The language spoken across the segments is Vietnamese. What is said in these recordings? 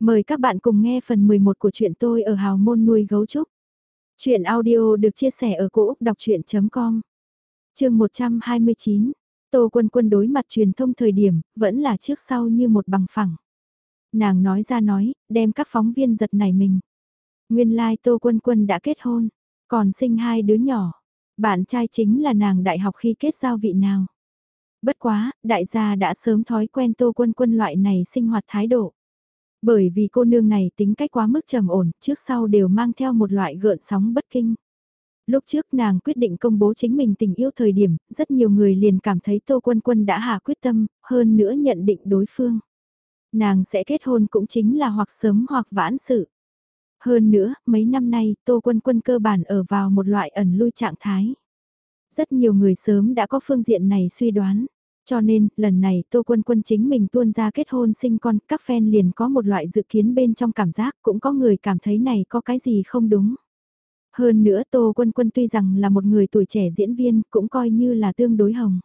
Mời các bạn cùng nghe phần 11 của chuyện tôi ở Hào Môn nuôi gấu trúc. Chuyện audio được chia sẻ ở cỗ đọc chuyện.com Trường 129, Tô Quân Quân đối mặt truyền thông thời điểm, vẫn là trước sau như một bằng phẳng. Nàng nói ra nói, đem các phóng viên giật nảy mình. Nguyên lai like Tô Quân Quân đã kết hôn, còn sinh hai đứa nhỏ. Bạn trai chính là nàng đại học khi kết giao vị nào. Bất quá, đại gia đã sớm thói quen Tô Quân Quân loại này sinh hoạt thái độ. Bởi vì cô nương này tính cách quá mức trầm ổn, trước sau đều mang theo một loại gợn sóng bất kinh. Lúc trước nàng quyết định công bố chính mình tình yêu thời điểm, rất nhiều người liền cảm thấy Tô Quân Quân đã hạ quyết tâm, hơn nữa nhận định đối phương. Nàng sẽ kết hôn cũng chính là hoặc sớm hoặc vãn sự. Hơn nữa, mấy năm nay, Tô Quân Quân cơ bản ở vào một loại ẩn lui trạng thái. Rất nhiều người sớm đã có phương diện này suy đoán. Cho nên, lần này Tô Quân Quân chính mình tuôn ra kết hôn sinh con, các fan liền có một loại dự kiến bên trong cảm giác, cũng có người cảm thấy này có cái gì không đúng. Hơn nữa Tô Quân Quân tuy rằng là một người tuổi trẻ diễn viên, cũng coi như là tương đối hồng.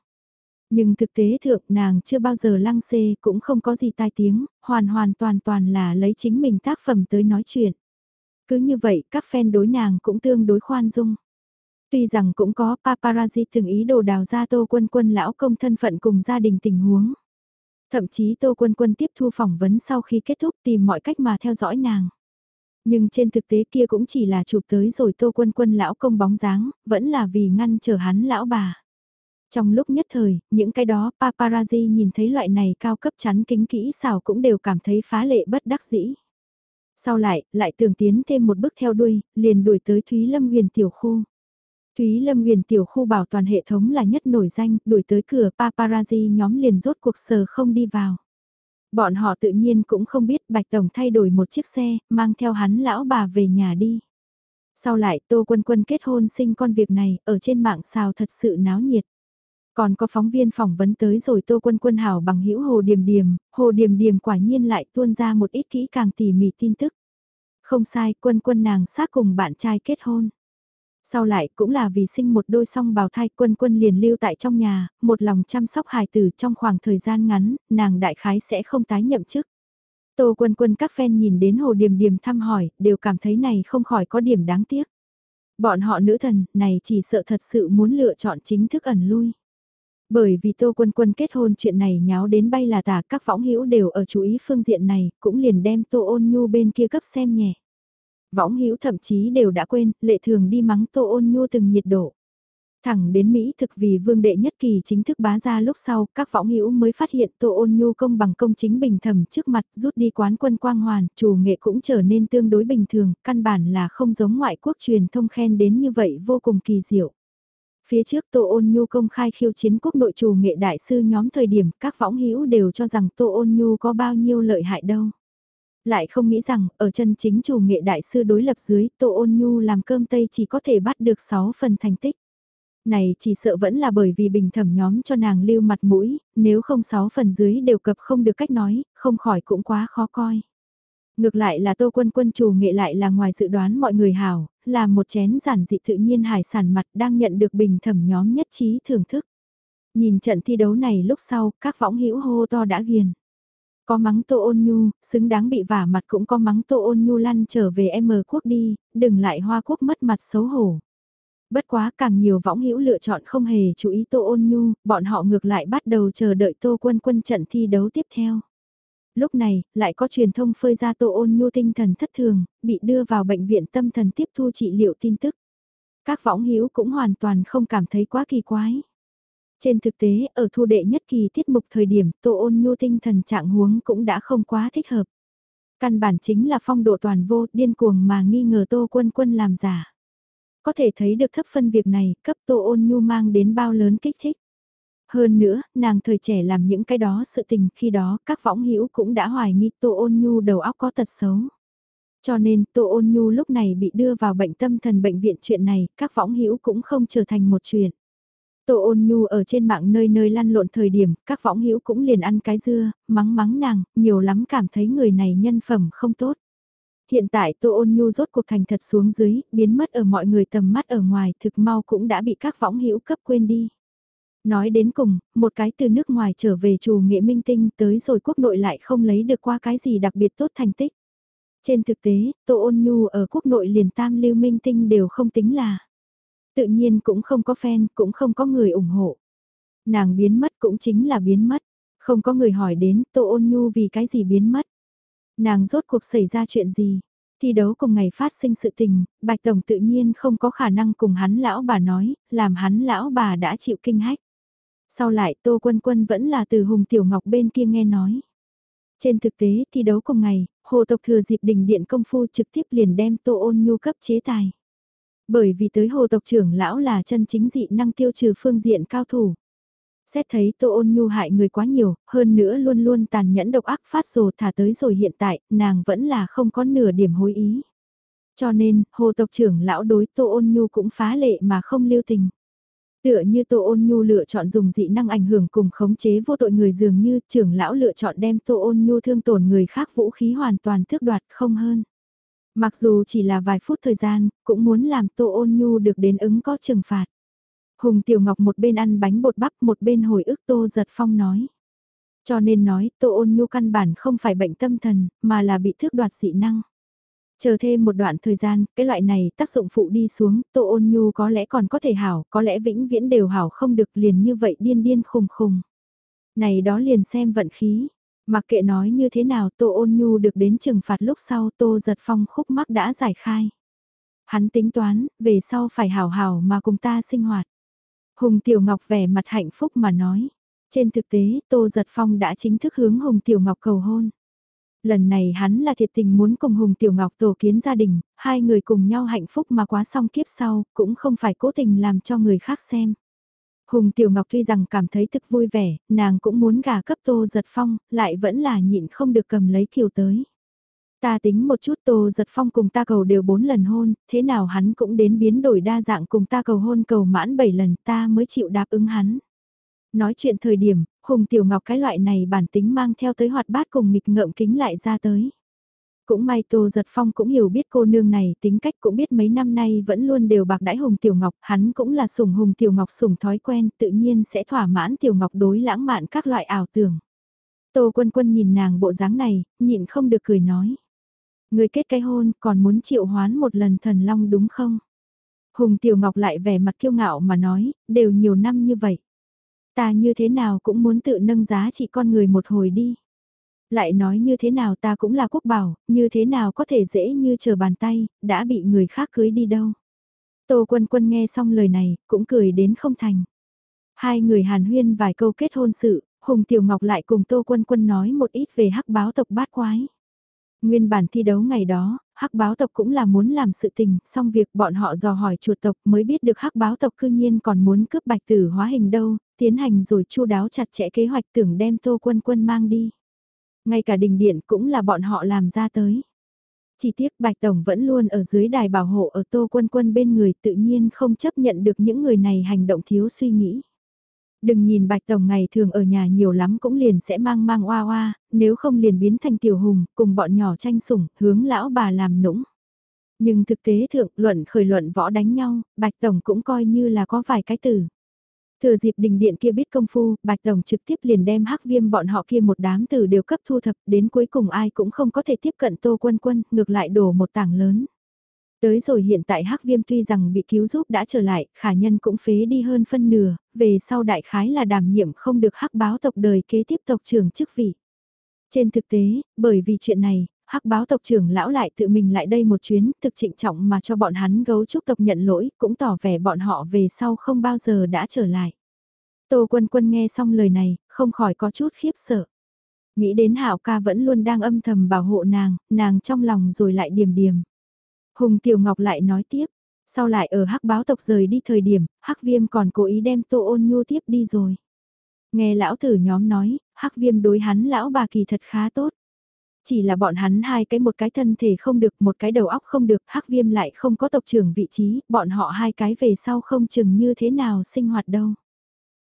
Nhưng thực tế thượng nàng chưa bao giờ lăng xê, cũng không có gì tai tiếng, hoàn hoàn toàn toàn là lấy chính mình tác phẩm tới nói chuyện. Cứ như vậy, các fan đối nàng cũng tương đối khoan dung. Tuy rằng cũng có paparazzi từng ý đồ đào ra Tô Quân Quân lão công thân phận cùng gia đình tình huống. Thậm chí Tô Quân Quân tiếp thu phỏng vấn sau khi kết thúc tìm mọi cách mà theo dõi nàng. Nhưng trên thực tế kia cũng chỉ là chụp tới rồi Tô Quân Quân lão công bóng dáng, vẫn là vì ngăn trở hắn lão bà. Trong lúc nhất thời, những cái đó paparazzi nhìn thấy loại này cao cấp chắn kính kỹ xảo cũng đều cảm thấy phá lệ bất đắc dĩ. Sau lại, lại tưởng tiến thêm một bước theo đuôi, liền đuổi tới Thúy Lâm huyền tiểu khu. Thúy Lâm huyền tiểu khu bảo toàn hệ thống là nhất nổi danh, đuổi tới cửa paparazzi nhóm liền rốt cuộc sờ không đi vào. Bọn họ tự nhiên cũng không biết Bạch Tổng thay đổi một chiếc xe, mang theo hắn lão bà về nhà đi. Sau lại Tô Quân Quân kết hôn sinh con việc này, ở trên mạng xào thật sự náo nhiệt. Còn có phóng viên phỏng vấn tới rồi Tô Quân Quân hảo bằng hữu Hồ Điềm Điềm, Hồ Điềm Điềm quả nhiên lại tuôn ra một ít kỹ càng tỉ mỉ tin tức. Không sai, Quân Quân nàng xác cùng bạn trai kết hôn. Sau lại cũng là vì sinh một đôi song bào thai quân quân liền lưu tại trong nhà, một lòng chăm sóc hài tử trong khoảng thời gian ngắn, nàng đại khái sẽ không tái nhậm chức. Tô quân quân các fan nhìn đến hồ điềm điềm thăm hỏi, đều cảm thấy này không khỏi có điểm đáng tiếc. Bọn họ nữ thần, này chỉ sợ thật sự muốn lựa chọn chính thức ẩn lui. Bởi vì Tô Quân Quân kết hôn chuyện này nháo đến bay là tả các võng hữu đều ở chú ý phương diện này, cũng liền đem Tô Ôn Nhu bên kia cấp xem nhẹ. Võng hữu thậm chí đều đã quên, lệ thường đi mắng Tô Ôn Nhu từng nhiệt độ. Thẳng đến Mỹ thực vì vương đệ nhất kỳ chính thức bá ra lúc sau, các võng hữu mới phát hiện Tô Ôn Nhu công bằng công chính bình thầm trước mặt rút đi quán quân quang hoàn, chủ nghệ cũng trở nên tương đối bình thường, căn bản là không giống ngoại quốc truyền thông khen đến như vậy vô cùng kỳ diệu. Phía trước Tô Ôn Nhu công khai khiêu chiến quốc nội chủ nghệ đại sư nhóm thời điểm các võng hữu đều cho rằng Tô Ôn Nhu có bao nhiêu lợi hại đâu. Lại không nghĩ rằng, ở chân chính chủ nghệ đại sư đối lập dưới, Tô Ôn Nhu làm cơm Tây chỉ có thể bắt được 6 phần thành tích. Này chỉ sợ vẫn là bởi vì bình thẩm nhóm cho nàng lưu mặt mũi, nếu không 6 phần dưới đều cập không được cách nói, không khỏi cũng quá khó coi. Ngược lại là Tô Quân Quân chủ nghệ lại là ngoài dự đoán mọi người hảo, là một chén giản dị tự nhiên hải sản mặt đang nhận được bình thẩm nhóm nhất trí thưởng thức. Nhìn trận thi đấu này lúc sau, các võng hữu hô to đã ghiền. Có mắng Tô Ôn Nhu, xứng đáng bị vả mặt cũng có mắng Tô Ôn Nhu lăn trở về M quốc đi, đừng lại Hoa quốc mất mặt xấu hổ. Bất quá càng nhiều võng hữu lựa chọn không hề chú ý Tô Ôn Nhu, bọn họ ngược lại bắt đầu chờ đợi Tô Quân Quân trận thi đấu tiếp theo. Lúc này, lại có truyền thông phơi ra Tô Ôn Nhu tinh thần thất thường, bị đưa vào bệnh viện tâm thần tiếp thu trị liệu tin tức. Các võng hữu cũng hoàn toàn không cảm thấy quá kỳ quái. Trên thực tế, ở thu đệ nhất kỳ tiết mục thời điểm Tô Ôn Nhu tinh thần trạng huống cũng đã không quá thích hợp. Căn bản chính là phong độ toàn vô, điên cuồng mà nghi ngờ Tô Quân Quân làm giả. Có thể thấy được thấp phân việc này, cấp Tô Ôn Nhu mang đến bao lớn kích thích. Hơn nữa, nàng thời trẻ làm những cái đó sự tình khi đó các võng hữu cũng đã hoài nghi Tô Ôn Nhu đầu óc có tật xấu. Cho nên Tô Ôn Nhu lúc này bị đưa vào bệnh tâm thần bệnh viện chuyện này, các võng hữu cũng không trở thành một chuyện. Tô ôn nhu ở trên mạng nơi nơi lăn lộn thời điểm, các võng hữu cũng liền ăn cái dưa, mắng mắng nàng, nhiều lắm cảm thấy người này nhân phẩm không tốt. Hiện tại Tô ôn nhu rốt cuộc thành thật xuống dưới, biến mất ở mọi người tầm mắt ở ngoài, thực mau cũng đã bị các võng hữu cấp quên đi. Nói đến cùng, một cái từ nước ngoài trở về chủ nghệ minh tinh tới rồi quốc nội lại không lấy được qua cái gì đặc biệt tốt thành tích. Trên thực tế, Tô Ôn Nhu ở quốc nội liền tam lưu minh tinh đều không tính là. Tự nhiên cũng không có fan, cũng không có người ủng hộ. Nàng biến mất cũng chính là biến mất. Không có người hỏi đến Tô Ôn Nhu vì cái gì biến mất. Nàng rốt cuộc xảy ra chuyện gì. Thi đấu cùng ngày phát sinh sự tình, Bạch Tổng tự nhiên không có khả năng cùng hắn lão bà nói, làm hắn lão bà đã chịu kinh hách. Sau lại Tô Quân Quân vẫn là từ Hùng Tiểu Ngọc bên kia nghe nói. Trên thực tế thi đấu cùng ngày, hồ tộc thừa dịp đình điện công phu trực tiếp liền đem Tô Ôn Nhu cấp chế tài. Bởi vì tới hồ tộc trưởng lão là chân chính dị năng tiêu trừ phương diện cao thủ. Xét thấy Tô Ôn Nhu hại người quá nhiều, hơn nữa luôn luôn tàn nhẫn độc ác phát rồ thả tới rồi hiện tại, nàng vẫn là không có nửa điểm hối ý. Cho nên, hồ tộc trưởng lão đối Tô Ôn Nhu cũng phá lệ mà không lưu tình. Tựa như Tô Ôn Nhu lựa chọn dùng dị năng ảnh hưởng cùng khống chế vô tội người dường như trưởng lão lựa chọn đem Tô Ôn Nhu thương tổn người khác vũ khí hoàn toàn thước đoạt không hơn. Mặc dù chỉ là vài phút thời gian, cũng muốn làm Tô Ôn Nhu được đến ứng có trừng phạt. Hùng Tiểu Ngọc một bên ăn bánh bột bắp một bên hồi ức Tô Giật Phong nói. Cho nên nói Tô Ôn Nhu căn bản không phải bệnh tâm thần, mà là bị thước đoạt dị năng. Chờ thêm một đoạn thời gian, cái loại này tác dụng phụ đi xuống, Tô Ôn Nhu có lẽ còn có thể hảo, có lẽ vĩnh viễn đều hảo không được liền như vậy điên điên khùng khùng. Này đó liền xem vận khí. Mặc kệ nói như thế nào Tô Ôn Nhu được đến trừng phạt lúc sau Tô Giật Phong khúc mắc đã giải khai. Hắn tính toán, về sau phải hảo hảo mà cùng ta sinh hoạt. Hùng Tiểu Ngọc vẻ mặt hạnh phúc mà nói. Trên thực tế, Tô Giật Phong đã chính thức hướng Hùng Tiểu Ngọc cầu hôn. Lần này hắn là thiệt tình muốn cùng Hùng Tiểu Ngọc tổ kiến gia đình, hai người cùng nhau hạnh phúc mà quá xong kiếp sau, cũng không phải cố tình làm cho người khác xem. Hùng Tiểu Ngọc tuy rằng cảm thấy thực vui vẻ, nàng cũng muốn gà cấp Tô Giật Phong, lại vẫn là nhịn không được cầm lấy kiều tới. Ta tính một chút Tô Giật Phong cùng ta cầu đều bốn lần hôn, thế nào hắn cũng đến biến đổi đa dạng cùng ta cầu hôn cầu mãn bảy lần ta mới chịu đáp ứng hắn. Nói chuyện thời điểm, Hùng Tiểu Ngọc cái loại này bản tính mang theo tới hoạt bát cùng nghịch ngợm kính lại ra tới. Cũng may Tô Giật Phong cũng hiểu biết cô nương này tính cách cũng biết mấy năm nay vẫn luôn đều bạc đãi Hùng Tiểu Ngọc, hắn cũng là sủng Hùng Tiểu Ngọc sủng thói quen tự nhiên sẽ thỏa mãn Tiểu Ngọc đối lãng mạn các loại ảo tưởng. Tô Quân Quân nhìn nàng bộ dáng này, nhịn không được cười nói. Người kết cái hôn còn muốn triệu hoán một lần thần long đúng không? Hùng Tiểu Ngọc lại vẻ mặt kiêu ngạo mà nói, đều nhiều năm như vậy. Ta như thế nào cũng muốn tự nâng giá trị con người một hồi đi. Lại nói như thế nào ta cũng là quốc bảo, như thế nào có thể dễ như chờ bàn tay, đã bị người khác cưới đi đâu. Tô quân quân nghe xong lời này, cũng cười đến không thành. Hai người hàn huyên vài câu kết hôn sự, Hùng Tiểu Ngọc lại cùng Tô quân quân nói một ít về hắc báo tộc bát quái. Nguyên bản thi đấu ngày đó, hắc báo tộc cũng là muốn làm sự tình, xong việc bọn họ dò hỏi chuột tộc mới biết được hắc báo tộc cư nhiên còn muốn cướp bạch tử hóa hình đâu, tiến hành rồi chu đáo chặt chẽ kế hoạch tưởng đem tô quân quân mang đi. Ngay cả đình điện cũng là bọn họ làm ra tới. Chỉ tiếc Bạch Tổng vẫn luôn ở dưới đài bảo hộ ở Tô Quân Quân bên người tự nhiên không chấp nhận được những người này hành động thiếu suy nghĩ. Đừng nhìn Bạch Tổng ngày thường ở nhà nhiều lắm cũng liền sẽ mang mang oa oa, nếu không liền biến thành tiểu hùng, cùng bọn nhỏ tranh sủng, hướng lão bà làm nũng. Nhưng thực tế thượng luận khởi luận võ đánh nhau, Bạch Tổng cũng coi như là có vài cái từ. Thừa dịp đình điện kia biết công phu, Bạch Tổng trực tiếp liền đem hắc viêm bọn họ kia một đám tử đều cấp thu thập, đến cuối cùng ai cũng không có thể tiếp cận Tô Quân Quân, ngược lại đổ một tảng lớn. Tới rồi hiện tại hắc viêm tuy rằng bị cứu giúp đã trở lại, khả nhân cũng phế đi hơn phân nửa, về sau đại khái là đảm nhiệm không được hắc báo tộc đời kế tiếp tộc trưởng chức vị. Trên thực tế, bởi vì chuyện này, hắc báo tộc trưởng lão lại tự mình lại đây một chuyến, thực trịnh trọng mà cho bọn hắn gấu trúc tộc nhận lỗi, cũng tỏ vẻ bọn họ về sau không bao giờ đã trở lại. Tô quân quân nghe xong lời này, không khỏi có chút khiếp sợ. Nghĩ đến hảo ca vẫn luôn đang âm thầm bảo hộ nàng, nàng trong lòng rồi lại điềm điềm. Hùng Tiểu Ngọc lại nói tiếp, sau lại ở hắc báo tộc rời đi thời điểm, hắc viêm còn cố ý đem tô ôn nhu tiếp đi rồi. Nghe lão tử nhóm nói, hắc viêm đối hắn lão bà kỳ thật khá tốt. Chỉ là bọn hắn hai cái một cái thân thể không được, một cái đầu óc không được, hắc viêm lại không có tộc trưởng vị trí, bọn họ hai cái về sau không chừng như thế nào sinh hoạt đâu.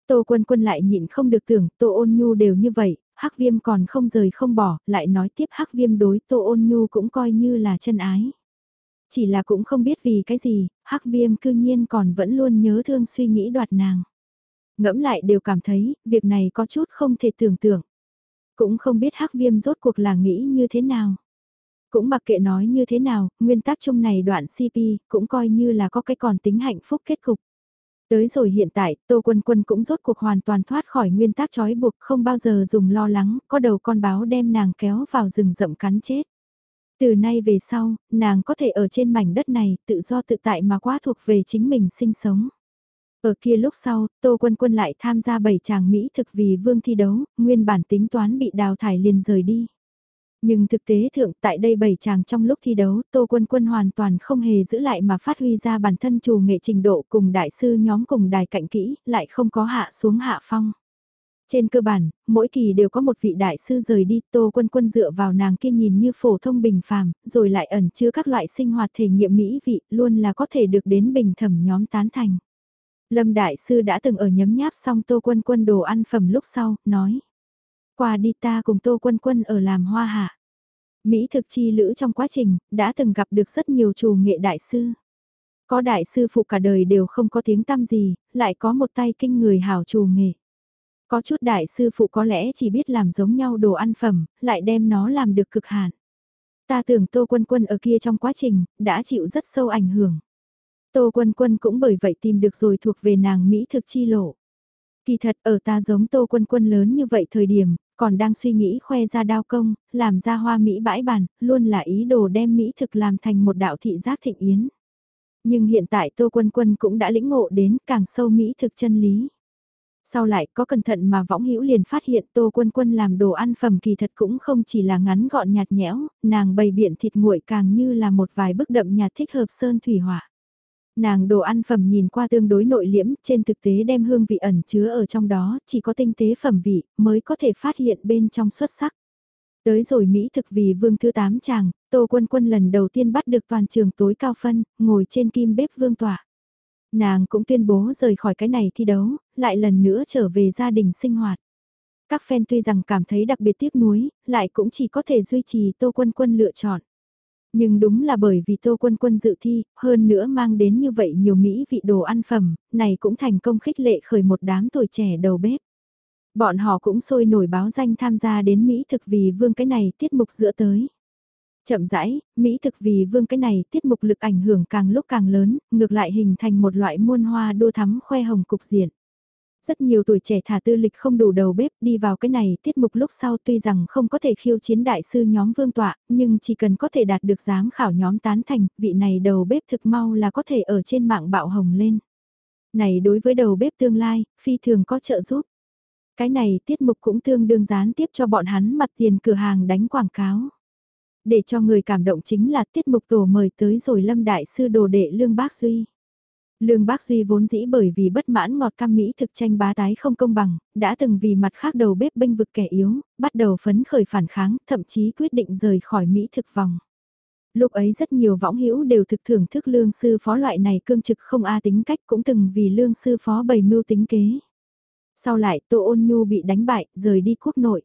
Tô quân quân lại nhịn không được tưởng, tô ôn nhu đều như vậy, hắc viêm còn không rời không bỏ, lại nói tiếp hắc viêm đối tô ôn nhu cũng coi như là chân ái. Chỉ là cũng không biết vì cái gì, hắc viêm cư nhiên còn vẫn luôn nhớ thương suy nghĩ đoạt nàng. Ngẫm lại đều cảm thấy, việc này có chút không thể tưởng tượng. Cũng không biết hắc viêm rốt cuộc là nghĩ như thế nào. Cũng mặc kệ nói như thế nào, nguyên tắc chung này đoạn CP cũng coi như là có cái còn tính hạnh phúc kết cục. Tới rồi hiện tại, Tô Quân Quân cũng rốt cuộc hoàn toàn thoát khỏi nguyên tắc trói buộc không bao giờ dùng lo lắng, có đầu con báo đem nàng kéo vào rừng rậm cắn chết. Từ nay về sau, nàng có thể ở trên mảnh đất này tự do tự tại mà quá thuộc về chính mình sinh sống. Ở kia lúc sau, Tô Quân Quân lại tham gia bảy chàng Mỹ thực vì vương thi đấu, nguyên bản tính toán bị đào thải liền rời đi. Nhưng thực tế thượng tại đây bảy chàng trong lúc thi đấu, Tô Quân Quân hoàn toàn không hề giữ lại mà phát huy ra bản thân chủ nghệ trình độ cùng đại sư nhóm cùng đài cạnh kỹ, lại không có hạ xuống hạ phong. Trên cơ bản, mỗi kỳ đều có một vị đại sư rời đi, Tô Quân Quân dựa vào nàng kia nhìn như phổ thông bình phàm, rồi lại ẩn chứa các loại sinh hoạt thể nghiệm mỹ vị, luôn là có thể được đến bình thẩm nhóm tán thành. Lâm Đại Sư đã từng ở nhấm nháp xong Tô Quân Quân đồ ăn phẩm lúc sau, nói. Qua đi ta cùng Tô Quân Quân ở làm hoa hạ. Mỹ thực chi lữ trong quá trình, đã từng gặp được rất nhiều chủ nghệ đại sư. Có đại sư phụ cả đời đều không có tiếng tăm gì, lại có một tay kinh người hảo chủ nghệ. Có chút đại sư phụ có lẽ chỉ biết làm giống nhau đồ ăn phẩm, lại đem nó làm được cực hạn. Ta tưởng Tô Quân Quân ở kia trong quá trình, đã chịu rất sâu ảnh hưởng. Tô Quân Quân cũng bởi vậy tìm được rồi thuộc về nàng Mỹ thực chi lộ. Kỳ thật ở ta giống Tô Quân Quân lớn như vậy thời điểm, còn đang suy nghĩ khoe ra đao công, làm ra hoa Mỹ bãi bàn, luôn là ý đồ đem Mỹ thực làm thành một đạo thị giác thịnh yến. Nhưng hiện tại Tô Quân Quân cũng đã lĩnh ngộ đến càng sâu Mỹ thực chân lý. Sau lại có cẩn thận mà võng hữu liền phát hiện Tô Quân Quân làm đồ ăn phẩm kỳ thật cũng không chỉ là ngắn gọn nhạt nhẽo, nàng bày biện thịt nguội càng như là một vài bức đậm nhạt thích hợp sơn thủy họa. Nàng đồ ăn phẩm nhìn qua tương đối nội liễm, trên thực tế đem hương vị ẩn chứa ở trong đó, chỉ có tinh tế phẩm vị mới có thể phát hiện bên trong xuất sắc. Tới rồi Mỹ thực vì vương thứ 8 chàng, Tô Quân Quân lần đầu tiên bắt được toàn trường tối cao phân, ngồi trên kim bếp vương tỏa. Nàng cũng tuyên bố rời khỏi cái này thi đấu, lại lần nữa trở về gia đình sinh hoạt. Các fan tuy rằng cảm thấy đặc biệt tiếc nuối, lại cũng chỉ có thể duy trì Tô Quân Quân lựa chọn. Nhưng đúng là bởi vì Tô Quân Quân dự thi, hơn nữa mang đến như vậy nhiều Mỹ vị đồ ăn phẩm, này cũng thành công khích lệ khởi một đám tuổi trẻ đầu bếp. Bọn họ cũng sôi nổi báo danh tham gia đến Mỹ thực vì vương cái này tiết mục giữa tới. Chậm rãi, Mỹ thực vì vương cái này tiết mục lực ảnh hưởng càng lúc càng lớn, ngược lại hình thành một loại muôn hoa đua thắm khoe hồng cục diện. Rất nhiều tuổi trẻ thả tư lịch không đủ đầu bếp đi vào cái này tiết mục lúc sau tuy rằng không có thể khiêu chiến đại sư nhóm vương tọa, nhưng chỉ cần có thể đạt được giám khảo nhóm tán thành, vị này đầu bếp thực mau là có thể ở trên mạng bạo hồng lên. Này đối với đầu bếp tương lai, phi thường có trợ giúp. Cái này tiết mục cũng tương đương gián tiếp cho bọn hắn mặt tiền cửa hàng đánh quảng cáo. Để cho người cảm động chính là tiết mục tổ mời tới rồi lâm đại sư đồ đệ Lương Bác Duy. Lương Bác Duy vốn dĩ bởi vì bất mãn ngọt cam Mỹ thực tranh bá tái không công bằng, đã từng vì mặt khác đầu bếp bênh vực kẻ yếu, bắt đầu phấn khởi phản kháng, thậm chí quyết định rời khỏi Mỹ thực vòng. Lúc ấy rất nhiều võng hữu đều thực thưởng thức lương sư phó loại này cương trực không a tính cách cũng từng vì lương sư phó bày mưu tính kế. Sau lại Tô Ôn Nhu bị đánh bại, rời đi quốc nội.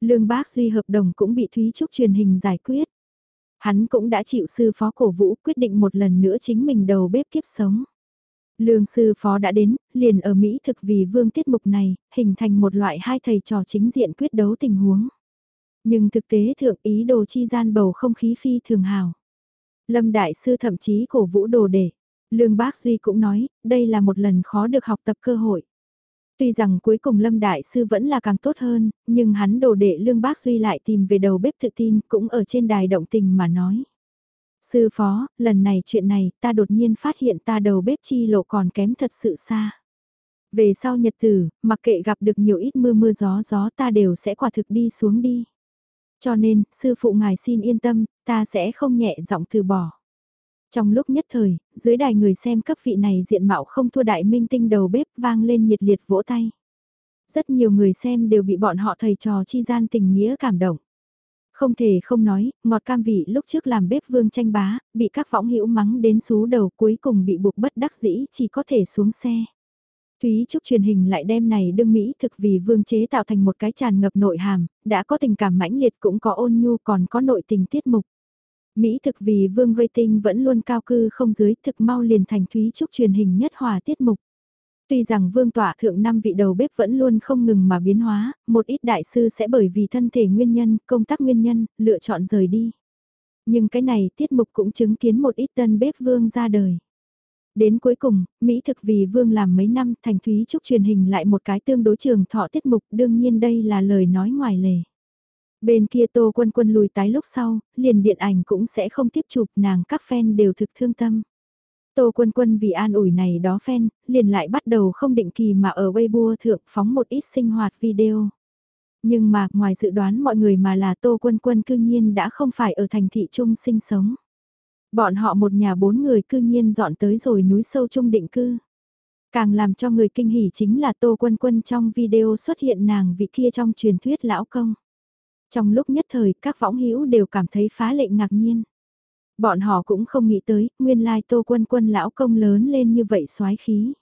Lương Bác Duy hợp đồng cũng bị Thúy Trúc truyền hình giải quyết. Hắn cũng đã chịu sư phó cổ vũ quyết định một lần nữa chính mình đầu bếp kiếp sống. Lương sư phó đã đến, liền ở Mỹ thực vì vương tiết mục này, hình thành một loại hai thầy trò chính diện quyết đấu tình huống. Nhưng thực tế thượng ý đồ chi gian bầu không khí phi thường hào. Lâm Đại Sư thậm chí cổ vũ đồ để. Lương Bác Duy cũng nói, đây là một lần khó được học tập cơ hội. Tuy rằng cuối cùng Lâm Đại Sư vẫn là càng tốt hơn, nhưng hắn đồ đệ Lương Bác Duy lại tìm về đầu bếp tự tin cũng ở trên đài động tình mà nói. Sư phó, lần này chuyện này ta đột nhiên phát hiện ta đầu bếp chi lộ còn kém thật sự xa. Về sau nhật tử, mặc kệ gặp được nhiều ít mưa mưa gió gió ta đều sẽ quả thực đi xuống đi. Cho nên, sư phụ ngài xin yên tâm, ta sẽ không nhẹ giọng từ bỏ. Trong lúc nhất thời, dưới đài người xem cấp vị này diện mạo không thua đại minh tinh đầu bếp vang lên nhiệt liệt vỗ tay. Rất nhiều người xem đều bị bọn họ thầy trò chi gian tình nghĩa cảm động. Không thể không nói, ngọt cam vị lúc trước làm bếp vương tranh bá, bị các võng hữu mắng đến xú đầu cuối cùng bị buộc bất đắc dĩ chỉ có thể xuống xe. Thúy Trúc truyền hình lại đem này đương Mỹ thực vì vương chế tạo thành một cái tràn ngập nội hàm, đã có tình cảm mãnh liệt cũng có ôn nhu còn có nội tình tiết mục. Mỹ thực vì vương rating vẫn luôn cao cư không dưới thực mau liền thành Thúy Trúc truyền hình nhất hòa tiết mục. Tuy rằng vương tọa thượng năm vị đầu bếp vẫn luôn không ngừng mà biến hóa, một ít đại sư sẽ bởi vì thân thể nguyên nhân, công tác nguyên nhân, lựa chọn rời đi. Nhưng cái này tiết mục cũng chứng kiến một ít tân bếp vương ra đời. Đến cuối cùng, Mỹ thực vì vương làm mấy năm thành Thúy Trúc truyền hình lại một cái tương đối trường thọ tiết mục đương nhiên đây là lời nói ngoài lề. Bên kia Tô Quân Quân lùi tái lúc sau, liền điện ảnh cũng sẽ không tiếp chụp nàng các fan đều thực thương tâm. Tô Quân Quân vì an ủi này đó fan, liền lại bắt đầu không định kỳ mà ở Weibo thượng phóng một ít sinh hoạt video. Nhưng mà, ngoài dự đoán mọi người mà là Tô Quân Quân cư nhiên đã không phải ở thành thị trung sinh sống. Bọn họ một nhà bốn người cư nhiên dọn tới rồi núi sâu trung định cư. Càng làm cho người kinh hỉ chính là Tô Quân Quân trong video xuất hiện nàng vị kia trong truyền thuyết lão công. Trong lúc nhất thời, các võng hữu đều cảm thấy phá lệ ngạc nhiên. Bọn họ cũng không nghĩ tới, nguyên lai Tô Quân Quân lão công lớn lên như vậy soái khí.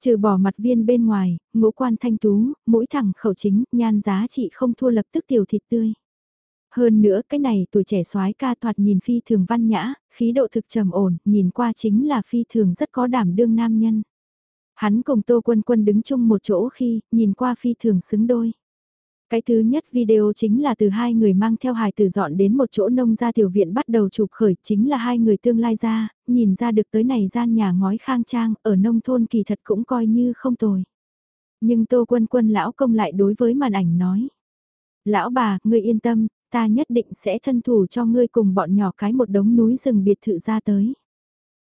Trừ bỏ mặt viên bên ngoài, ngũ quan thanh tú, mũi thẳng khẩu chính, nhan giá trị không thua lập tức tiểu thịt tươi. Hơn nữa cái này tuổi trẻ soái ca thoạt nhìn phi thường văn nhã, khí độ thực trầm ổn, nhìn qua chính là phi thường rất có đảm đương nam nhân. Hắn cùng Tô Quân Quân đứng chung một chỗ khi, nhìn qua phi thường xứng đôi. Cái thứ nhất video chính là từ hai người mang theo hài tử dọn đến một chỗ nông gia tiểu viện bắt đầu chụp khởi chính là hai người tương lai ra, nhìn ra được tới này gian nhà ngói khang trang ở nông thôn kỳ thật cũng coi như không tồi. Nhưng Tô Quân Quân lão công lại đối với màn ảnh nói. Lão bà, ngươi yên tâm, ta nhất định sẽ thân thủ cho ngươi cùng bọn nhỏ cái một đống núi rừng biệt thự ra tới.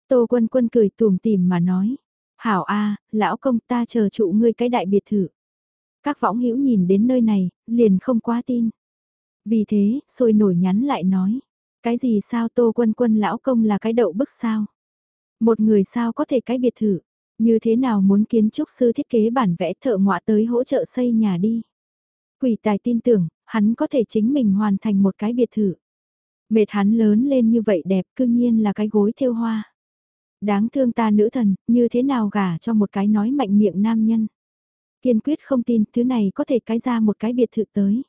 Tô Quân Quân cười tùm tìm mà nói. Hảo a, lão công ta chờ trụ ngươi cái đại biệt thự. Các võng hữu nhìn đến nơi này, liền không quá tin. Vì thế, sôi nổi nhắn lại nói. Cái gì sao tô quân quân lão công là cái đậu bức sao? Một người sao có thể cái biệt thự? Như thế nào muốn kiến trúc sư thiết kế bản vẽ thợ ngọa tới hỗ trợ xây nhà đi? Quỷ tài tin tưởng, hắn có thể chính mình hoàn thành một cái biệt thự. Mệt hắn lớn lên như vậy đẹp cương nhiên là cái gối thêu hoa. Đáng thương ta nữ thần, như thế nào gả cho một cái nói mạnh miệng nam nhân. Kiên quyết không tin thứ này có thể cái ra một cái biệt thự tới.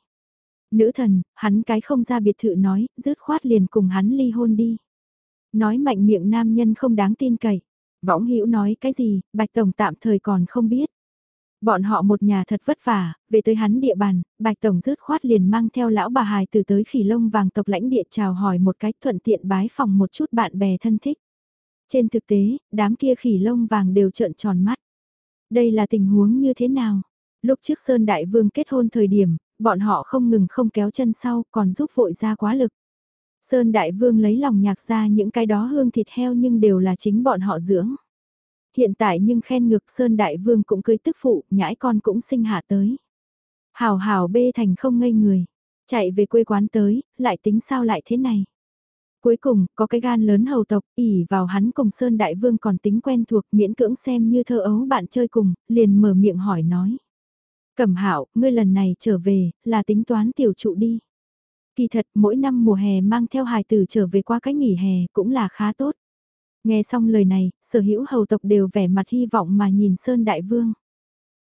Nữ thần, hắn cái không ra biệt thự nói, rứt khoát liền cùng hắn ly hôn đi. Nói mạnh miệng nam nhân không đáng tin cậy. Võng hữu nói cái gì, Bạch Tổng tạm thời còn không biết. Bọn họ một nhà thật vất vả, về tới hắn địa bàn, Bạch Tổng rứt khoát liền mang theo lão bà hài từ tới khỉ lông vàng tộc lãnh địa chào hỏi một cách thuận tiện bái phòng một chút bạn bè thân thích. Trên thực tế, đám kia khỉ lông vàng đều trợn tròn mắt. Đây là tình huống như thế nào? Lúc trước Sơn Đại Vương kết hôn thời điểm, bọn họ không ngừng không kéo chân sau còn giúp vội ra quá lực. Sơn Đại Vương lấy lòng nhạc ra những cái đó hương thịt heo nhưng đều là chính bọn họ dưỡng. Hiện tại nhưng khen ngược Sơn Đại Vương cũng cưới tức phụ, nhãi con cũng sinh hạ tới. hào hào bê thành không ngây người, chạy về quê quán tới, lại tính sao lại thế này. Cuối cùng, có cái gan lớn hầu tộc, ỉ vào hắn cùng Sơn Đại Vương còn tính quen thuộc miễn cưỡng xem như thơ ấu bạn chơi cùng, liền mở miệng hỏi nói. Cẩm hạo ngươi lần này trở về, là tính toán tiểu trụ đi. Kỳ thật, mỗi năm mùa hè mang theo hài tử trở về qua cái nghỉ hè cũng là khá tốt. Nghe xong lời này, sở hữu hầu tộc đều vẻ mặt hy vọng mà nhìn Sơn Đại Vương.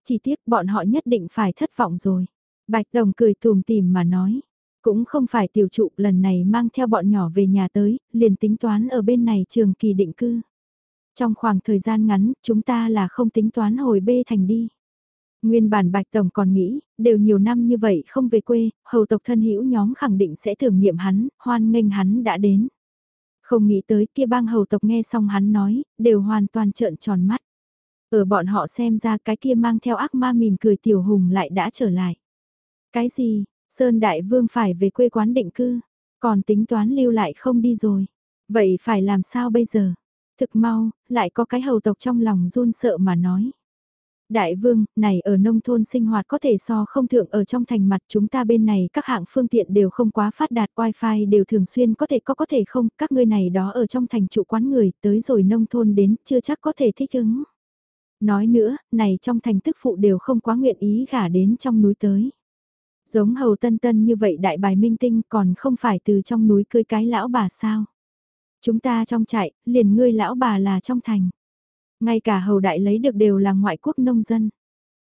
Chỉ tiếc bọn họ nhất định phải thất vọng rồi. Bạch Đồng cười tùm tìm mà nói. Cũng không phải tiểu trụ lần này mang theo bọn nhỏ về nhà tới, liền tính toán ở bên này trường kỳ định cư. Trong khoảng thời gian ngắn, chúng ta là không tính toán hồi bê thành đi. Nguyên bản Bạch Tổng còn nghĩ, đều nhiều năm như vậy không về quê, hầu tộc thân hữu nhóm khẳng định sẽ thưởng nghiệm hắn, hoan nghênh hắn đã đến. Không nghĩ tới kia bang hầu tộc nghe xong hắn nói, đều hoàn toàn trợn tròn mắt. Ở bọn họ xem ra cái kia mang theo ác ma mỉm cười tiểu hùng lại đã trở lại. Cái gì, Sơn Đại Vương phải về quê quán định cư, còn tính toán lưu lại không đi rồi. Vậy phải làm sao bây giờ? Thực mau, lại có cái hầu tộc trong lòng run sợ mà nói. Đại vương, này ở nông thôn sinh hoạt có thể so không thượng ở trong thành mặt chúng ta bên này các hạng phương tiện đều không quá phát đạt wifi đều thường xuyên có thể có có thể không, các ngươi này đó ở trong thành trụ quán người tới rồi nông thôn đến chưa chắc có thể thích ứng. Nói nữa, này trong thành tức phụ đều không quá nguyện ý gả đến trong núi tới. Giống hầu tân tân như vậy đại bài minh tinh còn không phải từ trong núi cưới cái lão bà sao. Chúng ta trong chạy, liền ngươi lão bà là trong thành. Ngay cả hầu đại lấy được đều là ngoại quốc nông dân.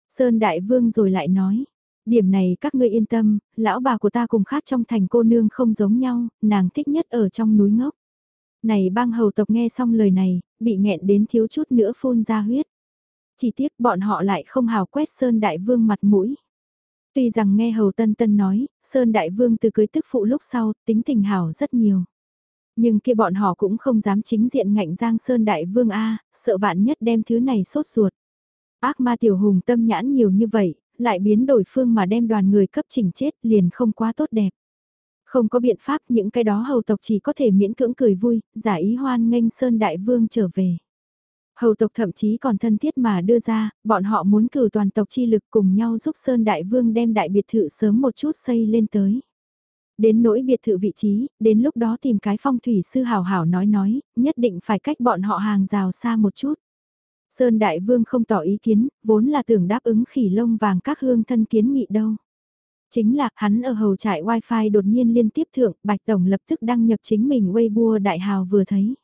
Sơn đại vương rồi lại nói, điểm này các ngươi yên tâm, lão bà của ta cùng khác trong thành cô nương không giống nhau, nàng thích nhất ở trong núi ngốc. Này bang hầu tộc nghe xong lời này, bị nghẹn đến thiếu chút nữa phun ra huyết. Chỉ tiếc bọn họ lại không hào quét Sơn Đại Vương mặt mũi. Tuy rằng nghe Hầu Tân Tân nói, Sơn Đại Vương từ cưới tức phụ lúc sau, tính tình hảo rất nhiều. Nhưng kia bọn họ cũng không dám chính diện ngạnh Giang Sơn Đại Vương A, sợ vạn nhất đem thứ này sốt ruột. Ác ma tiểu hùng tâm nhãn nhiều như vậy, lại biến đổi phương mà đem đoàn người cấp chỉnh chết liền không quá tốt đẹp. Không có biện pháp những cái đó hầu tộc chỉ có thể miễn cưỡng cười vui, giả ý hoan nghênh Sơn Đại Vương trở về. Hầu tộc thậm chí còn thân thiết mà đưa ra, bọn họ muốn cử toàn tộc chi lực cùng nhau giúp Sơn Đại Vương đem đại biệt thự sớm một chút xây lên tới. Đến nỗi biệt thự vị trí, đến lúc đó tìm cái phong thủy sư hào hảo nói nói, nhất định phải cách bọn họ hàng rào xa một chút. Sơn Đại Vương không tỏ ý kiến, vốn là tưởng đáp ứng khỉ lông vàng các hương thân kiến nghị đâu. Chính là hắn ở hầu trại wifi đột nhiên liên tiếp thượng, Bạch Tổng lập tức đăng nhập chính mình Weibo đại hào vừa thấy.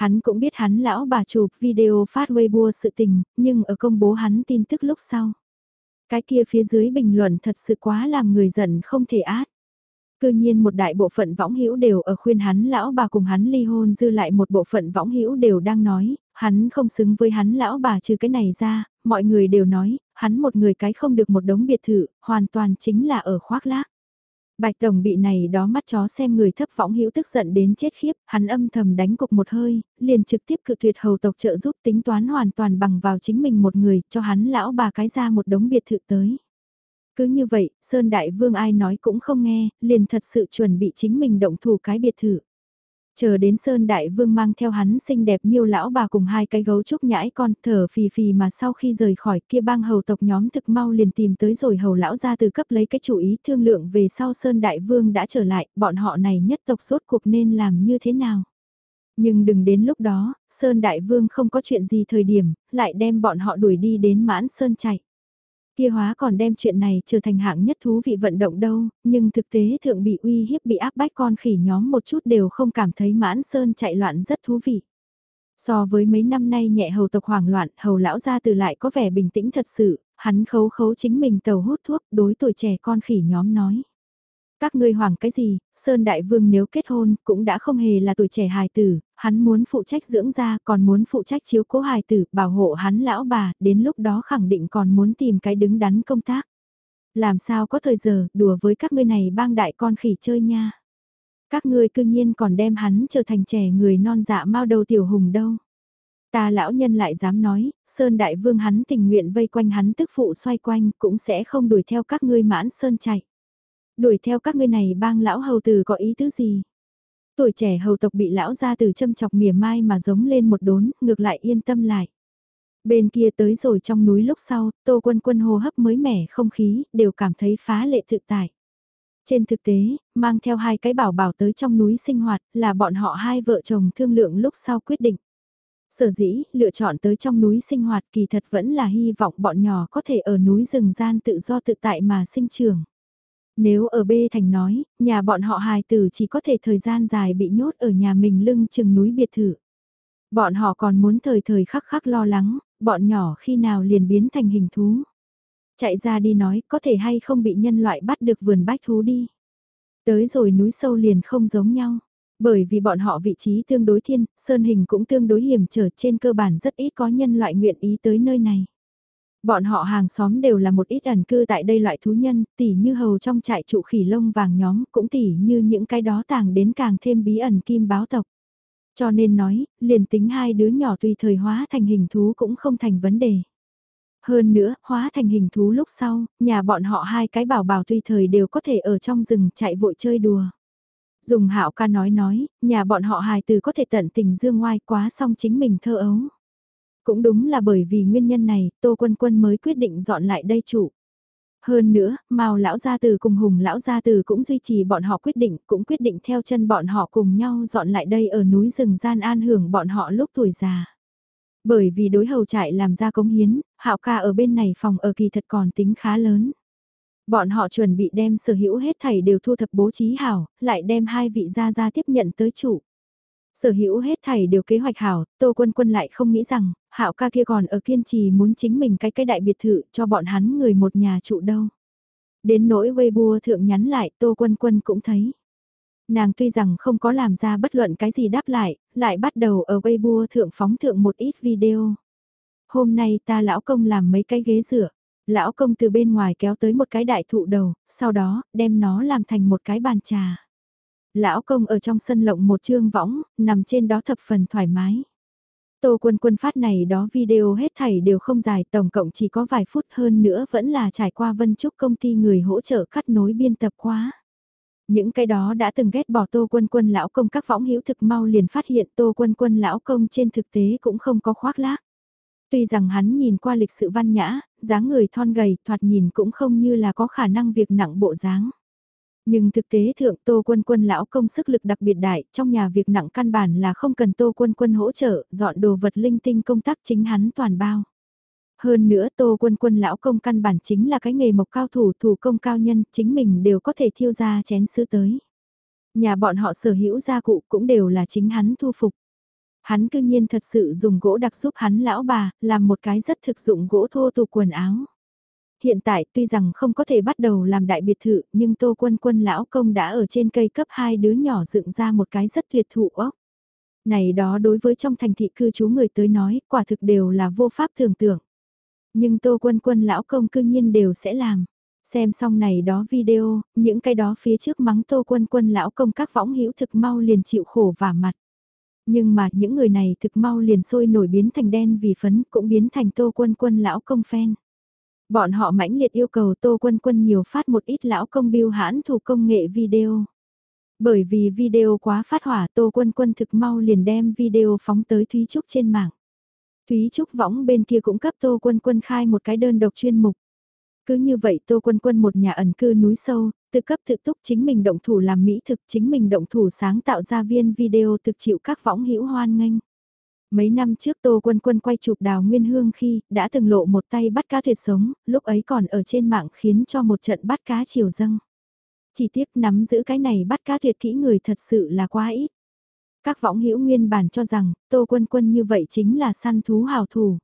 Hắn cũng biết hắn lão bà chụp video phát Weibo sự tình, nhưng ở công bố hắn tin tức lúc sau. Cái kia phía dưới bình luận thật sự quá làm người giận không thể át. Cư nhiên một đại bộ phận võng hữu đều ở khuyên hắn lão bà cùng hắn ly hôn dư lại một bộ phận võng hữu đều đang nói, hắn không xứng với hắn lão bà trừ cái này ra, mọi người đều nói, hắn một người cái không được một đống biệt thự, hoàn toàn chính là ở khoác lác. Bạch Tổng bị này đó mắt chó xem người thấp võng hữu tức giận đến chết khiếp, hắn âm thầm đánh cục một hơi, liền trực tiếp cự tuyệt hầu tộc trợ giúp tính toán hoàn toàn bằng vào chính mình một người, cho hắn lão bà cái ra một đống biệt thự tới. Cứ như vậy, Sơn Đại Vương ai nói cũng không nghe, liền thật sự chuẩn bị chính mình động thủ cái biệt thự. Chờ đến Sơn Đại Vương mang theo hắn xinh đẹp miêu lão bà cùng hai cái gấu trúc nhãi con thở phì phì mà sau khi rời khỏi kia bang hầu tộc nhóm thực mau liền tìm tới rồi hầu lão ra từ cấp lấy cái chủ ý thương lượng về sau Sơn Đại Vương đã trở lại, bọn họ này nhất tộc sốt cuộc nên làm như thế nào. Nhưng đừng đến lúc đó, Sơn Đại Vương không có chuyện gì thời điểm, lại đem bọn họ đuổi đi đến mãn Sơn chạy. Kia hóa còn đem chuyện này trở thành hạng nhất thú vị vận động đâu, nhưng thực tế thượng bị uy hiếp bị áp bách con khỉ nhóm một chút đều không cảm thấy mãn sơn chạy loạn rất thú vị. So với mấy năm nay nhẹ hầu tộc hoảng loạn, hầu lão gia từ lại có vẻ bình tĩnh thật sự, hắn khấu khấu chính mình tàu hút thuốc đối tuổi trẻ con khỉ nhóm nói. Các ngươi hoảng cái gì, Sơn Đại Vương nếu kết hôn cũng đã không hề là tuổi trẻ hài tử, hắn muốn phụ trách dưỡng gia còn muốn phụ trách chiếu cố hài tử, bảo hộ hắn lão bà, đến lúc đó khẳng định còn muốn tìm cái đứng đắn công tác. Làm sao có thời giờ, đùa với các ngươi này bang đại con khỉ chơi nha. Các ngươi cư nhiên còn đem hắn trở thành trẻ người non dạ mau đầu tiểu hùng đâu. Ta lão nhân lại dám nói, Sơn Đại Vương hắn tình nguyện vây quanh hắn tức phụ xoay quanh cũng sẽ không đuổi theo các ngươi mãn Sơn chạy. Đuổi theo các ngươi này bang lão hầu tử có ý tứ gì? Tuổi trẻ hầu tộc bị lão gia từ châm chọc mỉa mai mà giống lên một đốn, ngược lại yên tâm lại. Bên kia tới rồi trong núi lúc sau, tô quân quân hô hấp mới mẻ không khí, đều cảm thấy phá lệ thực tại. Trên thực tế, mang theo hai cái bảo bảo tới trong núi sinh hoạt là bọn họ hai vợ chồng thương lượng lúc sau quyết định. Sở dĩ, lựa chọn tới trong núi sinh hoạt kỳ thật vẫn là hy vọng bọn nhỏ có thể ở núi rừng gian tự do tự tại mà sinh trưởng. Nếu ở B thành nói, nhà bọn họ hài tử chỉ có thể thời gian dài bị nhốt ở nhà mình lưng chừng núi biệt thự. Bọn họ còn muốn thời thời khắc khắc lo lắng, bọn nhỏ khi nào liền biến thành hình thú. Chạy ra đi nói có thể hay không bị nhân loại bắt được vườn bách thú đi. Tới rồi núi sâu liền không giống nhau. Bởi vì bọn họ vị trí tương đối thiên, sơn hình cũng tương đối hiểm trở trên cơ bản rất ít có nhân loại nguyện ý tới nơi này. Bọn họ hàng xóm đều là một ít ẩn cư tại đây loại thú nhân, tỉ như hầu trong trại trụ khỉ lông vàng nhóm, cũng tỉ như những cái đó tàng đến càng thêm bí ẩn kim báo tộc. Cho nên nói, liền tính hai đứa nhỏ tùy thời hóa thành hình thú cũng không thành vấn đề. Hơn nữa, hóa thành hình thú lúc sau, nhà bọn họ hai cái bảo bảo tùy thời đều có thể ở trong rừng chạy vội chơi đùa. Dùng hạo ca nói nói, nhà bọn họ hài từ có thể tận tình dương ngoai quá xong chính mình thơ ấu. Cũng đúng là bởi vì nguyên nhân này, Tô Quân Quân mới quyết định dọn lại đây chủ. Hơn nữa, Mao lão gia tử cùng Hùng lão gia tử cũng duy trì bọn họ quyết định, cũng quyết định theo chân bọn họ cùng nhau dọn lại đây ở núi rừng gian an hưởng bọn họ lúc tuổi già. Bởi vì đối hầu trại làm ra cống hiến, Hạo ca ở bên này phòng ở kỳ thật còn tính khá lớn. Bọn họ chuẩn bị đem sở hữu hết thảy đều thu thập bố trí hảo, lại đem hai vị gia gia tiếp nhận tới chủ. Sở hữu hết thảy đều kế hoạch hảo, Tô Quân Quân lại không nghĩ rằng, Hạo ca kia còn ở kiên trì muốn chính mình cái cái đại biệt thự cho bọn hắn người một nhà trụ đâu. Đến nỗi Weibo thượng nhắn lại Tô Quân Quân cũng thấy. Nàng tuy rằng không có làm ra bất luận cái gì đáp lại, lại bắt đầu ở Weibo thượng phóng thượng một ít video. Hôm nay ta lão công làm mấy cái ghế rửa. Lão công từ bên ngoài kéo tới một cái đại thụ đầu, sau đó đem nó làm thành một cái bàn trà. Lão công ở trong sân lộng một trương võng, nằm trên đó thập phần thoải mái. Tô quân quân phát này đó video hết thảy đều không dài, tổng cộng chỉ có vài phút hơn nữa vẫn là trải qua vân trúc công ty người hỗ trợ cắt nối biên tập quá. Những cái đó đã từng ghét bỏ tô quân quân lão công các võng hữu thực mau liền phát hiện tô quân quân lão công trên thực tế cũng không có khoác lác. Tuy rằng hắn nhìn qua lịch sự văn nhã, dáng người thon gầy, thoạt nhìn cũng không như là có khả năng việc nặng bộ dáng. Nhưng thực tế thượng Tô Quân Quân lão công sức lực đặc biệt đại, trong nhà việc nặng căn bản là không cần Tô Quân Quân hỗ trợ, dọn đồ vật linh tinh công tác chính hắn toàn bao. Hơn nữa Tô Quân Quân lão công căn bản chính là cái nghề mộc cao thủ thủ công cao nhân, chính mình đều có thể thiêu ra chén sứ tới. Nhà bọn họ sở hữu gia cụ cũng đều là chính hắn thu phục. Hắn cư nhiên thật sự dùng gỗ đặc giúp hắn lão bà, làm một cái rất thực dụng gỗ thô tù quần áo. Hiện tại tuy rằng không có thể bắt đầu làm đại biệt thự, nhưng Tô Quân Quân lão công đã ở trên cây cấp hai đứa nhỏ dựng ra một cái rất tuyệt thụ ốc. Này đó đối với trong thành thị cư trú người tới nói, quả thực đều là vô pháp tưởng tượng. Nhưng Tô Quân Quân lão công cư nhiên đều sẽ làm. Xem xong này đó video, những cái đó phía trước mắng Tô Quân Quân lão công các võng hữu thực mau liền chịu khổ và mặt. Nhưng mà những người này thực mau liền sôi nổi biến thành đen vì phấn cũng biến thành Tô Quân Quân lão công phen Bọn họ mãnh liệt yêu cầu Tô Quân Quân nhiều phát một ít lão công biêu hãn thủ công nghệ video. Bởi vì video quá phát hỏa Tô Quân Quân thực mau liền đem video phóng tới Thúy Trúc trên mạng. Thúy Trúc võng bên kia cũng cấp Tô Quân Quân khai một cái đơn độc chuyên mục. Cứ như vậy Tô Quân Quân một nhà ẩn cư núi sâu, tự cấp tự túc chính mình động thủ làm mỹ thực chính mình động thủ sáng tạo ra viên video thực chịu các võng hữu hoan nghênh. Mấy năm trước Tô Quân Quân quay chụp đào nguyên hương khi đã từng lộ một tay bắt cá tuyệt sống, lúc ấy còn ở trên mạng khiến cho một trận bắt cá chiều dâng. Chỉ tiếc nắm giữ cái này bắt cá tuyệt kỹ người thật sự là quá ít. Các võng hữu nguyên bản cho rằng Tô Quân Quân như vậy chính là săn thú hào thủ.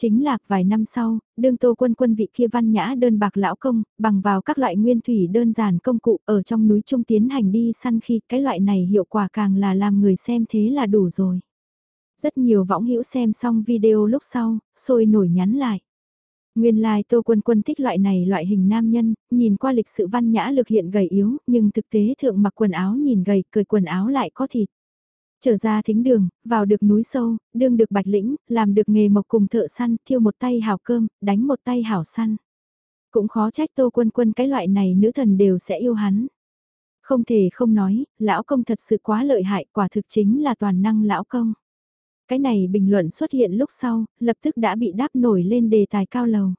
Chính là vài năm sau, đương tô quân quân vị kia văn nhã đơn bạc lão công, bằng vào các loại nguyên thủy đơn giản công cụ ở trong núi trung tiến hành đi săn khi cái loại này hiệu quả càng là làm người xem thế là đủ rồi. Rất nhiều võng hữu xem xong video lúc sau, sôi nổi nhắn lại. Nguyên lai like, Tô Quân Quân thích loại này loại hình nam nhân, nhìn qua lịch sự văn nhã lực hiện gầy yếu, nhưng thực tế thượng mặc quần áo nhìn gầy, cười quần áo lại có thịt. Trở ra thính đường, vào được núi sâu, đương được bạch lĩnh, làm được nghề mộc cùng thợ săn, thiêu một tay hảo cơm, đánh một tay hảo săn. Cũng khó trách tô quân quân cái loại này nữ thần đều sẽ yêu hắn. Không thể không nói, lão công thật sự quá lợi hại, quả thực chính là toàn năng lão công. Cái này bình luận xuất hiện lúc sau, lập tức đã bị đáp nổi lên đề tài cao lầu.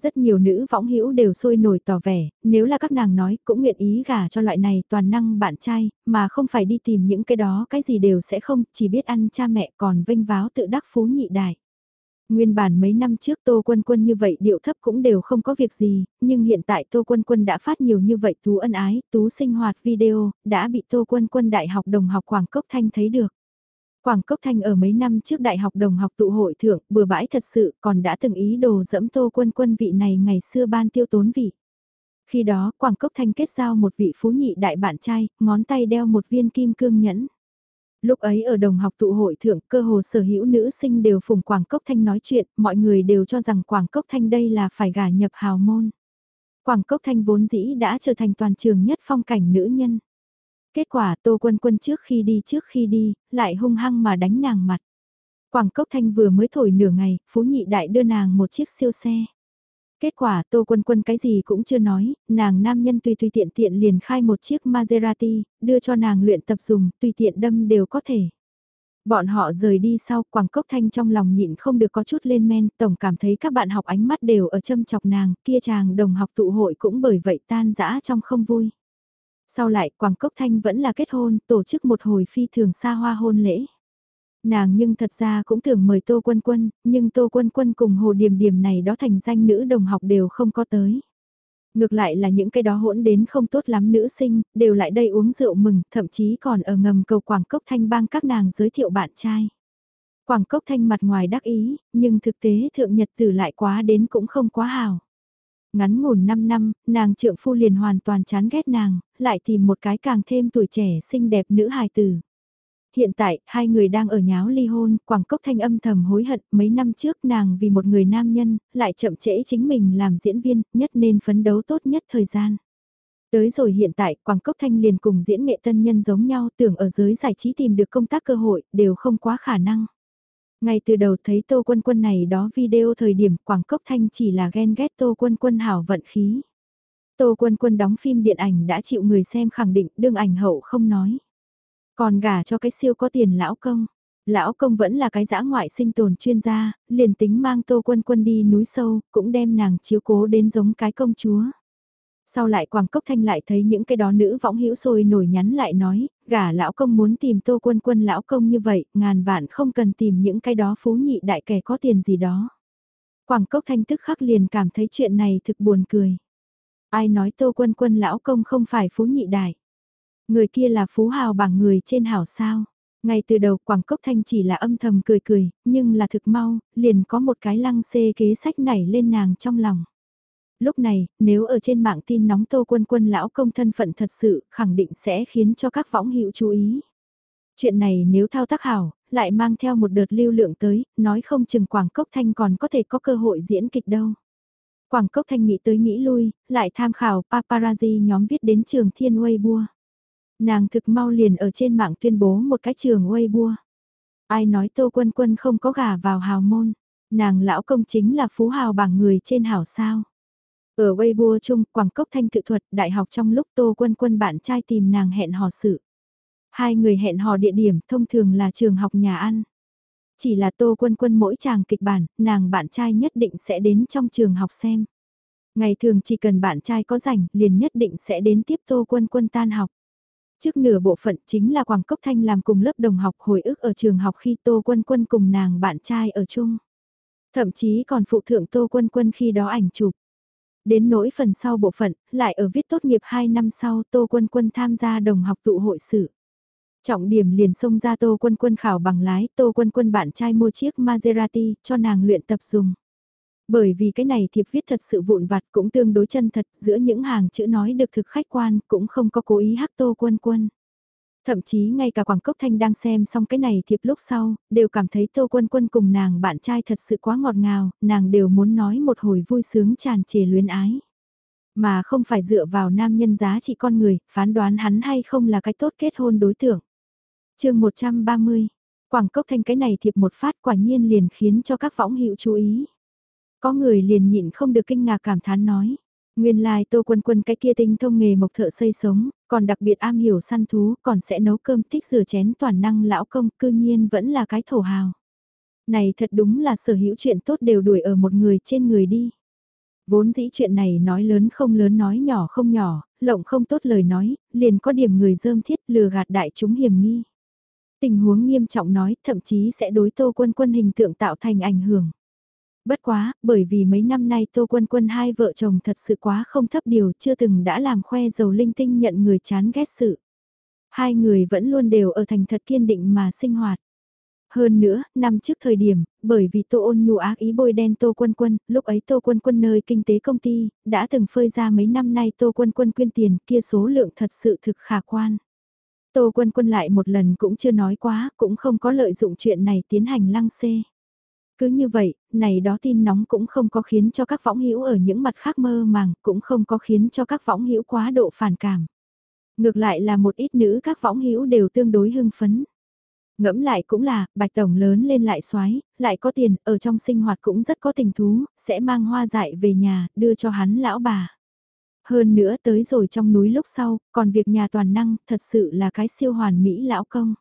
Rất nhiều nữ võng hữu đều sôi nổi tỏ vẻ, nếu là các nàng nói cũng nguyện ý gả cho loại này toàn năng bạn trai, mà không phải đi tìm những cái đó cái gì đều sẽ không, chỉ biết ăn cha mẹ còn vinh váo tự đắc phú nhị đại. Nguyên bản mấy năm trước Tô Quân Quân như vậy điệu thấp cũng đều không có việc gì, nhưng hiện tại Tô Quân Quân đã phát nhiều như vậy tú ân ái, tú sinh hoạt video, đã bị Tô Quân Quân Đại học Đồng học Quảng Cốc Thanh thấy được. Quảng Cốc Thanh ở mấy năm trước Đại học Đồng học tụ hội thượng, bừa bãi thật sự còn đã từng ý đồ dẫm tô quân quân vị này ngày xưa ban tiêu tốn vị. Khi đó, Quảng Cốc Thanh kết giao một vị phú nhị đại bạn trai, ngón tay đeo một viên kim cương nhẫn. Lúc ấy ở đồng học tụ hội thượng, cơ hồ sở hữu nữ sinh đều phùng Quảng Cốc Thanh nói chuyện, mọi người đều cho rằng Quảng Cốc Thanh đây là phải gả nhập hào môn. Quảng Cốc Thanh vốn dĩ đã trở thành toàn trường nhất phong cảnh nữ nhân. Kết quả Tô Quân Quân trước khi đi trước khi đi, lại hung hăng mà đánh nàng mặt. Quảng Cốc Thanh vừa mới thổi nửa ngày, Phú Nhị Đại đưa nàng một chiếc siêu xe. Kết quả Tô Quân Quân cái gì cũng chưa nói, nàng nam nhân tùy tùy tiện tiện liền khai một chiếc Maserati, đưa cho nàng luyện tập dùng, tùy tiện đâm đều có thể. Bọn họ rời đi sau, Quảng Cốc Thanh trong lòng nhịn không được có chút lên men, tổng cảm thấy các bạn học ánh mắt đều ở châm chọc nàng, kia chàng đồng học tụ hội cũng bởi vậy tan dã trong không vui. Sau lại Quảng Cốc Thanh vẫn là kết hôn, tổ chức một hồi phi thường xa hoa hôn lễ. Nàng nhưng thật ra cũng tưởng mời Tô Quân Quân, nhưng Tô Quân Quân cùng Hồ Điềm Điềm này đó thành danh nữ đồng học đều không có tới. Ngược lại là những cái đó hỗn đến không tốt lắm nữ sinh, đều lại đây uống rượu mừng, thậm chí còn ở ngầm cầu Quảng Cốc Thanh bang các nàng giới thiệu bạn trai. Quảng Cốc Thanh mặt ngoài đắc ý, nhưng thực tế thượng nhật tử lại quá đến cũng không quá hào. Ngắn ngủn 5 năm, nàng trượng phu liền hoàn toàn chán ghét nàng, lại tìm một cái càng thêm tuổi trẻ xinh đẹp nữ hài tử. Hiện tại, hai người đang ở nháo ly hôn, Quảng Cốc Thanh âm thầm hối hận, mấy năm trước nàng vì một người nam nhân, lại chậm trễ chính mình làm diễn viên, nhất nên phấn đấu tốt nhất thời gian. Tới rồi hiện tại, Quảng Cốc Thanh liền cùng diễn nghệ tân nhân giống nhau tưởng ở giới giải trí tìm được công tác cơ hội, đều không quá khả năng. Ngay từ đầu thấy Tô Quân Quân này đó video thời điểm Quảng Cốc Thanh chỉ là ghen ghét Tô Quân Quân hảo vận khí. Tô Quân Quân đóng phim điện ảnh đã chịu người xem khẳng định đương ảnh hậu không nói. Còn gả cho cái siêu có tiền lão công. Lão công vẫn là cái dã ngoại sinh tồn chuyên gia, liền tính mang Tô Quân Quân đi núi sâu, cũng đem nàng chiếu cố đến giống cái công chúa. Sau lại Quảng Cốc Thanh lại thấy những cái đó nữ võng hữu sôi nổi nhắn lại nói, gả lão công muốn tìm tô quân quân lão công như vậy, ngàn vạn không cần tìm những cái đó phú nhị đại kẻ có tiền gì đó. Quảng Cốc Thanh tức khắc liền cảm thấy chuyện này thực buồn cười. Ai nói tô quân quân lão công không phải phú nhị đại. Người kia là phú hào bằng người trên hảo sao. Ngay từ đầu Quảng Cốc Thanh chỉ là âm thầm cười cười, nhưng là thực mau, liền có một cái lăng xê kế sách nảy lên nàng trong lòng. Lúc này, nếu ở trên mạng tin nóng Tô Quân Quân lão công thân phận thật sự, khẳng định sẽ khiến cho các võng hữu chú ý. Chuyện này nếu thao tác hảo, lại mang theo một đợt lưu lượng tới, nói không chừng Quảng Cốc Thanh còn có thể có cơ hội diễn kịch đâu. Quảng Cốc Thanh nghĩ tới nghĩ lui, lại tham khảo paparazzi nhóm viết đến trường Thiên Weibo. Nàng thực mau liền ở trên mạng tuyên bố một cái trường Weibo. Ai nói Tô Quân Quân không có gà vào hào môn, nàng lão công chính là phú hào bảng người trên hảo sao. Ở Weibo chung, Quảng Cốc Thanh tự thuật, đại học trong lúc Tô Quân Quân bạn trai tìm nàng hẹn hò sự. Hai người hẹn hò địa điểm thông thường là trường học nhà ăn. Chỉ là Tô Quân Quân mỗi chàng kịch bản, nàng bạn trai nhất định sẽ đến trong trường học xem. Ngày thường chỉ cần bạn trai có rảnh, liền nhất định sẽ đến tiếp Tô Quân Quân tan học. Trước nửa bộ phận chính là Quảng Cốc Thanh làm cùng lớp đồng học hồi ức ở trường học khi Tô Quân Quân cùng nàng bạn trai ở chung. Thậm chí còn phụ thượng Tô Quân Quân khi đó ảnh chụp. Đến nỗi phần sau bộ phận, lại ở viết tốt nghiệp 2 năm sau Tô Quân Quân tham gia đồng học tụ hội sự. Trọng điểm liền xông ra Tô Quân Quân khảo bằng lái, Tô Quân Quân bạn trai mua chiếc Maserati cho nàng luyện tập dùng. Bởi vì cái này thiệp viết thật sự vụn vặt cũng tương đối chân thật giữa những hàng chữ nói được thực khách quan cũng không có cố ý hắc Tô Quân Quân. Thậm chí ngay cả Quảng Cốc Thanh đang xem xong cái này thiệp lúc sau, đều cảm thấy Tô Quân Quân cùng nàng bạn trai thật sự quá ngọt ngào, nàng đều muốn nói một hồi vui sướng tràn trề luyến ái. Mà không phải dựa vào nam nhân giá trị con người, phán đoán hắn hay không là cái tốt kết hôn đối tượng. chương 130, Quảng Cốc Thanh cái này thiệp một phát quả nhiên liền khiến cho các võng hữu chú ý. Có người liền nhịn không được kinh ngạc cảm thán nói. Nguyên lai like, Tô Quân Quân cái kia tinh thông nghề mộc thợ xây sống, còn đặc biệt am hiểu săn thú, còn sẽ nấu cơm thích rửa chén toàn năng lão công, cư nhiên vẫn là cái thổ hào. Này thật đúng là sở hữu chuyện tốt đều đuổi ở một người trên người đi. Vốn dĩ chuyện này nói lớn không lớn nói nhỏ không nhỏ, lộng không tốt lời nói, liền có điểm người dơm thiết lừa gạt đại chúng hiểm nghi. Tình huống nghiêm trọng nói thậm chí sẽ đối tô quân quân hình tượng tạo thành ảnh hưởng. Bất quá, bởi vì mấy năm nay Tô Quân Quân hai vợ chồng thật sự quá không thấp điều chưa từng đã làm khoe dầu linh tinh nhận người chán ghét sự. Hai người vẫn luôn đều ở thành thật kiên định mà sinh hoạt. Hơn nữa, năm trước thời điểm, bởi vì Tô ôn nhu ác ý bôi đen Tô Quân Quân, lúc ấy Tô Quân Quân nơi kinh tế công ty, đã từng phơi ra mấy năm nay Tô Quân Quân quyên tiền kia số lượng thật sự thực khả quan. Tô Quân Quân lại một lần cũng chưa nói quá, cũng không có lợi dụng chuyện này tiến hành lăng xê. Cứ như vậy, này đó tin nóng cũng không có khiến cho các võng hữu ở những mặt khác mơ màng, cũng không có khiến cho các võng hữu quá độ phản cảm. Ngược lại là một ít nữ các võng hữu đều tương đối hưng phấn. Ngẫm lại cũng là, bạch tổng lớn lên lại xoái, lại có tiền, ở trong sinh hoạt cũng rất có tình thú, sẽ mang hoa dại về nhà, đưa cho hắn lão bà. Hơn nữa tới rồi trong núi lúc sau, còn việc nhà toàn năng, thật sự là cái siêu hoàn mỹ lão công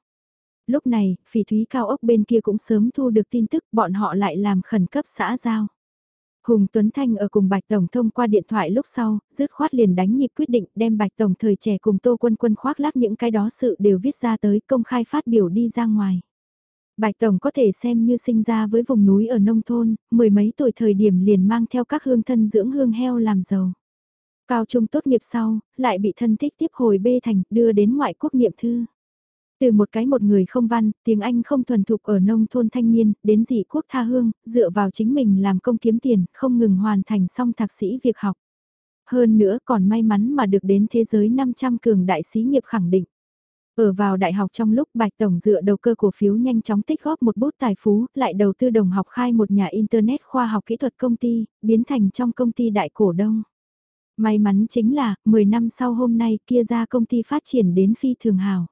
lúc này, phỉ thúy cao ốc bên kia cũng sớm thu được tin tức bọn họ lại làm khẩn cấp xã giao. Hùng Tuấn Thanh ở cùng Bạch Tổng thông qua điện thoại lúc sau, dứt khoát liền đánh nhịp quyết định đem Bạch Tổng thời trẻ cùng Tô Quân Quân khoác lác những cái đó sự đều viết ra tới công khai phát biểu đi ra ngoài. Bạch Tổng có thể xem như sinh ra với vùng núi ở nông thôn, mười mấy tuổi thời điểm liền mang theo các hương thân dưỡng hương heo làm giàu. Cao trung tốt nghiệp sau, lại bị thân thích tiếp hồi bê thành đưa đến ngoại quốc niệm thư. Từ một cái một người không văn, tiếng Anh không thuần thục ở nông thôn thanh niên, đến dị quốc tha hương, dựa vào chính mình làm công kiếm tiền, không ngừng hoàn thành xong thạc sĩ việc học. Hơn nữa còn may mắn mà được đến thế giới 500 cường đại sĩ nghiệp khẳng định. Ở vào đại học trong lúc Bạch Tổng dựa đầu cơ cổ phiếu nhanh chóng tích góp một bút tài phú, lại đầu tư đồng học khai một nhà Internet khoa học kỹ thuật công ty, biến thành trong công ty đại cổ đông. May mắn chính là, 10 năm sau hôm nay kia ra công ty phát triển đến phi thường hào.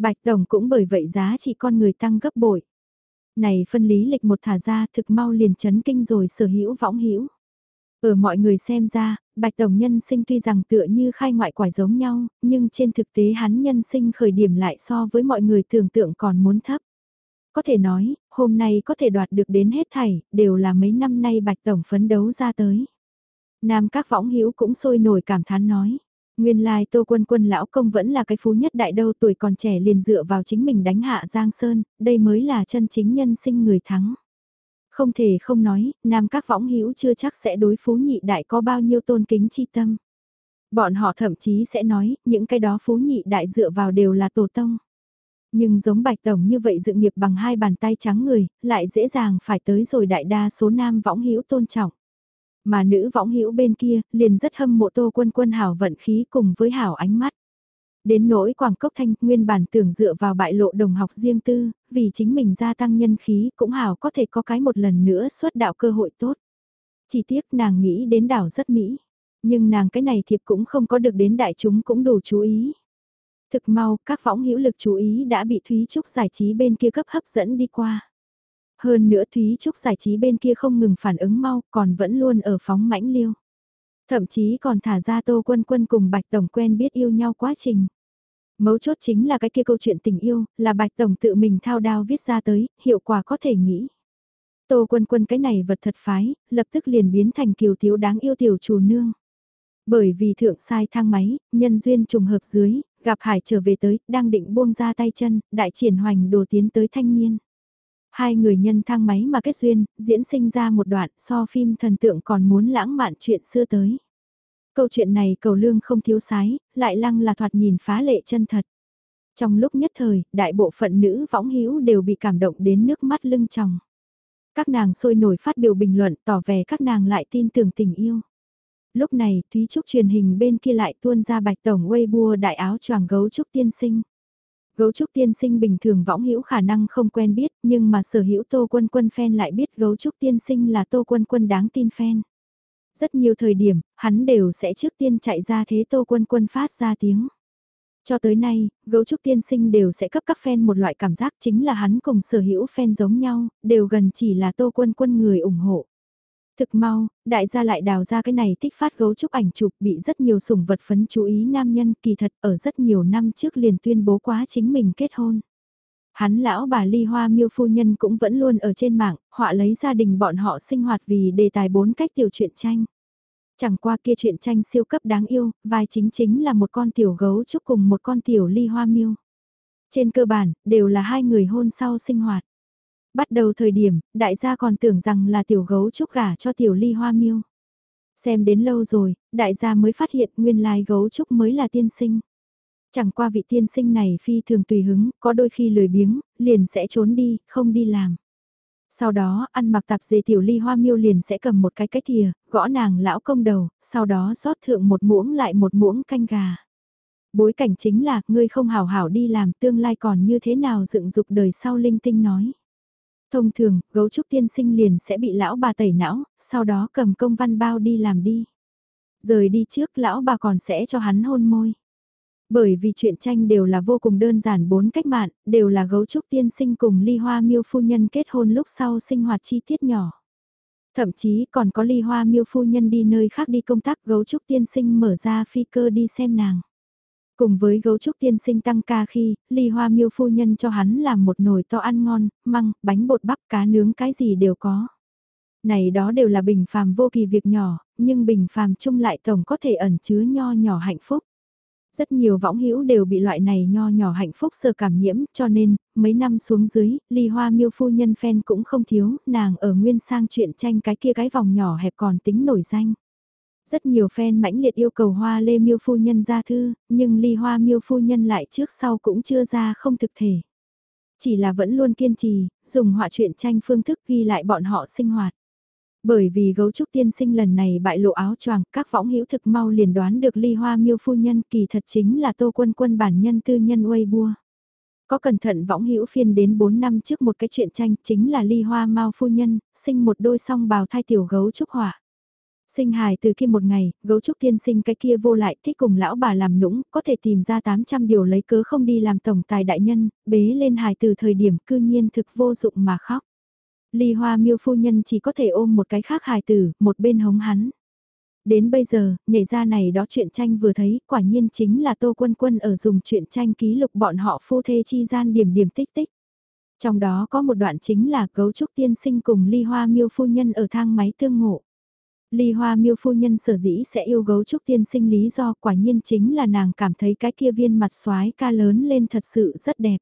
Bạch Tổng cũng bởi vậy giá trị con người tăng gấp bội. Này phân lý lịch một thả ra thực mau liền chấn kinh rồi sở hữu võng hữu Ở mọi người xem ra, Bạch Tổng nhân sinh tuy rằng tựa như khai ngoại quả giống nhau, nhưng trên thực tế hắn nhân sinh khởi điểm lại so với mọi người tưởng tượng còn muốn thấp. Có thể nói, hôm nay có thể đoạt được đến hết thảy, đều là mấy năm nay Bạch Tổng phấn đấu ra tới. Nam các võng hữu cũng sôi nổi cảm thán nói. Nguyên lai Tô Quân Quân lão công vẫn là cái phú nhất đại đâu tuổi còn trẻ liền dựa vào chính mình đánh hạ Giang Sơn, đây mới là chân chính nhân sinh người thắng. Không thể không nói, nam các võng hữu chưa chắc sẽ đối phú nhị đại có bao nhiêu tôn kính chi tâm. Bọn họ thậm chí sẽ nói, những cái đó phú nhị đại dựa vào đều là tổ tông. Nhưng giống bạch tổng như vậy dự nghiệp bằng hai bàn tay trắng người, lại dễ dàng phải tới rồi đại đa số nam võng hữu tôn trọng. Mà nữ võng hữu bên kia, liền rất hâm mộ tô quân quân hảo vận khí cùng với hảo ánh mắt. Đến nỗi Quảng Cốc Thanh nguyên bản tưởng dựa vào bại lộ đồng học riêng tư, vì chính mình gia tăng nhân khí cũng hảo có thể có cái một lần nữa xuất đạo cơ hội tốt. Chỉ tiếc nàng nghĩ đến đảo rất mỹ, nhưng nàng cái này thiệp cũng không có được đến đại chúng cũng đủ chú ý. Thực mau, các võng hữu lực chú ý đã bị Thúy Trúc giải trí bên kia cấp hấp dẫn đi qua. Hơn nữa Thúy Trúc giải trí bên kia không ngừng phản ứng mau, còn vẫn luôn ở phóng mãnh liêu. Thậm chí còn thả ra Tô Quân Quân cùng Bạch Tổng quen biết yêu nhau quá trình. Mấu chốt chính là cái kia câu chuyện tình yêu, là Bạch Tổng tự mình thao đao viết ra tới, hiệu quả có thể nghĩ. Tô Quân Quân cái này vật thật phái, lập tức liền biến thành kiều thiếu đáng yêu tiểu chủ nương. Bởi vì thượng sai thang máy, nhân duyên trùng hợp dưới, gặp Hải trở về tới, đang định buông ra tay chân, đại triển hoành đồ tiến tới thanh niên. Hai người nhân thang máy mà kết duyên, diễn sinh ra một đoạn so phim thần tượng còn muốn lãng mạn chuyện xưa tới. Câu chuyện này cầu lương không thiếu sái, lại lăng là thoạt nhìn phá lệ chân thật. Trong lúc nhất thời, đại bộ phận nữ võng hữu đều bị cảm động đến nước mắt lưng tròng. Các nàng sôi nổi phát biểu bình luận tỏ vẻ các nàng lại tin tưởng tình yêu. Lúc này, Thúy Trúc truyền hình bên kia lại tuôn ra bạch tổng Weibo đại áo choàng gấu trúc tiên sinh. Gấu trúc tiên sinh bình thường võng hữu khả năng không quen biết, nhưng mà sở hữu Tô Quân Quân fan lại biết gấu trúc tiên sinh là Tô Quân Quân đáng tin fan. Rất nhiều thời điểm, hắn đều sẽ trước tiên chạy ra thế Tô Quân Quân phát ra tiếng. Cho tới nay, gấu trúc tiên sinh đều sẽ cấp các fan một loại cảm giác chính là hắn cùng sở hữu fan giống nhau, đều gần chỉ là Tô Quân Quân người ủng hộ. Thực mau, đại gia lại đào ra cái này thích phát gấu chúc ảnh chụp bị rất nhiều sủng vật phấn chú ý nam nhân kỳ thật ở rất nhiều năm trước liền tuyên bố quá chính mình kết hôn. Hắn lão bà ly hoa miêu phu nhân cũng vẫn luôn ở trên mạng, họa lấy gia đình bọn họ sinh hoạt vì đề tài bốn cách tiểu truyện tranh. Chẳng qua kia truyện tranh siêu cấp đáng yêu, vai chính chính là một con tiểu gấu trúc cùng một con tiểu ly hoa miêu. Trên cơ bản, đều là hai người hôn sau sinh hoạt. Bắt đầu thời điểm, đại gia còn tưởng rằng là tiểu gấu trúc gả cho tiểu ly hoa miêu. Xem đến lâu rồi, đại gia mới phát hiện nguyên lai gấu trúc mới là tiên sinh. Chẳng qua vị tiên sinh này phi thường tùy hứng, có đôi khi lười biếng, liền sẽ trốn đi, không đi làm. Sau đó, ăn mặc tạp dề tiểu ly hoa miêu liền sẽ cầm một cái cái thìa, gõ nàng lão công đầu, sau đó rót thượng một muỗng lại một muỗng canh gà. Bối cảnh chính là, ngươi không hảo hảo đi làm tương lai còn như thế nào dựng dục đời sau linh tinh nói. Thông thường, gấu trúc tiên sinh liền sẽ bị lão bà tẩy não, sau đó cầm công văn bao đi làm đi. Rời đi trước lão bà còn sẽ cho hắn hôn môi. Bởi vì chuyện tranh đều là vô cùng đơn giản bốn cách mạng, đều là gấu trúc tiên sinh cùng ly hoa miêu phu nhân kết hôn lúc sau sinh hoạt chi tiết nhỏ. Thậm chí còn có ly hoa miêu phu nhân đi nơi khác đi công tác gấu trúc tiên sinh mở ra phi cơ đi xem nàng. Cùng với gấu trúc tiên sinh tăng ca khi, ly hoa miêu phu nhân cho hắn làm một nồi to ăn ngon, măng, bánh bột bắp cá nướng cái gì đều có. Này đó đều là bình phàm vô kỳ việc nhỏ, nhưng bình phàm chung lại tổng có thể ẩn chứa nho nhỏ hạnh phúc. Rất nhiều võng hữu đều bị loại này nho nhỏ hạnh phúc sơ cảm nhiễm, cho nên, mấy năm xuống dưới, ly hoa miêu phu nhân fan cũng không thiếu, nàng ở nguyên sang chuyện tranh cái kia cái vòng nhỏ hẹp còn tính nổi danh. Rất nhiều fan mãnh liệt yêu cầu hoa lê miêu phu nhân ra thư, nhưng ly hoa miêu phu nhân lại trước sau cũng chưa ra không thực thể. Chỉ là vẫn luôn kiên trì, dùng họa truyện tranh phương thức ghi lại bọn họ sinh hoạt. Bởi vì gấu trúc tiên sinh lần này bại lộ áo choàng, các võng hữu thực mau liền đoán được ly hoa miêu phu nhân kỳ thật chính là tô quân quân bản nhân tư nhân Weibo. Có cẩn thận võng hữu phiên đến 4 năm trước một cái chuyện tranh chính là ly hoa mau phu nhân, sinh một đôi song bào thai tiểu gấu trúc hỏa. Sinh hài từ kia một ngày, gấu trúc tiên sinh cái kia vô lại thích cùng lão bà làm nũng, có thể tìm ra 800 điều lấy cớ không đi làm tổng tài đại nhân, bế lên hài từ thời điểm cư nhiên thực vô dụng mà khóc. Ly hoa miêu phu nhân chỉ có thể ôm một cái khác hài tử, một bên hống hắn. Đến bây giờ, nhảy ra này đó chuyện tranh vừa thấy, quả nhiên chính là Tô Quân Quân ở dùng chuyện tranh ký lục bọn họ phu thê chi gian điểm điểm tích tích. Trong đó có một đoạn chính là cấu trúc tiên sinh cùng ly hoa miêu phu nhân ở thang máy tương ngộ. Ly hoa miêu phu nhân sở dĩ sẽ yêu gấu trúc tiên sinh lý do quả nhiên chính là nàng cảm thấy cái kia viên mặt soái ca lớn lên thật sự rất đẹp.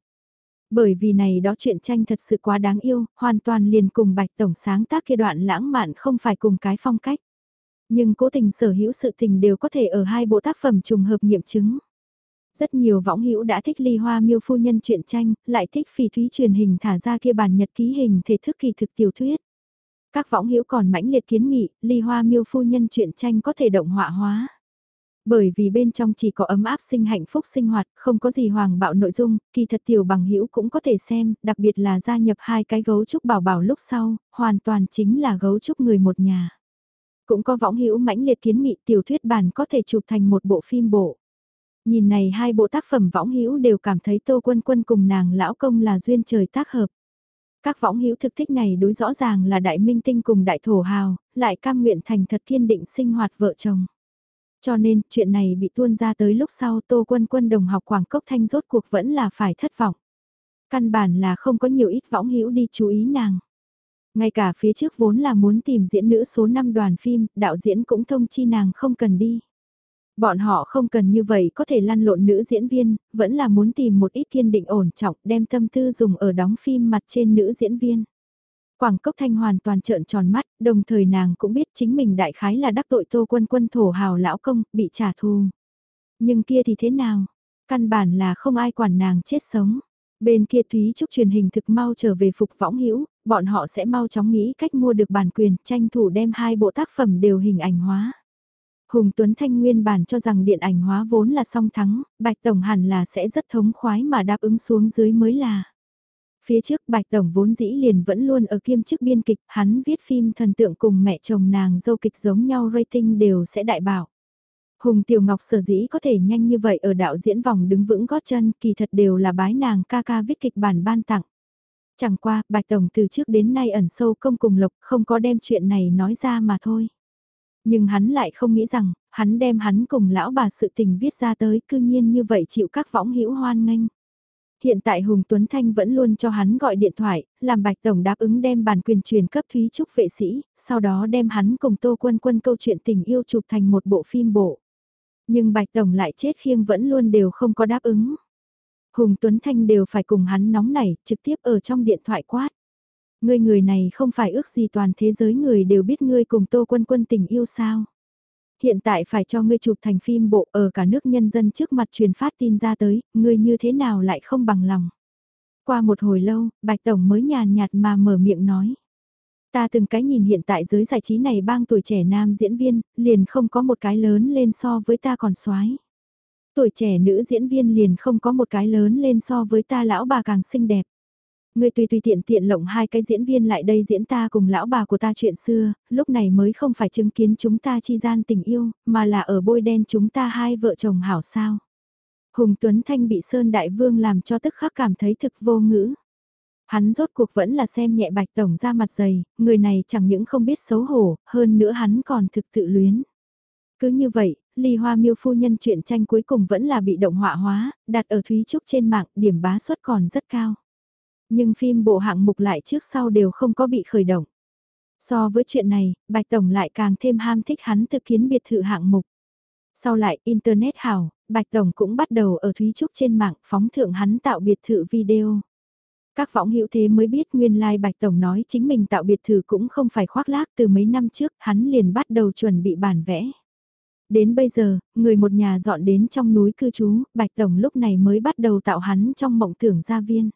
Bởi vì này đó chuyện tranh thật sự quá đáng yêu, hoàn toàn liền cùng bạch tổng sáng tác kia đoạn lãng mạn không phải cùng cái phong cách. Nhưng cố tình sở hữu sự tình đều có thể ở hai bộ tác phẩm trùng hợp nghiệm chứng. Rất nhiều võng hữu đã thích ly hoa miêu phu nhân truyện tranh, lại thích phỉ thúy truyền hình thả ra kia bản nhật ký hình thể thức kỳ thực tiểu thuyết. Các võng hữu còn mãnh liệt kiến nghị, ly hoa miêu phu nhân truyện tranh có thể động họa hóa. Bởi vì bên trong chỉ có ấm áp sinh hạnh phúc sinh hoạt, không có gì hoàng bạo nội dung, kỳ thật tiểu bằng hữu cũng có thể xem, đặc biệt là gia nhập hai cái gấu trúc bảo bảo lúc sau, hoàn toàn chính là gấu trúc người một nhà. Cũng có võng hữu mãnh liệt kiến nghị tiểu thuyết bản có thể chụp thành một bộ phim bộ. Nhìn này hai bộ tác phẩm võng hữu đều cảm thấy Tô Quân Quân cùng nàng lão công là duyên trời tác hợp. Các võng hữu thực thích này đối rõ ràng là đại minh tinh cùng đại thổ hào, lại cam nguyện thành thật thiên định sinh hoạt vợ chồng. Cho nên, chuyện này bị tuôn ra tới lúc sau Tô Quân Quân đồng học Quảng Cốc Thanh rốt cuộc vẫn là phải thất vọng. Căn bản là không có nhiều ít võng hữu đi chú ý nàng. Ngay cả phía trước vốn là muốn tìm diễn nữ số 5 đoàn phim, đạo diễn cũng thông chi nàng không cần đi. Bọn họ không cần như vậy có thể lăn lộn nữ diễn viên, vẫn là muốn tìm một ít kiên định ổn trọng đem tâm tư dùng ở đóng phim mặt trên nữ diễn viên. Quảng Cốc Thanh hoàn toàn trợn tròn mắt, đồng thời nàng cũng biết chính mình đại khái là đắc tội tô quân quân thổ hào lão công, bị trả thù. Nhưng kia thì thế nào? Căn bản là không ai quản nàng chết sống. Bên kia Thúy Trúc truyền hình thực mau trở về phục võng hữu bọn họ sẽ mau chóng nghĩ cách mua được bản quyền, tranh thủ đem hai bộ tác phẩm đều hình ảnh hóa. Hùng Tuấn Thanh nguyên bản cho rằng điện ảnh hóa vốn là song thắng, Bạch Tổng hẳn là sẽ rất thống khoái mà đáp ứng xuống dưới mới là. Phía trước Bạch Tổng vốn dĩ liền vẫn luôn ở kiêm chức biên kịch, hắn viết phim thần tượng cùng mẹ chồng nàng dâu kịch giống nhau rating đều sẽ đại bảo. Hùng Tiểu Ngọc sở dĩ có thể nhanh như vậy ở đạo diễn vòng đứng vững gót chân kỳ thật đều là bái nàng ca ca viết kịch bản ban tặng. Chẳng qua, Bạch Tổng từ trước đến nay ẩn sâu công cùng lộc không có đem chuyện này nói ra mà thôi. Nhưng hắn lại không nghĩ rằng, hắn đem hắn cùng lão bà sự tình viết ra tới cư nhiên như vậy chịu các võng hữu hoan nghênh. Hiện tại Hùng Tuấn Thanh vẫn luôn cho hắn gọi điện thoại, làm Bạch Tổng đáp ứng đem bản quyền truyền cấp Thúy Trúc vệ sĩ, sau đó đem hắn cùng Tô Quân Quân câu chuyện tình yêu chụp thành một bộ phim bộ. Nhưng Bạch Tổng lại chết khiêng vẫn luôn đều không có đáp ứng. Hùng Tuấn Thanh đều phải cùng hắn nóng nảy, trực tiếp ở trong điện thoại quát. Ngươi người này không phải ước gì toàn thế giới người đều biết ngươi cùng Tô Quân Quân tình yêu sao. Hiện tại phải cho ngươi chụp thành phim bộ ở cả nước nhân dân trước mặt truyền phát tin ra tới, ngươi như thế nào lại không bằng lòng. Qua một hồi lâu, Bạch Tổng mới nhàn nhạt mà mở miệng nói. Ta từng cái nhìn hiện tại giới giải trí này bang tuổi trẻ nam diễn viên, liền không có một cái lớn lên so với ta còn soái Tuổi trẻ nữ diễn viên liền không có một cái lớn lên so với ta lão bà càng xinh đẹp. Người tùy tùy tiện tiện lộng hai cái diễn viên lại đây diễn ta cùng lão bà của ta chuyện xưa, lúc này mới không phải chứng kiến chúng ta chi gian tình yêu, mà là ở bôi đen chúng ta hai vợ chồng hảo sao. Hùng Tuấn Thanh bị Sơn Đại Vương làm cho tức khắc cảm thấy thực vô ngữ. Hắn rốt cuộc vẫn là xem nhẹ bạch tổng ra mặt dày, người này chẳng những không biết xấu hổ, hơn nữa hắn còn thực tự luyến. Cứ như vậy, ly hoa miêu phu nhân chuyện tranh cuối cùng vẫn là bị động họa hóa, đặt ở Thúy Trúc trên mạng, điểm bá suất còn rất cao. Nhưng phim bộ hạng mục lại trước sau đều không có bị khởi động. So với chuyện này, Bạch Tổng lại càng thêm ham thích hắn thực kiến biệt thự hạng mục. Sau lại, Internet hảo, Bạch Tổng cũng bắt đầu ở Thúy Trúc trên mạng phóng thượng hắn tạo biệt thự video. Các võng hữu thế mới biết nguyên lai like Bạch Tổng nói chính mình tạo biệt thự cũng không phải khoác lác từ mấy năm trước, hắn liền bắt đầu chuẩn bị bản vẽ. Đến bây giờ, người một nhà dọn đến trong núi cư trú, Bạch Tổng lúc này mới bắt đầu tạo hắn trong mộng tưởng gia viên.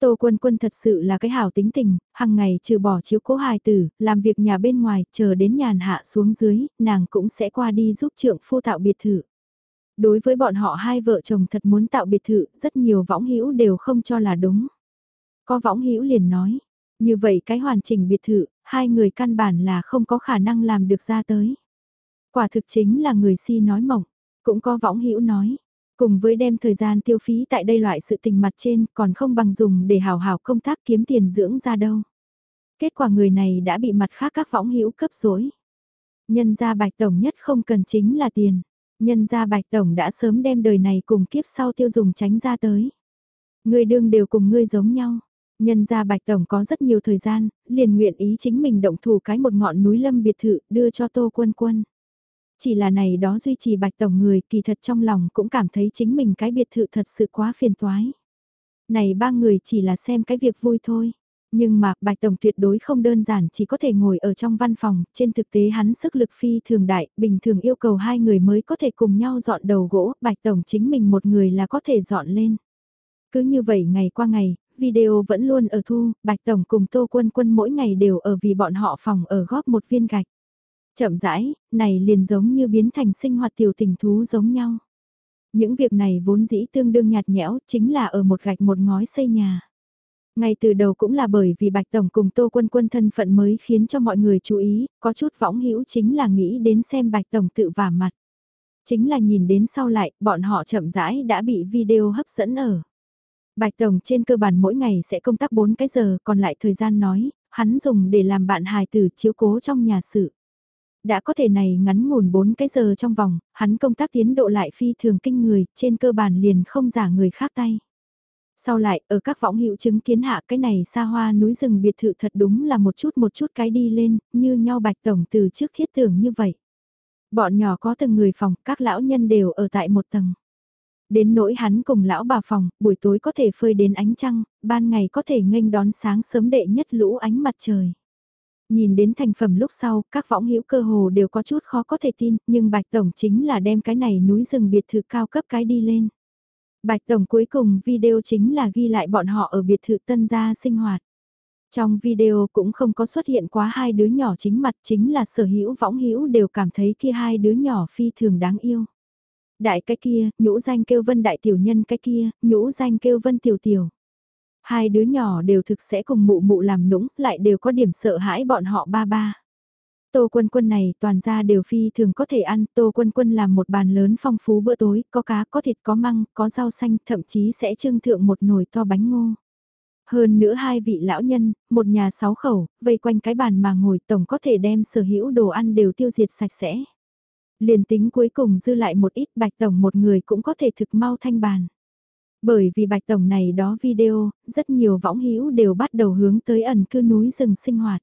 Tô Quân Quân thật sự là cái hảo tính tình, hằng ngày trừ bỏ chiếu cố hài tử, làm việc nhà bên ngoài, chờ đến nhàn hạ xuống dưới, nàng cũng sẽ qua đi giúp trượng phu tạo biệt thự. Đối với bọn họ hai vợ chồng thật muốn tạo biệt thự, rất nhiều võng hữu đều không cho là đúng. Có võng hữu liền nói, Như vậy cái hoàn chỉnh biệt thự, hai người căn bản là không có khả năng làm được ra tới. Quả thực chính là người si nói mộng, cũng có võng hữu nói. Cùng với đem thời gian tiêu phí tại đây loại sự tình mặt trên còn không bằng dùng để hào hào công tác kiếm tiền dưỡng ra đâu. Kết quả người này đã bị mặt khác các võng hữu cấp dối. Nhân gia bạch tổng nhất không cần chính là tiền. Nhân gia bạch tổng đã sớm đem đời này cùng kiếp sau tiêu dùng tránh ra tới. Người đương đều cùng ngươi giống nhau. Nhân gia bạch tổng có rất nhiều thời gian, liền nguyện ý chính mình động thủ cái một ngọn núi lâm biệt thự đưa cho tô quân quân. Chỉ là này đó duy trì bạch tổng người kỳ thật trong lòng cũng cảm thấy chính mình cái biệt thự thật sự quá phiền toái. Này ba người chỉ là xem cái việc vui thôi. Nhưng mà, Bạch Tổng tuyệt đối không đơn giản chỉ có thể ngồi ở trong văn phòng, trên thực tế hắn sức lực phi thường đại, bình thường yêu cầu hai người mới có thể cùng nhau dọn đầu gỗ, Bạch Tổng chính mình một người là có thể dọn lên. Cứ như vậy ngày qua ngày, video vẫn luôn ở thu, Bạch Tổng cùng Tô Quân Quân mỗi ngày đều ở vì bọn họ phòng ở góp một viên gạch. Chậm rãi, này liền giống như biến thành sinh hoạt tiểu tình thú giống nhau. Những việc này vốn dĩ tương đương nhạt nhẽo, chính là ở một gạch một ngói xây nhà. Ngay từ đầu cũng là bởi vì Bạch Tổng cùng Tô Quân Quân thân phận mới khiến cho mọi người chú ý, có chút võng hữu chính là nghĩ đến xem Bạch Tổng tự vả mặt. Chính là nhìn đến sau lại, bọn họ chậm rãi đã bị video hấp dẫn ở. Bạch Tổng trên cơ bản mỗi ngày sẽ công tác 4 cái giờ, còn lại thời gian nói, hắn dùng để làm bạn hài tử chiếu cố trong nhà sự. Đã có thể này ngắn ngủn 4 cái giờ trong vòng, hắn công tác tiến độ lại phi thường kinh người, trên cơ bản liền không giả người khác tay. Sau lại, ở các võng hiệu chứng kiến hạ cái này xa hoa núi rừng biệt thự thật đúng là một chút một chút cái đi lên, như nhau bạch tổng từ trước thiết tưởng như vậy. Bọn nhỏ có từng người phòng, các lão nhân đều ở tại một tầng. Đến nỗi hắn cùng lão bà phòng, buổi tối có thể phơi đến ánh trăng, ban ngày có thể nghênh đón sáng sớm đệ nhất lũ ánh mặt trời. Nhìn đến thành phẩm lúc sau, các võng hữu cơ hồ đều có chút khó có thể tin, nhưng Bạch Tổng chính là đem cái này núi rừng biệt thự cao cấp cái đi lên. Bạch Tổng cuối cùng video chính là ghi lại bọn họ ở biệt thự tân gia sinh hoạt. Trong video cũng không có xuất hiện quá hai đứa nhỏ chính mặt chính là sở hữu võng hữu đều cảm thấy kia hai đứa nhỏ phi thường đáng yêu. Đại cái kia, nhũ danh kêu vân đại tiểu nhân cái kia, nhũ danh kêu vân tiểu tiểu. Hai đứa nhỏ đều thực sẽ cùng mụ mụ làm nũng, lại đều có điểm sợ hãi bọn họ ba ba. Tô quân quân này toàn ra đều phi thường có thể ăn, tô quân quân làm một bàn lớn phong phú bữa tối, có cá, có thịt, có măng, có rau xanh, thậm chí sẽ trưng thượng một nồi to bánh ngô. Hơn nữa hai vị lão nhân, một nhà sáu khẩu, vây quanh cái bàn mà ngồi tổng có thể đem sở hữu đồ ăn đều tiêu diệt sạch sẽ. Liền tính cuối cùng dư lại một ít bạch tổng một người cũng có thể thực mau thanh bàn. Bởi vì bạch tổng này đó video, rất nhiều võng hữu đều bắt đầu hướng tới ẩn cư núi rừng sinh hoạt.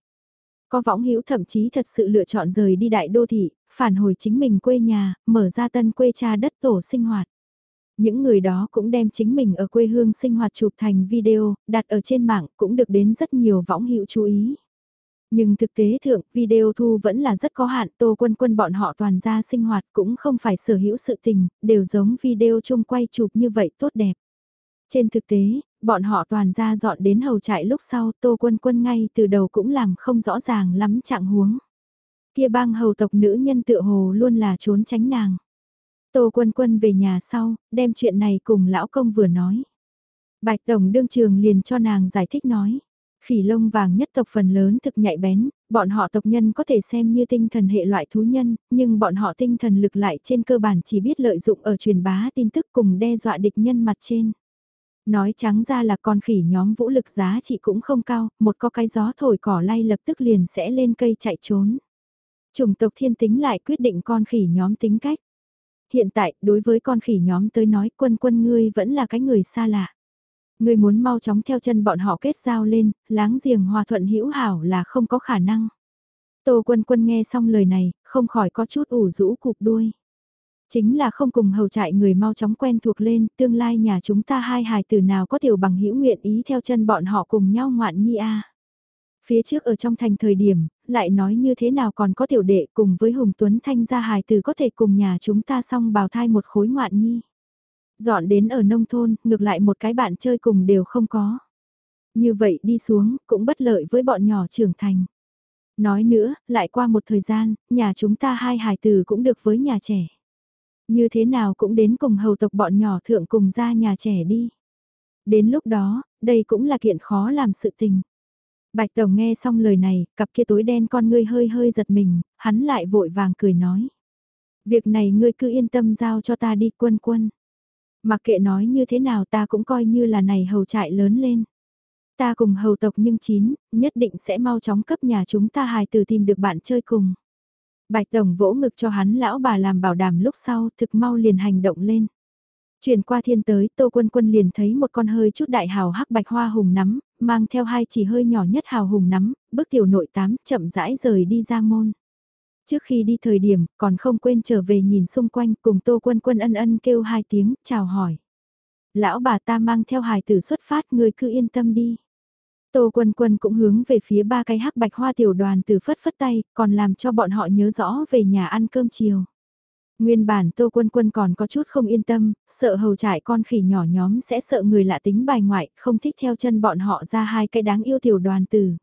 Có võng hữu thậm chí thật sự lựa chọn rời đi đại đô thị, phản hồi chính mình quê nhà, mở ra tân quê cha đất tổ sinh hoạt. Những người đó cũng đem chính mình ở quê hương sinh hoạt chụp thành video, đặt ở trên mạng cũng được đến rất nhiều võng hữu chú ý. Nhưng thực tế thượng, video thu vẫn là rất có hạn, tô quân quân bọn họ toàn ra sinh hoạt cũng không phải sở hữu sự tình, đều giống video chung quay chụp như vậy tốt đẹp. Trên thực tế, bọn họ toàn ra dọn đến hầu trại lúc sau tô quân quân ngay từ đầu cũng làm không rõ ràng lắm trạng huống. Kia bang hầu tộc nữ nhân tựa hồ luôn là trốn tránh nàng. Tô quân quân về nhà sau, đem chuyện này cùng lão công vừa nói. Bạch Tổng đương trường liền cho nàng giải thích nói. Khỉ lông vàng nhất tộc phần lớn thực nhạy bén, bọn họ tộc nhân có thể xem như tinh thần hệ loại thú nhân, nhưng bọn họ tinh thần lực lại trên cơ bản chỉ biết lợi dụng ở truyền bá tin tức cùng đe dọa địch nhân mặt trên. Nói trắng ra là con khỉ nhóm vũ lực giá trị cũng không cao, một có cái gió thổi cỏ lay lập tức liền sẽ lên cây chạy trốn. Chủng tộc thiên tính lại quyết định con khỉ nhóm tính cách. Hiện tại, đối với con khỉ nhóm tới nói quân quân ngươi vẫn là cái người xa lạ. Ngươi muốn mau chóng theo chân bọn họ kết giao lên, láng giềng hòa thuận hữu hảo là không có khả năng. Tô quân quân nghe xong lời này, không khỏi có chút ủ rũ cục đuôi. Chính là không cùng hầu trại người mau chóng quen thuộc lên, tương lai nhà chúng ta hai hài tử nào có tiểu bằng hữu nguyện ý theo chân bọn họ cùng nhau ngoạn nhi a. Phía trước ở trong thành thời điểm, lại nói như thế nào còn có tiểu đệ cùng với Hùng Tuấn Thanh gia hài tử có thể cùng nhà chúng ta xong bào thai một khối ngoạn nhi. Dọn đến ở nông thôn, ngược lại một cái bạn chơi cùng đều không có. Như vậy đi xuống, cũng bất lợi với bọn nhỏ trưởng thành. Nói nữa, lại qua một thời gian, nhà chúng ta hai hài tử cũng được với nhà trẻ. Như thế nào cũng đến cùng hầu tộc bọn nhỏ thượng cùng ra nhà trẻ đi. Đến lúc đó, đây cũng là kiện khó làm sự tình. Bạch Tổng nghe xong lời này, cặp kia tối đen con ngươi hơi hơi giật mình, hắn lại vội vàng cười nói. Việc này ngươi cứ yên tâm giao cho ta đi quân quân. Mặc kệ nói như thế nào ta cũng coi như là này hầu trại lớn lên. Ta cùng hầu tộc nhưng chín, nhất định sẽ mau chóng cấp nhà chúng ta hài từ tìm được bạn chơi cùng. Bạch Tổng vỗ ngực cho hắn lão bà làm bảo đảm lúc sau thực mau liền hành động lên. Chuyển qua thiên tới, Tô Quân Quân liền thấy một con hơi chút đại hào hắc bạch hoa hùng nắm, mang theo hai chỉ hơi nhỏ nhất hào hùng nắm, bước tiểu nội tám, chậm rãi rời đi ra môn. Trước khi đi thời điểm, còn không quên trở về nhìn xung quanh cùng Tô Quân Quân ân ân kêu hai tiếng, chào hỏi. Lão bà ta mang theo hài tử xuất phát, người cứ yên tâm đi. Tô Quân Quân cũng hướng về phía ba cái hắc bạch hoa tiểu đoàn từ phất phất tay, còn làm cho bọn họ nhớ rõ về nhà ăn cơm chiều. Nguyên bản Tô Quân Quân còn có chút không yên tâm, sợ hầu trại con khỉ nhỏ nhóm sẽ sợ người lạ tính bài ngoại, không thích theo chân bọn họ ra hai cái đáng yêu tiểu đoàn tử.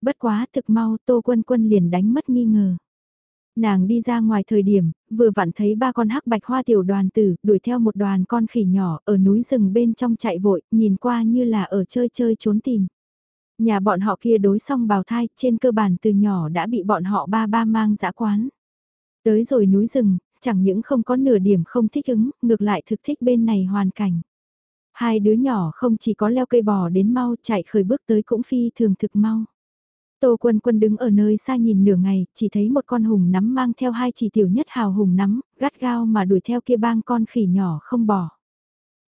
Bất quá thực mau Tô Quân Quân liền đánh mất nghi ngờ. Nàng đi ra ngoài thời điểm, vừa vặn thấy ba con hắc bạch hoa tiểu đoàn tử, đuổi theo một đoàn con khỉ nhỏ ở núi rừng bên trong chạy vội, nhìn qua như là ở chơi chơi trốn tìm. Nhà bọn họ kia đối xong bào thai, trên cơ bản từ nhỏ đã bị bọn họ ba ba mang dã quán. Tới rồi núi rừng, chẳng những không có nửa điểm không thích ứng, ngược lại thực thích bên này hoàn cảnh. Hai đứa nhỏ không chỉ có leo cây bò đến mau chạy khởi bước tới cũng phi thường thực mau. Tô quân quân đứng ở nơi xa nhìn nửa ngày, chỉ thấy một con hùng nắm mang theo hai chỉ tiểu nhất hào hùng nắm, gắt gao mà đuổi theo kia bang con khỉ nhỏ không bỏ.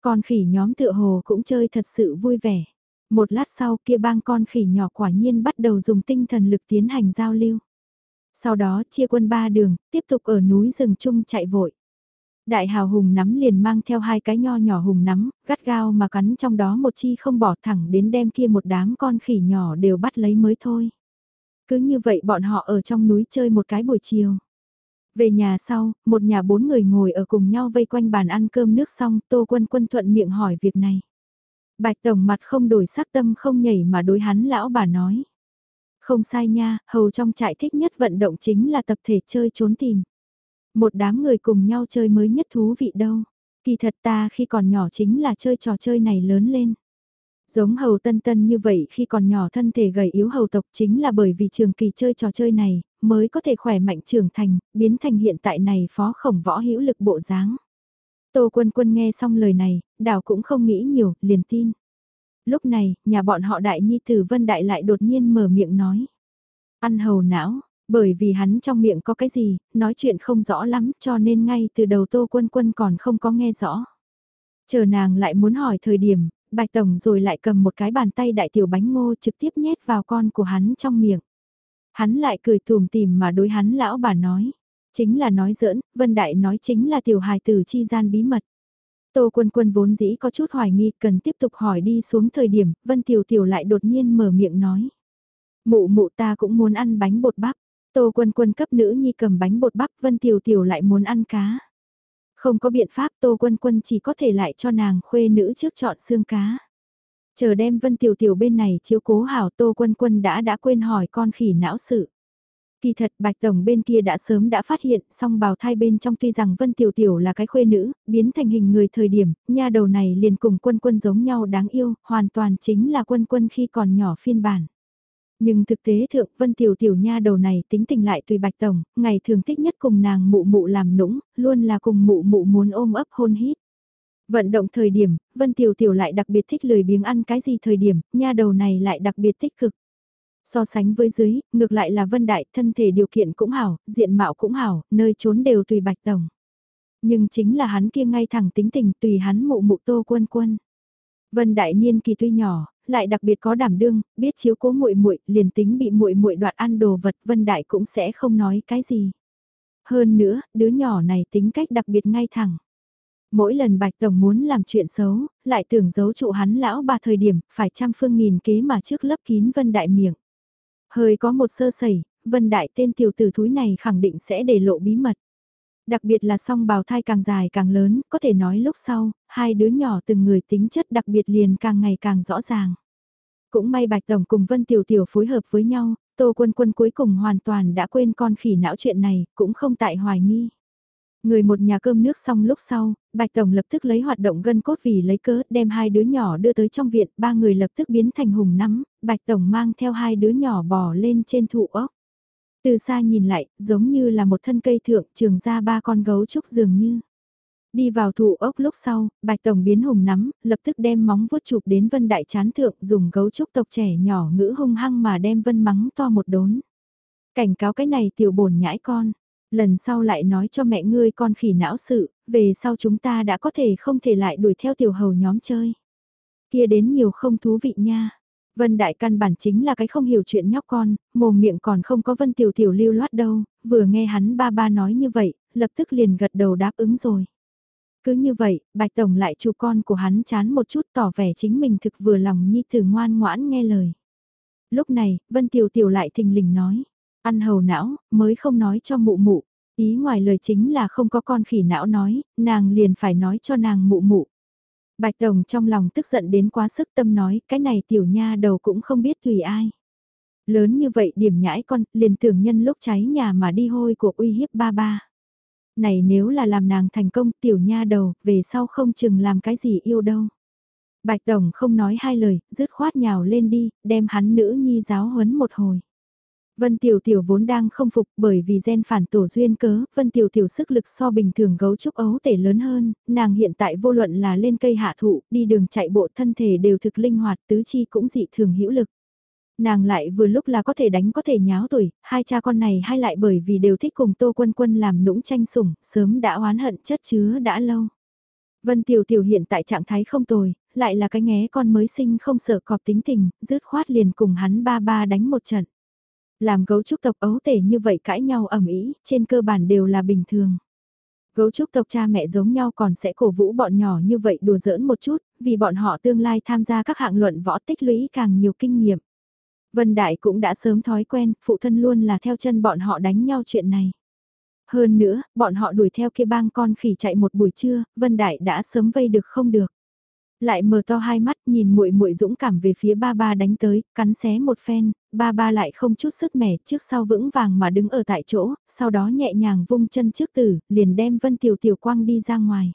Con khỉ nhóm tựa hồ cũng chơi thật sự vui vẻ. Một lát sau kia bang con khỉ nhỏ quả nhiên bắt đầu dùng tinh thần lực tiến hành giao lưu. Sau đó chia quân ba đường, tiếp tục ở núi rừng chung chạy vội. Đại hào hùng nắm liền mang theo hai cái nho nhỏ hùng nắm, gắt gao mà cắn trong đó một chi không bỏ thẳng đến đem kia một đám con khỉ nhỏ đều bắt lấy mới thôi. Cứ như vậy bọn họ ở trong núi chơi một cái buổi chiều. Về nhà sau, một nhà bốn người ngồi ở cùng nhau vây quanh bàn ăn cơm nước xong, Tô Quân Quân thuận miệng hỏi việc này. Bạch Tổng mặt không đổi sắc tâm không nhảy mà đối hắn lão bà nói. Không sai nha, hầu trong trại thích nhất vận động chính là tập thể chơi trốn tìm. Một đám người cùng nhau chơi mới nhất thú vị đâu. Kỳ thật ta khi còn nhỏ chính là chơi trò chơi này lớn lên. Giống hầu tân tân như vậy khi còn nhỏ thân thể gầy yếu hầu tộc chính là bởi vì trường kỳ chơi trò chơi này, mới có thể khỏe mạnh trưởng thành, biến thành hiện tại này phó khổng võ hữu lực bộ dáng. Tô quân quân nghe xong lời này, đảo cũng không nghĩ nhiều, liền tin. Lúc này, nhà bọn họ đại nhi tử vân đại lại đột nhiên mở miệng nói. Ăn hầu não, bởi vì hắn trong miệng có cái gì, nói chuyện không rõ lắm cho nên ngay từ đầu tô quân quân còn không có nghe rõ. Chờ nàng lại muốn hỏi thời điểm, bạch tổng rồi lại cầm một cái bàn tay đại tiểu bánh ngô trực tiếp nhét vào con của hắn trong miệng. Hắn lại cười tùm tìm mà đối hắn lão bà nói. Chính là nói giỡn, Vân Đại nói chính là tiểu hài tử chi gian bí mật. Tô quân quân vốn dĩ có chút hoài nghi cần tiếp tục hỏi đi xuống thời điểm, Vân Tiểu Tiểu lại đột nhiên mở miệng nói. Mụ mụ ta cũng muốn ăn bánh bột bắp. Tô quân quân cấp nữ nhi cầm bánh bột bắp, Vân Tiểu Tiểu lại muốn ăn cá. Không có biện pháp Tô quân quân chỉ có thể lại cho nàng khuê nữ trước chọn xương cá. Chờ đem Vân Tiểu Tiểu bên này chiếu cố hảo Tô quân quân đã đã quên hỏi con khỉ não sự. Kỳ thật Bạch Tổng bên kia đã sớm đã phát hiện, song bào thai bên trong tuy rằng Vân Tiểu Tiểu là cái khuê nữ, biến thành hình người thời điểm, nha đầu này liền cùng quân quân giống nhau đáng yêu, hoàn toàn chính là quân quân khi còn nhỏ phiên bản. Nhưng thực tế thượng Vân Tiểu Tiểu nha đầu này tính tình lại tùy Bạch Tổng, ngày thường thích nhất cùng nàng mụ mụ làm nũng, luôn là cùng mụ mụ muốn ôm ấp hôn hít. Vận động thời điểm, Vân Tiểu Tiểu lại đặc biệt thích lười biếng ăn cái gì thời điểm, nha đầu này lại đặc biệt tích cực. So sánh với dưới, ngược lại là Vân Đại thân thể điều kiện cũng hảo, diện mạo cũng hảo, nơi trốn đều tùy Bạch Tổng. Nhưng chính là hắn kia ngay thẳng tính tình tùy hắn mụ mụ tô quân quân. Vân Đại niên kỳ tuy nhỏ, lại đặc biệt có đảm đương, biết chiếu cố muội muội, liền tính bị muội muội đoạt ăn đồ vật, Vân Đại cũng sẽ không nói cái gì. Hơn nữa, đứa nhỏ này tính cách đặc biệt ngay thẳng. Mỗi lần Bạch Tổng muốn làm chuyện xấu, lại tưởng giấu trụ hắn lão ba thời điểm, phải trăm phương nghìn kế mà trước lấp kín Vân Đại miệng. Hơi có một sơ sẩy, Vân Đại tên tiểu tử thúi này khẳng định sẽ để lộ bí mật. Đặc biệt là song bào thai càng dài càng lớn, có thể nói lúc sau, hai đứa nhỏ từng người tính chất đặc biệt liền càng ngày càng rõ ràng. Cũng may Bạch Tổng cùng Vân Tiểu Tiểu phối hợp với nhau, Tô Quân Quân cuối cùng hoàn toàn đã quên con khỉ não chuyện này, cũng không tại hoài nghi. Người một nhà cơm nước xong lúc sau, Bạch Tổng lập tức lấy hoạt động gân cốt vì lấy cớ đem hai đứa nhỏ đưa tới trong viện, ba người lập tức biến thành hùng nắm, Bạch Tổng mang theo hai đứa nhỏ bò lên trên thụ ốc. Từ xa nhìn lại, giống như là một thân cây thượng trường ra ba con gấu trúc dường như. Đi vào thụ ốc lúc sau, Bạch Tổng biến hùng nắm, lập tức đem móng vuốt chụp đến Vân Đại Chán Thượng dùng gấu trúc tộc trẻ nhỏ ngữ hung hăng mà đem Vân mắng to một đốn. Cảnh cáo cái này tiểu bổn nhãi con, lần sau lại nói cho mẹ ngươi con khỉ não sự, về sau chúng ta đã có thể không thể lại đuổi theo tiểu hầu nhóm chơi. Kia đến nhiều không thú vị nha. Vân Đại căn bản chính là cái không hiểu chuyện nhóc con, mồm miệng còn không có Vân Tiểu Tiểu lưu loát đâu, vừa nghe hắn ba ba nói như vậy, lập tức liền gật đầu đáp ứng rồi. Cứ như vậy, Bạch Tổng lại chú con của hắn chán một chút tỏ vẻ chính mình thực vừa lòng nhi từ ngoan ngoãn nghe lời. Lúc này, Vân Tiểu Tiểu lại thình lình nói, ăn hầu não, mới không nói cho mụ mụ. Ý ngoài lời chính là không có con khỉ não nói, nàng liền phải nói cho nàng mụ mụ. Bạch Tổng trong lòng tức giận đến quá sức tâm nói, cái này tiểu nha đầu cũng không biết tùy ai. Lớn như vậy điểm nhãi con, liền tưởng nhân lúc cháy nhà mà đi hôi của uy hiếp ba ba. Này nếu là làm nàng thành công tiểu nha đầu, về sau không chừng làm cái gì yêu đâu. Bạch Tổng không nói hai lời, dứt khoát nhào lên đi, đem hắn nữ nhi giáo huấn một hồi. Vân Tiểu Tiểu vốn đang không phục bởi vì gen phản tổ duyên cớ, Vân Tiểu Tiểu sức lực so bình thường gấu trúc ấu tể lớn hơn, nàng hiện tại vô luận là lên cây hạ thụ, đi đường chạy bộ thân thể đều thực linh hoạt, tứ chi cũng dị thường hữu lực. Nàng lại vừa lúc là có thể đánh có thể nháo tuổi, hai cha con này hay lại bởi vì đều thích cùng Tô Quân Quân làm nũng tranh sủng, sớm đã oán hận chất chứa đã lâu. Vân Tiểu Tiểu hiện tại trạng thái không tồi, lại là cái nghé con mới sinh không sợ cọp tính tình, rứt khoát liền cùng hắn ba ba đánh một trận. Làm gấu trúc tộc ấu tể như vậy cãi nhau ẩm ý, trên cơ bản đều là bình thường. Gấu trúc tộc cha mẹ giống nhau còn sẽ cổ vũ bọn nhỏ như vậy đùa giỡn một chút, vì bọn họ tương lai tham gia các hạng luận võ tích lũy càng nhiều kinh nghiệm. Vân Đại cũng đã sớm thói quen, phụ thân luôn là theo chân bọn họ đánh nhau chuyện này. Hơn nữa, bọn họ đuổi theo kia bang con khỉ chạy một buổi trưa, Vân Đại đã sớm vây được không được. Lại mở to hai mắt nhìn muội muội dũng cảm về phía ba ba đánh tới, cắn xé một phen, ba ba lại không chút sức mẻ trước sau vững vàng mà đứng ở tại chỗ, sau đó nhẹ nhàng vung chân trước tử, liền đem Vân Tiểu Tiểu quang đi ra ngoài.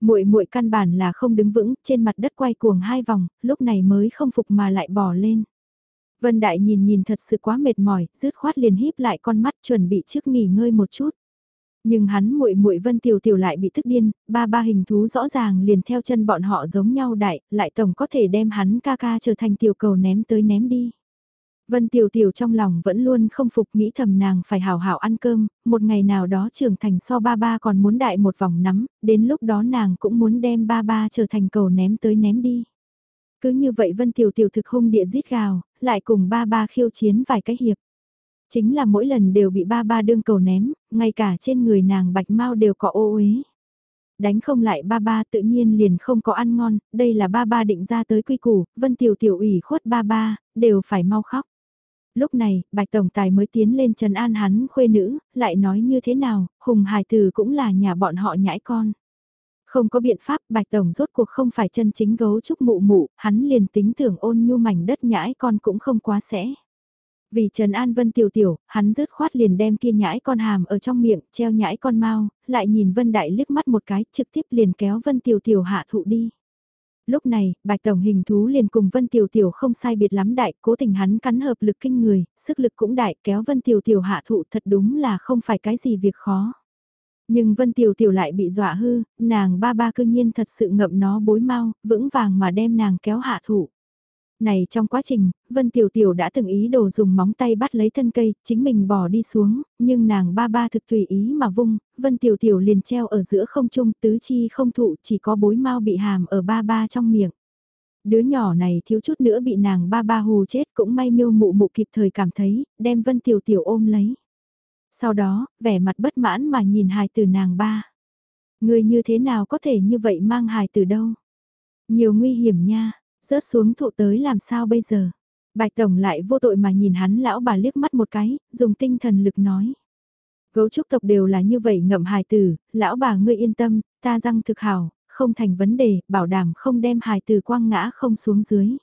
Muội muội căn bản là không đứng vững, trên mặt đất quay cuồng hai vòng, lúc này mới không phục mà lại bỏ lên. Vân Đại nhìn nhìn thật sự quá mệt mỏi, rứt khoát liền híp lại con mắt chuẩn bị trước nghỉ ngơi một chút. Nhưng hắn muội muội Vân Tiểu Tiểu lại bị tức điên, ba ba hình thú rõ ràng liền theo chân bọn họ giống nhau đại, lại tổng có thể đem hắn ca ca trở thành tiểu cầu ném tới ném đi. Vân Tiểu Tiểu trong lòng vẫn luôn không phục nghĩ thầm nàng phải hào hảo ăn cơm, một ngày nào đó trưởng thành so ba ba còn muốn đại một vòng nắm, đến lúc đó nàng cũng muốn đem ba ba trở thành cầu ném tới ném đi. Cứ như vậy Vân Tiểu Tiểu thực hung địa giết gào, lại cùng ba ba khiêu chiến vài cái hiệp. Chính là mỗi lần đều bị ba ba đương cầu ném, ngay cả trên người nàng bạch mau đều có ô uế. Đánh không lại ba ba tự nhiên liền không có ăn ngon, đây là ba ba định ra tới quy củ, vân tiểu tiểu ủy khuất ba ba, đều phải mau khóc. Lúc này, bạch tổng tài mới tiến lên trần an hắn khuê nữ, lại nói như thế nào, hùng hải tử cũng là nhà bọn họ nhãi con. Không có biện pháp, Bạch Tổng rốt cuộc không phải chân chính gấu trúc mụ mụ, hắn liền tính tưởng ôn nhu mảnh đất nhãi con cũng không quá sẽ. Vì Trần An Vân tiểu tiểu, hắn rớt khoát liền đem kia nhãi con hàm ở trong miệng, treo nhãi con mau, lại nhìn Vân Đại liếc mắt một cái, trực tiếp liền kéo Vân tiểu tiểu hạ thụ đi. Lúc này, Bạch Tổng hình thú liền cùng Vân Tiểu Tiểu không sai biệt lắm đại, cố tình hắn cắn hợp lực kinh người, sức lực cũng đại, kéo Vân Tiểu Tiểu hạ thụ thật đúng là không phải cái gì việc khó. Nhưng Vân Tiểu Tiểu lại bị dọa hư, nàng ba ba cương nhiên thật sự ngậm nó bối mau, vững vàng mà đem nàng kéo hạ thụ. Này trong quá trình, Vân Tiểu Tiểu đã từng ý đồ dùng móng tay bắt lấy thân cây, chính mình bỏ đi xuống, nhưng nàng ba ba thực tùy ý mà vung, Vân Tiểu Tiểu liền treo ở giữa không trung tứ chi không thụ chỉ có bối mau bị hàm ở ba ba trong miệng. Đứa nhỏ này thiếu chút nữa bị nàng ba ba hù chết cũng may miêu mụ mụ kịp thời cảm thấy, đem Vân Tiểu Tiểu ôm lấy. Sau đó, vẻ mặt bất mãn mà nhìn hài từ nàng ba. Người như thế nào có thể như vậy mang hài từ đâu? Nhiều nguy hiểm nha, rớt xuống thụ tới làm sao bây giờ? Bạch Tổng lại vô tội mà nhìn hắn lão bà liếc mắt một cái, dùng tinh thần lực nói. Gấu trúc tộc đều là như vậy ngậm hài tử, lão bà ngươi yên tâm, ta răng thực hảo, không thành vấn đề, bảo đảm không đem hài tử quăng ngã không xuống dưới.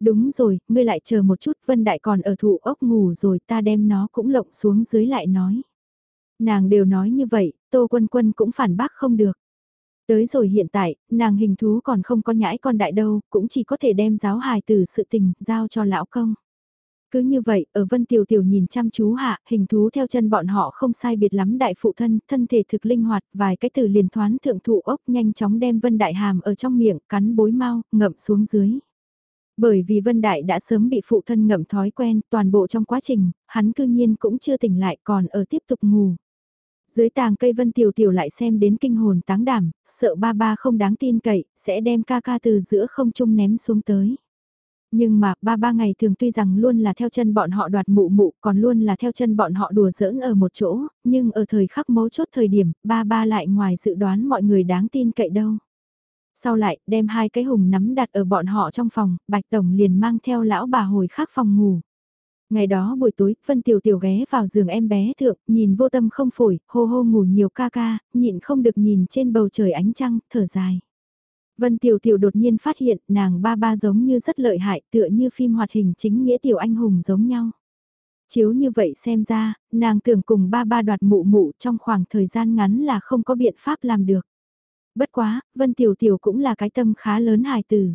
Đúng rồi, ngươi lại chờ một chút, Vân Đại còn ở thụ ốc ngủ rồi ta đem nó cũng lộng xuống dưới lại nói. Nàng đều nói như vậy, Tô Quân Quân cũng phản bác không được. Tới rồi hiện tại, nàng hình thú còn không có nhãi con đại đâu, cũng chỉ có thể đem giáo hài từ sự tình, giao cho lão công. Cứ như vậy, ở Vân Tiểu Tiểu nhìn chăm chú hạ, hình thú theo chân bọn họ không sai biệt lắm đại phụ thân, thân thể thực linh hoạt, vài cái từ liền thoán thượng thụ ốc nhanh chóng đem Vân Đại Hàm ở trong miệng, cắn bối mau, ngậm xuống dưới. Bởi vì Vân Đại đã sớm bị phụ thân ngậm thói quen, toàn bộ trong quá trình, hắn cư nhiên cũng chưa tỉnh lại còn ở tiếp tục ngủ. Dưới tàng cây Vân Tiểu Tiểu lại xem đến kinh hồn táng đảm, sợ ba ba không đáng tin cậy, sẽ đem ca ca từ giữa không trung ném xuống tới. Nhưng mà, ba ba ngày thường tuy rằng luôn là theo chân bọn họ đoạt mụ mụ, còn luôn là theo chân bọn họ đùa giỡn ở một chỗ, nhưng ở thời khắc mấu chốt thời điểm, ba ba lại ngoài dự đoán mọi người đáng tin cậy đâu. Sau lại, đem hai cái hùng nắm đặt ở bọn họ trong phòng, Bạch Tổng liền mang theo lão bà hồi khác phòng ngủ. Ngày đó buổi tối, Vân Tiểu Tiểu ghé vào giường em bé thượng, nhìn vô tâm không phổi, hô hô ngủ nhiều ca ca, nhịn không được nhìn trên bầu trời ánh trăng, thở dài. Vân Tiểu Tiểu đột nhiên phát hiện nàng ba ba giống như rất lợi hại tựa như phim hoạt hình chính nghĩa tiểu anh hùng giống nhau. Chiếu như vậy xem ra, nàng tưởng cùng ba ba đoạt mụ mụ trong khoảng thời gian ngắn là không có biện pháp làm được. Bất quá, Vân Tiểu Tiểu cũng là cái tâm khá lớn hài tử.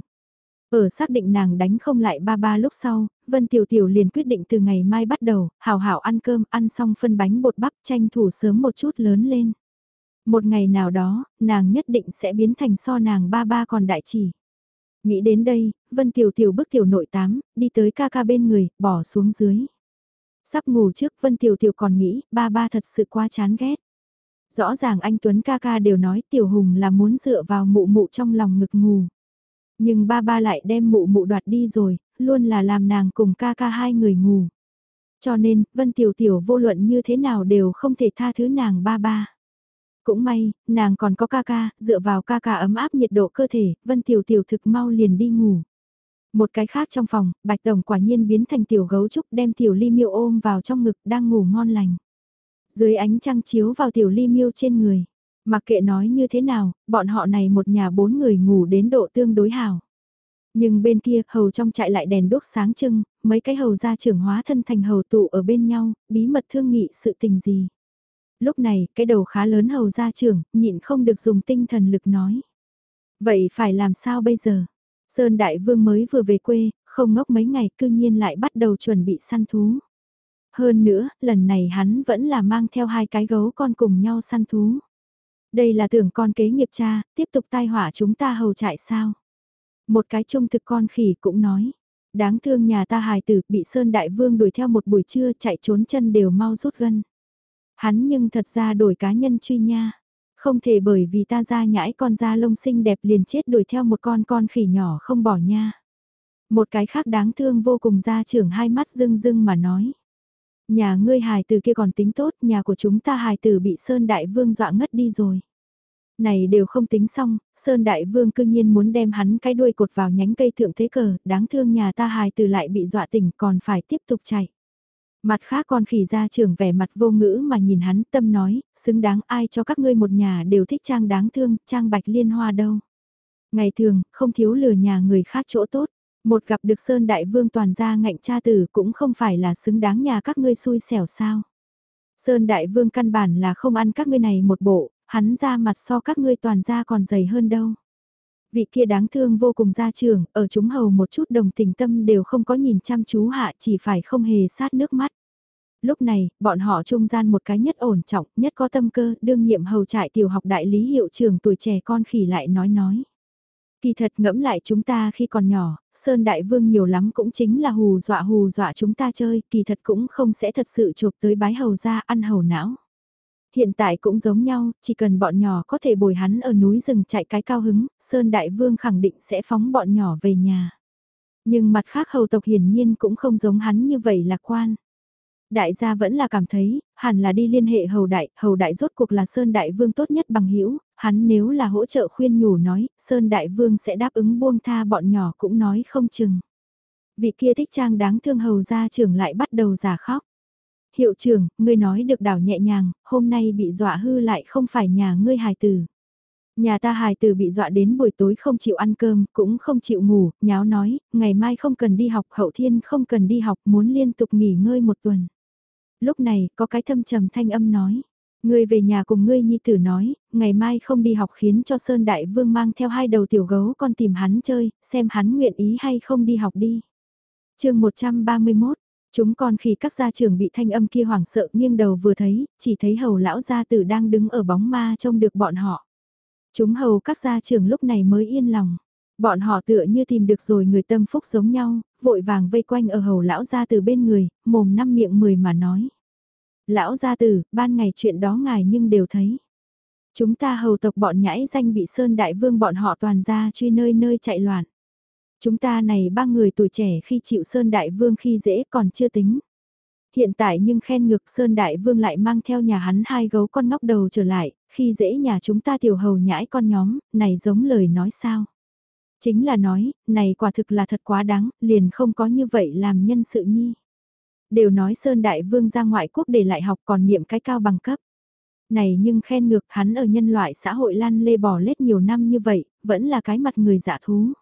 Ở xác định nàng đánh không lại ba ba lúc sau, Vân Tiểu Tiểu liền quyết định từ ngày mai bắt đầu, hào hảo ăn cơm, ăn xong phân bánh bột bắp tranh thủ sớm một chút lớn lên. Một ngày nào đó, nàng nhất định sẽ biến thành so nàng ba ba còn đại chỉ. Nghĩ đến đây, Vân Tiểu Tiểu bước tiểu nội tám, đi tới ca ca bên người, bỏ xuống dưới. Sắp ngủ trước Vân Tiểu Tiểu còn nghĩ, ba ba thật sự quá chán ghét. Rõ ràng anh Tuấn ca ca đều nói Tiểu Hùng là muốn dựa vào mụ mụ trong lòng ngực ngủ. Nhưng ba ba lại đem mụ mụ đoạt đi rồi, luôn là làm nàng cùng ca ca hai người ngủ. Cho nên, Vân Tiểu Tiểu vô luận như thế nào đều không thể tha thứ nàng ba ba. Cũng may, nàng còn có ca ca, dựa vào ca ca ấm áp nhiệt độ cơ thể, Vân Tiểu Tiểu thực mau liền đi ngủ. Một cái khác trong phòng, Bạch Đồng quả nhiên biến thành tiểu gấu trúc đem tiểu ly miêu ôm vào trong ngực đang ngủ ngon lành. Dưới ánh trăng chiếu vào tiểu ly miêu trên người. Mặc kệ nói như thế nào, bọn họ này một nhà bốn người ngủ đến độ tương đối hào. Nhưng bên kia, hầu trong trại lại đèn đốt sáng trưng, mấy cái hầu gia trưởng hóa thân thành hầu tụ ở bên nhau, bí mật thương nghị sự tình gì. Lúc này, cái đầu khá lớn hầu gia trưởng, nhịn không được dùng tinh thần lực nói. Vậy phải làm sao bây giờ? Sơn Đại Vương mới vừa về quê, không ngốc mấy ngày cư nhiên lại bắt đầu chuẩn bị săn thú. Hơn nữa, lần này hắn vẫn là mang theo hai cái gấu con cùng nhau săn thú. Đây là tưởng con kế nghiệp cha, tiếp tục tai họa chúng ta hầu trại sao. Một cái trung thực con khỉ cũng nói. Đáng thương nhà ta hài tử bị Sơn Đại Vương đuổi theo một buổi trưa chạy trốn chân đều mau rút gân. Hắn nhưng thật ra đổi cá nhân truy nha. Không thể bởi vì ta ra nhãi con da lông xinh đẹp liền chết đuổi theo một con con khỉ nhỏ không bỏ nha. Một cái khác đáng thương vô cùng ra trưởng hai mắt rưng rưng mà nói. Nhà ngươi hài tử kia còn tính tốt, nhà của chúng ta hài tử bị Sơn Đại Vương dọa ngất đi rồi. Này đều không tính xong, Sơn Đại Vương cư nhiên muốn đem hắn cái đuôi cột vào nhánh cây thượng thế cờ, đáng thương nhà ta hài tử lại bị dọa tỉnh còn phải tiếp tục chạy. Mặt khác con khỉ ra trưởng vẻ mặt vô ngữ mà nhìn hắn tâm nói, xứng đáng ai cho các ngươi một nhà đều thích trang đáng thương, trang bạch liên hoa đâu. Ngày thường, không thiếu lừa nhà người khác chỗ tốt, một gặp được Sơn Đại Vương toàn gia ngạnh cha tử cũng không phải là xứng đáng nhà các ngươi xui xẻo sao. Sơn Đại Vương căn bản là không ăn các ngươi này một bộ, hắn ra mặt so các ngươi toàn ra còn dày hơn đâu. Vị kia đáng thương vô cùng gia trưởng, ở chúng hầu một chút đồng tình tâm đều không có nhìn chăm chú hạ chỉ phải không hề sát nước mắt. Lúc này, bọn họ trung gian một cái nhất ổn trọng, nhất có tâm cơ, đương nhiệm hầu trại tiểu học đại lý hiệu trưởng tuổi trẻ con khỉ lại nói nói. Kỳ thật ngẫm lại chúng ta khi còn nhỏ, Sơn Đại Vương nhiều lắm cũng chính là hù dọa hù dọa chúng ta chơi, kỳ thật cũng không sẽ thật sự chụp tới bái hầu ra ăn hầu não. Hiện tại cũng giống nhau, chỉ cần bọn nhỏ có thể bồi hắn ở núi rừng chạy cái cao hứng, Sơn Đại Vương khẳng định sẽ phóng bọn nhỏ về nhà. Nhưng mặt khác hầu tộc hiển nhiên cũng không giống hắn như vậy lạc quan. Đại gia vẫn là cảm thấy, hẳn là đi liên hệ hầu đại, hầu đại rốt cuộc là Sơn Đại Vương tốt nhất bằng hữu hắn nếu là hỗ trợ khuyên nhủ nói, Sơn Đại Vương sẽ đáp ứng buông tha bọn nhỏ cũng nói không chừng. Vị kia thích trang đáng thương hầu gia trưởng lại bắt đầu giả khóc. Hiệu trưởng, ngươi nói được đảo nhẹ nhàng, hôm nay bị dọa hư lại không phải nhà ngươi hài tử. Nhà ta hài tử bị dọa đến buổi tối không chịu ăn cơm, cũng không chịu ngủ, nháo nói, ngày mai không cần đi học, hậu thiên không cần đi học, muốn liên tục nghỉ ngơi một tuần. Lúc này, có cái thâm trầm thanh âm nói, Ngươi về nhà cùng ngươi nhi tử nói, ngày mai không đi học khiến cho Sơn Đại Vương mang theo hai đầu tiểu gấu con tìm hắn chơi, xem hắn nguyện ý hay không đi học đi. chương 131, chúng con khi các gia trưởng bị thanh âm kia hoảng sợ nghiêng đầu vừa thấy, chỉ thấy hầu lão gia tử đang đứng ở bóng ma trông được bọn họ. Chúng hầu các gia trưởng lúc này mới yên lòng. Bọn họ tựa như tìm được rồi người tâm phúc giống nhau, vội vàng vây quanh ở hầu lão gia từ bên người, mồm năm miệng mười mà nói. Lão gia tử, ban ngày chuyện đó ngài nhưng đều thấy. Chúng ta hầu tộc bọn nhãi danh bị Sơn Đại Vương bọn họ toàn ra truy nơi nơi chạy loạn. Chúng ta này ba người tuổi trẻ khi chịu Sơn Đại Vương khi dễ còn chưa tính. Hiện tại nhưng khen ngược Sơn Đại Vương lại mang theo nhà hắn hai gấu con ngóc đầu trở lại, khi dễ nhà chúng ta tiểu hầu nhãi con nhóm, này giống lời nói sao. Chính là nói, này quả thực là thật quá đáng, liền không có như vậy làm nhân sự nhi. Đều nói Sơn Đại Vương ra ngoại quốc để lại học còn niệm cái cao bằng cấp. Này nhưng khen ngược hắn ở nhân loại xã hội lăn lê bò lết nhiều năm như vậy, vẫn là cái mặt người giả thú.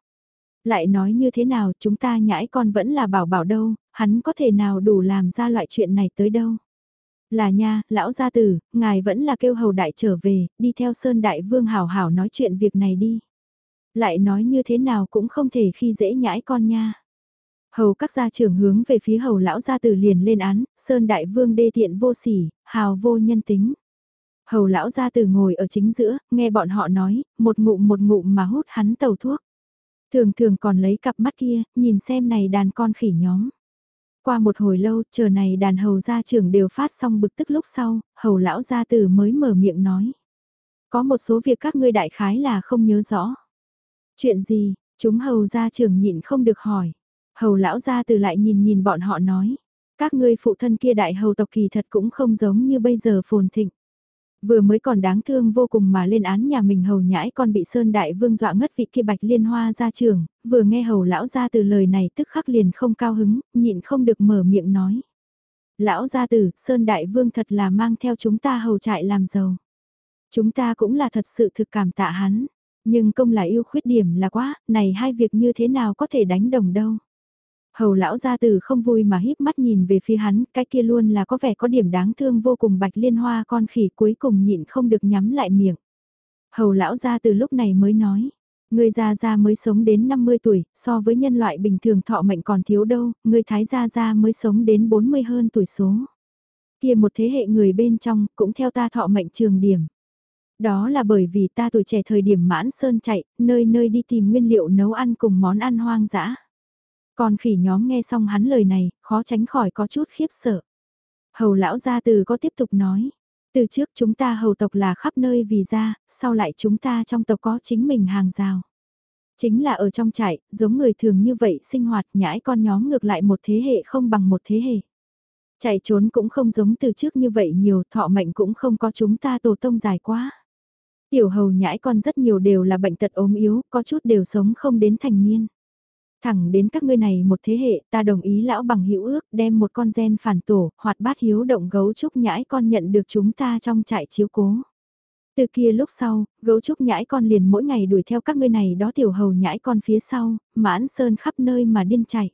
Lại nói như thế nào chúng ta nhãi con vẫn là bảo bảo đâu, hắn có thể nào đủ làm ra loại chuyện này tới đâu. Là nha, lão gia tử, ngài vẫn là kêu hầu đại trở về, đi theo Sơn Đại Vương hảo hảo nói chuyện việc này đi. Lại nói như thế nào cũng không thể khi dễ nhãi con nha. Hầu các gia trưởng hướng về phía hầu lão gia tử liền lên án, Sơn Đại Vương đê tiện vô sỉ, hào vô nhân tính. Hầu lão gia tử ngồi ở chính giữa, nghe bọn họ nói, một ngụm một ngụm mà hút hắn tàu thuốc. Thường thường còn lấy cặp mắt kia, nhìn xem này đàn con khỉ nhóm. Qua một hồi lâu, chờ này đàn hầu gia trưởng đều phát xong bực tức lúc sau, hầu lão gia tử mới mở miệng nói. Có một số việc các ngươi đại khái là không nhớ rõ. Chuyện gì, chúng hầu gia trưởng nhịn không được hỏi. Hầu lão gia tử lại nhìn nhìn bọn họ nói. Các ngươi phụ thân kia đại hầu tộc kỳ thật cũng không giống như bây giờ phồn thịnh. Vừa mới còn đáng thương vô cùng mà lên án nhà mình hầu nhãi con bị Sơn Đại Vương dọa ngất vị kia bạch liên hoa ra trường, vừa nghe hầu lão gia từ lời này tức khắc liền không cao hứng, nhịn không được mở miệng nói. Lão gia tử, Sơn Đại Vương thật là mang theo chúng ta hầu trại làm giàu. Chúng ta cũng là thật sự thực cảm tạ hắn. Nhưng công là yêu khuyết điểm là quá, này hai việc như thế nào có thể đánh đồng đâu. Hầu lão gia tử không vui mà híp mắt nhìn về phía hắn, cái kia luôn là có vẻ có điểm đáng thương vô cùng bạch liên hoa con khỉ cuối cùng nhịn không được nhắm lại miệng. Hầu lão gia từ lúc này mới nói, người gia gia mới sống đến 50 tuổi, so với nhân loại bình thường thọ mệnh còn thiếu đâu, người thái gia gia mới sống đến 40 hơn tuổi số. Kia một thế hệ người bên trong cũng theo ta thọ mệnh trường điểm. Đó là bởi vì ta tuổi trẻ thời điểm mãn sơn chạy, nơi nơi đi tìm nguyên liệu nấu ăn cùng món ăn hoang dã. Còn khỉ nhóm nghe xong hắn lời này, khó tránh khỏi có chút khiếp sợ. Hầu lão gia từ có tiếp tục nói. Từ trước chúng ta hầu tộc là khắp nơi vì ra, sau lại chúng ta trong tộc có chính mình hàng rào. Chính là ở trong trại, giống người thường như vậy sinh hoạt nhãi con nhóm ngược lại một thế hệ không bằng một thế hệ. Chạy trốn cũng không giống từ trước như vậy nhiều, thọ mệnh cũng không có chúng ta tổ tông dài quá. Tiểu hầu nhãi con rất nhiều đều là bệnh tật ốm yếu, có chút đều sống không đến thành niên. Thẳng đến các ngươi này một thế hệ ta đồng ý lão bằng hữu ước đem một con gen phản tổ, hoạt bát hiếu động gấu trúc nhãi con nhận được chúng ta trong trại chiếu cố. Từ kia lúc sau, gấu trúc nhãi con liền mỗi ngày đuổi theo các ngươi này đó tiểu hầu nhãi con phía sau, mãn sơn khắp nơi mà điên chạy.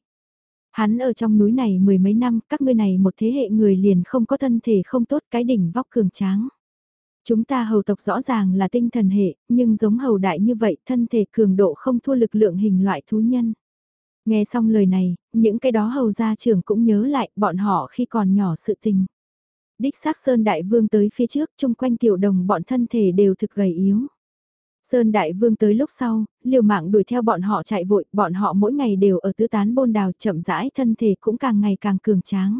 Hắn ở trong núi này mười mấy năm, các ngươi này một thế hệ người liền không có thân thể không tốt cái đỉnh vóc cường tráng. Chúng ta hầu tộc rõ ràng là tinh thần hệ, nhưng giống hầu đại như vậy thân thể cường độ không thua lực lượng hình loại thú nhân. Nghe xong lời này, những cái đó hầu gia trưởng cũng nhớ lại bọn họ khi còn nhỏ sự tình. Đích xác Sơn Đại Vương tới phía trước, chung quanh tiểu đồng bọn thân thể đều thực gầy yếu. Sơn Đại Vương tới lúc sau, liều mạng đuổi theo bọn họ chạy vội, bọn họ mỗi ngày đều ở tứ tán bôn đào chậm rãi thân thể cũng càng ngày càng cường tráng.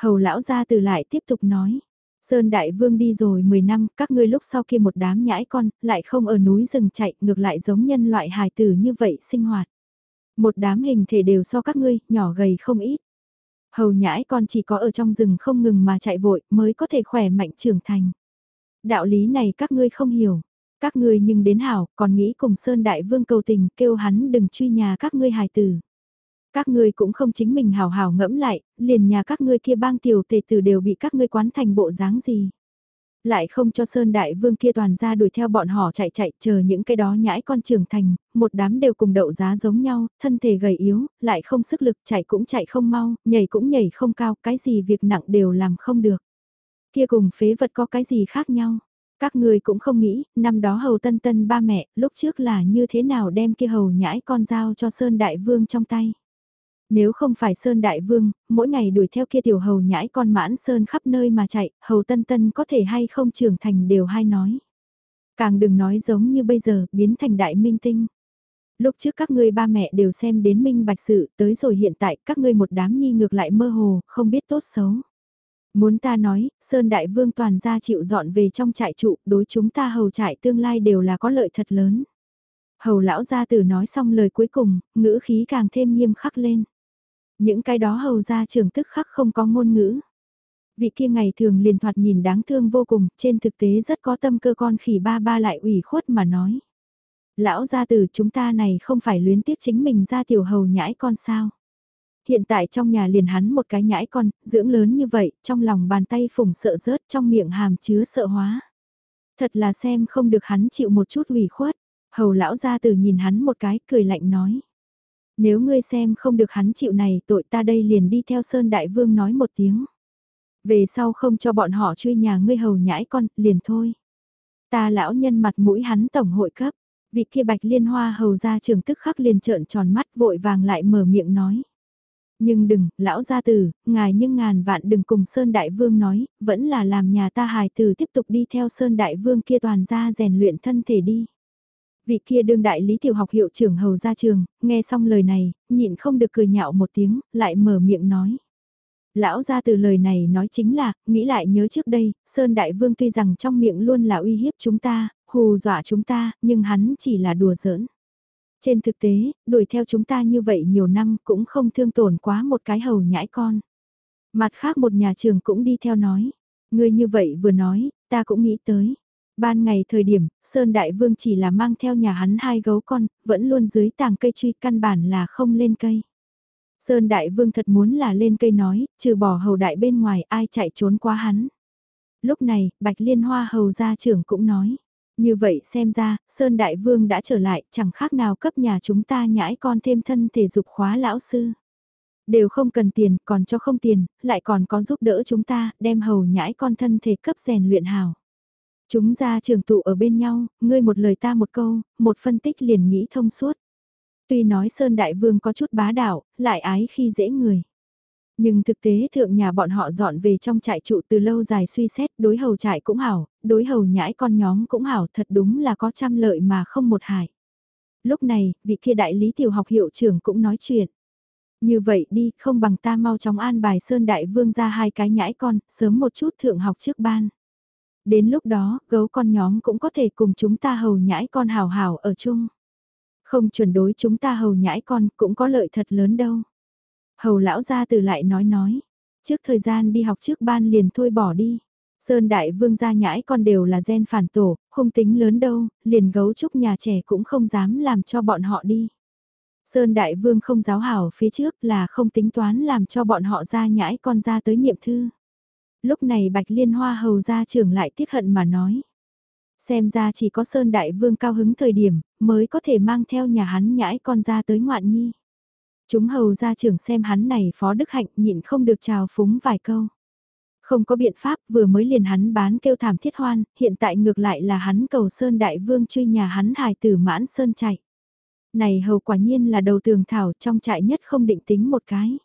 Hầu lão gia từ lại tiếp tục nói. Sơn Đại Vương đi rồi 10 năm, các ngươi lúc sau kia một đám nhãi con, lại không ở núi rừng chạy, ngược lại giống nhân loại hài tử như vậy sinh hoạt. Một đám hình thể đều so các ngươi, nhỏ gầy không ít. Hầu nhãi con chỉ có ở trong rừng không ngừng mà chạy vội mới có thể khỏe mạnh trưởng thành. Đạo lý này các ngươi không hiểu. Các ngươi nhưng đến hảo, còn nghĩ cùng Sơn Đại Vương cầu tình kêu hắn đừng truy nhà các ngươi hài tử. Các ngươi cũng không chính mình hào hào ngẫm lại, liền nhà các ngươi kia bang tiểu tề tử đều bị các ngươi quán thành bộ dáng gì. Lại không cho Sơn Đại Vương kia toàn ra đuổi theo bọn họ chạy chạy chờ những cái đó nhãi con trưởng thành, một đám đều cùng đậu giá giống nhau, thân thể gầy yếu, lại không sức lực chạy cũng chạy không mau, nhảy cũng nhảy không cao, cái gì việc nặng đều làm không được. Kia cùng phế vật có cái gì khác nhau? Các người cũng không nghĩ, năm đó hầu tân tân ba mẹ, lúc trước là như thế nào đem kia hầu nhãi con dao cho Sơn Đại Vương trong tay. Nếu không phải Sơn Đại Vương, mỗi ngày đuổi theo kia tiểu hầu nhãi con mãn Sơn khắp nơi mà chạy, hầu tân tân có thể hay không trưởng thành đều hay nói. Càng đừng nói giống như bây giờ, biến thành đại minh tinh. Lúc trước các ngươi ba mẹ đều xem đến minh bạch sự, tới rồi hiện tại các ngươi một đám nhi ngược lại mơ hồ, không biết tốt xấu. Muốn ta nói, Sơn Đại Vương toàn gia chịu dọn về trong trại trụ, đối chúng ta hầu trại tương lai đều là có lợi thật lớn. Hầu lão gia tử nói xong lời cuối cùng, ngữ khí càng thêm nghiêm khắc lên. Những cái đó hầu gia trưởng tức khắc không có ngôn ngữ. Vị kia ngày thường liền thoạt nhìn đáng thương vô cùng, trên thực tế rất có tâm cơ con khỉ ba ba lại ủy khuất mà nói. Lão gia tử chúng ta này không phải luyến tiếc chính mình ra tiểu hầu nhãi con sao. Hiện tại trong nhà liền hắn một cái nhãi con, dưỡng lớn như vậy, trong lòng bàn tay phùng sợ rớt trong miệng hàm chứa sợ hóa. Thật là xem không được hắn chịu một chút ủy khuất. Hầu lão gia tử nhìn hắn một cái, cười lạnh nói. Nếu ngươi xem không được hắn chịu này tội ta đây liền đi theo Sơn Đại Vương nói một tiếng. Về sau không cho bọn họ truy nhà ngươi hầu nhãi con, liền thôi. Ta lão nhân mặt mũi hắn tổng hội cấp, vị kia bạch liên hoa hầu ra trường tức khắc liền trợn tròn mắt vội vàng lại mở miệng nói. Nhưng đừng, lão gia tử, ngài nhưng ngàn vạn đừng cùng Sơn Đại Vương nói, vẫn là làm nhà ta hài tử tiếp tục đi theo Sơn Đại Vương kia toàn ra rèn luyện thân thể đi. Vị kia đương đại lý tiểu học hiệu trưởng hầu ra trường, nghe xong lời này, nhịn không được cười nhạo một tiếng, lại mở miệng nói. Lão ra từ lời này nói chính là, nghĩ lại nhớ trước đây, Sơn Đại Vương tuy rằng trong miệng luôn là uy hiếp chúng ta, hù dọa chúng ta, nhưng hắn chỉ là đùa giỡn. Trên thực tế, đuổi theo chúng ta như vậy nhiều năm cũng không thương tổn quá một cái hầu nhãi con. Mặt khác một nhà trường cũng đi theo nói. Người như vậy vừa nói, ta cũng nghĩ tới. Ban ngày thời điểm, Sơn Đại Vương chỉ là mang theo nhà hắn hai gấu con, vẫn luôn dưới tàng cây truy căn bản là không lên cây. Sơn Đại Vương thật muốn là lên cây nói, trừ bỏ hầu đại bên ngoài ai chạy trốn qua hắn. Lúc này, Bạch Liên Hoa hầu gia trưởng cũng nói. Như vậy xem ra, Sơn Đại Vương đã trở lại, chẳng khác nào cấp nhà chúng ta nhãi con thêm thân thể dục khóa lão sư. Đều không cần tiền, còn cho không tiền, lại còn có giúp đỡ chúng ta, đem hầu nhãi con thân thể cấp rèn luyện hào. Chúng ra trường tụ ở bên nhau, ngươi một lời ta một câu, một phân tích liền nghĩ thông suốt. Tuy nói Sơn Đại Vương có chút bá đạo, lại ái khi dễ người. Nhưng thực tế thượng nhà bọn họ dọn về trong trại trụ từ lâu dài suy xét đối hầu trại cũng hảo, đối hầu nhãi con nhóm cũng hảo thật đúng là có trăm lợi mà không một hại. Lúc này, vị kia đại lý tiểu học hiệu trưởng cũng nói chuyện. Như vậy đi, không bằng ta mau chóng an bài Sơn Đại Vương ra hai cái nhãi con, sớm một chút thượng học trước ban. Đến lúc đó, gấu con nhóm cũng có thể cùng chúng ta hầu nhãi con hào hào ở chung. Không chuẩn đối chúng ta hầu nhãi con cũng có lợi thật lớn đâu. Hầu lão gia từ lại nói nói, trước thời gian đi học trước ban liền thôi bỏ đi. Sơn đại vương gia nhãi con đều là gen phản tổ, hung tính lớn đâu, liền gấu trúc nhà trẻ cũng không dám làm cho bọn họ đi. Sơn đại vương không giáo hảo phía trước là không tính toán làm cho bọn họ ra nhãi con ra tới niệm thư. Lúc này bạch liên hoa hầu gia trưởng lại tiếc hận mà nói. Xem ra chỉ có Sơn Đại Vương cao hứng thời điểm, mới có thể mang theo nhà hắn nhãi con ra tới ngoạn nhi. Chúng hầu gia trưởng xem hắn này phó đức hạnh nhịn không được chào phúng vài câu. Không có biện pháp vừa mới liền hắn bán kêu thảm thiết hoan, hiện tại ngược lại là hắn cầu Sơn Đại Vương truy nhà hắn hài tử mãn Sơn chạy. Này hầu quả nhiên là đầu tường thảo trong trại nhất không định tính một cái.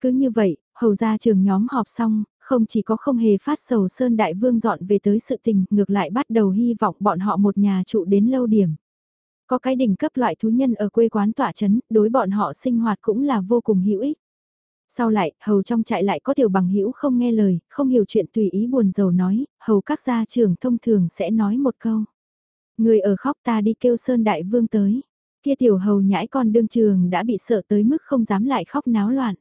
Cứ như vậy, hầu gia trường nhóm họp xong, không chỉ có không hề phát sầu Sơn Đại Vương dọn về tới sự tình, ngược lại bắt đầu hy vọng bọn họ một nhà trụ đến lâu điểm. Có cái đỉnh cấp loại thú nhân ở quê quán tỏa chấn, đối bọn họ sinh hoạt cũng là vô cùng hữu ích. Sau lại, hầu trong trại lại có tiểu bằng hữu không nghe lời, không hiểu chuyện tùy ý buồn rầu nói, hầu các gia trưởng thông thường sẽ nói một câu. Người ở khóc ta đi kêu Sơn Đại Vương tới. Kia tiểu hầu nhãi con đương trường đã bị sợ tới mức không dám lại khóc náo loạn.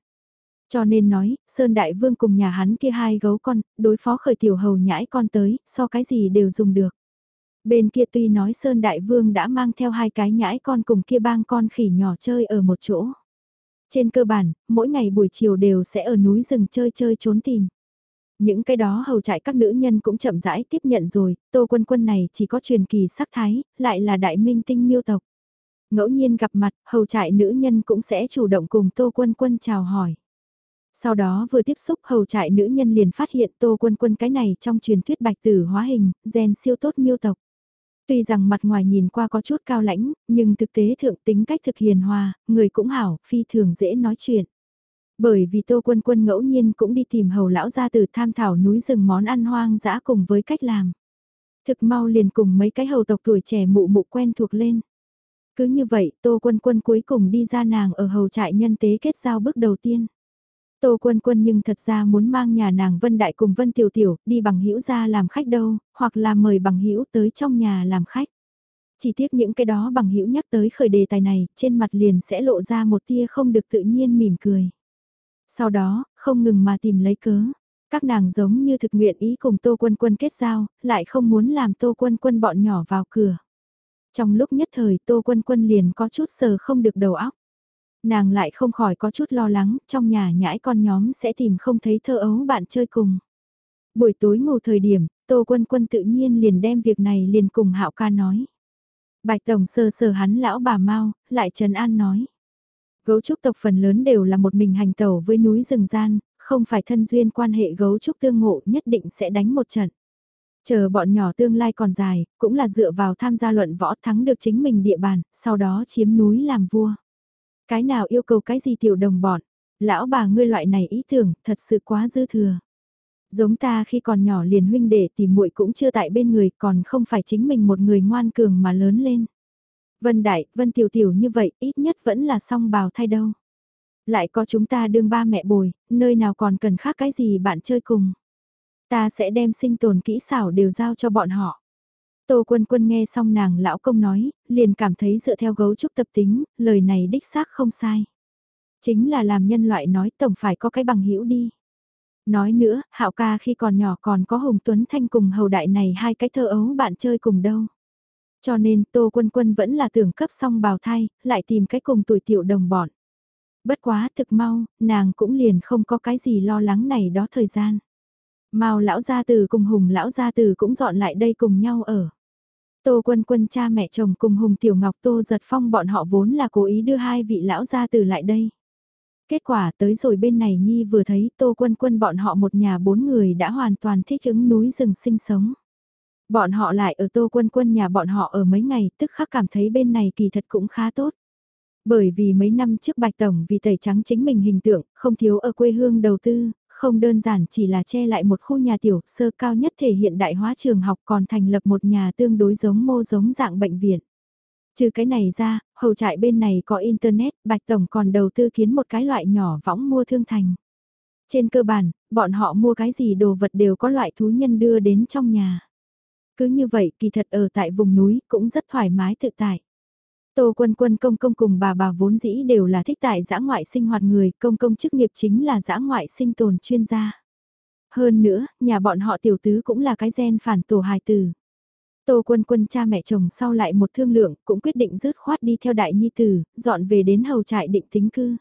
Cho nên nói, Sơn Đại Vương cùng nhà hắn kia hai gấu con, đối phó khởi tiểu hầu nhãi con tới, so cái gì đều dùng được. Bên kia tuy nói Sơn Đại Vương đã mang theo hai cái nhãi con cùng kia bang con khỉ nhỏ chơi ở một chỗ. Trên cơ bản, mỗi ngày buổi chiều đều sẽ ở núi rừng chơi chơi trốn tìm. Những cái đó hầu trại các nữ nhân cũng chậm rãi tiếp nhận rồi, tô quân quân này chỉ có truyền kỳ sắc thái, lại là đại minh tinh miêu tộc. Ngẫu nhiên gặp mặt, hầu trại nữ nhân cũng sẽ chủ động cùng tô quân quân chào hỏi. Sau đó vừa tiếp xúc hầu trại nữ nhân liền phát hiện tô quân quân cái này trong truyền thuyết bạch tử hóa hình, gen siêu tốt miêu tộc. Tuy rằng mặt ngoài nhìn qua có chút cao lãnh, nhưng thực tế thượng tính cách thực hiền hòa, người cũng hảo, phi thường dễ nói chuyện. Bởi vì Tô Quân Quân ngẫu nhiên cũng đi tìm hầu lão gia từ tham thảo núi rừng món ăn hoang dã cùng với cách làm. Thực mau liền cùng mấy cái hầu tộc tuổi trẻ mụ mụ quen thuộc lên. Cứ như vậy Tô Quân Quân cuối cùng đi ra nàng ở hầu trại nhân tế kết giao bước đầu tiên. Tô Quân Quân nhưng thật ra muốn mang nhà nàng Vân Đại cùng Vân Tiểu Tiểu đi bằng hữu ra làm khách đâu, hoặc là mời bằng hữu tới trong nhà làm khách. Chỉ tiếc những cái đó bằng hữu nhắc tới khởi đề tài này, trên mặt liền sẽ lộ ra một tia không được tự nhiên mỉm cười. Sau đó, không ngừng mà tìm lấy cớ. Các nàng giống như thực nguyện ý cùng Tô Quân Quân kết giao, lại không muốn làm Tô Quân Quân bọn nhỏ vào cửa. Trong lúc nhất thời Tô Quân Quân liền có chút sờ không được đầu óc. Nàng lại không khỏi có chút lo lắng, trong nhà nhãi con nhóm sẽ tìm không thấy thơ ấu bạn chơi cùng. Buổi tối ngủ thời điểm, Tô Quân Quân tự nhiên liền đem việc này liền cùng Hạo ca nói. Bạch Tổng sơ sờ hắn lão bà mau, lại Trần An nói. Gấu trúc tộc phần lớn đều là một mình hành tẩu với núi rừng gian, không phải thân duyên quan hệ gấu trúc tương ngộ nhất định sẽ đánh một trận. Chờ bọn nhỏ tương lai còn dài, cũng là dựa vào tham gia luận võ thắng được chính mình địa bàn, sau đó chiếm núi làm vua. Cái nào yêu cầu cái gì tiểu đồng bọn, lão bà ngươi loại này ý tưởng, thật sự quá dư thừa. Giống ta khi còn nhỏ liền huynh đệ tìm muội cũng chưa tại bên người, còn không phải chính mình một người ngoan cường mà lớn lên. Vân Đại, Vân Tiểu Tiểu như vậy, ít nhất vẫn là song bào thay đâu. Lại có chúng ta đương ba mẹ bồi, nơi nào còn cần khác cái gì bạn chơi cùng. Ta sẽ đem sinh tồn kỹ xảo đều giao cho bọn họ. Tô Quân Quân nghe xong nàng lão công nói, liền cảm thấy dựa theo gấu trúc tập tính, lời này đích xác không sai. Chính là làm nhân loại nói tổng phải có cái bằng hữu đi. Nói nữa, Hạo ca khi còn nhỏ còn có Hùng Tuấn Thanh cùng hầu đại này hai cái thơ ấu bạn chơi cùng đâu. Cho nên Tô Quân Quân vẫn là tưởng cấp xong bào thai, lại tìm cái cùng tuổi tiểu đồng bọn. Bất quá thực mau, nàng cũng liền không có cái gì lo lắng này đó thời gian. Mao lão gia từ cùng Hùng lão gia từ cũng dọn lại đây cùng nhau ở. Tô Quân Quân cha mẹ chồng cùng Hùng Tiểu Ngọc Tô Giật Phong bọn họ vốn là cố ý đưa hai vị lão gia từ lại đây. Kết quả tới rồi bên này Nhi vừa thấy Tô Quân Quân bọn họ một nhà bốn người đã hoàn toàn thích ứng núi rừng sinh sống. Bọn họ lại ở Tô Quân Quân nhà bọn họ ở mấy ngày tức khắc cảm thấy bên này kỳ thật cũng khá tốt. Bởi vì mấy năm trước Bạch Tổng vì tẩy trắng chính mình hình tượng, không thiếu ở quê hương đầu tư, không đơn giản chỉ là che lại một khu nhà tiểu sơ cao nhất thể hiện đại hóa trường học còn thành lập một nhà tương đối giống mô giống dạng bệnh viện. Trừ cái này ra, hầu trại bên này có Internet, Bạch Tổng còn đầu tư kiến một cái loại nhỏ võng mua thương thành. Trên cơ bản, bọn họ mua cái gì đồ vật đều có loại thú nhân đưa đến trong nhà. Cứ như vậy kỳ thật ở tại vùng núi cũng rất thoải mái tự tại. Tô quân quân công công cùng bà bà vốn dĩ đều là thích tại giã ngoại sinh hoạt người, công công chức nghiệp chính là giã ngoại sinh tồn chuyên gia. Hơn nữa, nhà bọn họ tiểu tứ cũng là cái gen phản tổ hài tử. Tô quân quân cha mẹ chồng sau lại một thương lượng cũng quyết định rứt khoát đi theo đại nhi tử, dọn về đến hầu trại định tính cư.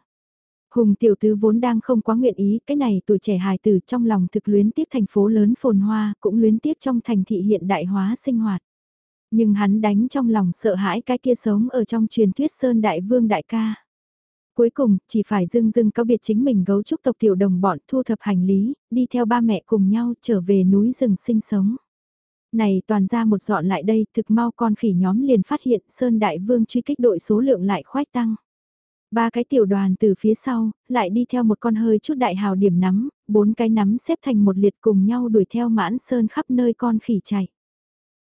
Hùng tiểu tứ vốn đang không quá nguyện ý, cái này tuổi trẻ hài tử trong lòng thực luyến tiếc thành phố lớn phồn hoa, cũng luyến tiếc trong thành thị hiện đại hóa sinh hoạt. Nhưng hắn đánh trong lòng sợ hãi cái kia sống ở trong truyền thuyết Sơn Đại Vương Đại ca. Cuối cùng, chỉ phải dưng dưng có biệt chính mình gấu trúc tộc tiểu đồng bọn thu thập hành lý, đi theo ba mẹ cùng nhau trở về núi rừng sinh sống. Này toàn ra một dọn lại đây, thực mau con khỉ nhóm liền phát hiện Sơn Đại Vương truy kích đội số lượng lại khoách tăng. Ba cái tiểu đoàn từ phía sau, lại đi theo một con hơi chút đại hào điểm nắm, bốn cái nắm xếp thành một liệt cùng nhau đuổi theo mãn sơn khắp nơi con khỉ chạy.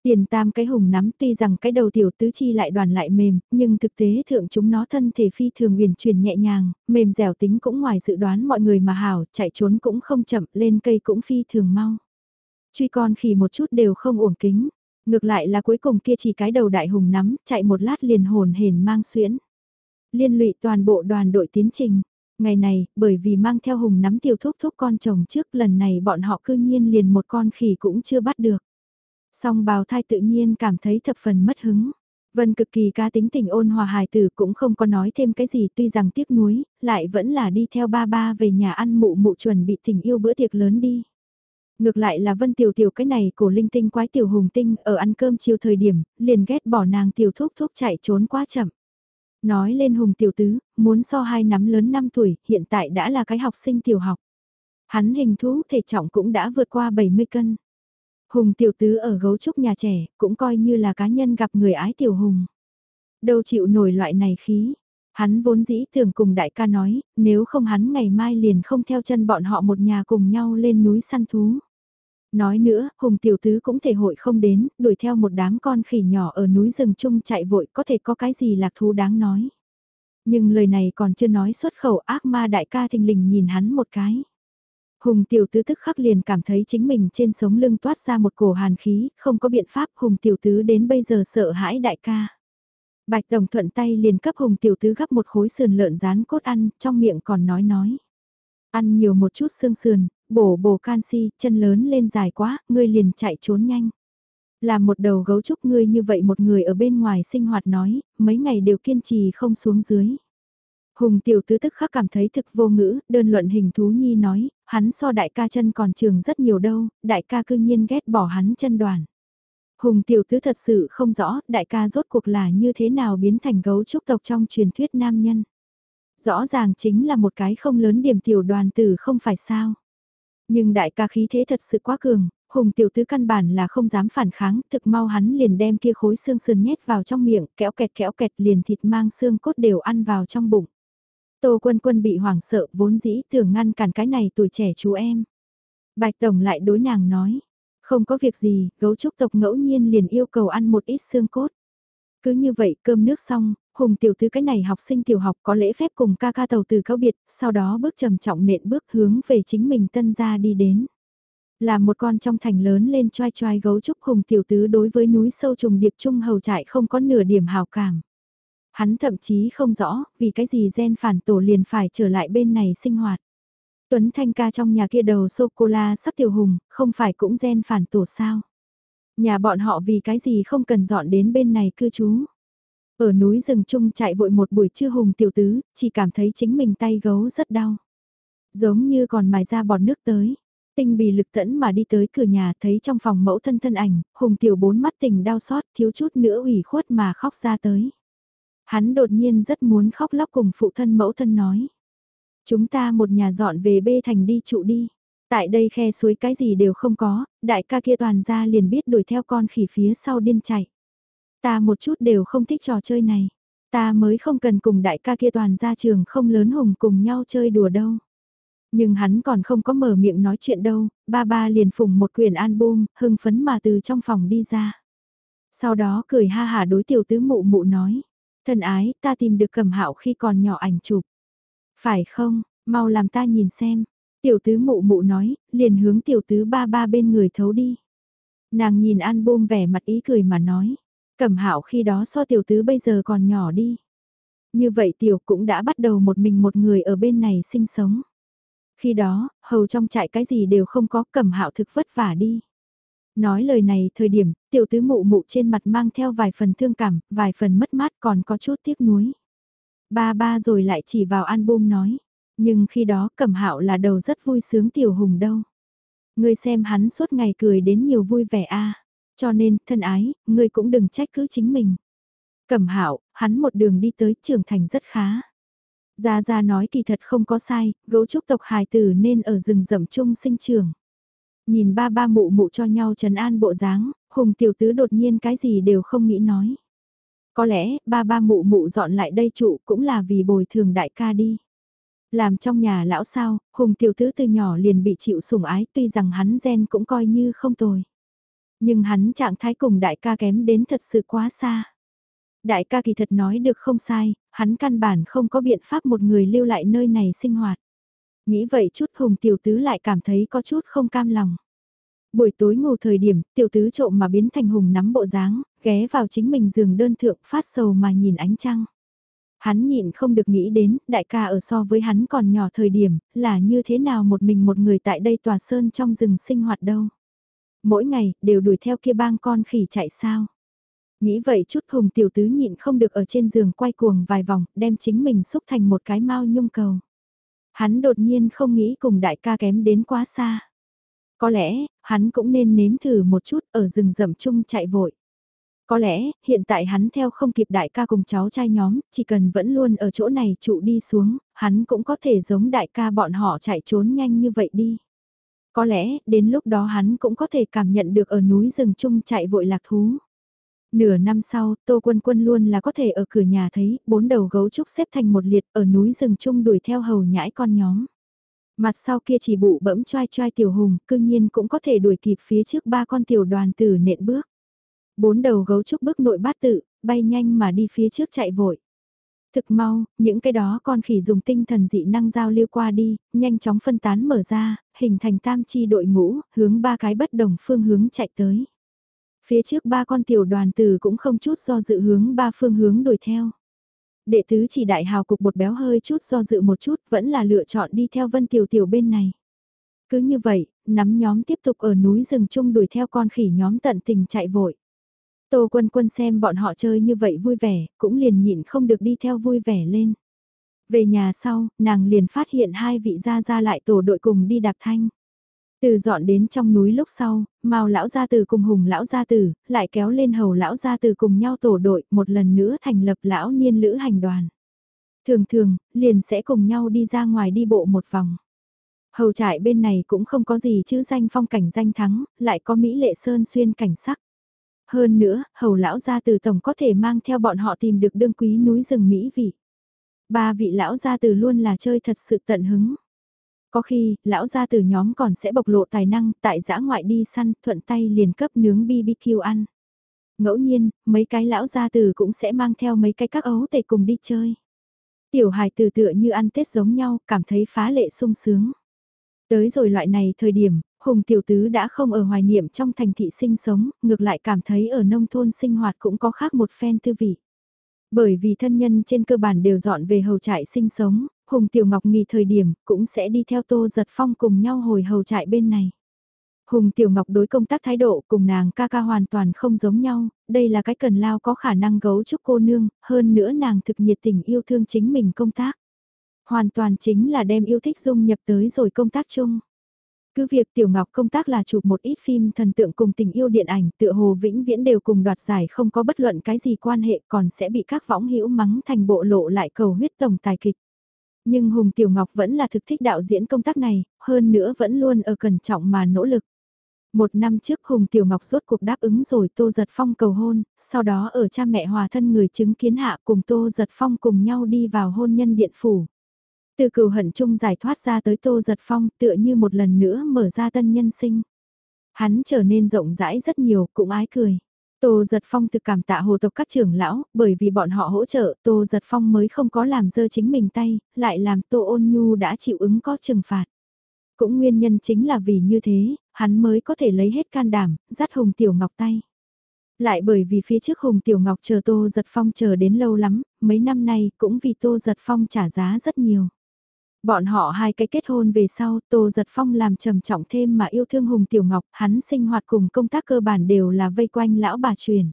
Tiền tam cái hùng nắm tuy rằng cái đầu tiểu tứ chi lại đoàn lại mềm, nhưng thực tế thượng chúng nó thân thể phi thường uyển chuyển nhẹ nhàng, mềm dẻo tính cũng ngoài dự đoán mọi người mà hảo, chạy trốn cũng không chậm, lên cây cũng phi thường mau. Truy con khỉ một chút đều không uổng kính, ngược lại là cuối cùng kia chỉ cái đầu đại hùng nắm, chạy một lát liền hồn hền mang xuyễn liên lụy toàn bộ đoàn đội tiến trình. Ngày này, bởi vì mang theo hùng nắm tiêu thúc thúc con chồng trước lần này bọn họ cư nhiên liền một con khỉ cũng chưa bắt được. Song bào thai tự nhiên cảm thấy thập phần mất hứng. Vân cực kỳ ca tính tình ôn hòa hài tử cũng không có nói thêm cái gì tuy rằng tiếc nuối, lại vẫn là đi theo ba ba về nhà ăn mụ mụ chuẩn bị tình yêu bữa tiệc lớn đi. Ngược lại là Vân Tiểu Tiểu cái này cổ linh tinh quái tiểu hùng tinh ở ăn cơm chiều thời điểm, liền ghét bỏ nàng tiểu thúc thúc chạy trốn quá chậm. Nói lên Hùng tiểu tứ, muốn so hai nắm lớn 5 tuổi, hiện tại đã là cái học sinh tiểu học. Hắn hình thú thể trọng cũng đã vượt qua 70 cân. Hùng tiểu tứ ở gấu trúc nhà trẻ, cũng coi như là cá nhân gặp người ái tiểu hùng. Đâu chịu nổi loại này khí. Hắn vốn dĩ thường cùng đại ca nói, nếu không hắn ngày mai liền không theo chân bọn họ một nhà cùng nhau lên núi săn thú. Nói nữa, Hùng Tiểu Tứ cũng thể hội không đến, đuổi theo một đám con khỉ nhỏ ở núi rừng chung chạy vội có thể có cái gì lạc thú đáng nói. Nhưng lời này còn chưa nói xuất khẩu ác ma đại ca thình lình nhìn hắn một cái. Hùng Tiểu Tứ tức khắc liền cảm thấy chính mình trên sống lưng toát ra một cổ hàn khí, không có biện pháp Hùng Tiểu Tứ đến bây giờ sợ hãi đại ca. Bạch Tổng thuận tay liền cấp Hùng Tiểu Tứ gắp một khối sườn lợn rán cốt ăn, trong miệng còn nói nói. Ăn nhiều một chút xương sườn, bổ bổ canxi, chân lớn lên dài quá, ngươi liền chạy trốn nhanh. Là một đầu gấu trúc ngươi như vậy một người ở bên ngoài sinh hoạt nói, mấy ngày đều kiên trì không xuống dưới. Hùng tiểu tứ tức khắc cảm thấy thực vô ngữ, đơn luận hình thú nhi nói, hắn so đại ca chân còn trường rất nhiều đâu, đại ca cư nhiên ghét bỏ hắn chân đoàn. Hùng tiểu tứ thật sự không rõ, đại ca rốt cuộc là như thế nào biến thành gấu trúc tộc trong truyền thuyết nam nhân. Rõ ràng chính là một cái không lớn điểm tiểu đoàn tử không phải sao. Nhưng đại ca khí thế thật sự quá cường, hùng tiểu tứ căn bản là không dám phản kháng, thực mau hắn liền đem kia khối xương sườn nhét vào trong miệng, kéo kẹt kéo kẹt liền thịt mang xương cốt đều ăn vào trong bụng. Tô quân quân bị hoảng sợ vốn dĩ tưởng ngăn cản cái này tuổi trẻ chú em. Bạch Tổng lại đối nàng nói, không có việc gì, gấu trúc tộc ngẫu nhiên liền yêu cầu ăn một ít xương cốt. Cứ như vậy cơm nước xong, Hùng tiểu tứ cái này học sinh tiểu học có lễ phép cùng ca ca tàu từ cáo biệt, sau đó bước trầm trọng nện bước hướng về chính mình tân gia đi đến. Là một con trong thành lớn lên choai choai gấu trúc hùng tiểu tứ đối với núi sâu trùng điệp trung hầu trại không có nửa điểm hào cảm. Hắn thậm chí không rõ vì cái gì gen phản tổ liền phải trở lại bên này sinh hoạt. Tuấn Thanh ca trong nhà kia đầu sô-cô-la sắp tiểu hùng, không phải cũng gen phản tổ sao? Nhà bọn họ vì cái gì không cần dọn đến bên này cư trú? Ở núi rừng chung chạy vội một buổi trưa hùng tiểu tứ, chỉ cảm thấy chính mình tay gấu rất đau. Giống như còn mài ra bọt nước tới. Tinh bì lực tẫn mà đi tới cửa nhà thấy trong phòng mẫu thân thân ảnh, hùng tiểu bốn mắt tình đau xót thiếu chút nữa ủy khuất mà khóc ra tới. Hắn đột nhiên rất muốn khóc lóc cùng phụ thân mẫu thân nói. Chúng ta một nhà dọn về bê thành đi trụ đi. Tại đây khe suối cái gì đều không có, đại ca kia toàn ra liền biết đuổi theo con khỉ phía sau điên chạy. Ta một chút đều không thích trò chơi này. Ta mới không cần cùng đại ca kia toàn ra trường không lớn hùng cùng nhau chơi đùa đâu. Nhưng hắn còn không có mở miệng nói chuyện đâu, ba ba liền phùng một quyển album, hưng phấn mà từ trong phòng đi ra. Sau đó cười ha hả đối tiểu tứ mụ mụ nói, thân ái, ta tìm được cầm hạo khi còn nhỏ ảnh chụp. Phải không, mau làm ta nhìn xem. Tiểu tứ mụ mụ nói, liền hướng tiểu tứ ba ba bên người thấu đi. Nàng nhìn album vẻ mặt ý cười mà nói, Cẩm hạo khi đó so tiểu tứ bây giờ còn nhỏ đi. Như vậy tiểu cũng đã bắt đầu một mình một người ở bên này sinh sống. Khi đó, hầu trong trại cái gì đều không có cẩm hạo thực vất vả đi. Nói lời này thời điểm, tiểu tứ mụ mụ trên mặt mang theo vài phần thương cảm, vài phần mất mát còn có chút tiếc nuối. Ba ba rồi lại chỉ vào album nói, nhưng khi đó cẩm hạo là đầu rất vui sướng tiểu hùng đâu. Ngươi xem hắn suốt ngày cười đến nhiều vui vẻ a cho nên, thân ái, ngươi cũng đừng trách cứ chính mình. Cẩm hạo hắn một đường đi tới trưởng thành rất khá. Gia Gia nói kỳ thật không có sai, gấu trúc tộc hài tử nên ở rừng rậm chung sinh trường. Nhìn ba ba mụ mụ cho nhau trần an bộ dáng, hùng tiểu tứ đột nhiên cái gì đều không nghĩ nói. Có lẽ, ba ba mụ mụ dọn lại đây trụ cũng là vì bồi thường đại ca đi. Làm trong nhà lão sao, hùng tiểu tứ từ nhỏ liền bị chịu sủng ái tuy rằng hắn gen cũng coi như không tồi. Nhưng hắn trạng thái cùng đại ca kém đến thật sự quá xa. Đại ca kỳ thật nói được không sai, hắn căn bản không có biện pháp một người lưu lại nơi này sinh hoạt. Nghĩ vậy chút hùng tiểu tứ lại cảm thấy có chút không cam lòng. Buổi tối ngủ thời điểm, tiểu tứ trộm mà biến thành hùng nắm bộ dáng, ghé vào chính mình giường đơn thượng phát sầu mà nhìn ánh trăng. Hắn nhịn không được nghĩ đến, đại ca ở so với hắn còn nhỏ thời điểm, là như thế nào một mình một người tại đây tòa sơn trong rừng sinh hoạt đâu. Mỗi ngày, đều đuổi theo kia bang con khỉ chạy sao. Nghĩ vậy chút hùng tiểu tứ nhịn không được ở trên giường quay cuồng vài vòng, đem chính mình xúc thành một cái mau nhung cầu. Hắn đột nhiên không nghĩ cùng đại ca kém đến quá xa. Có lẽ, hắn cũng nên nếm thử một chút ở rừng rậm chung chạy vội. Có lẽ, hiện tại hắn theo không kịp đại ca cùng cháu trai nhóm, chỉ cần vẫn luôn ở chỗ này trụ đi xuống, hắn cũng có thể giống đại ca bọn họ chạy trốn nhanh như vậy đi. Có lẽ, đến lúc đó hắn cũng có thể cảm nhận được ở núi rừng chung chạy vội lạc thú. Nửa năm sau, Tô Quân Quân luôn là có thể ở cửa nhà thấy bốn đầu gấu trúc xếp thành một liệt ở núi rừng chung đuổi theo hầu nhãi con nhóm. Mặt sau kia chỉ bụ bẫm choai choai tiểu hùng, cương nhiên cũng có thể đuổi kịp phía trước ba con tiểu đoàn tử nện bước. Bốn đầu gấu trúc bước nội bát tự, bay nhanh mà đi phía trước chạy vội. Thực mau, những cái đó con khỉ dùng tinh thần dị năng giao lưu qua đi, nhanh chóng phân tán mở ra, hình thành tam chi đội ngũ, hướng ba cái bất đồng phương hướng chạy tới. Phía trước ba con tiểu đoàn tử cũng không chút do dự hướng ba phương hướng đuổi theo. Đệ tứ chỉ đại hào cục bột béo hơi chút do dự một chút vẫn là lựa chọn đi theo vân tiểu tiểu bên này. Cứ như vậy, nắm nhóm tiếp tục ở núi rừng chung đuổi theo con khỉ nhóm tận tình chạy vội. Tô quân quân xem bọn họ chơi như vậy vui vẻ, cũng liền nhịn không được đi theo vui vẻ lên. Về nhà sau, nàng liền phát hiện hai vị gia gia lại tổ đội cùng đi đạp thanh. Từ dọn đến trong núi lúc sau, Mao lão gia tử cùng Hùng lão gia tử, lại kéo lên Hầu lão gia tử cùng nhau tổ đội, một lần nữa thành lập lão niên lữ hành đoàn. Thường thường, liền sẽ cùng nhau đi ra ngoài đi bộ một vòng. Hầu trại bên này cũng không có gì chữ danh phong cảnh danh thắng, lại có Mỹ lệ sơn xuyên cảnh sắc. Hơn nữa, hầu lão gia từ tổng có thể mang theo bọn họ tìm được đương quý núi rừng Mỹ vị. Ba vị lão gia từ luôn là chơi thật sự tận hứng. Có khi, lão gia từ nhóm còn sẽ bộc lộ tài năng tại giã ngoại đi săn thuận tay liền cấp nướng BBQ ăn. Ngẫu nhiên, mấy cái lão gia từ cũng sẽ mang theo mấy cái các ấu tề cùng đi chơi. Tiểu hài từ tựa như ăn Tết giống nhau, cảm thấy phá lệ sung sướng. Tới rồi loại này thời điểm, Hùng Tiểu Tứ đã không ở hoài niệm trong thành thị sinh sống, ngược lại cảm thấy ở nông thôn sinh hoạt cũng có khác một phen tư vị. Bởi vì thân nhân trên cơ bản đều dọn về hầu trại sinh sống, Hùng Tiểu Ngọc nghỉ thời điểm cũng sẽ đi theo Tô Giật Phong cùng nhau hồi hầu trại bên này. Hùng Tiểu Ngọc đối công tác thái độ cùng nàng ca ca hoàn toàn không giống nhau, đây là cái cần lao có khả năng gấu trúc cô nương, hơn nữa nàng thực nhiệt tình yêu thương chính mình công tác. Hoàn toàn chính là đem yêu thích dung nhập tới rồi công tác chung. Cứ việc Tiểu Ngọc công tác là chụp một ít phim thần tượng cùng tình yêu điện ảnh tựa hồ vĩnh viễn đều cùng đoạt giải không có bất luận cái gì quan hệ còn sẽ bị các võng hữu mắng thành bộ lộ lại cầu huyết tổng tài kịch. Nhưng Hùng Tiểu Ngọc vẫn là thực thích đạo diễn công tác này, hơn nữa vẫn luôn ở cẩn trọng mà nỗ lực. Một năm trước Hùng Tiểu Ngọc rốt cuộc đáp ứng rồi Tô Giật Phong cầu hôn, sau đó ở cha mẹ hòa thân người chứng kiến hạ cùng Tô Giật Phong cùng nhau đi vào hôn nhân điện phủ. Từ cửu hận chung giải thoát ra tới Tô Giật Phong tựa như một lần nữa mở ra tân nhân sinh. Hắn trở nên rộng rãi rất nhiều, cũng ái cười. Tô Giật Phong thực cảm tạ hồ tộc các trưởng lão, bởi vì bọn họ hỗ trợ, Tô Giật Phong mới không có làm dơ chính mình tay, lại làm Tô Ôn Nhu đã chịu ứng có trừng phạt. Cũng nguyên nhân chính là vì như thế, hắn mới có thể lấy hết can đảm, dắt Hùng Tiểu Ngọc tay. Lại bởi vì phía trước Hùng Tiểu Ngọc chờ Tô Giật Phong chờ đến lâu lắm, mấy năm nay cũng vì Tô Giật Phong trả giá rất nhiều. Bọn họ hai cái kết hôn về sau, Tô Giật Phong làm trầm trọng thêm mà yêu thương Hùng Tiểu Ngọc, hắn sinh hoạt cùng công tác cơ bản đều là vây quanh lão bà truyền.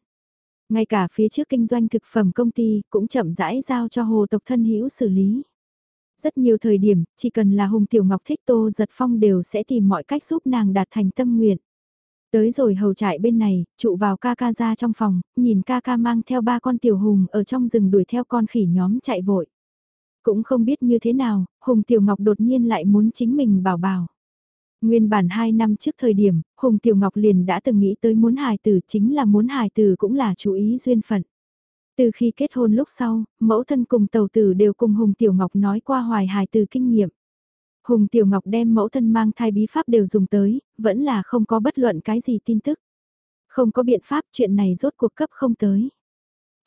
Ngay cả phía trước kinh doanh thực phẩm công ty cũng chậm rãi giao cho hồ tộc thân hữu xử lý. Rất nhiều thời điểm, chỉ cần là Hùng Tiểu Ngọc thích Tô Giật Phong đều sẽ tìm mọi cách giúp nàng đạt thành tâm nguyện. Tới rồi hầu trại bên này, trụ vào ca ca ra trong phòng, nhìn ca ca mang theo ba con tiểu hùng ở trong rừng đuổi theo con khỉ nhóm chạy vội. Cũng không biết như thế nào, Hùng Tiểu Ngọc đột nhiên lại muốn chính mình bảo bảo. Nguyên bản 2 năm trước thời điểm, Hùng Tiểu Ngọc liền đã từng nghĩ tới muốn hài tử chính là muốn hài tử cũng là chú ý duyên phận. Từ khi kết hôn lúc sau, mẫu thân cùng tàu tử đều cùng Hùng Tiểu Ngọc nói qua hoài hài tử kinh nghiệm. Hùng Tiểu Ngọc đem mẫu thân mang thai bí pháp đều dùng tới, vẫn là không có bất luận cái gì tin tức. Không có biện pháp chuyện này rốt cuộc cấp không tới.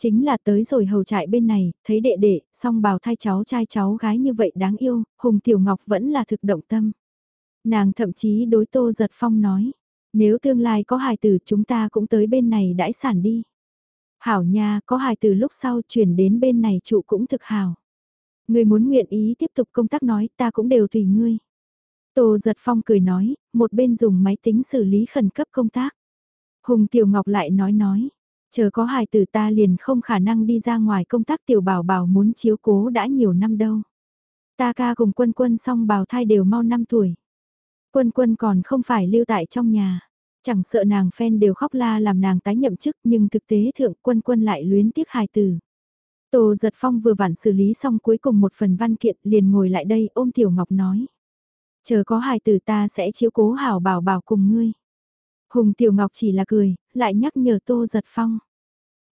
Chính là tới rồi hầu trại bên này, thấy đệ đệ, song bào thai cháu trai cháu gái như vậy đáng yêu, Hùng Tiểu Ngọc vẫn là thực động tâm. Nàng thậm chí đối Tô Giật Phong nói, nếu tương lai có hài tử chúng ta cũng tới bên này đãi sản đi. Hảo nha, có hài tử lúc sau chuyển đến bên này trụ cũng thực hảo. Người muốn nguyện ý tiếp tục công tác nói ta cũng đều tùy ngươi. Tô Giật Phong cười nói, một bên dùng máy tính xử lý khẩn cấp công tác. Hùng Tiểu Ngọc lại nói nói, Chờ có hài tử ta liền không khả năng đi ra ngoài công tác tiểu bảo bảo muốn chiếu cố đã nhiều năm đâu. Ta ca cùng quân quân song bào thai đều mau 5 tuổi. Quân quân còn không phải lưu tại trong nhà. Chẳng sợ nàng phen đều khóc la làm nàng tái nhậm chức, nhưng thực tế thượng quân quân lại luyến tiếc hài tử Tô giật phong vừa vặn xử lý xong cuối cùng một phần văn kiện, liền ngồi lại đây ôm Tiểu Ngọc nói. Chờ có hài tử ta sẽ chiếu cố hảo bảo bảo cùng ngươi. Hùng Tiểu Ngọc chỉ là cười, lại nhắc nhở Tô giật phong.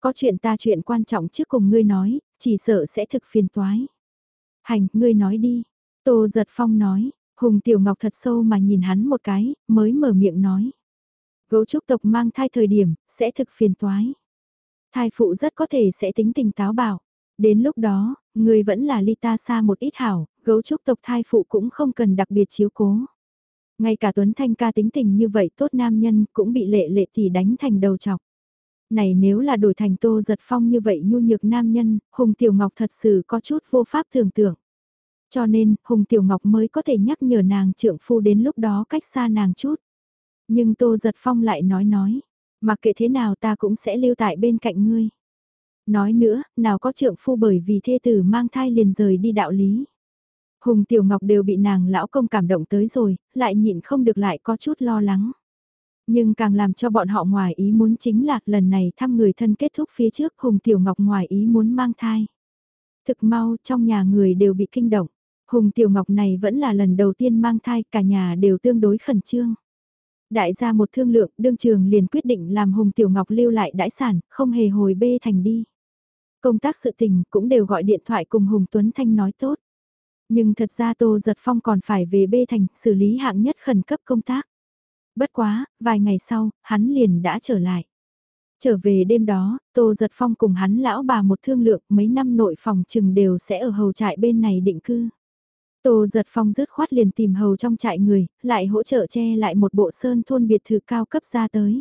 Có chuyện ta chuyện quan trọng trước cùng ngươi nói, chỉ sợ sẽ thực phiền toái. Hành, ngươi nói đi. Tô giật phong nói, Hùng Tiểu Ngọc thật sâu mà nhìn hắn một cái, mới mở miệng nói. Gấu trúc tộc mang thai thời điểm, sẽ thực phiền toái. Thai phụ rất có thể sẽ tính tình táo bạo. Đến lúc đó, người vẫn là ly ta xa một ít hảo, gấu trúc tộc thai phụ cũng không cần đặc biệt chiếu cố. Ngay cả Tuấn Thanh ca tính tình như vậy tốt nam nhân cũng bị lệ lệ tỷ đánh thành đầu chọc. Này nếu là đổi thành tô giật phong như vậy nhu nhược nam nhân, Hùng Tiểu Ngọc thật sự có chút vô pháp tưởng tượng. Cho nên, Hùng Tiểu Ngọc mới có thể nhắc nhở nàng trượng phu đến lúc đó cách xa nàng chút. Nhưng Tô Giật Phong lại nói nói, mặc kệ thế nào ta cũng sẽ lưu tại bên cạnh ngươi. Nói nữa, nào có trượng phu bởi vì thê tử mang thai liền rời đi đạo lý. Hùng Tiểu Ngọc đều bị nàng lão công cảm động tới rồi, lại nhịn không được lại có chút lo lắng. Nhưng càng làm cho bọn họ ngoài ý muốn chính là lần này thăm người thân kết thúc phía trước Hùng Tiểu Ngọc ngoài ý muốn mang thai. Thực mau trong nhà người đều bị kinh động. Hùng Tiểu Ngọc này vẫn là lần đầu tiên mang thai cả nhà đều tương đối khẩn trương. Đại gia một thương lượng đương trường liền quyết định làm Hùng Tiểu Ngọc lưu lại đãi sản, không hề hồi bê thành đi. Công tác sự tình cũng đều gọi điện thoại cùng Hùng Tuấn Thanh nói tốt. Nhưng thật ra Tô Giật Phong còn phải về bê thành xử lý hạng nhất khẩn cấp công tác. Bất quá, vài ngày sau, hắn liền đã trở lại. Trở về đêm đó, Tô Giật Phong cùng hắn lão bà một thương lượng mấy năm nội phòng chừng đều sẽ ở hầu trại bên này định cư. Tô giật phong rứt khoát liền tìm hầu trong trại người, lại hỗ trợ che lại một bộ sơn thôn biệt thự cao cấp ra tới.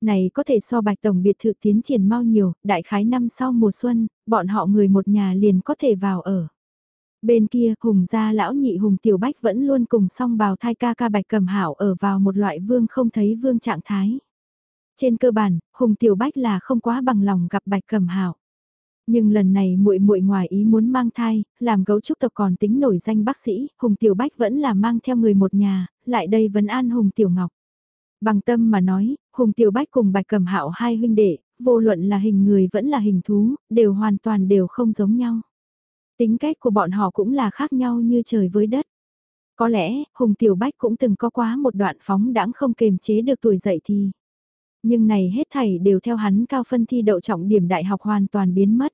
Này có thể so bạch tổng biệt thự tiến triển mau nhiều, đại khái năm sau mùa xuân, bọn họ người một nhà liền có thể vào ở. Bên kia, hùng gia lão nhị hùng tiểu bách vẫn luôn cùng song bào thai ca ca bạch cầm hảo ở vào một loại vương không thấy vương trạng thái. Trên cơ bản, hùng tiểu bách là không quá bằng lòng gặp bạch cầm hảo. Nhưng lần này muội muội ngoài ý muốn mang thai, làm gấu trúc tộc còn tính nổi danh bác sĩ, Hùng Tiểu Bách vẫn là mang theo người một nhà, lại đây vấn an Hùng Tiểu Ngọc. Bằng tâm mà nói, Hùng Tiểu Bách cùng Bạch Cẩm Hạo hai huynh đệ, vô luận là hình người vẫn là hình thú, đều hoàn toàn đều không giống nhau. Tính cách của bọn họ cũng là khác nhau như trời với đất. Có lẽ, Hùng Tiểu Bách cũng từng có quá một đoạn phóng đãng không kềm chế được tuổi dậy thì. Nhưng này hết thảy đều theo hắn cao phân thi đậu trọng điểm đại học hoàn toàn biến mất.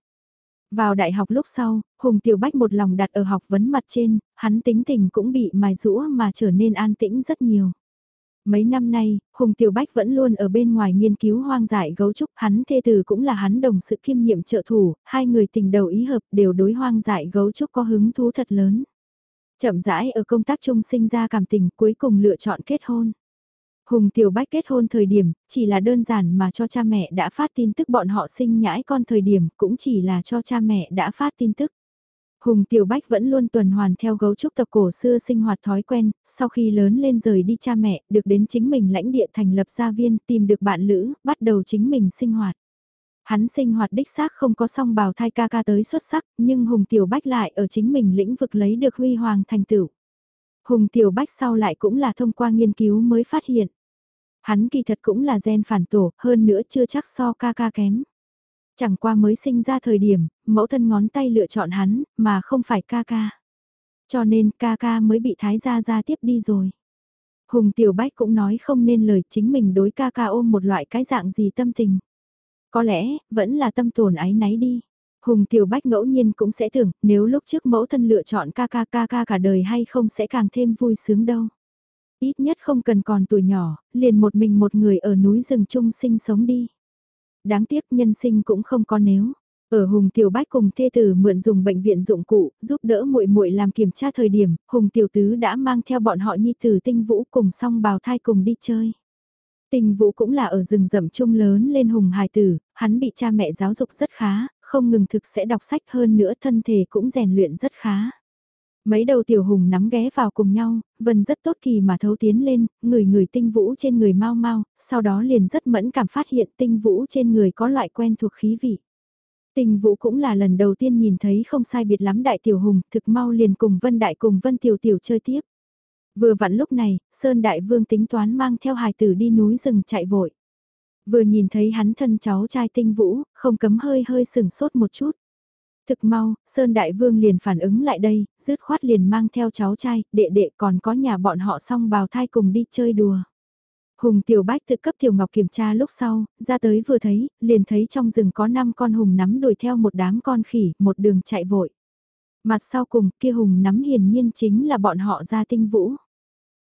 Vào đại học lúc sau, Hùng Tiểu Bách một lòng đặt ở học vấn mặt trên, hắn tính tình cũng bị mài rũa mà trở nên an tĩnh rất nhiều. Mấy năm nay, Hùng Tiểu Bách vẫn luôn ở bên ngoài nghiên cứu hoang dại gấu trúc, hắn thê tử cũng là hắn đồng sự kiêm nhiệm trợ thủ, hai người tình đầu ý hợp đều đối hoang dại gấu trúc có hứng thú thật lớn. Chậm rãi ở công tác chung sinh ra cảm tình cuối cùng lựa chọn kết hôn. Hùng Tiểu Bách kết hôn thời điểm, chỉ là đơn giản mà cho cha mẹ đã phát tin tức bọn họ sinh nhãi con thời điểm, cũng chỉ là cho cha mẹ đã phát tin tức. Hùng Tiểu Bách vẫn luôn tuần hoàn theo gấu trúc tập cổ xưa sinh hoạt thói quen, sau khi lớn lên rời đi cha mẹ, được đến chính mình lãnh địa thành lập gia viên, tìm được bạn lữ, bắt đầu chính mình sinh hoạt. Hắn sinh hoạt đích xác không có song bào thai ca ca tới xuất sắc, nhưng Hùng Tiểu Bách lại ở chính mình lĩnh vực lấy được huy hoàng thành tựu. Hùng Tiểu Bách sau lại cũng là thông qua nghiên cứu mới phát hiện. Hắn kỳ thật cũng là gen phản tổ, hơn nữa chưa chắc so ca ca kém. Chẳng qua mới sinh ra thời điểm, mẫu thân ngón tay lựa chọn hắn, mà không phải ca ca. Cho nên ca ca mới bị thái gia gia tiếp đi rồi. Hùng Tiểu Bách cũng nói không nên lời chính mình đối ca ca ôm một loại cái dạng gì tâm tình. Có lẽ, vẫn là tâm tổn ái náy đi. Hùng Tiểu Bách ngẫu nhiên cũng sẽ tưởng, nếu lúc trước mẫu thân lựa chọn ca ca ca ca cả đời hay không sẽ càng thêm vui sướng đâu. Ít nhất không cần còn tuổi nhỏ, liền một mình một người ở núi rừng chung sinh sống đi. Đáng tiếc nhân sinh cũng không có nếu. Ở Hùng Tiểu Bách cùng thê tử mượn dùng bệnh viện dụng cụ, giúp đỡ muội muội làm kiểm tra thời điểm, Hùng Tiểu Tứ đã mang theo bọn họ nhi tử tinh vũ cùng song bào thai cùng đi chơi. Tình vũ cũng là ở rừng rậm chung lớn lên Hùng Hải Tử, hắn bị cha mẹ giáo dục rất khá, không ngừng thực sẽ đọc sách hơn nữa thân thể cũng rèn luyện rất khá. Mấy đầu tiểu hùng nắm ghé vào cùng nhau, vân rất tốt kỳ mà thấu tiến lên, người người tinh vũ trên người mau mau, sau đó liền rất mẫn cảm phát hiện tinh vũ trên người có loại quen thuộc khí vị. Tinh vũ cũng là lần đầu tiên nhìn thấy không sai biệt lắm đại tiểu hùng, thực mau liền cùng vân đại cùng vân tiểu tiểu chơi tiếp. Vừa vặn lúc này, Sơn Đại Vương tính toán mang theo hài tử đi núi rừng chạy vội. Vừa nhìn thấy hắn thân cháu trai tinh vũ, không cấm hơi hơi sừng sốt một chút. Thực mau, Sơn Đại Vương liền phản ứng lại đây, dứt khoát liền mang theo cháu trai, đệ đệ còn có nhà bọn họ xong bào thai cùng đi chơi đùa. Hùng Tiểu Bách tự cấp Tiểu Ngọc kiểm tra lúc sau, ra tới vừa thấy, liền thấy trong rừng có 5 con hùng nắm đuổi theo một đám con khỉ, một đường chạy vội. Mặt sau cùng kia hùng nắm hiển nhiên chính là bọn họ ra tinh vũ.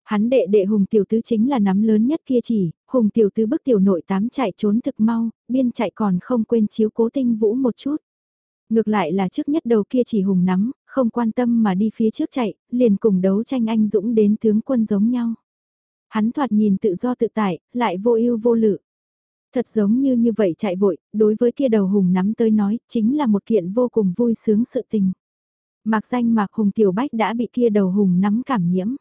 Hắn đệ đệ hùng tiểu tứ chính là nắm lớn nhất kia chỉ, hùng tiểu tứ bức tiểu nội tám chạy trốn thực mau, biên chạy còn không quên chiếu cố tinh vũ một chút. Ngược lại là trước nhất đầu kia chỉ hùng nắm, không quan tâm mà đi phía trước chạy, liền cùng đấu tranh anh dũng đến tướng quân giống nhau. Hắn thoạt nhìn tự do tự tại, lại vô ưu vô lự. Thật giống như như vậy chạy vội, đối với kia đầu hùng nắm tới nói, chính là một kiện vô cùng vui sướng sự tình. Mạc danh Mạc Hùng Tiểu Bách đã bị kia đầu hùng nắm cảm nhiễm.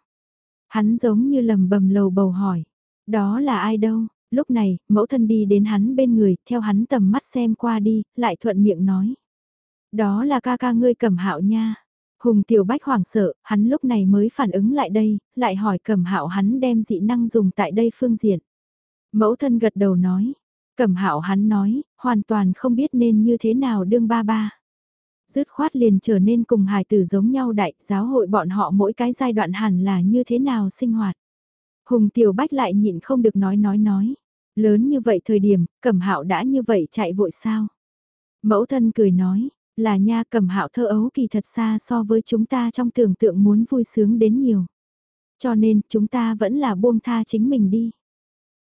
Hắn giống như lầm bầm lầu bầu hỏi, đó là ai đâu? Lúc này, mẫu thân đi đến hắn bên người, theo hắn tầm mắt xem qua đi, lại thuận miệng nói. Đó là ca ca ngươi cẩm hạo nha. Hùng Tiểu Bách hoảng sợ, hắn lúc này mới phản ứng lại đây, lại hỏi cẩm hạo hắn đem dị năng dùng tại đây phương diện. Mẫu thân gật đầu nói, cẩm hạo hắn nói, hoàn toàn không biết nên như thế nào đương ba ba. Dứt khoát liền trở nên cùng hài tử giống nhau đại, giáo hội bọn họ mỗi cái giai đoạn hẳn là như thế nào sinh hoạt. Hùng Tiểu Bách lại nhịn không được nói nói nói. Lớn như vậy thời điểm, cẩm hạo đã như vậy chạy vội sao? Mẫu thân cười nói, là nha cầm hạo thơ ấu kỳ thật xa so với chúng ta trong tưởng tượng muốn vui sướng đến nhiều. Cho nên chúng ta vẫn là buông tha chính mình đi.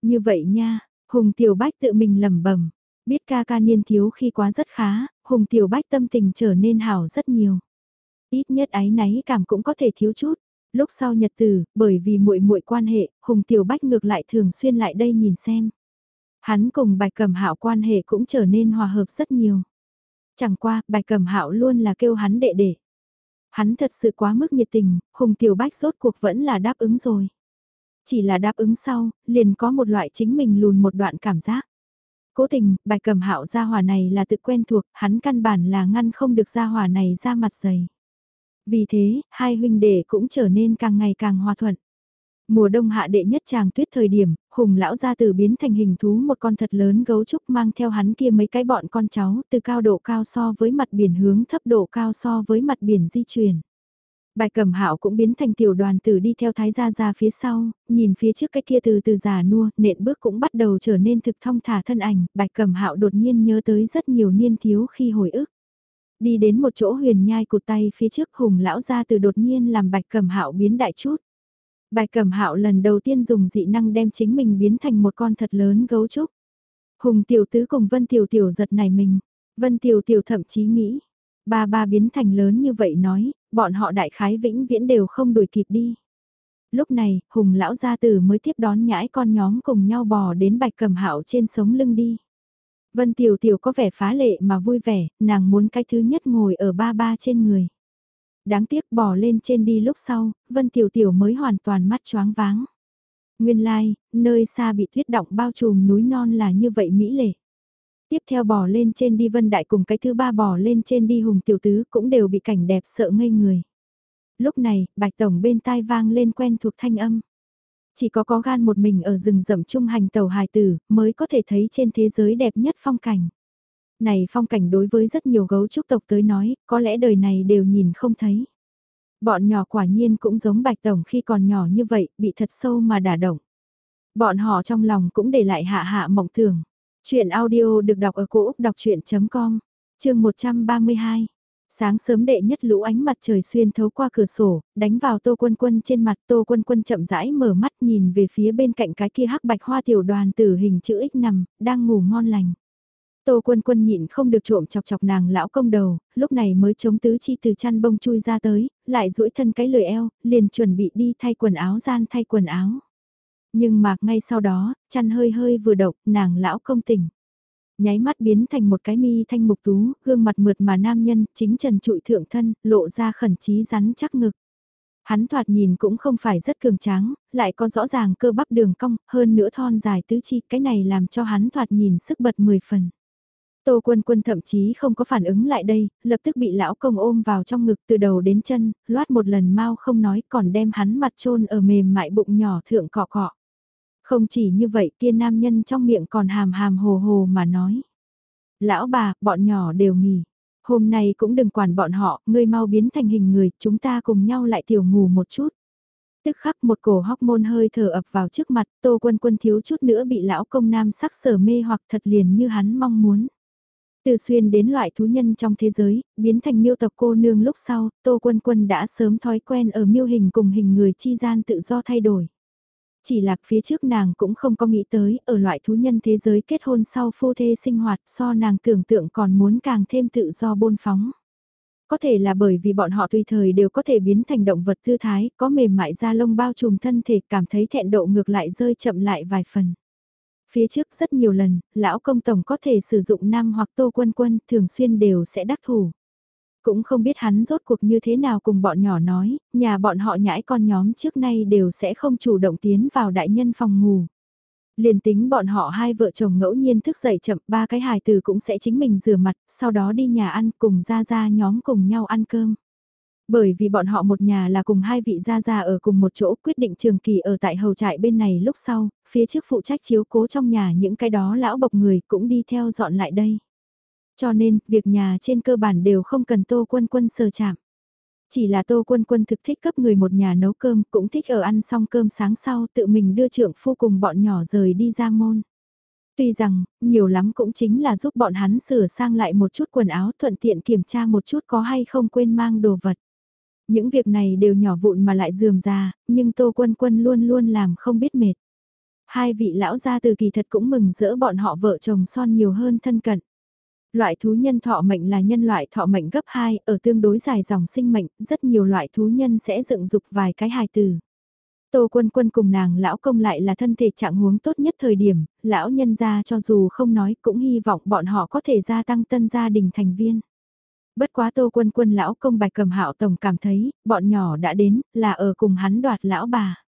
Như vậy nha, Hùng Tiểu Bách tự mình lẩm bẩm biết ca ca niên thiếu khi quá rất khá, Hùng Tiểu Bách tâm tình trở nên hảo rất nhiều. Ít nhất ái náy cảm cũng có thể thiếu chút. Lúc sau nhật tử bởi vì muội muội quan hệ, Hùng Tiểu Bách ngược lại thường xuyên lại đây nhìn xem. Hắn cùng Bạch Cẩm Hạo quan hệ cũng trở nên hòa hợp rất nhiều. Chẳng qua, bạch cầm hạo luôn là kêu hắn đệ đệ. Hắn thật sự quá mức nhiệt tình, Hùng Tiểu Bách rốt cuộc vẫn là đáp ứng rồi. Chỉ là đáp ứng sau, liền có một loại chính mình lùn một đoạn cảm giác. Cố tình, bạch cầm hạo gia hòa này là tự quen thuộc, hắn căn bản là ngăn không được gia hòa này ra mặt dày. Vì thế, hai huynh đệ cũng trở nên càng ngày càng hòa thuận. Mùa đông hạ đệ nhất chàng tuyết thời điểm, hùng lão gia tử biến thành hình thú một con thật lớn gấu trúc mang theo hắn kia mấy cái bọn con cháu từ cao độ cao so với mặt biển hướng thấp độ cao so với mặt biển di chuyển. Bài cẩm hạo cũng biến thành tiểu đoàn tử đi theo thái gia ra phía sau, nhìn phía trước cái kia từ từ già nua, nện bước cũng bắt đầu trở nên thực thông thả thân ảnh, bạch cẩm hạo đột nhiên nhớ tới rất nhiều niên thiếu khi hồi ức. Đi đến một chỗ huyền nhai cụt tay phía trước hùng lão gia từ đột nhiên làm bạch cẩm hạo biến đại chút. Bài cẩm hạo lần đầu tiên dùng dị năng đem chính mình biến thành một con thật lớn gấu trúc. Hùng tiểu tứ cùng Vân tiểu tiểu giật này mình. Vân tiểu tiểu thậm chí nghĩ. Ba ba biến thành lớn như vậy nói, bọn họ đại khái vĩnh viễn đều không đuổi kịp đi. Lúc này, Hùng lão gia tử mới tiếp đón nhãi con nhóm cùng nhau bò đến bạch cẩm hạo trên sống lưng đi. Vân Tiểu Tiểu có vẻ phá lệ mà vui vẻ, nàng muốn cái thứ nhất ngồi ở ba ba trên người. Đáng tiếc bò lên trên đi lúc sau, Vân Tiểu Tiểu mới hoàn toàn mắt choáng váng. Nguyên lai, like, nơi xa bị tuyết động bao trùm núi non là như vậy mỹ lệ. Tiếp theo bò lên trên đi Vân Đại cùng cái thứ ba bò lên trên đi Hùng Tiểu Tứ cũng đều bị cảnh đẹp sợ ngây người. Lúc này, Bạch Tổng bên tai vang lên quen thuộc thanh âm. Chỉ có có gan một mình ở rừng rậm trung hành tàu hài tử mới có thể thấy trên thế giới đẹp nhất phong cảnh. Này phong cảnh đối với rất nhiều gấu trúc tộc tới nói, có lẽ đời này đều nhìn không thấy. Bọn nhỏ quả nhiên cũng giống bạch tổng khi còn nhỏ như vậy, bị thật sâu mà đả động. Bọn họ trong lòng cũng để lại hạ hạ mộng tưởng. Chuyện audio được đọc ở cổ Úc đọc chuyện.com, chương 132. Sáng sớm đệ nhất lũ ánh mặt trời xuyên thấu qua cửa sổ, đánh vào tô quân quân trên mặt tô quân quân chậm rãi mở mắt nhìn về phía bên cạnh cái kia hắc bạch hoa tiểu đoàn tử hình chữ X nằm, đang ngủ ngon lành. Tô quân quân nhịn không được trộm chọc chọc nàng lão công đầu, lúc này mới chống tứ chi từ chăn bông chui ra tới, lại duỗi thân cái lười eo, liền chuẩn bị đi thay quần áo gian thay quần áo. Nhưng mà ngay sau đó, chăn hơi hơi vừa động, nàng lão công tỉnh. Nháy mắt biến thành một cái mi thanh mục tú, gương mặt mượt mà nam nhân, chính trần trụi thượng thân, lộ ra khẩn trí rắn chắc ngực. Hắn thoạt nhìn cũng không phải rất cường tráng, lại có rõ ràng cơ bắp đường cong, hơn nữa thon dài tứ chi, cái này làm cho hắn thoạt nhìn sức bật mười phần. Tô Quân Quân thậm chí không có phản ứng lại đây, lập tức bị lão công ôm vào trong ngực từ đầu đến chân, loát một lần mau không nói còn đem hắn mặt trôn ở mềm mại bụng nhỏ thượng cọ cọ. Không chỉ như vậy kia nam nhân trong miệng còn hàm hàm hồ hồ mà nói. Lão bà, bọn nhỏ đều nghỉ. Hôm nay cũng đừng quản bọn họ, ngươi mau biến thành hình người, chúng ta cùng nhau lại tiểu ngủ một chút. Tức khắc một cổ hóc môn hơi thở ập vào trước mặt, tô quân quân thiếu chút nữa bị lão công nam sắc sở mê hoặc thật liền như hắn mong muốn. Từ xuyên đến loại thú nhân trong thế giới, biến thành miêu tộc cô nương lúc sau, Tô Quân Quân đã sớm thói quen ở miêu hình cùng hình người chi gian tự do thay đổi. Chỉ lạc phía trước nàng cũng không có nghĩ tới, ở loại thú nhân thế giới kết hôn sau phu thê sinh hoạt so nàng tưởng tượng còn muốn càng thêm tự do bôn phóng. Có thể là bởi vì bọn họ tùy thời đều có thể biến thành động vật thư thái, có mềm mại da lông bao trùm thân thể cảm thấy thẹn độ ngược lại rơi chậm lại vài phần. Phía trước rất nhiều lần, lão công tổng có thể sử dụng nam hoặc tô quân quân thường xuyên đều sẽ đắc thủ. Cũng không biết hắn rốt cuộc như thế nào cùng bọn nhỏ nói, nhà bọn họ nhãi con nhóm trước nay đều sẽ không chủ động tiến vào đại nhân phòng ngủ. Liền tính bọn họ hai vợ chồng ngẫu nhiên thức dậy chậm ba cái hài từ cũng sẽ chính mình rửa mặt, sau đó đi nhà ăn cùng ra ra nhóm cùng nhau ăn cơm. Bởi vì bọn họ một nhà là cùng hai vị gia gia ở cùng một chỗ quyết định trường kỳ ở tại hầu trại bên này lúc sau, phía trước phụ trách chiếu cố trong nhà những cái đó lão bộc người cũng đi theo dọn lại đây. Cho nên, việc nhà trên cơ bản đều không cần tô quân quân sờ chạm. Chỉ là tô quân quân thực thích cấp người một nhà nấu cơm, cũng thích ở ăn xong cơm sáng sau tự mình đưa trưởng phu cùng bọn nhỏ rời đi ra môn. Tuy rằng, nhiều lắm cũng chính là giúp bọn hắn sửa sang lại một chút quần áo thuận tiện kiểm tra một chút có hay không quên mang đồ vật. Những việc này đều nhỏ vụn mà lại dườm ra, nhưng Tô Quân Quân luôn luôn làm không biết mệt. Hai vị lão gia từ kỳ thật cũng mừng rỡ bọn họ vợ chồng son nhiều hơn thân cận. Loại thú nhân thọ mệnh là nhân loại thọ mệnh gấp 2, ở tương đối dài dòng sinh mệnh, rất nhiều loại thú nhân sẽ dựng dục vài cái hài từ. Tô quân quân cùng nàng lão công lại là thân thể trạng huống tốt nhất thời điểm, lão nhân gia cho dù không nói cũng hy vọng bọn họ có thể gia tăng tân gia đình thành viên. Bất quá tô quân quân lão công bạch cầm hạo tổng cảm thấy, bọn nhỏ đã đến, là ở cùng hắn đoạt lão bà.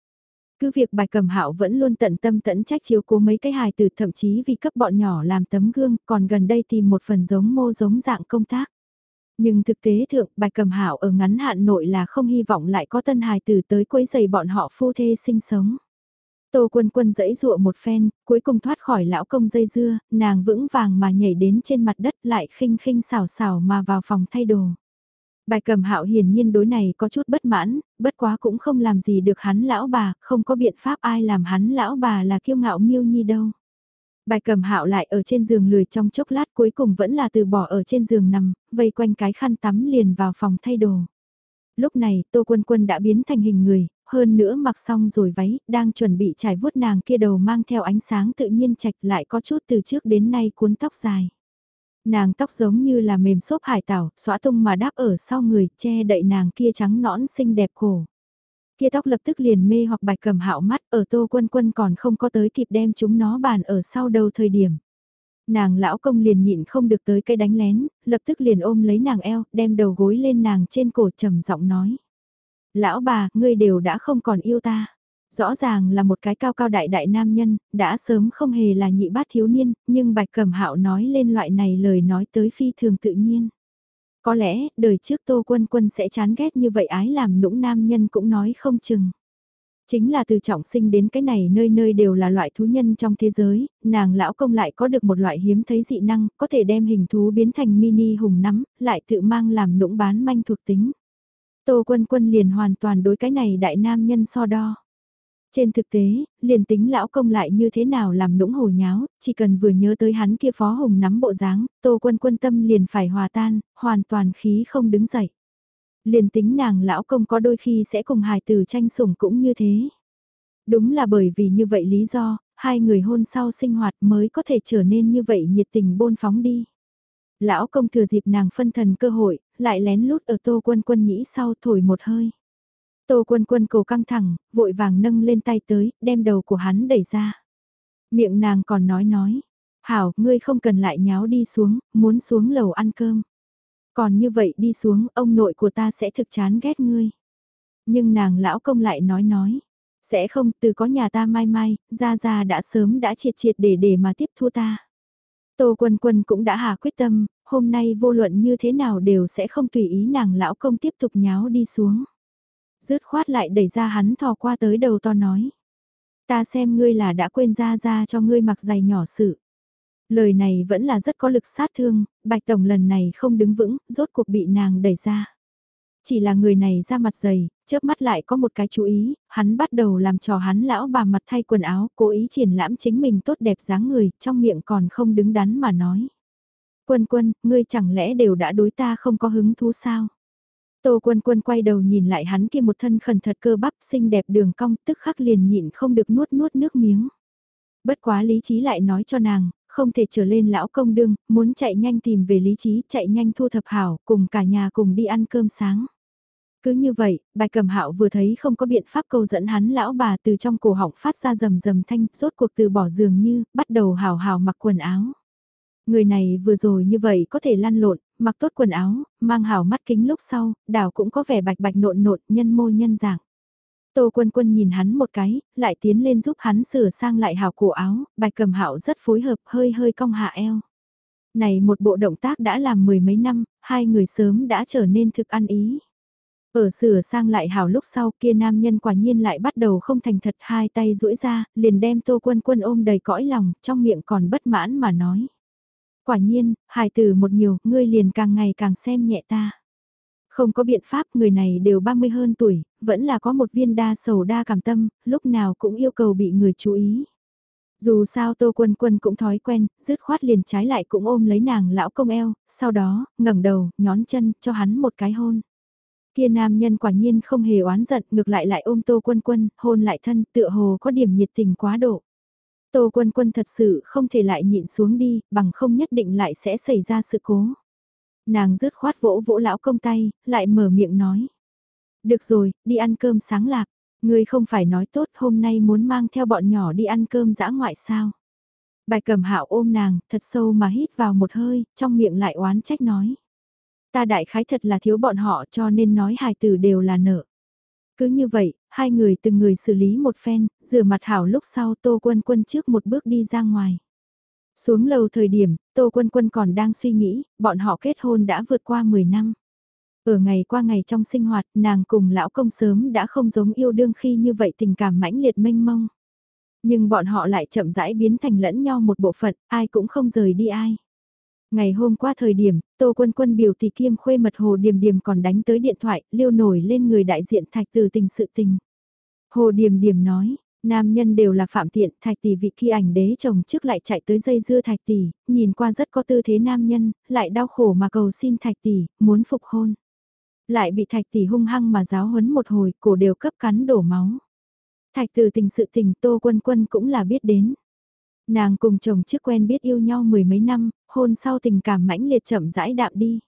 Cứ việc bạch cầm hạo vẫn luôn tận tâm tận trách chiếu cố mấy cái hài từ thậm chí vì cấp bọn nhỏ làm tấm gương, còn gần đây tìm một phần giống mô giống dạng công tác. Nhưng thực tế thượng, bạch cầm hạo ở ngắn hạn nội là không hy vọng lại có tân hài từ tới quấy giày bọn họ phu thê sinh sống. Tô quân quân dẫy dụa một phen, cuối cùng thoát khỏi lão công dây dưa, nàng vững vàng mà nhảy đến trên mặt đất lại khinh khinh xào xào mà vào phòng thay đồ. Bài cầm hạo hiển nhiên đối này có chút bất mãn, bất quá cũng không làm gì được hắn lão bà, không có biện pháp ai làm hắn lão bà là kiêu ngạo miêu nhi đâu. Bài cầm hạo lại ở trên giường lười trong chốc lát cuối cùng vẫn là từ bỏ ở trên giường nằm, vây quanh cái khăn tắm liền vào phòng thay đồ. Lúc này Tô Quân Quân đã biến thành hình người, hơn nữa mặc xong rồi váy, đang chuẩn bị trải vuốt nàng kia đầu mang theo ánh sáng tự nhiên chạch lại có chút từ trước đến nay cuốn tóc dài. Nàng tóc giống như là mềm xốp hải tảo, xóa tung mà đáp ở sau người, che đậy nàng kia trắng nõn xinh đẹp cổ. Kia tóc lập tức liền mê hoặc bạch cầm hạo mắt ở tô quân quân còn không có tới kịp đem chúng nó bàn ở sau đầu thời điểm. Nàng lão công liền nhịn không được tới cây đánh lén, lập tức liền ôm lấy nàng eo, đem đầu gối lên nàng trên cổ trầm giọng nói. Lão bà, ngươi đều đã không còn yêu ta. Rõ ràng là một cái cao cao đại đại nam nhân, đã sớm không hề là nhị bát thiếu niên, nhưng bạch cẩm hạo nói lên loại này lời nói tới phi thường tự nhiên. Có lẽ, đời trước Tô Quân Quân sẽ chán ghét như vậy ái làm nũng nam nhân cũng nói không chừng. Chính là từ trọng sinh đến cái này nơi nơi đều là loại thú nhân trong thế giới, nàng lão công lại có được một loại hiếm thấy dị năng, có thể đem hình thú biến thành mini hùng nắm, lại tự mang làm nũng bán manh thuộc tính. Tô Quân Quân liền hoàn toàn đối cái này đại nam nhân so đo. Trên thực tế, liền tính lão công lại như thế nào làm nũng hồ nháo, chỉ cần vừa nhớ tới hắn kia phó hùng nắm bộ dáng, tô quân quân tâm liền phải hòa tan, hoàn toàn khí không đứng dậy. Liền tính nàng lão công có đôi khi sẽ cùng hài tử tranh sủng cũng như thế. Đúng là bởi vì như vậy lý do, hai người hôn sau sinh hoạt mới có thể trở nên như vậy nhiệt tình bôn phóng đi. Lão công thừa dịp nàng phân thần cơ hội, lại lén lút ở tô quân quân nhĩ sau thổi một hơi. Tô quân quân cổ căng thẳng, vội vàng nâng lên tay tới, đem đầu của hắn đẩy ra. Miệng nàng còn nói nói, hảo, ngươi không cần lại nháo đi xuống, muốn xuống lầu ăn cơm. Còn như vậy đi xuống, ông nội của ta sẽ thực chán ghét ngươi. Nhưng nàng lão công lại nói nói, sẽ không, từ có nhà ta mai mai, ra ra đã sớm đã triệt triệt để để mà tiếp thu ta. Tô Quân Quân cũng đã hà quyết tâm, hôm nay vô luận như thế nào đều sẽ không tùy ý nàng lão công tiếp tục nháo đi xuống. Dứt khoát lại đẩy ra hắn thò qua tới đầu to nói. Ta xem ngươi là đã quên ra ra cho ngươi mặc giày nhỏ sự. Lời này vẫn là rất có lực sát thương, Bạch Tổng lần này không đứng vững, rốt cuộc bị nàng đẩy ra. Chỉ là người này ra mặt dày, chớp mắt lại có một cái chú ý, hắn bắt đầu làm trò hắn lão bà mặt thay quần áo, cố ý triển lãm chính mình tốt đẹp dáng người, trong miệng còn không đứng đắn mà nói. Quân quân, ngươi chẳng lẽ đều đã đối ta không có hứng thú sao? Tô quân quân quay đầu nhìn lại hắn kia một thân khẩn thật cơ bắp xinh đẹp đường cong tức khắc liền nhịn không được nuốt nuốt nước miếng. Bất quá lý trí lại nói cho nàng, không thể trở lên lão công đương, muốn chạy nhanh tìm về lý trí, chạy nhanh thu thập hảo, cùng cả nhà cùng đi ăn cơm sáng. Cứ như vậy, bạch cầm hạo vừa thấy không có biện pháp câu dẫn hắn lão bà từ trong cổ họng phát ra rầm rầm thanh, rốt cuộc từ bỏ giường như, bắt đầu hào hào mặc quần áo. Người này vừa rồi như vậy có thể lăn lộn, mặc tốt quần áo, mang hào mắt kính lúc sau, đảo cũng có vẻ bạch bạch nộn nộn, nhân mô nhân dạng. Tô quân quân nhìn hắn một cái, lại tiến lên giúp hắn sửa sang lại hào cổ áo, bạch cầm hạo rất phối hợp hơi hơi cong hạ eo. Này một bộ động tác đã làm mười mấy năm, hai người sớm đã trở nên thực ăn ý. Ở sửa sang lại hào lúc sau kia nam nhân quả nhiên lại bắt đầu không thành thật hai tay duỗi ra, liền đem tô quân quân ôm đầy cõi lòng, trong miệng còn bất mãn mà nói. Quả nhiên, hài từ một nhiều, ngươi liền càng ngày càng xem nhẹ ta. Không có biện pháp người này đều 30 hơn tuổi, vẫn là có một viên đa sầu đa cảm tâm, lúc nào cũng yêu cầu bị người chú ý. Dù sao Tô Quân Quân cũng thói quen, dứt khoát liền trái lại cũng ôm lấy nàng lão công eo, sau đó, ngẩng đầu, nhón chân, cho hắn một cái hôn. Kia nam nhân quả nhiên không hề oán giận, ngược lại lại ôm Tô Quân Quân, hôn lại thân, tựa hồ có điểm nhiệt tình quá độ. Tô Quân Quân thật sự không thể lại nhịn xuống đi, bằng không nhất định lại sẽ xảy ra sự cố. Nàng rứt khoát vỗ vỗ lão công tay, lại mở miệng nói. Được rồi, đi ăn cơm sáng lạc. Ngươi không phải nói tốt hôm nay muốn mang theo bọn nhỏ đi ăn cơm dã ngoại sao. Bài cầm hạo ôm nàng, thật sâu mà hít vào một hơi, trong miệng lại oán trách nói. Ta đại khái thật là thiếu bọn họ cho nên nói hài tử đều là nợ. Cứ như vậy, hai người từng người xử lý một phen, rửa mặt hảo lúc sau tô quân quân trước một bước đi ra ngoài. Xuống lầu thời điểm, Tô Quân Quân còn đang suy nghĩ, bọn họ kết hôn đã vượt qua 10 năm. Ở ngày qua ngày trong sinh hoạt, nàng cùng lão công sớm đã không giống yêu đương khi như vậy tình cảm mãnh liệt mênh mông. Nhưng bọn họ lại chậm rãi biến thành lẫn nhau một bộ phận, ai cũng không rời đi ai. Ngày hôm qua thời điểm, Tô Quân Quân biểu tỷ kiêm khuê mật Hồ Điềm Điềm còn đánh tới điện thoại, liêu nổi lên người đại diện thạch từ tình sự tình. Hồ Điềm Điềm nói, Nam nhân đều là phạm tiện, thạch tỷ vị kia ảnh đế chồng trước lại chạy tới dây dưa thạch tỷ, nhìn qua rất có tư thế nam nhân, lại đau khổ mà cầu xin thạch tỷ, muốn phục hôn. Lại bị thạch tỷ hung hăng mà giáo huấn một hồi, cổ đều cấp cắn đổ máu. Thạch từ tình sự tình tô quân quân cũng là biết đến. Nàng cùng chồng trước quen biết yêu nhau mười mấy năm, hôn sau tình cảm mãnh liệt chậm rãi đạm đi.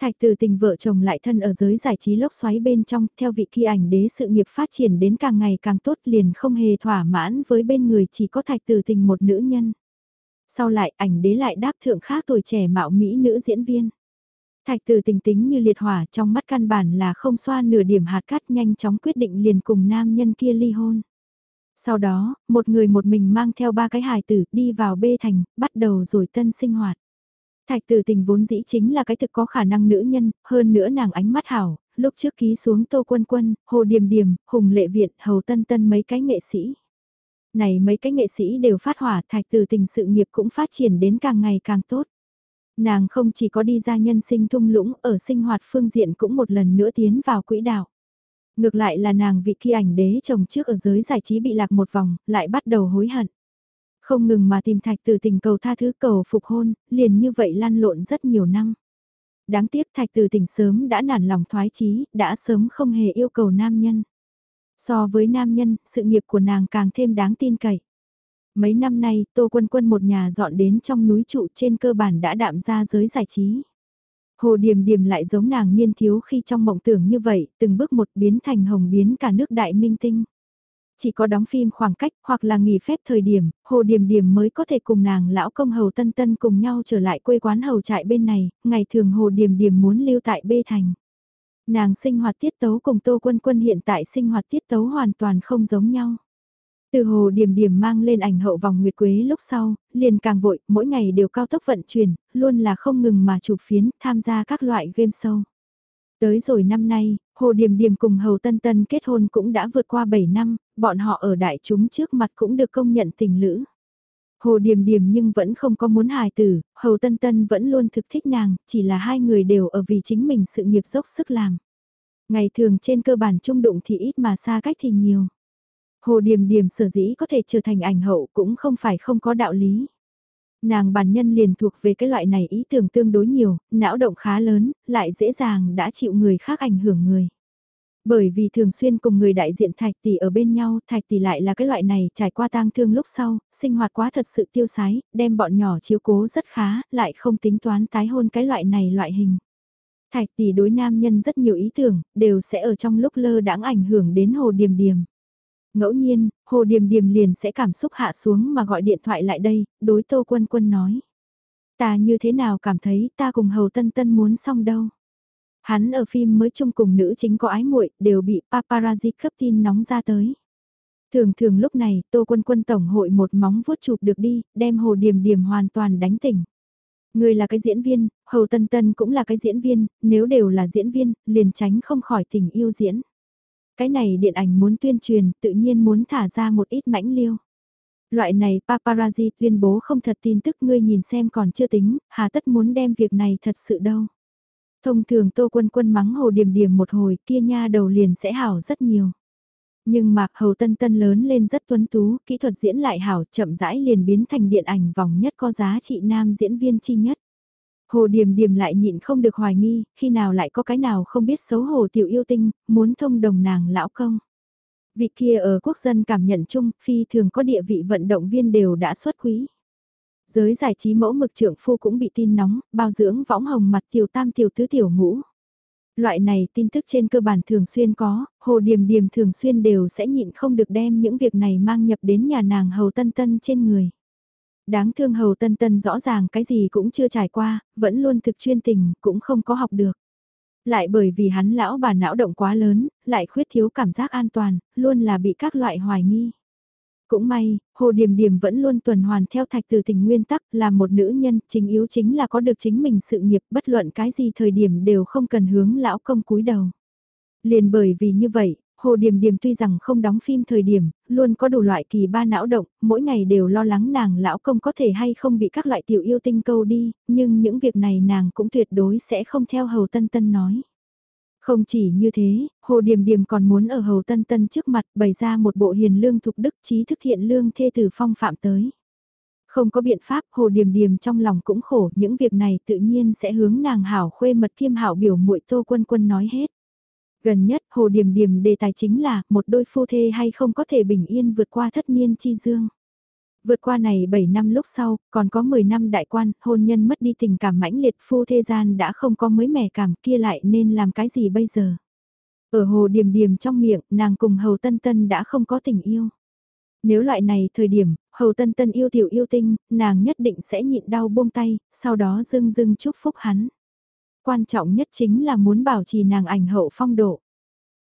Thạch từ tình vợ chồng lại thân ở giới giải trí lốc xoáy bên trong, theo vị kỳ ảnh đế sự nghiệp phát triển đến càng ngày càng tốt liền không hề thỏa mãn với bên người chỉ có thạch từ tình một nữ nhân. Sau lại ảnh đế lại đáp thượng khác tuổi trẻ mạo mỹ nữ diễn viên. Thạch từ tình tính như liệt hỏa trong mắt căn bản là không xoa nửa điểm hạt cát nhanh chóng quyết định liền cùng nam nhân kia ly hôn. Sau đó, một người một mình mang theo ba cái hài tử đi vào bê thành, bắt đầu rồi tân sinh hoạt. Thạch tử tình vốn dĩ chính là cái thực có khả năng nữ nhân, hơn nữa nàng ánh mắt hảo, lúc trước ký xuống tô quân quân, hồ điềm điềm, hùng lệ viện, hầu tân tân mấy cái nghệ sĩ. Này mấy cái nghệ sĩ đều phát hỏa thạch tử tình sự nghiệp cũng phát triển đến càng ngày càng tốt. Nàng không chỉ có đi ra nhân sinh thung lũng ở sinh hoạt phương diện cũng một lần nữa tiến vào quỹ đạo. Ngược lại là nàng vị kia ảnh đế chồng trước ở giới giải trí bị lạc một vòng, lại bắt đầu hối hận. Không ngừng mà tìm thạch từ tình cầu tha thứ cầu phục hôn, liền như vậy lăn lộn rất nhiều năm. Đáng tiếc thạch từ tình sớm đã nản lòng thoái chí, đã sớm không hề yêu cầu nam nhân. So với nam nhân, sự nghiệp của nàng càng thêm đáng tin cậy. Mấy năm nay, Tô Quân Quân một nhà dọn đến trong núi trụ trên cơ bản đã đạm ra giới giải trí. Hồ Điềm Điềm lại giống nàng niên thiếu khi trong mộng tưởng như vậy, từng bước một biến thành hồng biến cả nước đại minh tinh chỉ có đóng phim khoảng cách hoặc là nghỉ phép thời điểm, Hồ Điềm Điềm mới có thể cùng nàng lão công Hầu Tân Tân cùng nhau trở lại quê quán Hầu trại bên này, ngày thường Hồ Điềm Điềm muốn lưu tại Bê Thành. Nàng sinh hoạt tiết tấu cùng Tô Quân Quân hiện tại sinh hoạt tiết tấu hoàn toàn không giống nhau. Từ hồ điểm điểm mang lên ảnh hậu vòng nguyệt quế lúc sau, liền càng vội, mỗi ngày đều cao tốc vận chuyển, luôn là không ngừng mà chụp phiến, tham gia các loại game show. Tới rồi năm nay, Hồ Điềm Điềm cùng Hầu Tân Tân kết hôn cũng đã vượt qua 7 năm, bọn họ ở đại chúng trước mặt cũng được công nhận tình lữ. Hồ Điềm Điềm nhưng vẫn không có muốn hài tử, Hầu Tân Tân vẫn luôn thực thích nàng, chỉ là hai người đều ở vì chính mình sự nghiệp dốc sức làm. Ngày thường trên cơ bản trung đụng thì ít mà xa cách thì nhiều. Hồ Điềm Điềm sở dĩ có thể trở thành ảnh hậu cũng không phải không có đạo lý. Nàng bản nhân liền thuộc về cái loại này ý tưởng tương đối nhiều, não động khá lớn, lại dễ dàng đã chịu người khác ảnh hưởng người. Bởi vì thường xuyên cùng người đại diện Thạch Tỷ ở bên nhau, Thạch Tỷ lại là cái loại này trải qua tang thương lúc sau, sinh hoạt quá thật sự tiêu sái, đem bọn nhỏ chiếu cố rất khá, lại không tính toán tái hôn cái loại này loại hình. Thạch Tỷ đối nam nhân rất nhiều ý tưởng, đều sẽ ở trong lúc lơ đãng ảnh hưởng đến Hồ Điềm Điềm. Ngẫu nhiên, Hồ Điềm Điềm liền sẽ cảm xúc hạ xuống mà gọi điện thoại lại đây, đối Tô Quân Quân nói. Ta như thế nào cảm thấy ta cùng Hầu Tân Tân muốn xong đâu. Hắn ở phim mới chung cùng nữ chính có ái muội đều bị paparazzi cấp tin nóng ra tới. Thường thường lúc này, Tô Quân Quân Tổng hội một móng vuốt chụp được đi, đem Hồ Điềm Điềm hoàn toàn đánh tỉnh. Người là cái diễn viên, Hầu Tân Tân cũng là cái diễn viên, nếu đều là diễn viên, liền tránh không khỏi tình yêu diễn. Cái này điện ảnh muốn tuyên truyền, tự nhiên muốn thả ra một ít mãnh liêu. Loại này paparazzi tuyên bố không thật tin tức ngươi nhìn xem còn chưa tính, hà tất muốn đem việc này thật sự đâu. Thông thường Tô Quân Quân mắng Hồ Điềm Điềm một hồi kia nha đầu liền sẽ hảo rất nhiều. Nhưng mà Hầu Tân Tân lớn lên rất tuấn tú, kỹ thuật diễn lại hảo chậm rãi liền biến thành điện ảnh vòng nhất có giá trị nam diễn viên chi nhất. Hồ Điềm Điềm lại nhịn không được hoài nghi, khi nào lại có cái nào không biết xấu hổ tiểu yêu tinh, muốn thông đồng nàng lão công. Vị kia ở quốc dân cảm nhận chung, phi thường có địa vị vận động viên đều đã xuất quý. Giới giải trí mẫu mực trưởng phu cũng bị tin nóng, bao dưỡng võng hồng mặt tiểu tam tiểu tứ tiểu ngũ. Loại này tin tức trên cơ bản thường xuyên có, hồ điềm điềm thường xuyên đều sẽ nhịn không được đem những việc này mang nhập đến nhà nàng hầu tân tân trên người. Đáng thương hầu tân tân rõ ràng cái gì cũng chưa trải qua, vẫn luôn thực chuyên tình, cũng không có học được. Lại bởi vì hắn lão bà não động quá lớn, lại khuyết thiếu cảm giác an toàn, luôn là bị các loại hoài nghi. Cũng may, Hồ Điềm Điềm vẫn luôn tuần hoàn theo thạch từ tình nguyên tắc là một nữ nhân, chính yếu chính là có được chính mình sự nghiệp bất luận cái gì thời điểm đều không cần hướng lão công cúi đầu. Liền bởi vì như vậy, Hồ Điềm Điềm tuy rằng không đóng phim thời điểm, luôn có đủ loại kỳ ba não động, mỗi ngày đều lo lắng nàng lão công có thể hay không bị các loại tiểu yêu tinh câu đi, nhưng những việc này nàng cũng tuyệt đối sẽ không theo Hầu Tân Tân nói. Không chỉ như thế, Hồ Điềm Điềm còn muốn ở Hầu Tân Tân trước mặt bày ra một bộ hiền lương thục đức trí thức thiện lương thê tử phong phạm tới. Không có biện pháp Hồ Điềm Điềm trong lòng cũng khổ những việc này tự nhiên sẽ hướng nàng hảo khuê mật kiêm hảo biểu muội tô quân quân nói hết. Gần nhất Hồ Điềm Điềm đề tài chính là một đôi phu thê hay không có thể bình yên vượt qua thất niên chi dương. Vượt qua này 7 năm lúc sau, còn có 10 năm đại quan, hôn nhân mất đi tình cảm mãnh liệt phu thế gian đã không có mới mẻ cảm kia lại nên làm cái gì bây giờ. Ở hồ điềm điềm trong miệng, nàng cùng hầu tân tân đã không có tình yêu. Nếu loại này thời điểm, hầu tân tân yêu tiểu yêu tinh, nàng nhất định sẽ nhịn đau buông tay, sau đó dưng dưng chúc phúc hắn. Quan trọng nhất chính là muốn bảo trì nàng ảnh hậu phong độ.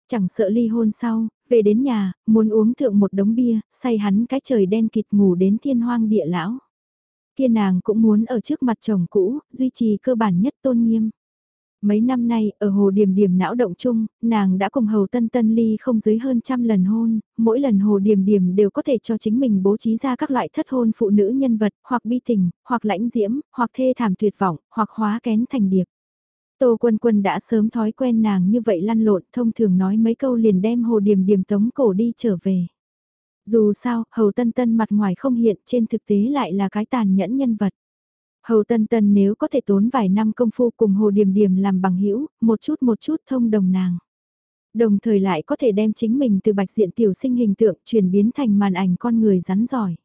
Chẳng sợ ly hôn sau, về đến nhà, muốn uống thượng một đống bia, say hắn cái trời đen kịt ngủ đến thiên hoang địa lão. Kia nàng cũng muốn ở trước mặt chồng cũ, duy trì cơ bản nhất tôn nghiêm. Mấy năm nay, ở hồ điểm điểm não động chung, nàng đã cùng hầu tân tân ly không dưới hơn trăm lần hôn, mỗi lần hồ điểm điểm đều có thể cho chính mình bố trí ra các loại thất hôn phụ nữ nhân vật, hoặc bi tình, hoặc lãnh diễm, hoặc thê thảm tuyệt vọng, hoặc hóa kén thành điệp. Tô Quân Quân đã sớm thói quen nàng như vậy lăn lộn thông thường nói mấy câu liền đem hồ điềm điềm tống cổ đi trở về. Dù sao, Hầu Tân Tân mặt ngoài không hiện trên thực tế lại là cái tàn nhẫn nhân vật. Hầu Tân Tân nếu có thể tốn vài năm công phu cùng Hồ Điềm Điềm làm bằng hữu một chút một chút thông đồng nàng. Đồng thời lại có thể đem chính mình từ bạch diện tiểu sinh hình tượng chuyển biến thành màn ảnh con người rắn giỏi.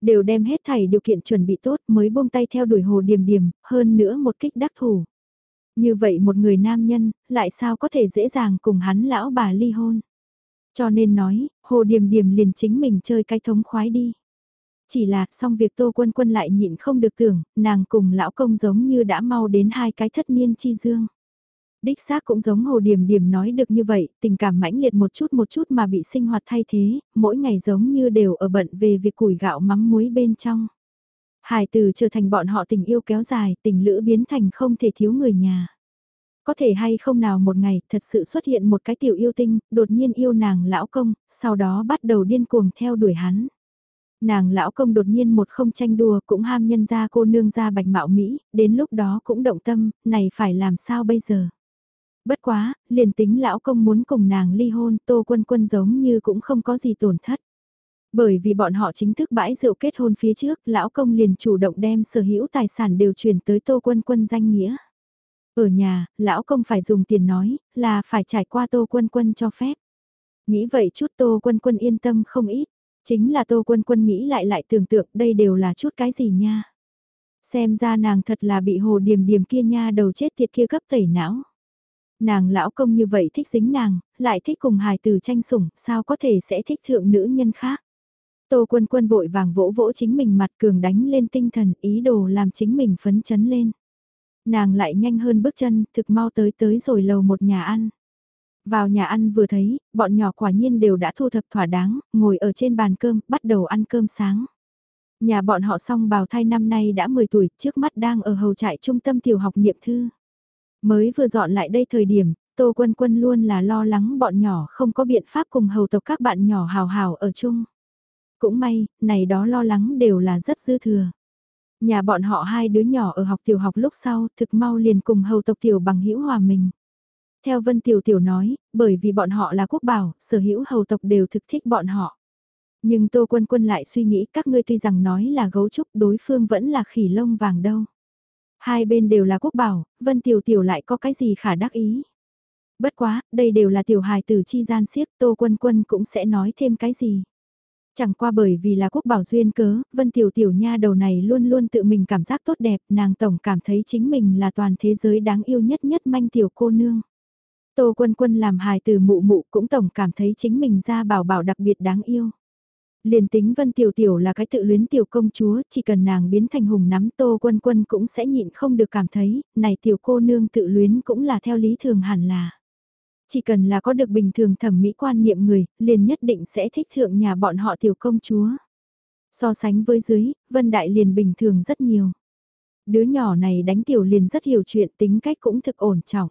Đều đem hết thảy điều kiện chuẩn bị tốt mới buông tay theo đuổi Hồ Điềm Điềm, hơn nữa một kích đắc thủ. Như vậy một người nam nhân, lại sao có thể dễ dàng cùng hắn lão bà ly hôn. Cho nên nói, hồ điềm điềm liền chính mình chơi cái thống khoái đi. Chỉ là, xong việc tô quân quân lại nhịn không được tưởng, nàng cùng lão công giống như đã mau đến hai cái thất niên chi dương. Đích xác cũng giống Hồ Điểm Điểm nói được như vậy, tình cảm mãnh liệt một chút một chút mà bị sinh hoạt thay thế, mỗi ngày giống như đều ở bận về việc củi gạo mắm muối bên trong. Hải từ trở thành bọn họ tình yêu kéo dài, tình lữ biến thành không thể thiếu người nhà. Có thể hay không nào một ngày thật sự xuất hiện một cái tiểu yêu tinh, đột nhiên yêu nàng lão công, sau đó bắt đầu điên cuồng theo đuổi hắn. Nàng lão công đột nhiên một không tranh đùa cũng ham nhân ra cô nương ra bạch mạo Mỹ, đến lúc đó cũng động tâm, này phải làm sao bây giờ. Bất quá, liền tính lão công muốn cùng nàng ly hôn, tô quân quân giống như cũng không có gì tổn thất. Bởi vì bọn họ chính thức bãi rượu kết hôn phía trước, lão công liền chủ động đem sở hữu tài sản đều chuyển tới tô quân quân danh nghĩa. Ở nhà, lão công phải dùng tiền nói, là phải trải qua tô quân quân cho phép. Nghĩ vậy chút tô quân quân yên tâm không ít, chính là tô quân quân nghĩ lại lại tưởng tượng đây đều là chút cái gì nha. Xem ra nàng thật là bị hồ điềm điềm kia nha đầu chết tiệt kia cấp tẩy não. Nàng lão công như vậy thích dính nàng, lại thích cùng hài từ tranh sủng, sao có thể sẽ thích thượng nữ nhân khác. Tô quân quân vội vàng vỗ vỗ chính mình mặt cường đánh lên tinh thần ý đồ làm chính mình phấn chấn lên. Nàng lại nhanh hơn bước chân, thực mau tới tới rồi lầu một nhà ăn. Vào nhà ăn vừa thấy, bọn nhỏ quả nhiên đều đã thu thập thỏa đáng, ngồi ở trên bàn cơm, bắt đầu ăn cơm sáng. Nhà bọn họ xong bào thai năm nay đã 10 tuổi, trước mắt đang ở hầu trại trung tâm tiểu học niệm thư. Mới vừa dọn lại đây thời điểm, Tô Quân Quân luôn là lo lắng bọn nhỏ không có biện pháp cùng hầu tộc các bạn nhỏ hào hào ở chung. Cũng may, này đó lo lắng đều là rất dư thừa. Nhà bọn họ hai đứa nhỏ ở học tiểu học lúc sau thực mau liền cùng hầu tộc tiểu bằng hữu hòa mình. Theo Vân Tiểu Tiểu nói, bởi vì bọn họ là quốc bảo, sở hữu hầu tộc đều thực thích bọn họ. Nhưng Tô Quân Quân lại suy nghĩ các ngươi tuy rằng nói là gấu trúc đối phương vẫn là khỉ lông vàng đâu. Hai bên đều là quốc bảo, Vân Tiểu Tiểu lại có cái gì khả đắc ý. Bất quá, đây đều là tiểu hài tử chi gian siếc Tô Quân Quân cũng sẽ nói thêm cái gì. Chẳng qua bởi vì là quốc bảo duyên cớ, Vân Tiểu Tiểu nha đầu này luôn luôn tự mình cảm giác tốt đẹp, nàng tổng cảm thấy chính mình là toàn thế giới đáng yêu nhất nhất manh tiểu cô nương. Tô Quân Quân làm hài từ mụ mụ cũng tổng cảm thấy chính mình ra bảo bảo đặc biệt đáng yêu. Liền tính Vân Tiểu Tiểu là cái tự luyến tiểu công chúa, chỉ cần nàng biến thành hùng nắm Tô Quân Quân cũng sẽ nhịn không được cảm thấy, này tiểu cô nương tự luyến cũng là theo lý thường hẳn là. Chỉ cần là có được bình thường thẩm mỹ quan niệm người, liền nhất định sẽ thích thượng nhà bọn họ tiểu công chúa. So sánh với dưới, Vân Đại liền bình thường rất nhiều. Đứa nhỏ này đánh tiểu liền rất hiểu chuyện tính cách cũng thực ổn trọng.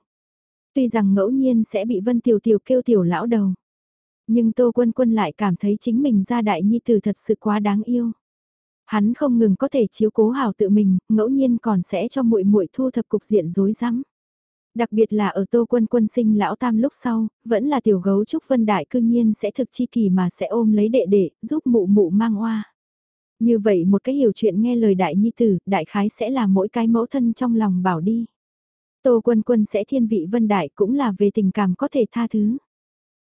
Tuy rằng ngẫu nhiên sẽ bị Vân Tiểu Tiểu kêu tiểu lão đầu. Nhưng Tô Quân Quân lại cảm thấy chính mình ra đại nhi tử thật sự quá đáng yêu. Hắn không ngừng có thể chiếu cố hảo tự mình, ngẫu nhiên còn sẽ cho muội muội thu thập cục diện rối rắm. Đặc biệt là ở Tô Quân Quân sinh lão tam lúc sau, vẫn là tiểu gấu Trúc Vân Đại cư nhiên sẽ thực chi kỳ mà sẽ ôm lấy đệ đệ, giúp mụ mụ mang oa. Như vậy một cái hiểu chuyện nghe lời đại nhi tử, đại khái sẽ là mỗi cái mẫu thân trong lòng bảo đi. Tô Quân Quân sẽ thiên vị Vân Đại cũng là về tình cảm có thể tha thứ.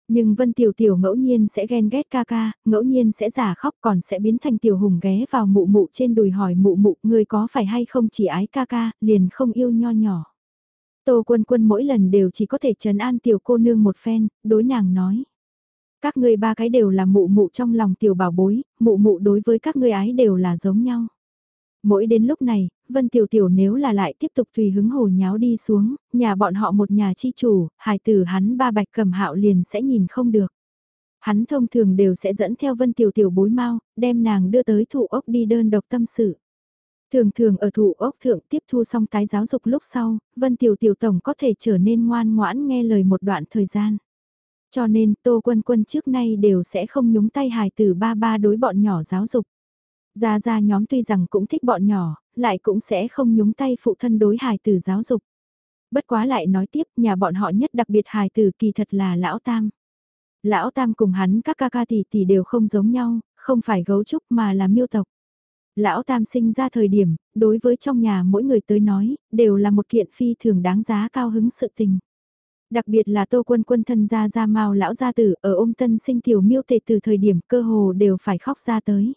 Nhưng Vân Tiểu Tiểu ngẫu nhiên sẽ ghen ghét ca ca, ngẫu nhiên sẽ giả khóc còn sẽ biến thành Tiểu Hùng ghé vào mụ mụ trên đùi hỏi mụ mụ người có phải hay không chỉ ái ca ca, liền không yêu nho nhỏ. Tô Quân Quân mỗi lần đều chỉ có thể trấn an Tiểu cô nương một phen, đối nàng nói. Các ngươi ba cái đều là mụ mụ trong lòng Tiểu bảo bối, mụ mụ đối với các ngươi ái đều là giống nhau. Mỗi đến lúc này, Vân Tiểu Tiểu nếu là lại tiếp tục tùy hứng hồ nháo đi xuống, nhà bọn họ một nhà chi chủ, hài tử hắn ba bạch cầm hạo liền sẽ nhìn không được. Hắn thông thường đều sẽ dẫn theo Vân Tiểu Tiểu bối mau, đem nàng đưa tới thủ ốc đi đơn độc tâm sự. Thường thường ở thủ ốc thượng tiếp thu xong tái giáo dục lúc sau, Vân Tiểu Tiểu Tổng có thể trở nên ngoan ngoãn nghe lời một đoạn thời gian. Cho nên Tô Quân Quân trước nay đều sẽ không nhúng tay hài tử ba ba đối bọn nhỏ giáo dục. Gia Gia nhóm tuy rằng cũng thích bọn nhỏ, lại cũng sẽ không nhúng tay phụ thân đối hài tử giáo dục. Bất quá lại nói tiếp nhà bọn họ nhất đặc biệt hài tử kỳ thật là Lão Tam. Lão Tam cùng hắn các ca ca tỷ tỷ đều không giống nhau, không phải gấu trúc mà là miêu tộc. Lão Tam sinh ra thời điểm, đối với trong nhà mỗi người tới nói, đều là một kiện phi thường đáng giá cao hứng sự tình. Đặc biệt là tô quân quân thân gia gia mau lão gia tử ở ôm tân sinh tiểu miêu tệ từ thời điểm cơ hồ đều phải khóc ra tới.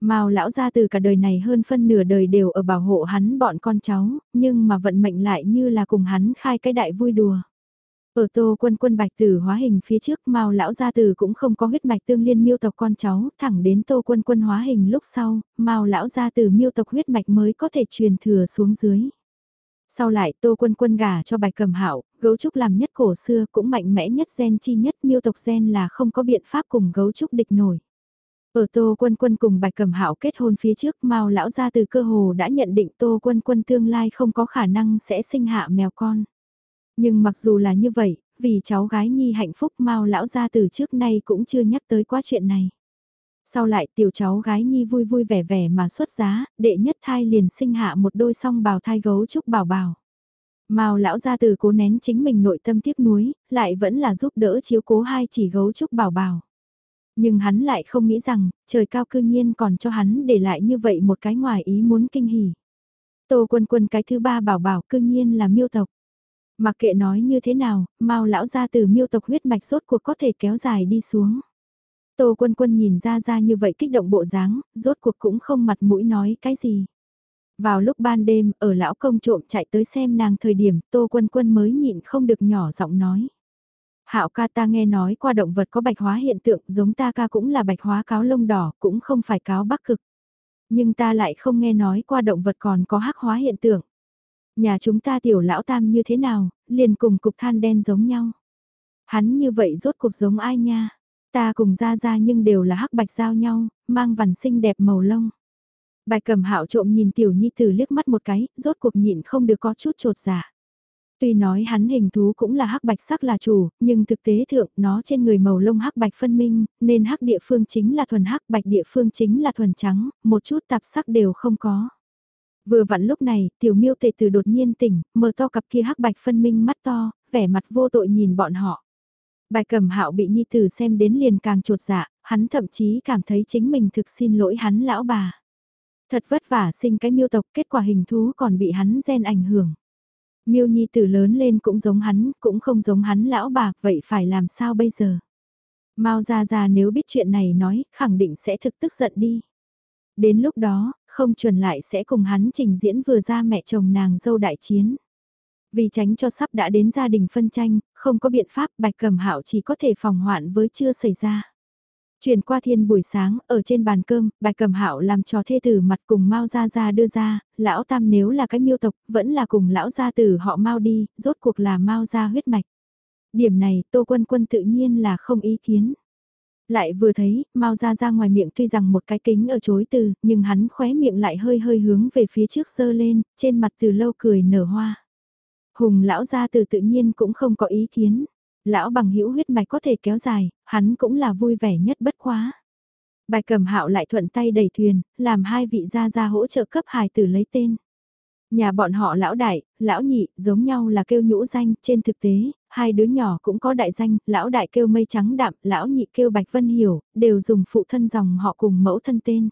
Mao lão gia từ cả đời này hơn phân nửa đời đều ở bảo hộ hắn bọn con cháu, nhưng mà vận mệnh lại như là cùng hắn khai cái đại vui đùa. Ở tô quân quân bạch tử hóa hình phía trước Mao lão gia tử cũng không có huyết mạch tương liên miêu tộc con cháu, thẳng đến tô quân quân hóa hình lúc sau, Mao lão gia tử miêu tộc huyết mạch mới có thể truyền thừa xuống dưới. Sau lại Tô Quân Quân gả cho Bạch cầm Hạo, gấu trúc làm nhất cổ xưa cũng mạnh mẽ nhất gen chi nhất miêu tộc gen là không có biện pháp cùng gấu trúc địch nổi. Ở Tô Quân Quân cùng Bạch Cẩm Hạo kết hôn phía trước, Mao lão gia từ cơ hồ đã nhận định Tô Quân Quân tương lai không có khả năng sẽ sinh hạ mèo con. Nhưng mặc dù là như vậy, vì cháu gái Nhi hạnh phúc mau lão gia từ trước nay cũng chưa nhắc tới quá chuyện này. Sau lại tiểu cháu gái Nhi vui vui vẻ vẻ mà xuất giá, đệ nhất thai liền sinh hạ một đôi song bào thai gấu trúc bảo bảo. Mao lão gia từ cố nén chính mình nội tâm tiếc nuối, lại vẫn là giúp đỡ chiếu cố hai chỉ gấu trúc bảo bảo. Nhưng hắn lại không nghĩ rằng, trời cao cư nhiên còn cho hắn để lại như vậy một cái ngoài ý muốn kinh hỉ. Tô quân quân cái thứ ba bảo bảo cư nhiên là miêu tộc. Mặc kệ nói như thế nào, mau lão ra từ miêu tộc huyết mạch sốt cuộc có thể kéo dài đi xuống. Tô quân quân nhìn ra ra như vậy kích động bộ dáng, rốt cuộc cũng không mặt mũi nói cái gì. Vào lúc ban đêm, ở lão công trộm chạy tới xem nàng thời điểm, tô quân quân mới nhịn không được nhỏ giọng nói. Hạo ca ta nghe nói qua động vật có bạch hóa hiện tượng giống ta ca cũng là bạch hóa cáo lông đỏ cũng không phải cáo bắc cực. Nhưng ta lại không nghe nói qua động vật còn có hắc hóa hiện tượng. Nhà chúng ta tiểu lão tam như thế nào, liền cùng cục than đen giống nhau. Hắn như vậy rốt cuộc giống ai nha. Ta cùng ra ra nhưng đều là hắc bạch giao nhau, mang vằn xinh đẹp màu lông. Bạch cầm hạo trộm nhìn tiểu nhi tử liếc mắt một cái, rốt cuộc nhịn không được có chút trột giả Tuy nói hắn hình thú cũng là hắc bạch sắc là chủ, nhưng thực tế thượng nó trên người màu lông hắc bạch phân minh, nên hắc địa phương chính là thuần hắc bạch địa phương chính là thuần trắng, một chút tạp sắc đều không có. Vừa vặn lúc này, tiểu miêu tệ từ đột nhiên tỉnh, mở to cặp kia hắc bạch phân minh mắt to, vẻ mặt vô tội nhìn bọn họ. Bạch cẩm hạo bị nhi tử xem đến liền càng trột dạ, hắn thậm chí cảm thấy chính mình thực xin lỗi hắn lão bà. Thật vất vả sinh cái miêu tộc kết quả hình thú còn bị hắn gen ảnh hưởng. Miêu Nhi tử lớn lên cũng giống hắn, cũng không giống hắn lão bà, vậy phải làm sao bây giờ? Mao ra ra nếu biết chuyện này nói, khẳng định sẽ thực tức giận đi. Đến lúc đó, không chuẩn lại sẽ cùng hắn trình diễn vừa ra mẹ chồng nàng dâu đại chiến. Vì tránh cho sắp đã đến gia đình phân tranh, không có biện pháp bạch cầm hạo chỉ có thể phòng hoạn với chưa xảy ra. Chuyển qua thiên buổi sáng, ở trên bàn cơm, bạch cầm hạo làm cho thê tử mặt cùng Mao Gia Gia đưa ra, lão tam nếu là cái miêu tộc, vẫn là cùng lão gia tử họ Mao đi, rốt cuộc là Mao Gia huyết mạch. Điểm này, Tô Quân Quân tự nhiên là không ý kiến. Lại vừa thấy, Mao Gia Gia ngoài miệng tuy rằng một cái kính ở chối từ, nhưng hắn khóe miệng lại hơi hơi hướng về phía trước dơ lên, trên mặt từ lâu cười nở hoa. Hùng lão gia từ tự nhiên cũng không có ý kiến lão bằng hữu huyết mạch có thể kéo dài, hắn cũng là vui vẻ nhất bất quá. Bài cầm hạo lại thuận tay đẩy thuyền, làm hai vị gia gia hỗ trợ cấp hài tử lấy tên. Nhà bọn họ lão đại, lão nhị, giống nhau là kêu nhũ danh, trên thực tế, hai đứa nhỏ cũng có đại danh, lão đại kêu mây trắng đạm, lão nhị kêu bạch vân hiểu, đều dùng phụ thân dòng họ cùng mẫu thân tên.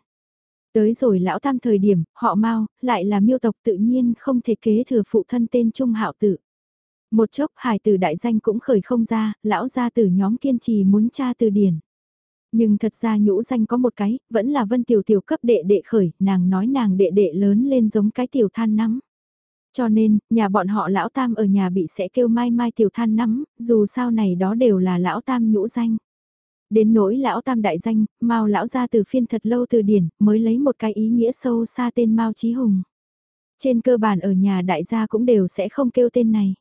Tới rồi lão tam thời điểm, họ mau, lại là miêu tộc tự nhiên không thể kế thừa phụ thân tên trung hạo tử. Một chốc hài từ đại danh cũng khởi không ra, lão gia tử nhóm kiên trì muốn tra từ điển. Nhưng thật ra nhũ danh có một cái, vẫn là vân tiểu tiểu cấp đệ đệ khởi, nàng nói nàng đệ đệ lớn lên giống cái tiểu than nắm. Cho nên, nhà bọn họ lão tam ở nhà bị sẽ kêu mai mai tiểu than nắm, dù sao này đó đều là lão tam nhũ danh. Đến nỗi lão tam đại danh, mao lão ra từ phiên thật lâu từ điển, mới lấy một cái ý nghĩa sâu xa tên Mao Chí Hùng. Trên cơ bản ở nhà đại gia cũng đều sẽ không kêu tên này.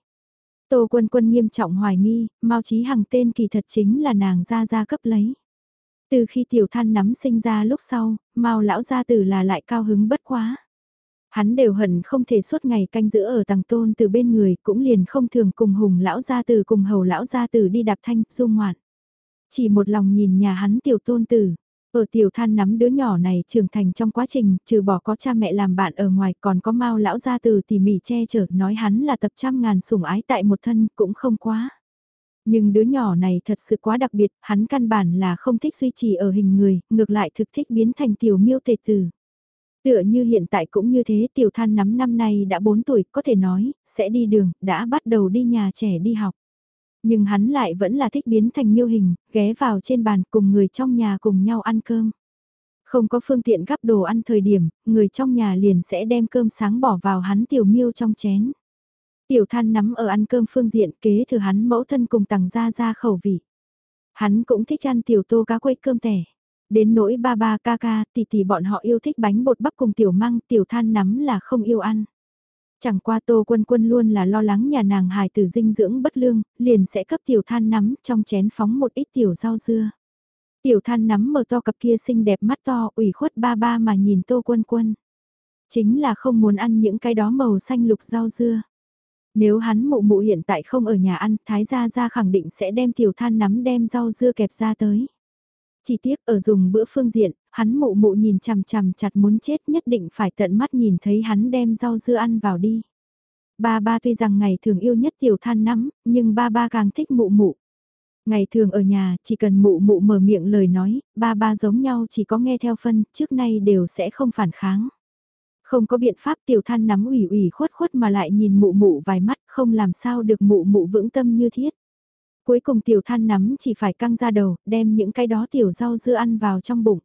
Tô Quân Quân nghiêm trọng hoài nghi, Mao Chí Hằng tên kỳ thật chính là nàng gia gia cấp lấy. Từ khi tiểu than nắm sinh ra lúc sau, Mao lão gia tử là lại cao hứng bất quá. Hắn đều hận không thể suốt ngày canh giữ ở tầng tôn từ bên người, cũng liền không thường cùng hùng lão gia tử cùng hầu lão gia tử đi đạp thanh, du ngoạn. Chỉ một lòng nhìn nhà hắn tiểu tôn tử, ở tiểu than nắm đứa nhỏ này trưởng thành trong quá trình, trừ bỏ có cha mẹ làm bạn ở ngoài còn có mau lão gia từ tỉ mỉ che chở nói hắn là tập trăm ngàn sủng ái tại một thân cũng không quá. Nhưng đứa nhỏ này thật sự quá đặc biệt, hắn căn bản là không thích duy trì ở hình người, ngược lại thực thích biến thành tiểu miêu tề tử. Tựa như hiện tại cũng như thế tiểu than nắm năm nay đã 4 tuổi, có thể nói, sẽ đi đường, đã bắt đầu đi nhà trẻ đi học. Nhưng hắn lại vẫn là thích biến thành miêu hình, ghé vào trên bàn cùng người trong nhà cùng nhau ăn cơm. Không có phương tiện gắp đồ ăn thời điểm, người trong nhà liền sẽ đem cơm sáng bỏ vào hắn tiểu miêu trong chén. Tiểu than nắm ở ăn cơm phương diện kế thừa hắn mẫu thân cùng tặng ra ra khẩu vị. Hắn cũng thích ăn tiểu tô cá quây cơm tẻ. Đến nỗi ba ba ca ca tỷ tỷ bọn họ yêu thích bánh bột bắp cùng tiểu măng tiểu than nắm là không yêu ăn. Chẳng qua Tô Quân Quân luôn là lo lắng nhà nàng hài tử dinh dưỡng bất lương, liền sẽ cấp tiểu than nắm trong chén phóng một ít tiểu rau dưa. Tiểu than nắm mở to cặp kia xinh đẹp mắt to ủy khuất ba ba mà nhìn Tô Quân Quân. Chính là không muốn ăn những cái đó màu xanh lục rau dưa. Nếu hắn mụ mụ hiện tại không ở nhà ăn, Thái Gia Gia khẳng định sẽ đem tiểu than nắm đem rau dưa kẹp ra tới. Chỉ tiếc ở dùng bữa phương diện, hắn mụ mụ nhìn chằm chằm chặt muốn chết nhất định phải tận mắt nhìn thấy hắn đem rau dưa ăn vào đi. Ba ba tuy rằng ngày thường yêu nhất tiểu than nắm, nhưng ba ba càng thích mụ mụ. Ngày thường ở nhà, chỉ cần mụ mụ mở miệng lời nói, ba ba giống nhau chỉ có nghe theo phân, trước nay đều sẽ không phản kháng. Không có biện pháp tiểu than nắm ủy ủy khuất khuất mà lại nhìn mụ mụ vài mắt không làm sao được mụ mụ vững tâm như thiết. Cuối cùng tiểu than nắm chỉ phải căng ra đầu, đem những cái đó tiểu rau dưa ăn vào trong bụng.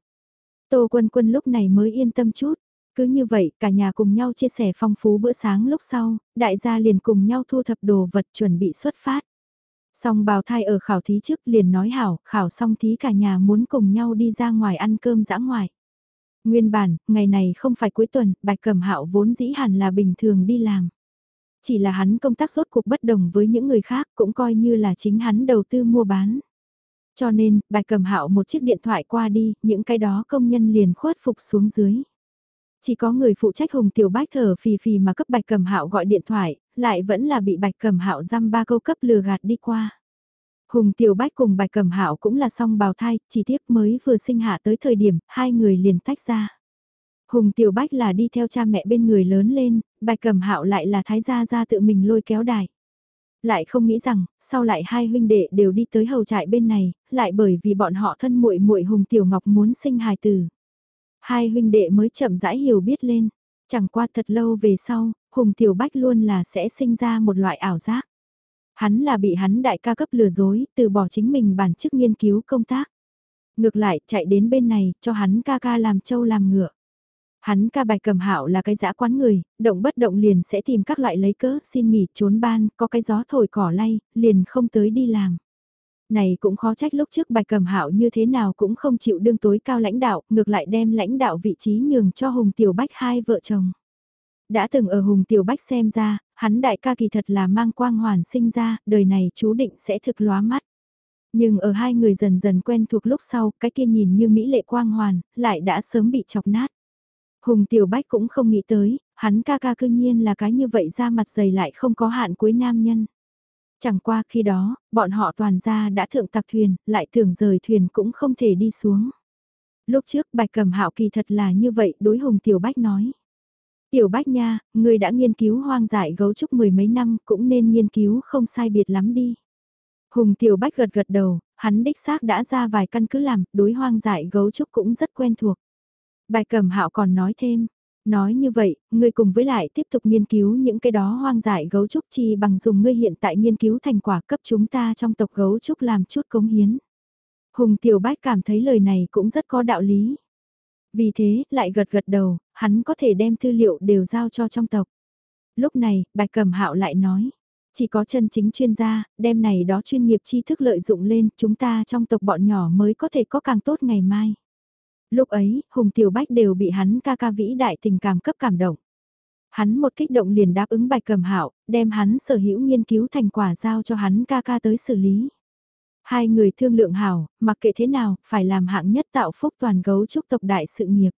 Tô quân quân lúc này mới yên tâm chút. Cứ như vậy, cả nhà cùng nhau chia sẻ phong phú bữa sáng lúc sau, đại gia liền cùng nhau thu thập đồ vật chuẩn bị xuất phát. Xong bào thai ở khảo thí trước liền nói hảo, khảo xong thí cả nhà muốn cùng nhau đi ra ngoài ăn cơm dã ngoài. Nguyên bản, ngày này không phải cuối tuần, bạch cẩm hạo vốn dĩ hẳn là bình thường đi làm. Chỉ là hắn công tác rốt cuộc bất đồng với những người khác cũng coi như là chính hắn đầu tư mua bán. Cho nên, bạch cẩm hạo một chiếc điện thoại qua đi, những cái đó công nhân liền khuất phục xuống dưới. Chỉ có người phụ trách Hùng Tiểu Bách thở phì phì mà cấp Bạch cẩm Hạo gọi điện thoại, lại vẫn là bị Bạch cẩm Hạo dăm ba câu cấp lừa gạt đi qua. Hùng Tiểu Bách cùng Bạch Cẩm Hạo cũng là song bào thai, chỉ tiếc mới vừa sinh hạ tới thời điểm hai người liền tách ra. Hùng Tiểu Bách là đi theo cha mẹ bên người lớn lên, Bạch Cẩm Hạo lại là thái gia gia tự mình lôi kéo đài. Lại không nghĩ rằng, sau lại hai huynh đệ đều đi tới hầu trại bên này, lại bởi vì bọn họ thân muội muội Hùng Tiểu Ngọc muốn sinh hài tử. Hai huynh đệ mới chậm rãi hiểu biết lên, chẳng qua thật lâu về sau, Hùng Tiểu Bách luôn là sẽ sinh ra một loại ảo giác. Hắn là bị hắn đại ca cấp lừa dối, từ bỏ chính mình bản chức nghiên cứu công tác. Ngược lại, chạy đến bên này, cho hắn ca ca làm trâu làm ngựa. Hắn ca bạch cầm hạo là cái dã quán người, động bất động liền sẽ tìm các loại lấy cớ, xin nghỉ trốn ban, có cái gió thổi cỏ lay, liền không tới đi làm. Này cũng khó trách lúc trước bạch cầm hạo như thế nào cũng không chịu đương tối cao lãnh đạo, ngược lại đem lãnh đạo vị trí nhường cho Hùng Tiểu Bách hai vợ chồng. Đã từng ở Hùng Tiểu Bách xem ra, hắn đại ca kỳ thật là mang quang hoàn sinh ra, đời này chú định sẽ thực lóa mắt. Nhưng ở hai người dần dần quen thuộc lúc sau, cái kia nhìn như mỹ lệ quang hoàn, lại đã sớm bị chọc nát. Hùng Tiểu Bách cũng không nghĩ tới, hắn ca ca cư nhiên là cái như vậy ra mặt dày lại không có hạn cuối nam nhân. Chẳng qua khi đó, bọn họ toàn ra đã thượng tặc thuyền, lại tưởng rời thuyền cũng không thể đi xuống. Lúc trước bạch cầm hạo kỳ thật là như vậy đối Hùng Tiểu Bách nói. Tiểu Bách nha, người đã nghiên cứu hoang dại gấu trúc mười mấy năm cũng nên nghiên cứu không sai biệt lắm đi. Hùng Tiểu Bách gật gật đầu, hắn đích xác đã ra vài căn cứ làm, đối hoang dại gấu trúc cũng rất quen thuộc. Bài cầm hạo còn nói thêm, nói như vậy, ngươi cùng với lại tiếp tục nghiên cứu những cái đó hoang dại gấu trúc chi bằng dùng ngươi hiện tại nghiên cứu thành quả cấp chúng ta trong tộc gấu trúc làm chút cống hiến. Hùng Tiểu Bách cảm thấy lời này cũng rất có đạo lý. Vì thế, lại gật gật đầu, hắn có thể đem tư liệu đều giao cho trong tộc. Lúc này, Bạch Cầm Hạo lại nói, chỉ có chân chính chuyên gia, đem này đó chuyên nghiệp tri thức lợi dụng lên, chúng ta trong tộc bọn nhỏ mới có thể có càng tốt ngày mai. Lúc ấy, Hùng Tiểu Bách đều bị hắn ca ca vĩ đại tình cảm cấp cảm động. Hắn một kích động liền đáp ứng Bạch Cầm Hạo, đem hắn sở hữu nghiên cứu thành quả giao cho hắn ca ca tới xử lý. Hai người thương lượng hảo, mặc kệ thế nào, phải làm hạng nhất tạo phúc toàn gấu trúc tộc đại sự nghiệp.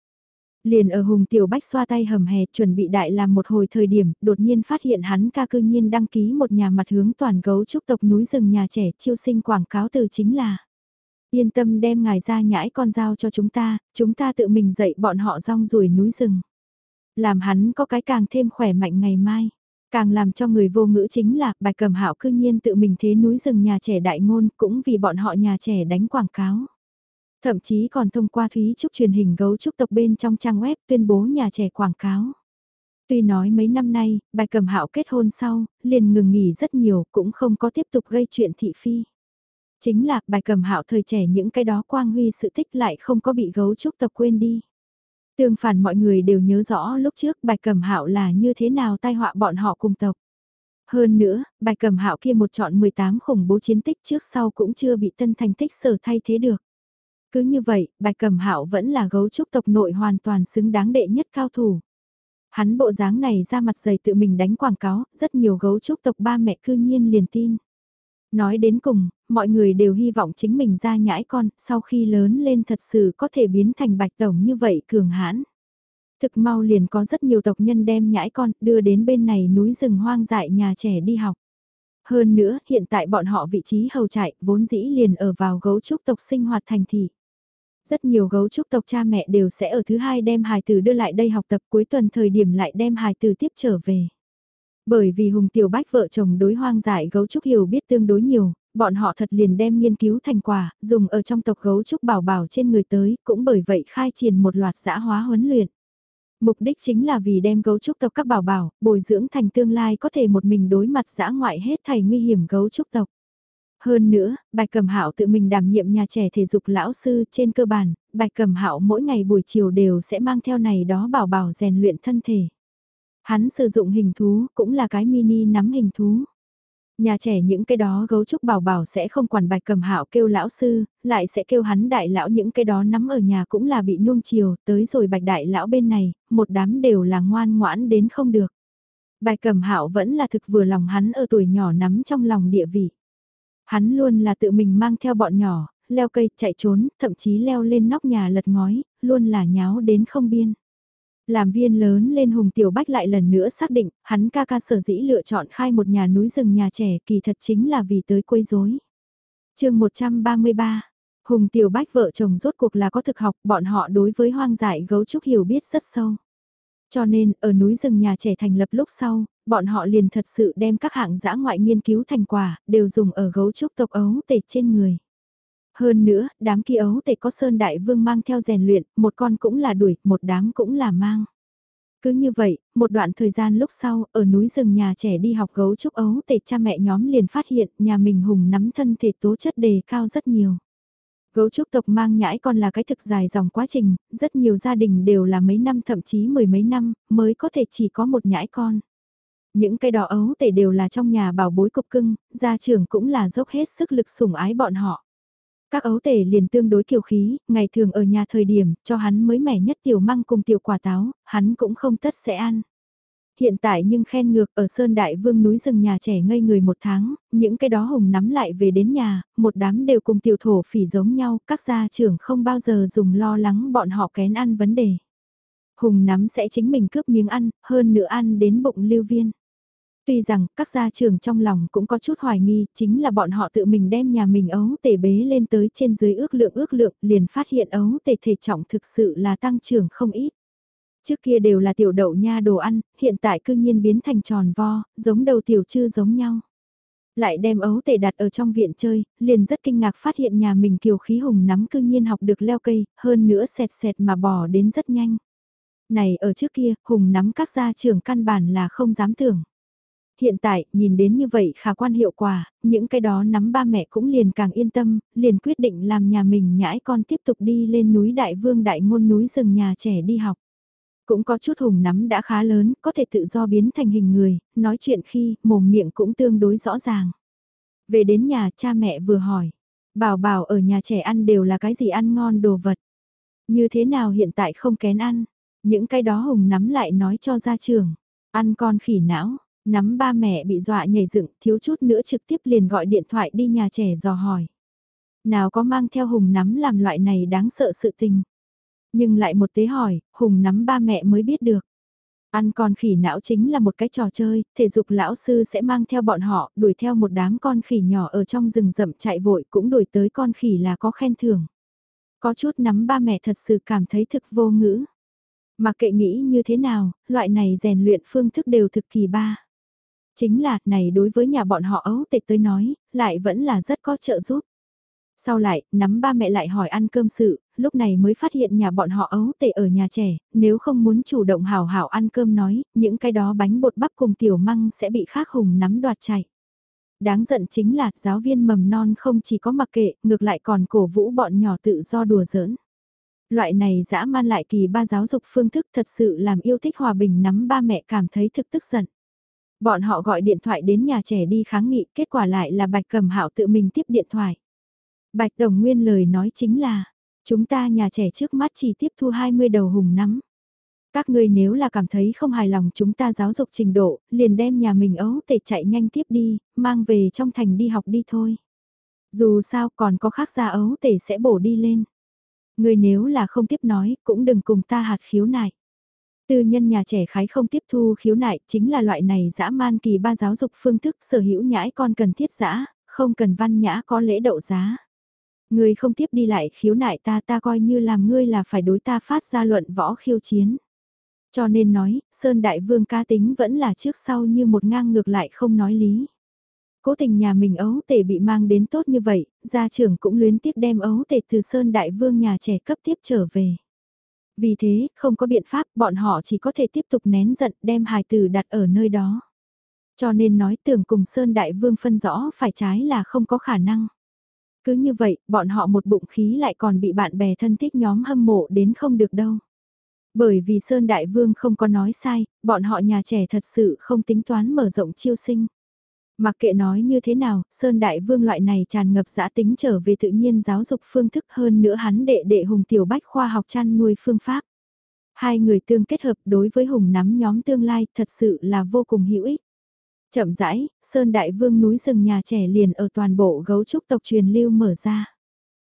Liền ở Hùng Tiểu Bách xoa tay hầm hè chuẩn bị đại làm một hồi thời điểm, đột nhiên phát hiện hắn ca cư nhiên đăng ký một nhà mặt hướng toàn gấu trúc tộc núi rừng nhà trẻ chiêu sinh quảng cáo từ chính là Yên tâm đem ngài ra nhãi con dao cho chúng ta, chúng ta tự mình dạy bọn họ rong ruổi núi rừng. Làm hắn có cái càng thêm khỏe mạnh ngày mai. Càng làm cho người vô ngữ chính là bài cầm hạo cư nhiên tự mình thế núi rừng nhà trẻ đại ngôn cũng vì bọn họ nhà trẻ đánh quảng cáo. Thậm chí còn thông qua Thúy Trúc truyền hình gấu trúc tộc bên trong trang web tuyên bố nhà trẻ quảng cáo. Tuy nói mấy năm nay, bài cầm hạo kết hôn sau, liền ngừng nghỉ rất nhiều cũng không có tiếp tục gây chuyện thị phi. Chính là bài cầm hạo thời trẻ những cái đó quang huy sự tích lại không có bị gấu trúc tộc quên đi. Tương phản mọi người đều nhớ rõ lúc trước bạch cẩm hạo là như thế nào tai họa bọn họ cùng tộc. Hơn nữa, bạch cẩm hạo kia một chọn 18 khủng bố chiến tích trước sau cũng chưa bị tân thành tích sở thay thế được. Cứ như vậy, bạch cẩm hạo vẫn là gấu trúc tộc nội hoàn toàn xứng đáng đệ nhất cao thủ. Hắn bộ dáng này ra mặt dày tự mình đánh quảng cáo, rất nhiều gấu trúc tộc ba mẹ cư nhiên liền tin. Nói đến cùng, mọi người đều hy vọng chính mình ra nhãi con, sau khi lớn lên thật sự có thể biến thành bạch tổng như vậy cường hãn. Thực mau liền có rất nhiều tộc nhân đem nhãi con đưa đến bên này núi rừng hoang dại nhà trẻ đi học. Hơn nữa, hiện tại bọn họ vị trí hầu trại vốn dĩ liền ở vào gấu trúc tộc sinh hoạt thành thị. Rất nhiều gấu trúc tộc cha mẹ đều sẽ ở thứ hai đem hài tử đưa lại đây học tập cuối tuần thời điểm lại đem hài tử tiếp trở về. Bởi vì Hùng Tiểu Bách vợ chồng đối hoang dại gấu trúc hiểu biết tương đối nhiều, bọn họ thật liền đem nghiên cứu thành quả, dùng ở trong tộc gấu trúc bảo bảo trên người tới, cũng bởi vậy khai triển một loạt giã hóa huấn luyện. Mục đích chính là vì đem gấu trúc tộc các bảo bảo, bồi dưỡng thành tương lai có thể một mình đối mặt giã ngoại hết thầy nguy hiểm gấu trúc tộc. Hơn nữa, Bạch Cẩm Hạo tự mình đảm nhiệm nhà trẻ thể dục lão sư trên cơ bản, Bạch Cẩm Hạo mỗi ngày buổi chiều đều sẽ mang theo này đó bảo bảo rèn luyện thân thể. Hắn sử dụng hình thú, cũng là cái mini nắm hình thú. Nhà trẻ những cái đó gấu trúc bảo bảo sẽ không quản bạch cầm hạo kêu lão sư, lại sẽ kêu hắn đại lão những cái đó nắm ở nhà cũng là bị nuông chiều, tới rồi bạch đại lão bên này, một đám đều là ngoan ngoãn đến không được. Bạch cầm hạo vẫn là thực vừa lòng hắn ở tuổi nhỏ nắm trong lòng địa vị. Hắn luôn là tự mình mang theo bọn nhỏ, leo cây, chạy trốn, thậm chí leo lên nóc nhà lật ngói, luôn là nháo đến không biên. Làm viên lớn lên Hùng Tiểu Bách lại lần nữa xác định, hắn ca ca sở dĩ lựa chọn khai một nhà núi rừng nhà trẻ kỳ thật chính là vì tới quấy rối. chương 133 Hùng Tiểu Bách vợ chồng rốt cuộc là có thực học, bọn họ đối với hoang dại gấu trúc hiểu biết rất sâu. Cho nên, ở núi rừng nhà trẻ thành lập lúc sau, bọn họ liền thật sự đem các hạng giã ngoại nghiên cứu thành quả, đều dùng ở gấu trúc tộc ấu tể trên người. Hơn nữa, đám kia ấu tệ có Sơn Đại Vương mang theo rèn luyện, một con cũng là đuổi, một đám cũng là mang. Cứ như vậy, một đoạn thời gian lúc sau, ở núi rừng nhà trẻ đi học gấu trúc ấu tệ cha mẹ nhóm liền phát hiện nhà mình hùng nắm thân thể tố chất đề cao rất nhiều. Gấu trúc tộc mang nhãi con là cái thực dài dòng quá trình, rất nhiều gia đình đều là mấy năm thậm chí mười mấy năm, mới có thể chỉ có một nhãi con. Những cái đó ấu tể đều là trong nhà bảo bối cục cưng, gia trưởng cũng là dốc hết sức lực sủng ái bọn họ. Các ấu tể liền tương đối kiều khí, ngày thường ở nhà thời điểm, cho hắn mới mẻ nhất tiểu măng cùng tiểu quả táo, hắn cũng không tất sẽ ăn. Hiện tại nhưng khen ngược ở Sơn Đại Vương núi rừng nhà trẻ ngây người một tháng, những cái đó hùng nắm lại về đến nhà, một đám đều cùng tiểu thổ phỉ giống nhau, các gia trưởng không bao giờ dùng lo lắng bọn họ kén ăn vấn đề. Hùng nắm sẽ chính mình cướp miếng ăn, hơn nữa ăn đến bụng lưu viên. Tuy rằng các gia trưởng trong lòng cũng có chút hoài nghi, chính là bọn họ tự mình đem nhà mình ấu tể bế lên tới trên dưới ước lượng ước lượng, liền phát hiện ấu tể thể trọng thực sự là tăng trưởng không ít. Trước kia đều là tiểu đậu nha đồ ăn, hiện tại cương nhiên biến thành tròn vo, giống đầu tiểu chư giống nhau. Lại đem ấu tể đặt ở trong viện chơi, liền rất kinh ngạc phát hiện nhà mình kiều khí hùng nắm cương nhiên học được leo cây, hơn nữa sẹt sẹt mà bò đến rất nhanh. Này ở trước kia, hùng nắm các gia trưởng căn bản là không dám tưởng. Hiện tại, nhìn đến như vậy khả quan hiệu quả, những cái đó nắm ba mẹ cũng liền càng yên tâm, liền quyết định làm nhà mình nhãi con tiếp tục đi lên núi Đại Vương Đại Ngôn núi rừng nhà trẻ đi học. Cũng có chút hùng nắm đã khá lớn, có thể tự do biến thành hình người, nói chuyện khi, mồm miệng cũng tương đối rõ ràng. Về đến nhà cha mẹ vừa hỏi, bảo bảo ở nhà trẻ ăn đều là cái gì ăn ngon đồ vật. Như thế nào hiện tại không kén ăn, những cái đó hùng nắm lại nói cho gia trưởng, ăn con khỉ não, Nắm ba mẹ bị dọa nhảy dựng, thiếu chút nữa trực tiếp liền gọi điện thoại đi nhà trẻ dò hỏi. Nào có mang theo Hùng nắm làm loại này đáng sợ sự tình. Nhưng lại một tế hỏi, Hùng nắm ba mẹ mới biết được. Ăn con khỉ não chính là một cái trò chơi, thể dục lão sư sẽ mang theo bọn họ, đuổi theo một đám con khỉ nhỏ ở trong rừng rậm chạy vội cũng đuổi tới con khỉ là có khen thưởng. Có chút nắm ba mẹ thật sự cảm thấy thực vô ngữ. Mà kệ nghĩ như thế nào, loại này rèn luyện phương thức đều thực kỳ ba. Chính là, này đối với nhà bọn họ ấu tịch tới nói, lại vẫn là rất có trợ giúp. Sau lại, nắm ba mẹ lại hỏi ăn cơm sự, lúc này mới phát hiện nhà bọn họ ấu tệ ở nhà trẻ, nếu không muốn chủ động hào hảo ăn cơm nói, những cái đó bánh bột bắp cùng tiểu măng sẽ bị khác hùng nắm đoạt chạy. Đáng giận chính là giáo viên mầm non không chỉ có mặc kệ, ngược lại còn cổ vũ bọn nhỏ tự do đùa giỡn. Loại này dã man lại kỳ ba giáo dục phương thức thật sự làm yêu thích hòa bình nắm ba mẹ cảm thấy thực tức giận. Bọn họ gọi điện thoại đến nhà trẻ đi kháng nghị, kết quả lại là Bạch cẩm Hạo tự mình tiếp điện thoại. Bạch Đồng Nguyên lời nói chính là, chúng ta nhà trẻ trước mắt chỉ tiếp thu 20 đầu hùng nắm. Các ngươi nếu là cảm thấy không hài lòng chúng ta giáo dục trình độ, liền đem nhà mình ấu tể chạy nhanh tiếp đi, mang về trong thành đi học đi thôi. Dù sao còn có khác gia ấu tể sẽ bổ đi lên. Ngươi nếu là không tiếp nói, cũng đừng cùng ta hạt khiếu nại. Tư nhân nhà trẻ khái không tiếp thu khiếu nại, chính là loại này dã man kỳ ba giáo dục phương thức sở hữu nhãi con cần thiết dã, không cần văn nhã có lễ đậu giá. người không tiếp đi lại khiếu nại ta ta coi như làm ngươi là phải đối ta phát ra luận võ khiêu chiến. Cho nên nói, Sơn Đại Vương ca tính vẫn là trước sau như một ngang ngược lại không nói lý. Cố tình nhà mình ấu tể bị mang đến tốt như vậy, gia trưởng cũng luyến tiếc đem ấu tể từ Sơn Đại Vương nhà trẻ cấp tiếp trở về. Vì thế, không có biện pháp, bọn họ chỉ có thể tiếp tục nén giận đem hài tử đặt ở nơi đó. Cho nên nói tưởng cùng Sơn Đại Vương phân rõ phải trái là không có khả năng. Cứ như vậy, bọn họ một bụng khí lại còn bị bạn bè thân thích nhóm hâm mộ đến không được đâu. Bởi vì Sơn Đại Vương không có nói sai, bọn họ nhà trẻ thật sự không tính toán mở rộng chiêu sinh. Mặc kệ nói như thế nào, Sơn Đại Vương loại này tràn ngập giã tính trở về tự nhiên giáo dục phương thức hơn nữa hắn đệ đệ Hùng Tiểu Bách khoa học chăn nuôi phương pháp. Hai người tương kết hợp đối với Hùng nắm nhóm tương lai thật sự là vô cùng hữu ích. Chậm rãi, Sơn Đại Vương núi rừng nhà trẻ liền ở toàn bộ gấu trúc tộc truyền lưu mở ra.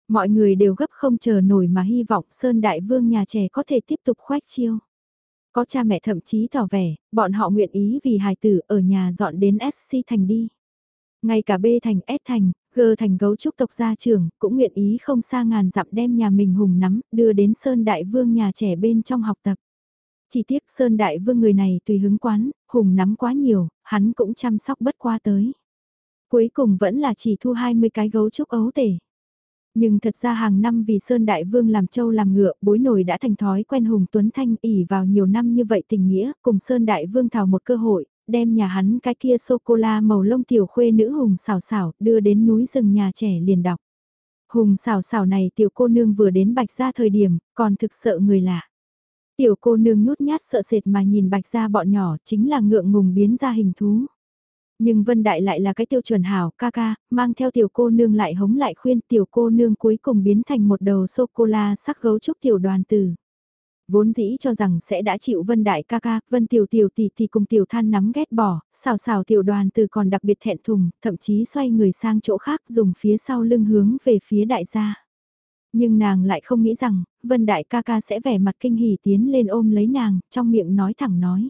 Mọi người đều gấp không chờ nổi mà hy vọng Sơn Đại Vương nhà trẻ có thể tiếp tục khoách chiêu. Có cha mẹ thậm chí tỏ vẻ, bọn họ nguyện ý vì hài tử ở nhà dọn đến SC thành đi. Ngay cả B thành S thành, G thành gấu trúc tộc gia trưởng, cũng nguyện ý không xa ngàn dặm đem nhà mình hùng nắm, đưa đến Sơn Đại Vương nhà trẻ bên trong học tập. Chỉ tiếc Sơn Đại Vương người này tùy hứng quán, hùng nắm quá nhiều, hắn cũng chăm sóc bất qua tới. Cuối cùng vẫn là chỉ thu 20 cái gấu trúc ấu tể. Nhưng thật ra hàng năm vì Sơn Đại Vương làm châu làm ngựa, bối nổi đã thành thói quen Hùng Tuấn Thanh ỉ vào nhiều năm như vậy tình nghĩa, cùng Sơn Đại Vương thảo một cơ hội, đem nhà hắn cái kia sô-cô-la màu lông tiểu khuê nữ Hùng xào xào đưa đến núi rừng nhà trẻ liền đọc. Hùng xào xào này tiểu cô nương vừa đến bạch ra thời điểm, còn thực sợ người lạ. Tiểu cô nương nhút nhát sợ sệt mà nhìn bạch ra bọn nhỏ chính là ngượng ngùng biến ra hình thú. Nhưng Vân Đại lại là cái tiêu chuẩn hảo ca ca, mang theo tiểu cô nương lại hống lại khuyên tiểu cô nương cuối cùng biến thành một đầu sô-cô-la sắc gấu trúc tiểu đoàn tử. Vốn dĩ cho rằng sẽ đã chịu Vân Đại ca ca, Vân Tiểu Tiểu tỷ tỷ cùng Tiểu Than nắm ghét bỏ, xào xào tiểu đoàn tử còn đặc biệt thẹn thùng, thậm chí xoay người sang chỗ khác dùng phía sau lưng hướng về phía đại gia. Nhưng nàng lại không nghĩ rằng, Vân Đại ca ca sẽ vẻ mặt kinh hỉ tiến lên ôm lấy nàng, trong miệng nói thẳng nói.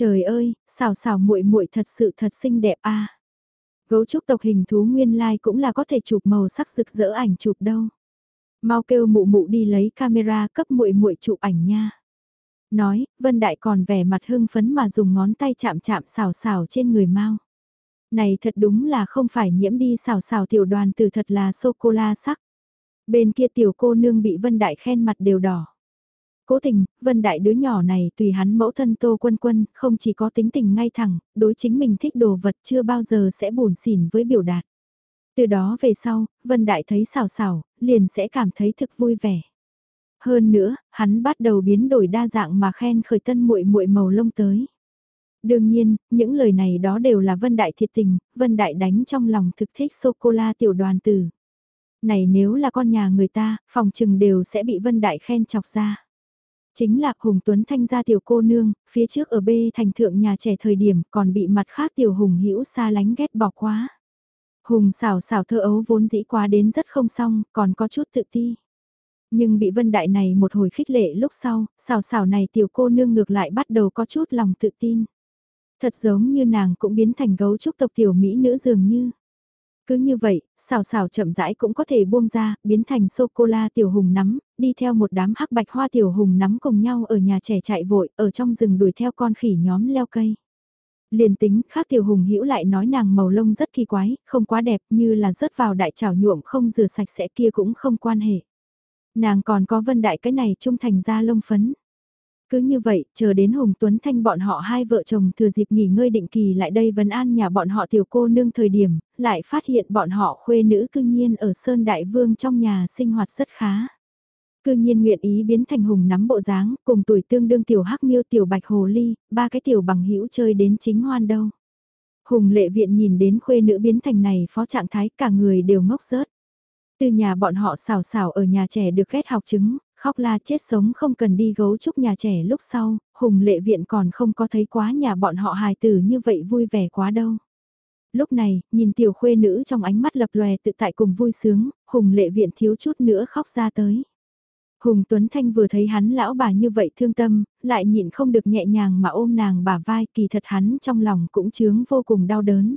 Trời ơi, xào xào muội muội thật sự thật xinh đẹp a. Gấu trúc tộc hình thú nguyên lai cũng là có thể chụp màu sắc rực rỡ ảnh chụp đâu. Mau kêu mụ mụ đi lấy camera cấp muội muội chụp ảnh nha. Nói, Vân Đại còn vẻ mặt hưng phấn mà dùng ngón tay chạm chạm xào xào trên người mau. Này thật đúng là không phải nhiễm đi xào xào tiểu đoàn từ thật là sô-cô-la sắc. Bên kia tiểu cô nương bị Vân Đại khen mặt đều đỏ. Cố tình, Vân Đại đứa nhỏ này tùy hắn mẫu thân Tô Quân Quân, không chỉ có tính tình ngay thẳng, đối chính mình thích đồ vật chưa bao giờ sẽ buồn xỉn với biểu đạt. Từ đó về sau, Vân Đại thấy xào xào, liền sẽ cảm thấy thực vui vẻ. Hơn nữa, hắn bắt đầu biến đổi đa dạng mà khen khởi tân muội muội màu lông tới. Đương nhiên, những lời này đó đều là Vân Đại thiệt tình, Vân Đại đánh trong lòng thực thích sô-cô-la tiểu đoàn tử. Này nếu là con nhà người ta, phòng trừng đều sẽ bị Vân Đại khen chọc ra. Chính là Hùng Tuấn Thanh gia tiểu cô nương, phía trước ở B thành thượng nhà trẻ thời điểm còn bị mặt khác tiểu Hùng hữu xa lánh ghét bỏ quá. Hùng xảo xảo thơ ấu vốn dĩ quá đến rất không xong, còn có chút tự ti. Nhưng bị vân đại này một hồi khích lệ lúc sau, xảo xảo này tiểu cô nương ngược lại bắt đầu có chút lòng tự tin. Thật giống như nàng cũng biến thành gấu trúc tộc tiểu Mỹ nữ dường như. Cứ như vậy, xào xào chậm rãi cũng có thể buông ra, biến thành sô-cô-la tiểu hùng nắm, đi theo một đám hắc bạch hoa tiểu hùng nắm cùng nhau ở nhà trẻ chạy vội, ở trong rừng đuổi theo con khỉ nhóm leo cây. Liền tính, khác tiểu hùng hữu lại nói nàng màu lông rất kỳ quái, không quá đẹp như là rớt vào đại chảo nhuộm không rửa sạch sẽ kia cũng không quan hệ. Nàng còn có vân đại cái này trung thành ra lông phấn. Cứ như vậy, chờ đến Hùng Tuấn Thanh bọn họ hai vợ chồng thừa dịp nghỉ ngơi định kỳ lại đây vấn an nhà bọn họ tiểu cô nương thời điểm, lại phát hiện bọn họ khuê nữ cư nhiên ở Sơn Đại Vương trong nhà sinh hoạt rất khá. Cư nhiên nguyện ý biến thành hùng nắm bộ dáng, cùng tuổi tương đương tiểu hắc miêu tiểu bạch hồ ly, ba cái tiểu bằng hữu chơi đến chính hoan đâu. Hùng lệ viện nhìn đến khuê nữ biến thành này phó trạng thái cả người đều ngốc rớt. Từ nhà bọn họ xào xào ở nhà trẻ được ghét học chứng, Khóc la chết sống không cần đi gấu trúc nhà trẻ lúc sau, Hùng lệ viện còn không có thấy quá nhà bọn họ hài tử như vậy vui vẻ quá đâu. Lúc này, nhìn tiểu khuê nữ trong ánh mắt lập lòe tự tại cùng vui sướng, Hùng lệ viện thiếu chút nữa khóc ra tới. Hùng Tuấn Thanh vừa thấy hắn lão bà như vậy thương tâm, lại nhịn không được nhẹ nhàng mà ôm nàng bà vai kỳ thật hắn trong lòng cũng chướng vô cùng đau đớn.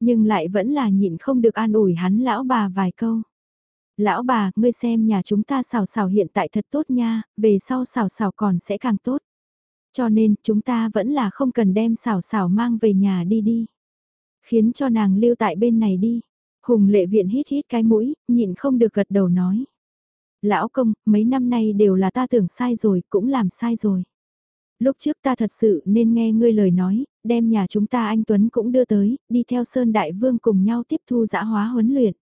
Nhưng lại vẫn là nhịn không được an ủi hắn lão bà vài câu. Lão bà, ngươi xem nhà chúng ta xào xào hiện tại thật tốt nha, về sau xào xào còn sẽ càng tốt. Cho nên chúng ta vẫn là không cần đem xào xào mang về nhà đi đi. Khiến cho nàng lưu tại bên này đi. Hùng lệ viện hít hít cái mũi, nhịn không được gật đầu nói. Lão công, mấy năm nay đều là ta tưởng sai rồi, cũng làm sai rồi. Lúc trước ta thật sự nên nghe ngươi lời nói, đem nhà chúng ta anh Tuấn cũng đưa tới, đi theo Sơn Đại Vương cùng nhau tiếp thu dã hóa huấn luyện.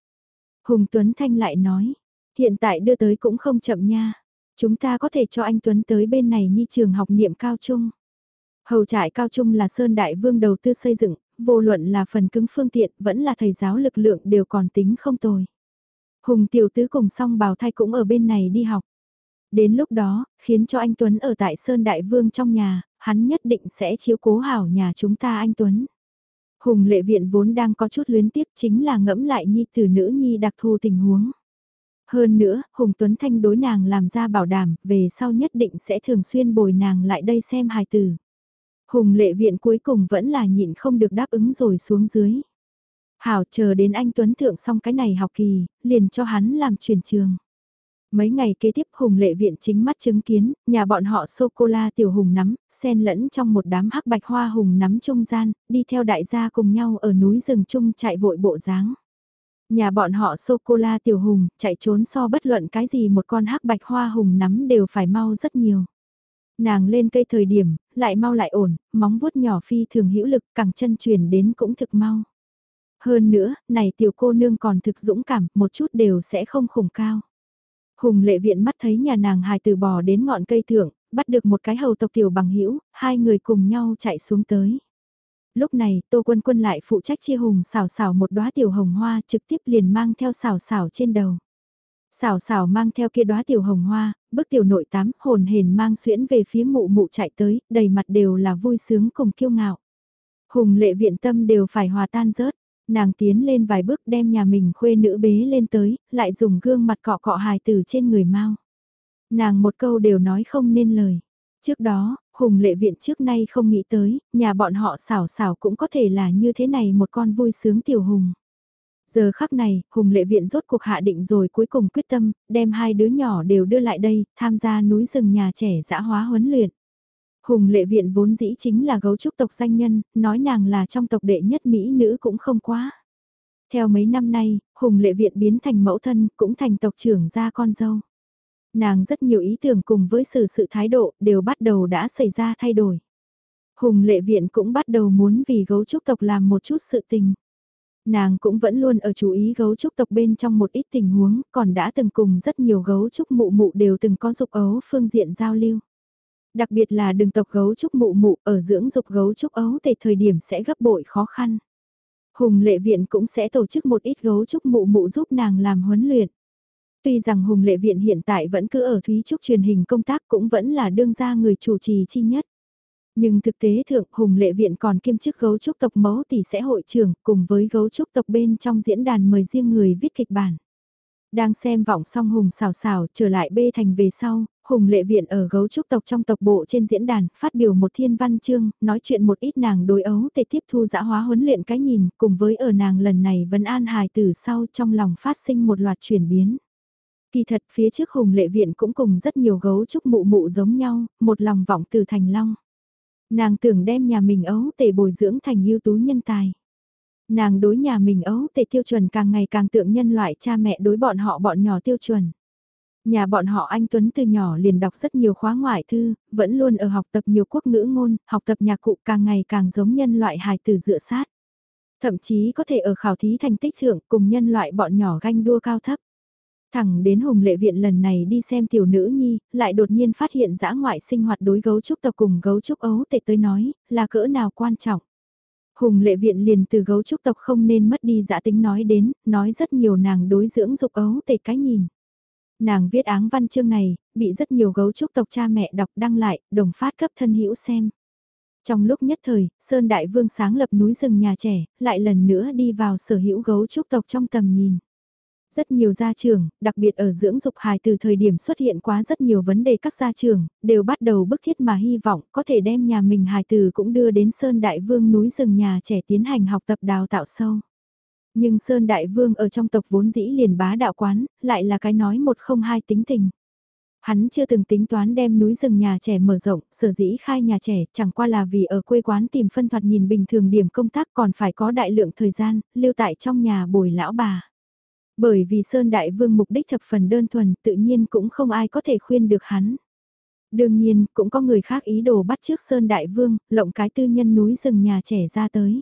Hùng Tuấn Thanh lại nói, hiện tại đưa tới cũng không chậm nha. Chúng ta có thể cho anh Tuấn tới bên này như trường học niệm cao trung. Hầu trại cao trung là Sơn Đại Vương đầu tư xây dựng, vô luận là phần cứng phương tiện vẫn là thầy giáo lực lượng đều còn tính không tồi. Hùng tiểu tứ cùng song bào thai cũng ở bên này đi học. Đến lúc đó, khiến cho anh Tuấn ở tại Sơn Đại Vương trong nhà, hắn nhất định sẽ chiếu cố hảo nhà chúng ta anh Tuấn. Hùng lệ viện vốn đang có chút luyến tiếc chính là ngẫm lại nhi tử nữ nhi đặc thù tình huống. Hơn nữa, Hùng Tuấn Thanh đối nàng làm ra bảo đảm, về sau nhất định sẽ thường xuyên bồi nàng lại đây xem hài tử. Hùng lệ viện cuối cùng vẫn là nhịn không được đáp ứng rồi xuống dưới. Hảo chờ đến anh Tuấn Thượng xong cái này học kỳ, liền cho hắn làm truyền trường. Mấy ngày kế tiếp Hùng lệ viện chính mắt chứng kiến, nhà bọn họ sô-cô-la tiểu hùng nắm, xen lẫn trong một đám hắc bạch hoa hùng nắm trung gian, đi theo đại gia cùng nhau ở núi rừng chung chạy vội bộ dáng. Nhà bọn họ sô-cô-la tiểu hùng, chạy trốn so bất luận cái gì một con hắc bạch hoa hùng nắm đều phải mau rất nhiều. Nàng lên cây thời điểm, lại mau lại ổn, móng vuốt nhỏ phi thường hữu lực, cẳng chân truyền đến cũng thực mau. Hơn nữa, này tiểu cô nương còn thực dũng cảm, một chút đều sẽ không khủng cao. Hùng lệ viện mắt thấy nhà nàng hài từ bò đến ngọn cây thượng, bắt được một cái hầu tộc tiểu bằng hữu hai người cùng nhau chạy xuống tới. Lúc này, Tô Quân Quân lại phụ trách chia hùng xào xào một đóa tiểu hồng hoa trực tiếp liền mang theo xào xào trên đầu. Xào xào mang theo kia đóa tiểu hồng hoa, bức tiểu nội tám hồn hền mang xuyễn về phía mụ mụ chạy tới, đầy mặt đều là vui sướng cùng kiêu ngạo. Hùng lệ viện tâm đều phải hòa tan rớt, Nàng tiến lên vài bước đem nhà mình khuê nữ bế lên tới, lại dùng gương mặt cọ cọ hài từ trên người mau. Nàng một câu đều nói không nên lời. Trước đó, Hùng lệ viện trước nay không nghĩ tới, nhà bọn họ xảo xảo cũng có thể là như thế này một con vui sướng tiểu hùng. Giờ khắc này, Hùng lệ viện rốt cuộc hạ định rồi cuối cùng quyết tâm, đem hai đứa nhỏ đều đưa lại đây, tham gia núi rừng nhà trẻ dã hóa huấn luyện. Hùng lệ viện vốn dĩ chính là gấu trúc tộc danh nhân, nói nàng là trong tộc đệ nhất Mỹ nữ cũng không quá. Theo mấy năm nay, Hùng lệ viện biến thành mẫu thân, cũng thành tộc trưởng gia con dâu. Nàng rất nhiều ý tưởng cùng với sự sự thái độ đều bắt đầu đã xảy ra thay đổi. Hùng lệ viện cũng bắt đầu muốn vì gấu trúc tộc làm một chút sự tình. Nàng cũng vẫn luôn ở chú ý gấu trúc tộc bên trong một ít tình huống, còn đã từng cùng rất nhiều gấu trúc mụ mụ đều từng có dục ấu phương diện giao lưu. Đặc biệt là đường tộc gấu trúc mụ mụ ở dưỡng dục gấu trúc ấu tề thời điểm sẽ gấp bội khó khăn. Hùng lệ viện cũng sẽ tổ chức một ít gấu trúc mụ mụ giúp nàng làm huấn luyện. Tuy rằng Hùng lệ viện hiện tại vẫn cứ ở Thúy Trúc truyền hình công tác cũng vẫn là đương gia người chủ trì chi nhất. Nhưng thực tế thượng Hùng lệ viện còn kiêm chức gấu trúc tộc mẫu tỷ sẽ hội trưởng cùng với gấu trúc tộc bên trong diễn đàn mời riêng người viết kịch bản. Đang xem vọng song Hùng xào xào trở lại bê thành về sau, Hùng lệ viện ở gấu trúc tộc trong tộc bộ trên diễn đàn, phát biểu một thiên văn chương, nói chuyện một ít nàng đối ấu tệ tiếp thu dã hóa huấn luyện cái nhìn, cùng với ở nàng lần này vẫn an hài từ sau trong lòng phát sinh một loạt chuyển biến. Kỳ thật phía trước hùng lệ viện cũng cùng rất nhiều gấu trúc mụ mụ giống nhau, một lòng vọng từ thành long. Nàng tưởng đem nhà mình ấu tệ bồi dưỡng thành ưu tú nhân tài. Nàng đối nhà mình ấu tệ tiêu chuẩn càng ngày càng tượng nhân loại cha mẹ đối bọn họ bọn nhỏ tiêu chuẩn. Nhà bọn họ anh Tuấn từ nhỏ liền đọc rất nhiều khóa ngoại thư, vẫn luôn ở học tập nhiều quốc ngữ ngôn, học tập nhạc cụ càng ngày càng giống nhân loại hài từ dựa sát. Thậm chí có thể ở khảo thí thành tích thượng cùng nhân loại bọn nhỏ ganh đua cao thấp. Thẳng đến Hùng Lệ Viện lần này đi xem tiểu nữ nhi, lại đột nhiên phát hiện dã ngoại sinh hoạt đối gấu trúc tộc cùng gấu trúc ấu tệ tới nói, là cỡ nào quan trọng. Hùng Lệ Viện liền từ gấu trúc tộc không nên mất đi dã tính nói đến, nói rất nhiều nàng đối dưỡng dục ấu tệ cái nhìn. Nàng viết áng văn chương này, bị rất nhiều gấu trúc tộc cha mẹ đọc đăng lại, đồng phát cấp thân hữu xem. Trong lúc nhất thời, Sơn Đại Vương sáng lập núi rừng nhà trẻ, lại lần nữa đi vào sở hữu gấu trúc tộc trong tầm nhìn. Rất nhiều gia trưởng, đặc biệt ở dưỡng dục hài từ thời điểm xuất hiện quá rất nhiều vấn đề các gia trưởng, đều bắt đầu bức thiết mà hy vọng có thể đem nhà mình hài từ cũng đưa đến Sơn Đại Vương núi rừng nhà trẻ tiến hành học tập đào tạo sâu. Nhưng Sơn Đại Vương ở trong tộc vốn dĩ liền bá đạo quán, lại là cái nói một không hai tính tình. Hắn chưa từng tính toán đem núi rừng nhà trẻ mở rộng, sở dĩ khai nhà trẻ chẳng qua là vì ở quê quán tìm phân thoạt nhìn bình thường điểm công tác còn phải có đại lượng thời gian, lưu tại trong nhà bồi lão bà. Bởi vì Sơn Đại Vương mục đích thập phần đơn thuần tự nhiên cũng không ai có thể khuyên được hắn. Đương nhiên, cũng có người khác ý đồ bắt trước Sơn Đại Vương, lộng cái tư nhân núi rừng nhà trẻ ra tới.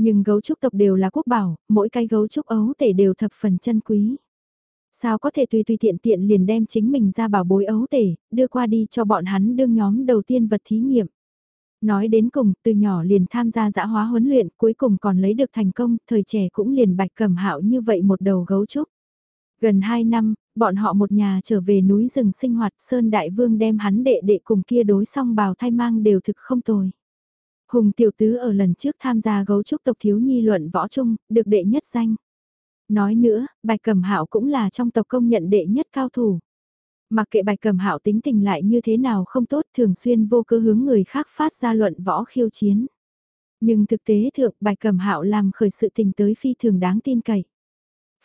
Nhưng gấu trúc tộc đều là quốc bảo, mỗi cái gấu trúc ấu tể đều thập phần chân quý. Sao có thể tùy tùy tiện tiện liền đem chính mình ra bảo bối ấu tể, đưa qua đi cho bọn hắn đương nhóm đầu tiên vật thí nghiệm. Nói đến cùng, từ nhỏ liền tham gia dã hóa huấn luyện, cuối cùng còn lấy được thành công, thời trẻ cũng liền bạch cầm hạo như vậy một đầu gấu trúc. Gần 2 năm, bọn họ một nhà trở về núi rừng sinh hoạt, Sơn Đại Vương đem hắn đệ đệ cùng kia đối song bào thay mang đều thực không tồi. Hùng Tiểu Tứ ở lần trước tham gia gấu trúc tộc thiếu nhi luận võ trung, được đệ nhất danh. Nói nữa, Bạch Cẩm Hạo cũng là trong tộc công nhận đệ nhất cao thủ. Mặc kệ Bạch Cẩm Hạo tính tình lại như thế nào không tốt, thường xuyên vô cơ hướng người khác phát ra luận võ khiêu chiến. Nhưng thực tế thượng Bạch Cẩm Hạo làm khởi sự tình tới phi thường đáng tin cậy.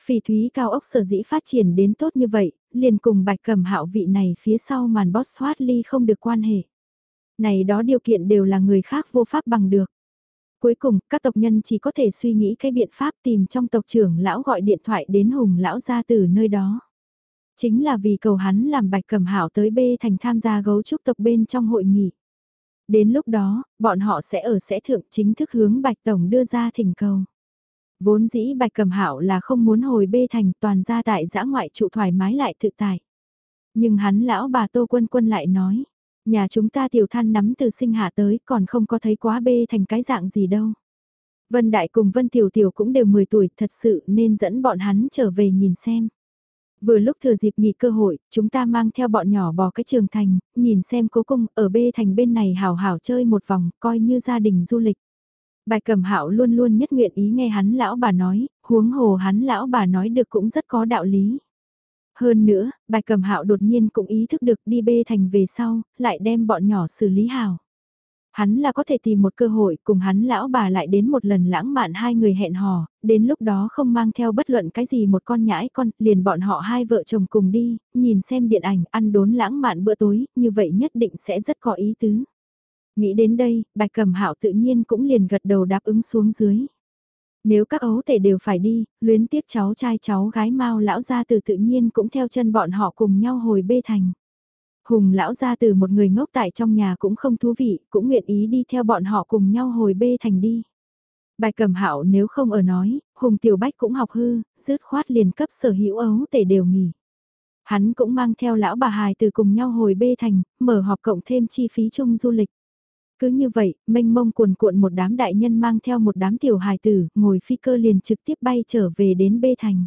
Phỉ thúy cao ốc sở dĩ phát triển đến tốt như vậy, liền cùng Bạch Cẩm Hạo vị này phía sau màn boss thoát ly không được quan hệ. Này đó điều kiện đều là người khác vô pháp bằng được. Cuối cùng, các tộc nhân chỉ có thể suy nghĩ cái biện pháp tìm trong tộc trưởng lão gọi điện thoại đến hùng lão ra từ nơi đó. Chính là vì cầu hắn làm bạch cầm hảo tới B thành tham gia gấu trúc tộc bên trong hội nghị. Đến lúc đó, bọn họ sẽ ở sẽ thượng chính thức hướng bạch tổng đưa ra thỉnh cầu. Vốn dĩ bạch cầm hảo là không muốn hồi bê thành toàn gia tại giã ngoại trụ thoải mái lại tự tại. Nhưng hắn lão bà Tô Quân Quân lại nói, Nhà chúng ta tiểu than nắm từ sinh hạ tới còn không có thấy quá bê thành cái dạng gì đâu. Vân Đại cùng Vân Tiểu Tiểu cũng đều 10 tuổi thật sự nên dẫn bọn hắn trở về nhìn xem. Vừa lúc thừa dịp nghỉ cơ hội, chúng ta mang theo bọn nhỏ bò cái trường thành, nhìn xem cố cung ở bê thành bên này hào hào chơi một vòng, coi như gia đình du lịch. Bài cầm hạo luôn luôn nhất nguyện ý nghe hắn lão bà nói, huống hồ hắn lão bà nói được cũng rất có đạo lý. Hơn nữa, bài cầm hạo đột nhiên cũng ý thức được đi bê thành về sau, lại đem bọn nhỏ xử lý hào. Hắn là có thể tìm một cơ hội cùng hắn lão bà lại đến một lần lãng mạn hai người hẹn hò, đến lúc đó không mang theo bất luận cái gì một con nhãi con, liền bọn họ hai vợ chồng cùng đi, nhìn xem điện ảnh, ăn đốn lãng mạn bữa tối, như vậy nhất định sẽ rất có ý tứ. Nghĩ đến đây, bạch cầm hạo tự nhiên cũng liền gật đầu đáp ứng xuống dưới. Nếu các ấu tể đều phải đi, luyến tiếc cháu trai cháu gái mau lão gia từ tự nhiên cũng theo chân bọn họ cùng nhau hồi bê thành. Hùng lão gia từ một người ngốc tại trong nhà cũng không thú vị, cũng nguyện ý đi theo bọn họ cùng nhau hồi bê thành đi. Bài cầm hạo nếu không ở nói, Hùng Tiểu Bách cũng học hư, dứt khoát liền cấp sở hữu ấu tể đều nghỉ. Hắn cũng mang theo lão bà hài từ cùng nhau hồi bê thành, mở họp cộng thêm chi phí chung du lịch. Cứ như vậy, mênh mông cuồn cuộn một đám đại nhân mang theo một đám tiểu hài tử, ngồi phi cơ liền trực tiếp bay trở về đến bê thành.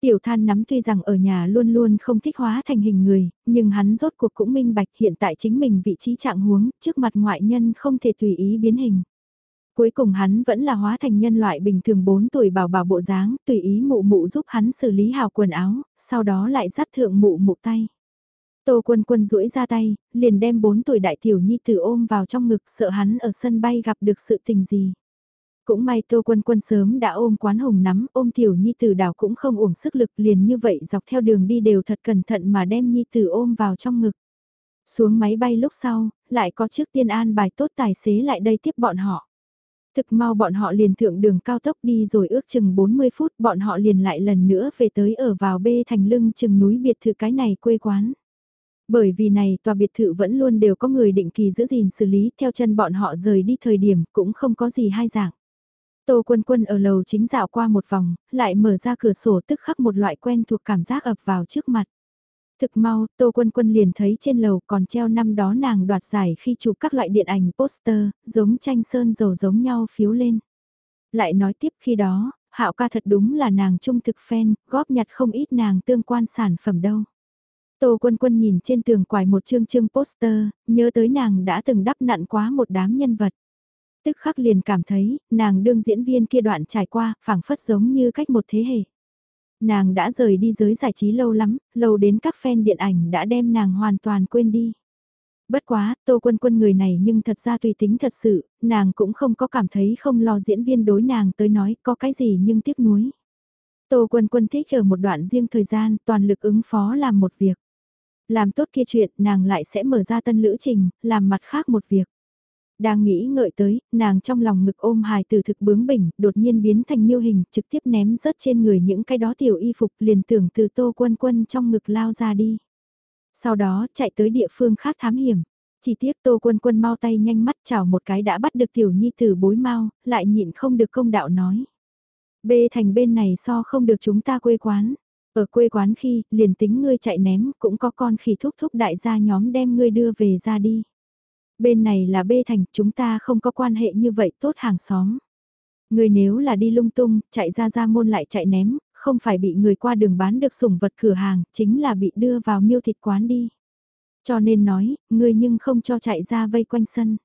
Tiểu than nắm tuy rằng ở nhà luôn luôn không thích hóa thành hình người, nhưng hắn rốt cuộc cũng minh bạch hiện tại chính mình vị trí trạng huống, trước mặt ngoại nhân không thể tùy ý biến hình. Cuối cùng hắn vẫn là hóa thành nhân loại bình thường 4 tuổi bảo bảo bộ dáng, tùy ý mụ mụ giúp hắn xử lý hào quần áo, sau đó lại dắt thượng mụ mụ tay. Tô quân quân duỗi ra tay, liền đem 4 tuổi đại tiểu nhi tử ôm vào trong ngực sợ hắn ở sân bay gặp được sự tình gì. Cũng may Tô Quân Quân sớm đã ôm quán hồng nắm, ôm tiểu nhi tử đảo cũng không uổng sức lực liền như vậy dọc theo đường đi đều thật cẩn thận mà đem nhi tử ôm vào trong ngực. Xuống máy bay lúc sau, lại có chiếc tiên an bài tốt tài xế lại đây tiếp bọn họ. Thực mau bọn họ liền thượng đường cao tốc đi rồi ước chừng 40 phút bọn họ liền lại lần nữa về tới ở vào bê thành lưng chừng núi biệt thự cái này quê quán. Bởi vì này tòa biệt thự vẫn luôn đều có người định kỳ giữ gìn xử lý theo chân bọn họ rời đi thời điểm cũng không có gì hai dạng. Tô quân quân ở lầu chính dạo qua một vòng, lại mở ra cửa sổ tức khắc một loại quen thuộc cảm giác ập vào trước mặt. Thực mau, Tô Quân Quân liền thấy trên lầu còn treo năm đó nàng đoạt giải khi chụp các loại điện ảnh poster, giống tranh sơn dầu giống nhau phiếu lên. Lại nói tiếp khi đó, Hạo ca thật đúng là nàng trung thực fan, góp nhặt không ít nàng tương quan sản phẩm đâu. Tô Quân Quân nhìn trên tường quài một chương chương poster, nhớ tới nàng đã từng đắp nặn quá một đám nhân vật. Tức khắc liền cảm thấy, nàng đương diễn viên kia đoạn trải qua, phảng phất giống như cách một thế hệ. Nàng đã rời đi giới giải trí lâu lắm, lâu đến các fan điện ảnh đã đem nàng hoàn toàn quên đi. Bất quá, Tô Quân Quân người này nhưng thật ra tùy tính thật sự, nàng cũng không có cảm thấy không lo diễn viên đối nàng tới nói có cái gì nhưng tiếc nuối. Tô Quân Quân thích ở một đoạn riêng thời gian toàn lực ứng phó làm một việc. Làm tốt kia chuyện nàng lại sẽ mở ra tân lữ trình, làm mặt khác một việc. Đang nghĩ ngợi tới, nàng trong lòng ngực ôm hài từ thực bướng bỉnh, đột nhiên biến thành miêu hình, trực tiếp ném rớt trên người những cái đó tiểu y phục liền tưởng từ tô quân quân trong ngực lao ra đi. Sau đó chạy tới địa phương khác thám hiểm. Chỉ tiếc tô quân quân mau tay nhanh mắt chảo một cái đã bắt được tiểu nhi từ bối mau, lại nhịn không được công đạo nói. Bê thành bên này so không được chúng ta quê quán. Ở quê quán khi, liền tính ngươi chạy ném, cũng có con khỉ thúc thúc đại gia nhóm đem ngươi đưa về ra đi. Bên này là bê thành, chúng ta không có quan hệ như vậy tốt hàng xóm. Ngươi nếu là đi lung tung, chạy ra ra môn lại chạy ném, không phải bị người qua đường bán được sủng vật cửa hàng, chính là bị đưa vào miêu thịt quán đi. Cho nên nói, ngươi nhưng không cho chạy ra vây quanh sân.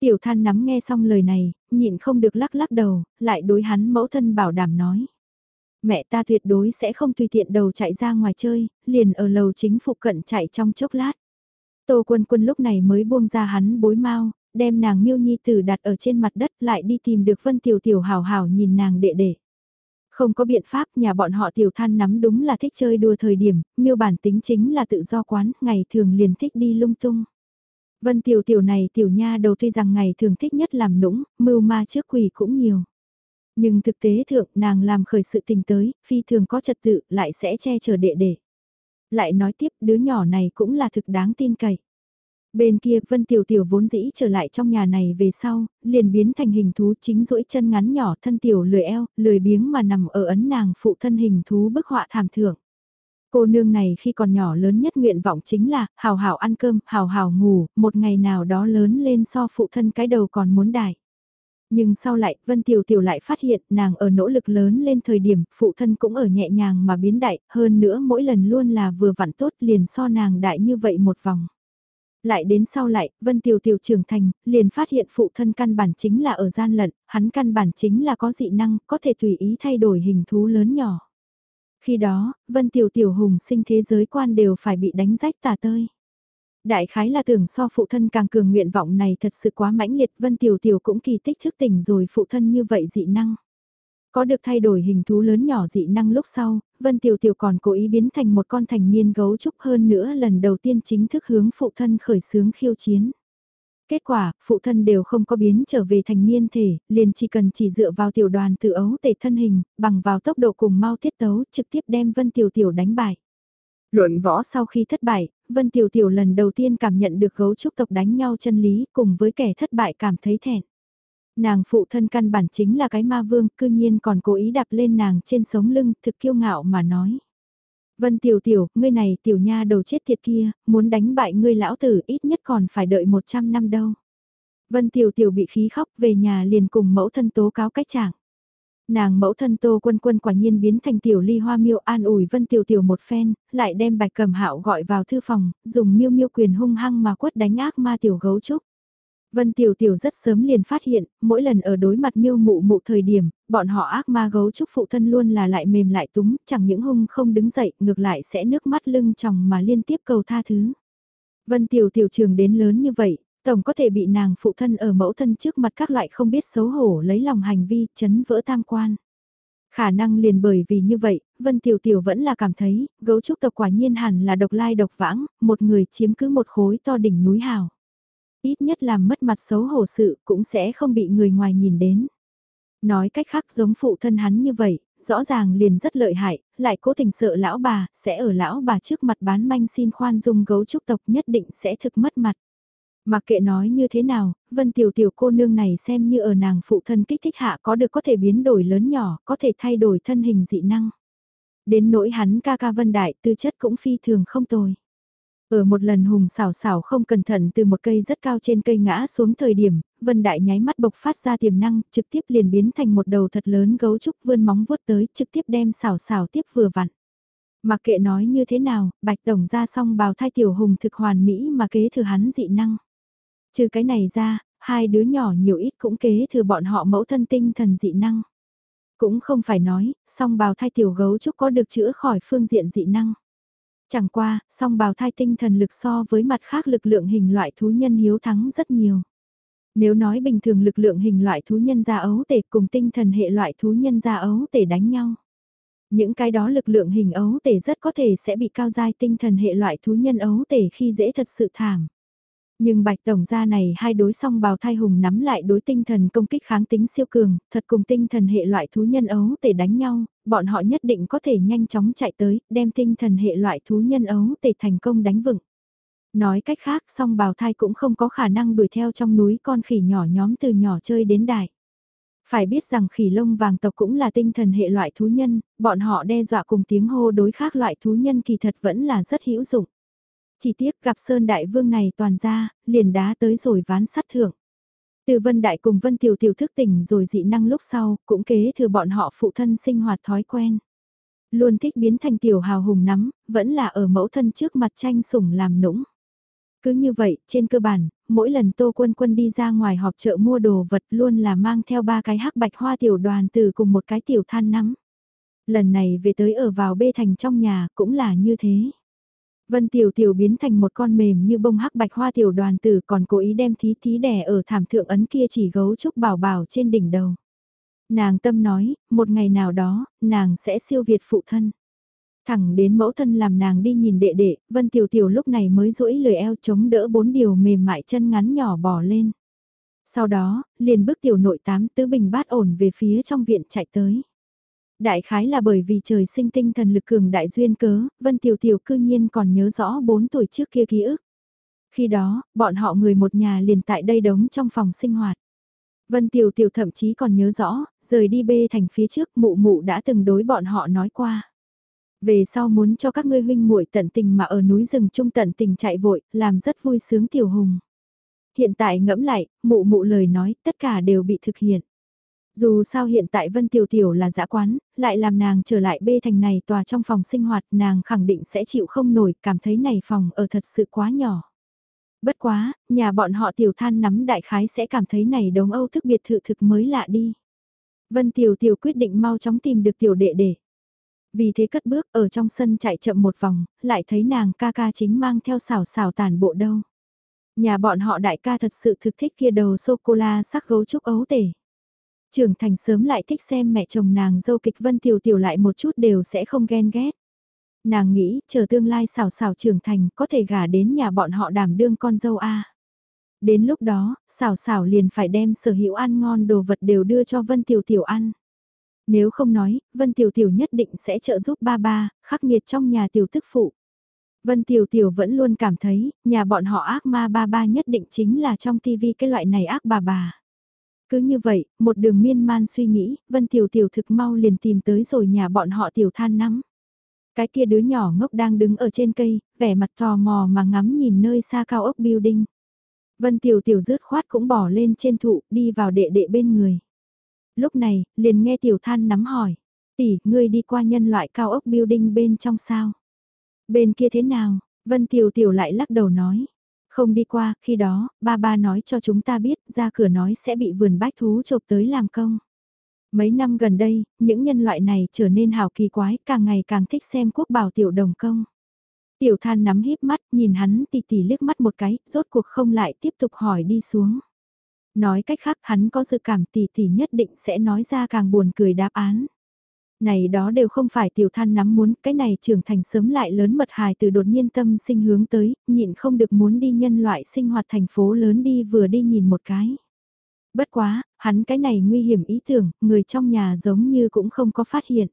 Tiểu than nắm nghe xong lời này, nhịn không được lắc lắc đầu, lại đối hắn mẫu thân bảo đảm nói mẹ ta tuyệt đối sẽ không tùy tiện đầu chạy ra ngoài chơi, liền ở lầu chính phụ cận chạy trong chốc lát. Tô quân quân lúc này mới buông ra hắn bối mau, đem nàng miêu nhi tử đặt ở trên mặt đất lại đi tìm được vân tiểu tiểu hào hào nhìn nàng đệ đệ. Không có biện pháp nhà bọn họ tiểu than nắm đúng là thích chơi đùa thời điểm, miêu bản tính chính là tự do quán, ngày thường liền thích đi lung tung. Vân tiểu tiểu này tiểu nha đầu tuy rằng ngày thường thích nhất làm nũng, mưu ma trước quỷ cũng nhiều. Nhưng thực tế thượng nàng làm khởi sự tình tới, phi thường có trật tự, lại sẽ che chở đệ đệ. Lại nói tiếp đứa nhỏ này cũng là thực đáng tin cậy. Bên kia Vân Tiểu Tiểu vốn dĩ trở lại trong nhà này về sau, liền biến thành hình thú chính duỗi chân ngắn nhỏ thân tiểu lười eo, lười biếng mà nằm ở ấn nàng phụ thân hình thú bức họa thảm thượng. Cô nương này khi còn nhỏ lớn nhất nguyện vọng chính là hào hào ăn cơm, hào hào ngủ, một ngày nào đó lớn lên so phụ thân cái đầu còn muốn đại. Nhưng sau lại, Vân Tiểu Tiểu lại phát hiện nàng ở nỗ lực lớn lên thời điểm, phụ thân cũng ở nhẹ nhàng mà biến đại, hơn nữa mỗi lần luôn là vừa vặn tốt liền so nàng đại như vậy một vòng. Lại đến sau lại, Vân Tiểu Tiểu trưởng thành, liền phát hiện phụ thân căn bản chính là ở gian lận, hắn căn bản chính là có dị năng, có thể tùy ý thay đổi hình thú lớn nhỏ. Khi đó, Vân Tiểu Tiểu hùng sinh thế giới quan đều phải bị đánh rách tà tơi. Đại khái là tưởng so phụ thân càng cường nguyện vọng này thật sự quá mãnh liệt Vân Tiểu Tiểu cũng kỳ tích thức tỉnh rồi phụ thân như vậy dị năng. Có được thay đổi hình thú lớn nhỏ dị năng lúc sau, Vân Tiểu Tiểu còn cố ý biến thành một con thành niên gấu trúc hơn nữa lần đầu tiên chính thức hướng phụ thân khởi xướng khiêu chiến. Kết quả, phụ thân đều không có biến trở về thành niên thể, liền chỉ cần chỉ dựa vào tiểu đoàn tự ấu tể thân hình, bằng vào tốc độ cùng mau tiết tấu, trực tiếp đem Vân Tiểu Tiểu đánh bại. Luận võ sau khi thất bại, Vân Tiểu Tiểu lần đầu tiên cảm nhận được gấu trúc tộc đánh nhau chân lý cùng với kẻ thất bại cảm thấy thẹn. Nàng phụ thân căn bản chính là cái ma vương, cư nhiên còn cố ý đạp lên nàng trên sống lưng, thực kiêu ngạo mà nói. Vân Tiểu Tiểu, ngươi này tiểu nha đầu chết thiệt kia, muốn đánh bại ngươi lão tử ít nhất còn phải đợi 100 năm đâu. Vân Tiểu Tiểu bị khí khóc về nhà liền cùng mẫu thân tố cáo cách trạng. Nàng mẫu thân Tô Quân Quân quả nhiên biến thành tiểu ly hoa miêu an ủi Vân Tiểu Tiểu một phen, lại đem bạch cầm hạo gọi vào thư phòng, dùng miêu miêu quyền hung hăng mà quất đánh ác ma tiểu gấu trúc. Vân Tiểu Tiểu rất sớm liền phát hiện, mỗi lần ở đối mặt miêu mụ mụ thời điểm, bọn họ ác ma gấu trúc phụ thân luôn là lại mềm lại túng, chẳng những hung không đứng dậy, ngược lại sẽ nước mắt lưng tròng mà liên tiếp cầu tha thứ. Vân Tiểu Tiểu trường đến lớn như vậy, Tổng có thể bị nàng phụ thân ở mẫu thân trước mặt các loại không biết xấu hổ lấy lòng hành vi chấn vỡ tam quan. Khả năng liền bởi vì như vậy, Vân Tiểu Tiểu vẫn là cảm thấy, gấu trúc tộc quả nhiên hẳn là độc lai độc vãng, một người chiếm cứ một khối to đỉnh núi hào. Ít nhất làm mất mặt xấu hổ sự cũng sẽ không bị người ngoài nhìn đến. Nói cách khác giống phụ thân hắn như vậy, rõ ràng liền rất lợi hại, lại cố tình sợ lão bà, sẽ ở lão bà trước mặt bán manh xin khoan dung gấu trúc tộc nhất định sẽ thực mất mặt. Mặc kệ nói như thế nào, Vân Tiểu Tiểu cô nương này xem như ở nàng phụ thân kích thích hạ có được có thể biến đổi lớn nhỏ, có thể thay đổi thân hình dị năng. Đến nỗi hắn ca ca Vân Đại tư chất cũng phi thường không tồi. Ở một lần hùng xảo xảo không cẩn thận từ một cây rất cao trên cây ngã xuống thời điểm, Vân Đại nháy mắt bộc phát ra tiềm năng, trực tiếp liền biến thành một đầu thật lớn gấu trúc vươn móng vuốt tới, trực tiếp đem xảo xảo tiếp vừa vặn. Mặc kệ nói như thế nào, Bạch Tổng ra xong bào thai tiểu hùng thực hoàn mỹ mà kế thừa hắn dị năng. Trừ cái này ra, hai đứa nhỏ nhiều ít cũng kế thừa bọn họ mẫu thân tinh thần dị năng. Cũng không phải nói, song bào thai tiểu gấu trúc có được chữa khỏi phương diện dị năng. Chẳng qua, song bào thai tinh thần lực so với mặt khác lực lượng hình loại thú nhân hiếu thắng rất nhiều. Nếu nói bình thường lực lượng hình loại thú nhân ra ấu tể cùng tinh thần hệ loại thú nhân ra ấu tể đánh nhau. Những cái đó lực lượng hình ấu tể rất có thể sẽ bị cao giai tinh thần hệ loại thú nhân ấu tể khi dễ thật sự thảm. Nhưng bạch tổng gia này hai đối song bào thai hùng nắm lại đối tinh thần công kích kháng tính siêu cường, thật cùng tinh thần hệ loại thú nhân ấu tể đánh nhau, bọn họ nhất định có thể nhanh chóng chạy tới, đem tinh thần hệ loại thú nhân ấu tể thành công đánh vựng. Nói cách khác song bào thai cũng không có khả năng đuổi theo trong núi con khỉ nhỏ nhóm từ nhỏ chơi đến đại. Phải biết rằng khỉ lông vàng tộc cũng là tinh thần hệ loại thú nhân, bọn họ đe dọa cùng tiếng hô đối khác loại thú nhân kỳ thật vẫn là rất hữu dụng. Chỉ tiếc gặp Sơn Đại Vương này toàn ra, liền đá tới rồi ván sắt thượng. Từ Vân Đại cùng Vân Tiểu Tiểu thức tỉnh rồi dị năng lúc sau, cũng kế thừa bọn họ phụ thân sinh hoạt thói quen. Luôn thích biến thành tiểu hào hùng nắm, vẫn là ở mẫu thân trước mặt tranh sủng làm nũng. Cứ như vậy, trên cơ bản, mỗi lần Tô Quân Quân đi ra ngoài họp chợ mua đồ vật luôn là mang theo ba cái hắc bạch hoa tiểu đoàn từ cùng một cái tiểu than nắm. Lần này về tới ở vào bê thành trong nhà cũng là như thế. Vân Tiểu Tiểu biến thành một con mềm như bông hắc bạch hoa tiểu đoàn tử còn cố ý đem thí thí đẻ ở thảm thượng ấn kia chỉ gấu trúc bảo bảo trên đỉnh đầu. Nàng tâm nói, một ngày nào đó, nàng sẽ siêu việt phụ thân. Thẳng đến mẫu thân làm nàng đi nhìn đệ đệ, Vân Tiểu Tiểu lúc này mới duỗi lời eo chống đỡ bốn điều mềm mại chân ngắn nhỏ bỏ lên. Sau đó, liền bước tiểu nội tám tứ bình bát ổn về phía trong viện chạy tới. Đại khái là bởi vì trời sinh tinh thần lực cường đại duyên cớ, Vân Tiểu Tiểu cư nhiên còn nhớ rõ 4 tuổi trước kia ký ức. Khi đó, bọn họ người một nhà liền tại đây đóng trong phòng sinh hoạt. Vân Tiểu Tiểu thậm chí còn nhớ rõ, rời đi bê thành phía trước mụ mụ đã từng đối bọn họ nói qua. Về sau muốn cho các ngươi huynh muội tận tình mà ở núi rừng trung tận tình chạy vội, làm rất vui sướng Tiểu Hùng. Hiện tại ngẫm lại, mụ mụ lời nói, tất cả đều bị thực hiện. Dù sao hiện tại Vân Tiểu Tiểu là dã quán, lại làm nàng trở lại bê thành này tòa trong phòng sinh hoạt nàng khẳng định sẽ chịu không nổi cảm thấy này phòng ở thật sự quá nhỏ. Bất quá, nhà bọn họ tiểu than nắm đại khái sẽ cảm thấy này đống âu thức biệt thự thực mới lạ đi. Vân Tiểu Tiểu quyết định mau chóng tìm được tiểu đệ đệ. Vì thế cất bước ở trong sân chạy chậm một vòng, lại thấy nàng ca ca chính mang theo xào xào tàn bộ đâu. Nhà bọn họ đại ca thật sự thực thích kia đầu sô-cô-la sắc gấu trúc ấu tể. Trưởng thành sớm lại thích xem mẹ chồng nàng dâu kịch Vân Tiểu Tiểu lại một chút đều sẽ không ghen ghét. Nàng nghĩ, chờ tương lai xào xào trưởng thành có thể gả đến nhà bọn họ đảm đương con dâu A. Đến lúc đó, xào xào liền phải đem sở hữu ăn ngon đồ vật đều đưa cho Vân Tiểu Tiểu ăn. Nếu không nói, Vân Tiểu Tiểu nhất định sẽ trợ giúp ba ba, khắc nghiệt trong nhà tiểu tức phụ. Vân Tiểu Tiểu vẫn luôn cảm thấy, nhà bọn họ ác ma ba ba nhất định chính là trong tivi cái loại này ác bà bà. Cứ như vậy, một đường miên man suy nghĩ, Vân Tiểu Tiểu thực mau liền tìm tới rồi nhà bọn họ Tiểu Than nắm. Cái kia đứa nhỏ ngốc đang đứng ở trên cây, vẻ mặt tò mò mà ngắm nhìn nơi xa cao ốc building. Vân Tiểu Tiểu rứt khoát cũng bỏ lên trên thụ, đi vào đệ đệ bên người. Lúc này, liền nghe Tiểu Than nắm hỏi, tỷ, ngươi đi qua nhân loại cao ốc building bên trong sao? Bên kia thế nào? Vân Tiểu Tiểu lại lắc đầu nói, không đi qua, khi đó, ba ba nói cho chúng ta biết, ra cửa nói sẽ bị vườn bách thú chộp tới làm công. Mấy năm gần đây, những nhân loại này trở nên hào kỳ quái, càng ngày càng thích xem quốc bảo tiểu đồng công. Tiểu than nắm híp mắt, nhìn hắn tì tì liếc mắt một cái, rốt cuộc không lại tiếp tục hỏi đi xuống. Nói cách khác hắn có dự cảm tì tì nhất định sẽ nói ra càng buồn cười đáp án. Này đó đều không phải tiểu than nắm muốn, cái này trưởng thành sớm lại lớn mật hài từ đột nhiên tâm sinh hướng tới, nhịn không được muốn đi nhân loại sinh hoạt thành phố lớn đi vừa đi nhìn một cái. Bất quá, hắn cái này nguy hiểm ý tưởng, người trong nhà giống như cũng không có phát hiện.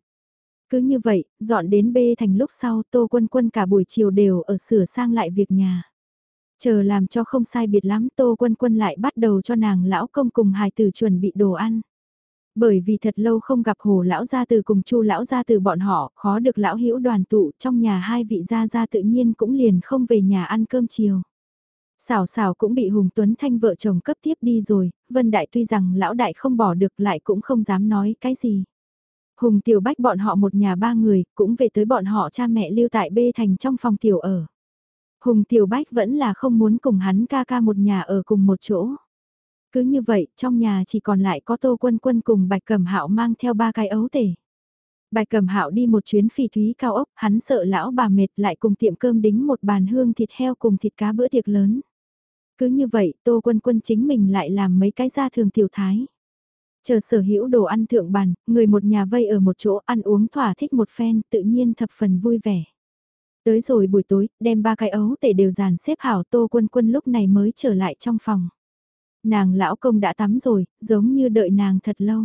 Cứ như vậy, dọn đến bê thành lúc sau tô quân quân cả buổi chiều đều ở sửa sang lại việc nhà. Chờ làm cho không sai biệt lắm tô quân quân lại bắt đầu cho nàng lão công cùng hài tử chuẩn bị đồ ăn. Bởi vì thật lâu không gặp hồ lão gia từ cùng chu lão gia từ bọn họ, khó được lão hữu đoàn tụ trong nhà hai vị gia gia tự nhiên cũng liền không về nhà ăn cơm chiều. Xảo xảo cũng bị Hùng Tuấn Thanh vợ chồng cấp tiếp đi rồi, Vân Đại tuy rằng lão đại không bỏ được lại cũng không dám nói cái gì. Hùng Tiểu Bách bọn họ một nhà ba người, cũng về tới bọn họ cha mẹ lưu tại bê thành trong phòng tiểu ở. Hùng Tiểu Bách vẫn là không muốn cùng hắn ca ca một nhà ở cùng một chỗ. Cứ như vậy, trong nhà chỉ còn lại có Tô Quân Quân cùng Bạch Cẩm Hạo mang theo ba cái ấu tể. Bạch Cẩm Hạo đi một chuyến phỉ thúy cao ốc, hắn sợ lão bà mệt lại cùng tiệm cơm đính một bàn hương thịt heo cùng thịt cá bữa tiệc lớn. Cứ như vậy, Tô Quân Quân chính mình lại làm mấy cái gia thường tiểu thái. Chờ sở hữu đồ ăn thượng bàn, người một nhà vây ở một chỗ ăn uống thỏa thích một phen, tự nhiên thập phần vui vẻ. Tới rồi buổi tối, đem ba cái ấu tể đều dàn xếp hảo Tô Quân Quân lúc này mới trở lại trong phòng. Nàng lão công đã tắm rồi, giống như đợi nàng thật lâu.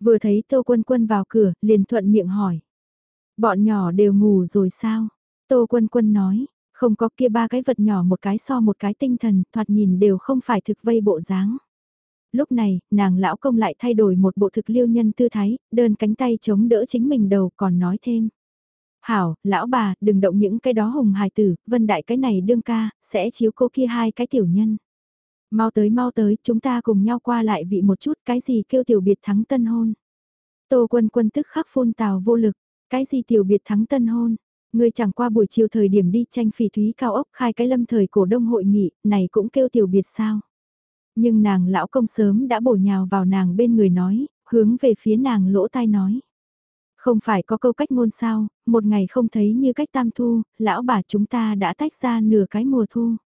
Vừa thấy Tô Quân Quân vào cửa, liền thuận miệng hỏi. Bọn nhỏ đều ngủ rồi sao? Tô Quân Quân nói, không có kia ba cái vật nhỏ một cái so một cái tinh thần, thoạt nhìn đều không phải thực vây bộ dáng. Lúc này, nàng lão công lại thay đổi một bộ thực liêu nhân tư thái, đơn cánh tay chống đỡ chính mình đầu còn nói thêm. Hảo, lão bà, đừng động những cái đó hùng hài tử, vân đại cái này đương ca, sẽ chiếu cô kia hai cái tiểu nhân. Mau tới mau tới, chúng ta cùng nhau qua lại vị một chút, cái gì kêu tiểu biệt thắng tân hôn. Tô quân quân tức khắc phun tào vô lực, cái gì tiểu biệt thắng tân hôn. Người chẳng qua buổi chiều thời điểm đi tranh phỉ thúy cao ốc khai cái lâm thời cổ đông hội nghị, này cũng kêu tiểu biệt sao. Nhưng nàng lão công sớm đã bổ nhào vào nàng bên người nói, hướng về phía nàng lỗ tai nói. Không phải có câu cách ngôn sao, một ngày không thấy như cách tam thu, lão bà chúng ta đã tách ra nửa cái mùa thu.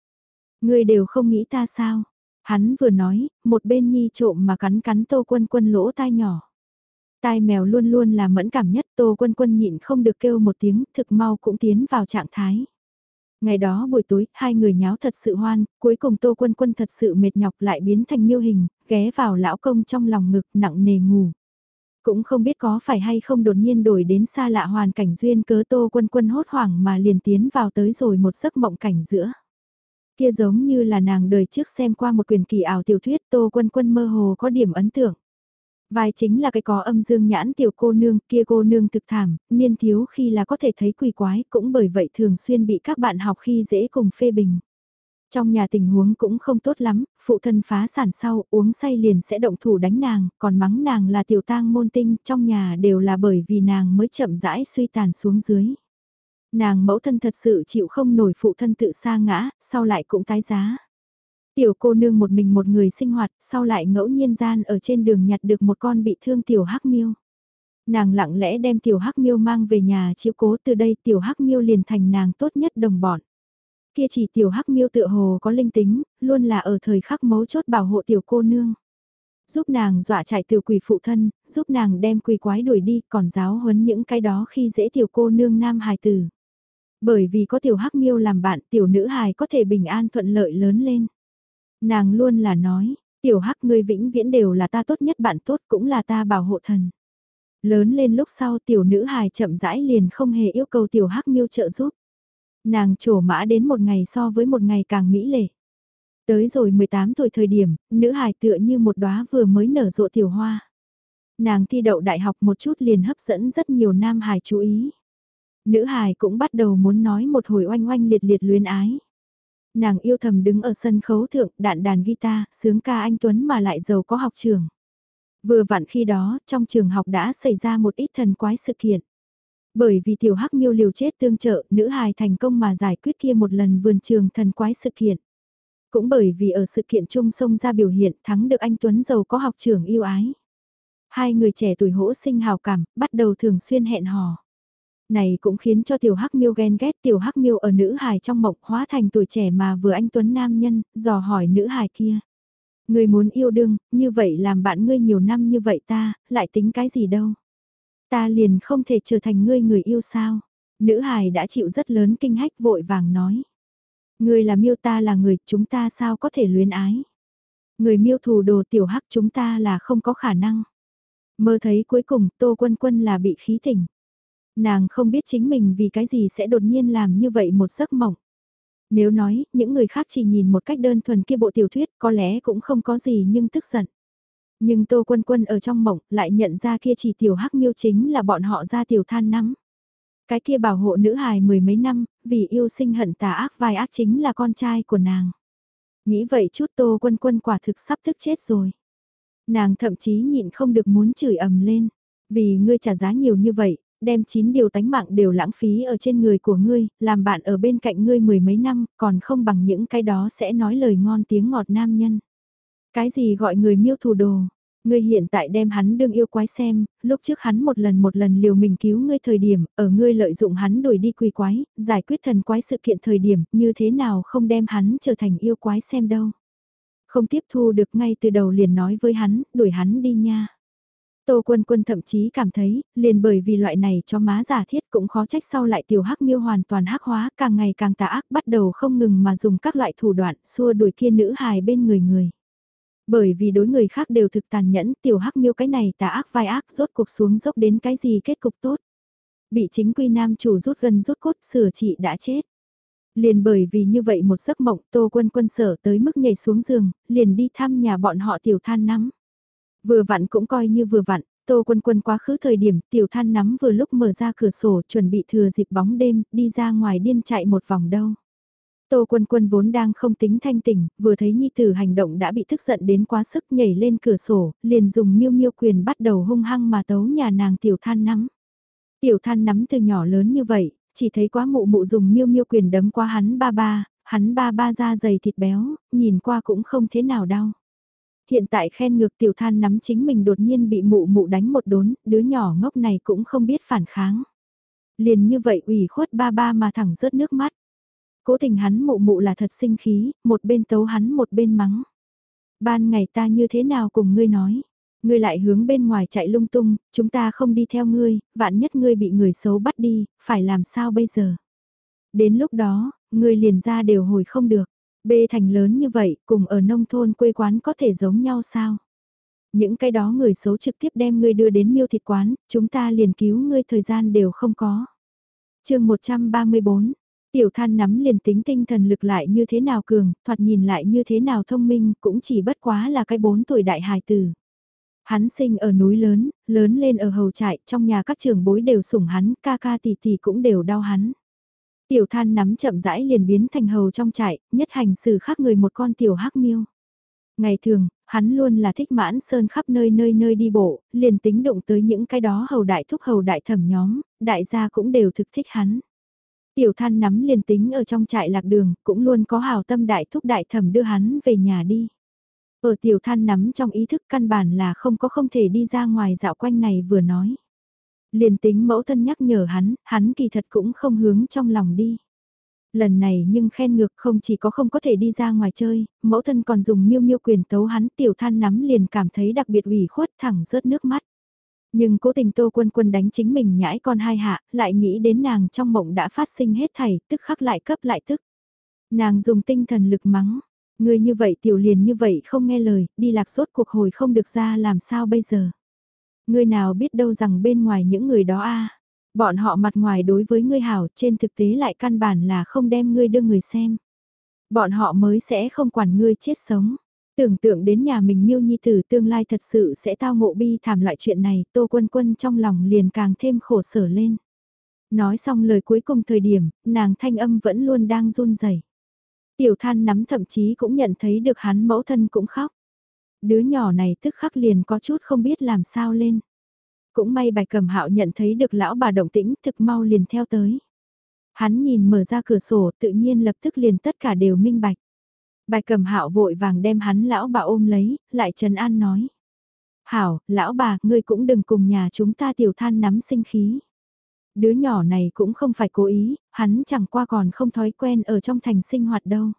Người đều không nghĩ ta sao, Hắn vừa nói, một bên nhi trộm mà cắn cắn tô quân quân lỗ tai nhỏ. Tai mèo luôn luôn là mẫn cảm nhất tô quân quân nhịn không được kêu một tiếng thực mau cũng tiến vào trạng thái. Ngày đó buổi tối, hai người nháo thật sự hoan, cuối cùng tô quân quân thật sự mệt nhọc lại biến thành miêu hình, ghé vào lão công trong lòng ngực nặng nề ngủ. Cũng không biết có phải hay không đột nhiên đổi đến xa lạ hoàn cảnh duyên cớ tô quân quân hốt hoảng mà liền tiến vào tới rồi một giấc mộng cảnh giữa. Kia giống như là nàng đời trước xem qua một quyền kỳ ảo tiểu thuyết Tô Quân Quân mơ hồ có điểm ấn tượng. Vai chính là cái có âm dương nhãn tiểu cô nương, kia cô nương thực thảm, niên thiếu khi là có thể thấy quỷ quái, cũng bởi vậy thường xuyên bị các bạn học khi dễ cùng phê bình. Trong nhà tình huống cũng không tốt lắm, phụ thân phá sản sau, uống say liền sẽ động thủ đánh nàng, còn mắng nàng là tiểu tang môn tinh, trong nhà đều là bởi vì nàng mới chậm rãi suy tàn xuống dưới. Nàng mẫu thân thật sự chịu không nổi phụ thân tự sa ngã, sau lại cũng tái giá. Tiểu cô nương một mình một người sinh hoạt, sau lại ngẫu nhiên gian ở trên đường nhặt được một con bị thương tiểu hắc miêu. Nàng lặng lẽ đem tiểu hắc miêu mang về nhà chiếu cố từ đây tiểu hắc miêu liền thành nàng tốt nhất đồng bọn. Kia chỉ tiểu hắc miêu tựa hồ có linh tính, luôn là ở thời khắc mấu chốt bảo hộ tiểu cô nương. Giúp nàng dọa chạy tiểu quỷ phụ thân, giúp nàng đem quỷ quái đuổi đi còn giáo huấn những cái đó khi dễ tiểu cô nương nam hài tử. Bởi vì có tiểu hắc miêu làm bạn tiểu nữ hài có thể bình an thuận lợi lớn lên. Nàng luôn là nói, tiểu hắc ngươi vĩnh viễn đều là ta tốt nhất bạn tốt cũng là ta bảo hộ thần. Lớn lên lúc sau tiểu nữ hài chậm rãi liền không hề yêu cầu tiểu hắc miêu trợ giúp. Nàng trổ mã đến một ngày so với một ngày càng mỹ lệ. Tới rồi 18 tuổi thời điểm, nữ hài tựa như một đóa vừa mới nở rộ tiểu hoa. Nàng thi đậu đại học một chút liền hấp dẫn rất nhiều nam hài chú ý. Nữ hài cũng bắt đầu muốn nói một hồi oanh oanh liệt liệt luyến ái. Nàng yêu thầm đứng ở sân khấu thượng đạn đàn guitar, sướng ca anh Tuấn mà lại giàu có học trường. Vừa vặn khi đó, trong trường học đã xảy ra một ít thần quái sự kiện. Bởi vì tiểu hắc miêu liều chết tương trợ, nữ hài thành công mà giải quyết kia một lần vườn trường thần quái sự kiện. Cũng bởi vì ở sự kiện chung sông ra biểu hiện thắng được anh Tuấn giàu có học trưởng yêu ái. Hai người trẻ tuổi hỗ sinh hào cảm, bắt đầu thường xuyên hẹn hò. Này cũng khiến cho tiểu hắc miêu ghen ghét tiểu hắc miêu ở nữ hài trong mộng hóa thành tuổi trẻ mà vừa anh Tuấn nam nhân, dò hỏi nữ hài kia. Người muốn yêu đương, như vậy làm bạn ngươi nhiều năm như vậy ta, lại tính cái gì đâu. Ta liền không thể trở thành ngươi người yêu sao. Nữ hài đã chịu rất lớn kinh hách vội vàng nói. Người là miêu ta là người, chúng ta sao có thể luyến ái. Người miêu thù đồ tiểu hắc chúng ta là không có khả năng. Mơ thấy cuối cùng Tô Quân Quân là bị khí tỉnh. Nàng không biết chính mình vì cái gì sẽ đột nhiên làm như vậy một giấc mộng. Nếu nói, những người khác chỉ nhìn một cách đơn thuần kia bộ tiểu thuyết có lẽ cũng không có gì nhưng tức giận. Nhưng Tô Quân Quân ở trong mộng lại nhận ra kia chỉ tiểu hắc miêu chính là bọn họ ra tiểu than nắm. Cái kia bảo hộ nữ hài mười mấy năm, vì yêu sinh hận tà ác vai ác chính là con trai của nàng. Nghĩ vậy chút Tô Quân Quân quả thực sắp thức chết rồi. Nàng thậm chí nhịn không được muốn chửi ầm lên. Vì ngươi trả giá nhiều như vậy, đem chín điều tánh mạng đều lãng phí ở trên người của ngươi, làm bạn ở bên cạnh ngươi mười mấy năm, còn không bằng những cái đó sẽ nói lời ngon tiếng ngọt nam nhân. Cái gì gọi người miêu thù đồ? Ngươi hiện tại đem hắn đương yêu quái xem, lúc trước hắn một lần một lần liều mình cứu ngươi thời điểm, ở ngươi lợi dụng hắn đuổi đi quỳ quái, giải quyết thần quái sự kiện thời điểm, như thế nào không đem hắn trở thành yêu quái xem đâu. Không tiếp thu được ngay từ đầu liền nói với hắn, đuổi hắn đi nha. Tô Quân Quân thậm chí cảm thấy, liền bởi vì loại này cho má giả thiết cũng khó trách sau lại tiểu hắc miêu hoàn toàn hắc hóa, càng ngày càng tà ác bắt đầu không ngừng mà dùng các loại thủ đoạn xua đuổi kia nữ hài bên người người. Bởi vì đối người khác đều thực tàn nhẫn, tiểu hắc miêu cái này tà ác vai ác rốt cuộc xuống dốc đến cái gì kết cục tốt. Bị chính quy nam chủ rút gần rút cốt sửa trị đã chết. Liền bởi vì như vậy một giấc mộng tô quân quân sở tới mức nhảy xuống giường, liền đi thăm nhà bọn họ tiểu than nắm. Vừa vặn cũng coi như vừa vặn, Tô Quân Quân quá khứ thời điểm tiểu than nắm vừa lúc mở ra cửa sổ chuẩn bị thừa dịp bóng đêm đi ra ngoài điên chạy một vòng đâu. Tô Quân Quân vốn đang không tính thanh tỉnh, vừa thấy Nhi Tử hành động đã bị tức giận đến quá sức nhảy lên cửa sổ, liền dùng miêu miêu quyền bắt đầu hung hăng mà tấu nhà nàng tiểu than nắm. Tiểu than nắm từ nhỏ lớn như vậy, chỉ thấy quá mụ mụ dùng miêu miêu quyền đấm qua hắn ba ba, hắn ba ba da dày thịt béo, nhìn qua cũng không thế nào đau. Hiện tại khen ngược tiểu than nắm chính mình đột nhiên bị mụ mụ đánh một đốn, đứa nhỏ ngốc này cũng không biết phản kháng. Liền như vậy ủy khuất ba ba mà thẳng rớt nước mắt. Cố tình hắn mụ mụ là thật sinh khí, một bên tấu hắn một bên mắng. Ban ngày ta như thế nào cùng ngươi nói. Ngươi lại hướng bên ngoài chạy lung tung, chúng ta không đi theo ngươi, vạn nhất ngươi bị người xấu bắt đi, phải làm sao bây giờ? Đến lúc đó, ngươi liền ra đều hồi không được. Bê thành lớn như vậy, cùng ở nông thôn quê quán có thể giống nhau sao? Những cái đó người xấu trực tiếp đem ngươi đưa đến miêu thịt quán, chúng ta liền cứu ngươi thời gian đều không có. chương 134, tiểu than nắm liền tính tinh thần lực lại như thế nào cường, thoạt nhìn lại như thế nào thông minh, cũng chỉ bất quá là cái bốn tuổi đại hài tử. Hắn sinh ở núi lớn, lớn lên ở hầu trại, trong nhà các trường bối đều sủng hắn, ca ca tỷ tỷ cũng đều đau hắn. Tiểu than nắm chậm rãi liền biến thành hầu trong trại, nhất hành xử khác người một con tiểu hắc miêu. Ngày thường, hắn luôn là thích mãn sơn khắp nơi nơi nơi đi bộ, liền tính động tới những cái đó hầu đại thúc hầu đại thẩm nhóm, đại gia cũng đều thực thích hắn. Tiểu than nắm liền tính ở trong trại lạc đường, cũng luôn có hào tâm đại thúc đại thẩm đưa hắn về nhà đi. Ở tiểu than nắm trong ý thức căn bản là không có không thể đi ra ngoài dạo quanh này vừa nói. Liền tính mẫu thân nhắc nhở hắn, hắn kỳ thật cũng không hướng trong lòng đi. Lần này nhưng khen ngược không chỉ có không có thể đi ra ngoài chơi, mẫu thân còn dùng miêu miêu quyền tấu hắn tiểu than nắm liền cảm thấy đặc biệt ủy khuất thẳng rớt nước mắt. Nhưng cố tình tô quân quân đánh chính mình nhãi con hai hạ, lại nghĩ đến nàng trong mộng đã phát sinh hết thảy, tức khắc lại cấp lại tức. Nàng dùng tinh thần lực mắng, người như vậy tiểu liền như vậy không nghe lời, đi lạc sốt cuộc hồi không được ra làm sao bây giờ. Ngươi nào biết đâu rằng bên ngoài những người đó a Bọn họ mặt ngoài đối với ngươi hảo trên thực tế lại căn bản là không đem ngươi đưa người xem. Bọn họ mới sẽ không quản ngươi chết sống. Tưởng tượng đến nhà mình miêu nhi tử tương lai thật sự sẽ tao ngộ bi thảm loại chuyện này, tô quân quân trong lòng liền càng thêm khổ sở lên. Nói xong lời cuối cùng thời điểm, nàng thanh âm vẫn luôn đang run rẩy. Tiểu than nắm thậm chí cũng nhận thấy được hắn mẫu thân cũng khóc. Đứa nhỏ này tức khắc liền có chút không biết làm sao lên. Cũng may bài cầm hạo nhận thấy được lão bà động tĩnh thực mau liền theo tới. Hắn nhìn mở ra cửa sổ tự nhiên lập tức liền tất cả đều minh bạch. Bài cầm hạo vội vàng đem hắn lão bà ôm lấy, lại Trần An nói. Hảo, lão bà, ngươi cũng đừng cùng nhà chúng ta tiểu than nắm sinh khí. Đứa nhỏ này cũng không phải cố ý, hắn chẳng qua còn không thói quen ở trong thành sinh hoạt đâu.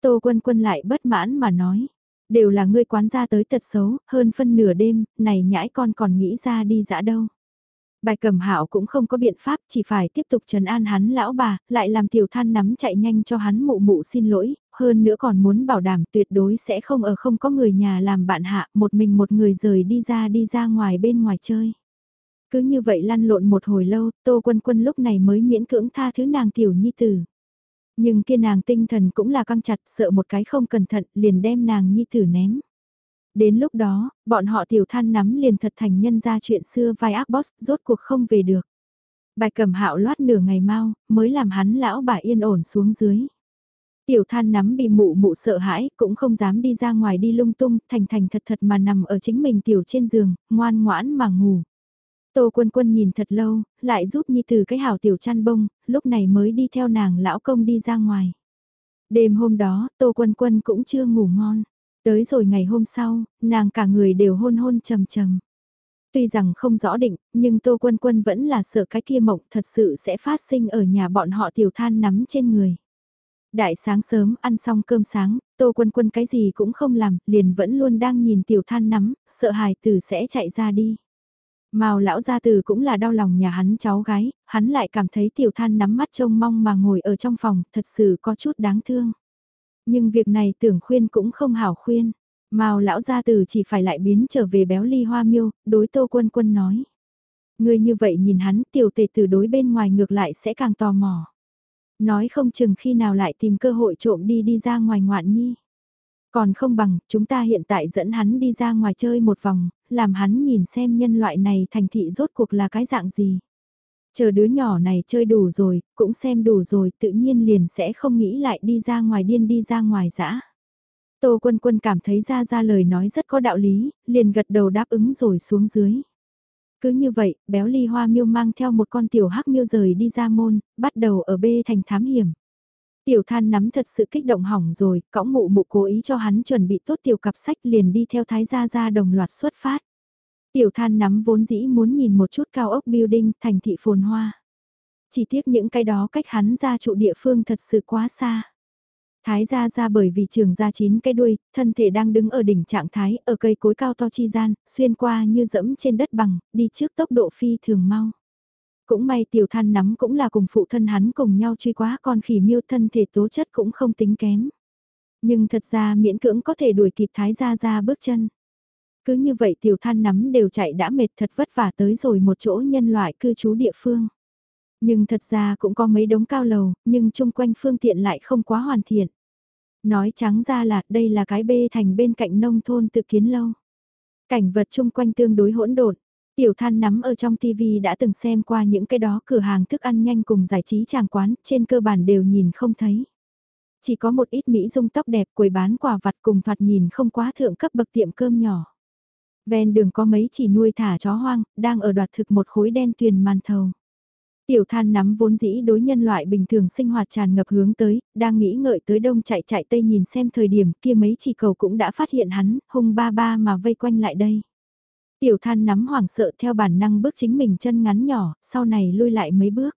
Tô quân quân lại bất mãn mà nói. Đều là ngươi quán ra tới tật xấu, hơn phân nửa đêm, này nhãi con còn nghĩ ra đi dã đâu. Bài cầm hạo cũng không có biện pháp, chỉ phải tiếp tục trấn an hắn lão bà, lại làm tiểu than nắm chạy nhanh cho hắn mụ mụ xin lỗi, hơn nữa còn muốn bảo đảm tuyệt đối sẽ không ở không có người nhà làm bạn hạ, một mình một người rời đi ra đi ra ngoài bên ngoài chơi. Cứ như vậy lăn lộn một hồi lâu, Tô Quân Quân lúc này mới miễn cưỡng tha thứ nàng tiểu nhi tử. Nhưng kia nàng tinh thần cũng là căng chặt sợ một cái không cẩn thận liền đem nàng nhi tử ném. Đến lúc đó, bọn họ tiểu than nắm liền thật thành nhân ra chuyện xưa vai ác boss rốt cuộc không về được. Bài cầm hạo loát nửa ngày mau, mới làm hắn lão bà yên ổn xuống dưới. Tiểu than nắm bị mụ mụ sợ hãi, cũng không dám đi ra ngoài đi lung tung, thành thành thật thật mà nằm ở chính mình tiểu trên giường, ngoan ngoãn mà ngủ. Tô quân quân nhìn thật lâu, lại giúp Nhi từ cái hào tiểu chăn bông, lúc này mới đi theo nàng lão công đi ra ngoài. Đêm hôm đó, Tô quân quân cũng chưa ngủ ngon. Tới rồi ngày hôm sau, nàng cả người đều hôn hôn trầm trầm. Tuy rằng không rõ định, nhưng Tô Quân Quân vẫn là sợ cái kia mộng thật sự sẽ phát sinh ở nhà bọn họ tiểu than nắm trên người. Đại sáng sớm ăn xong cơm sáng, Tô Quân Quân cái gì cũng không làm, liền vẫn luôn đang nhìn tiểu than nắm, sợ hài tử sẽ chạy ra đi. Mao lão gia tử cũng là đau lòng nhà hắn cháu gái, hắn lại cảm thấy tiểu than nắm mắt trông mong mà ngồi ở trong phòng, thật sự có chút đáng thương. Nhưng việc này tưởng khuyên cũng không hảo khuyên. Mao lão gia tử chỉ phải lại biến trở về béo ly hoa miêu, đối tô quân quân nói. Người như vậy nhìn hắn tiểu tề từ đối bên ngoài ngược lại sẽ càng tò mò. Nói không chừng khi nào lại tìm cơ hội trộm đi đi ra ngoài ngoạn nhi. Còn không bằng, chúng ta hiện tại dẫn hắn đi ra ngoài chơi một vòng, làm hắn nhìn xem nhân loại này thành thị rốt cuộc là cái dạng gì. Chờ đứa nhỏ này chơi đủ rồi, cũng xem đủ rồi, tự nhiên liền sẽ không nghĩ lại đi ra ngoài điên đi ra ngoài dã. Tô Quân Quân cảm thấy ra ra lời nói rất có đạo lý, liền gật đầu đáp ứng rồi xuống dưới. Cứ như vậy, béo ly hoa miêu mang theo một con tiểu hắc miêu rời đi ra môn, bắt đầu ở bê thành thám hiểm. Tiểu than nắm thật sự kích động hỏng rồi, cõng mụ mụ cố ý cho hắn chuẩn bị tốt tiểu cặp sách liền đi theo thái gia gia đồng loạt xuất phát. Tiểu than nắm vốn dĩ muốn nhìn một chút cao ốc building thành thị phồn hoa. Chỉ tiếc những cái đó cách hắn ra trụ địa phương thật sự quá xa. Thái gia ra bởi vì trường ra chín cái đuôi, thân thể đang đứng ở đỉnh trạng thái, ở cây cối cao to chi gian, xuyên qua như dẫm trên đất bằng, đi trước tốc độ phi thường mau. Cũng may tiểu than nắm cũng là cùng phụ thân hắn cùng nhau truy quá con khỉ miêu thân thể tố chất cũng không tính kém. Nhưng thật ra miễn cưỡng có thể đuổi kịp thái gia ra bước chân. Cứ như vậy tiểu than nắm đều chạy đã mệt thật vất vả tới rồi một chỗ nhân loại cư trú địa phương. Nhưng thật ra cũng có mấy đống cao lầu, nhưng chung quanh phương tiện lại không quá hoàn thiện. Nói trắng ra là đây là cái bê thành bên cạnh nông thôn tự kiến lâu. Cảnh vật chung quanh tương đối hỗn độn. Tiểu than nắm ở trong TV đã từng xem qua những cái đó cửa hàng thức ăn nhanh cùng giải trí tràng quán, trên cơ bản đều nhìn không thấy. Chỉ có một ít Mỹ dung tóc đẹp quầy bán quà vặt cùng thoạt nhìn không quá thượng cấp bậc tiệm cơm nhỏ. Ven đường có mấy chỉ nuôi thả chó hoang, đang ở đoạt thực một khối đen tuyền màn thầu. Tiểu than nắm vốn dĩ đối nhân loại bình thường sinh hoạt tràn ngập hướng tới, đang nghĩ ngợi tới đông chạy chạy tây nhìn xem thời điểm kia mấy chỉ cầu cũng đã phát hiện hắn, hung ba ba mà vây quanh lại đây. Tiểu than nắm hoảng sợ theo bản năng bước chính mình chân ngắn nhỏ, sau này lui lại mấy bước.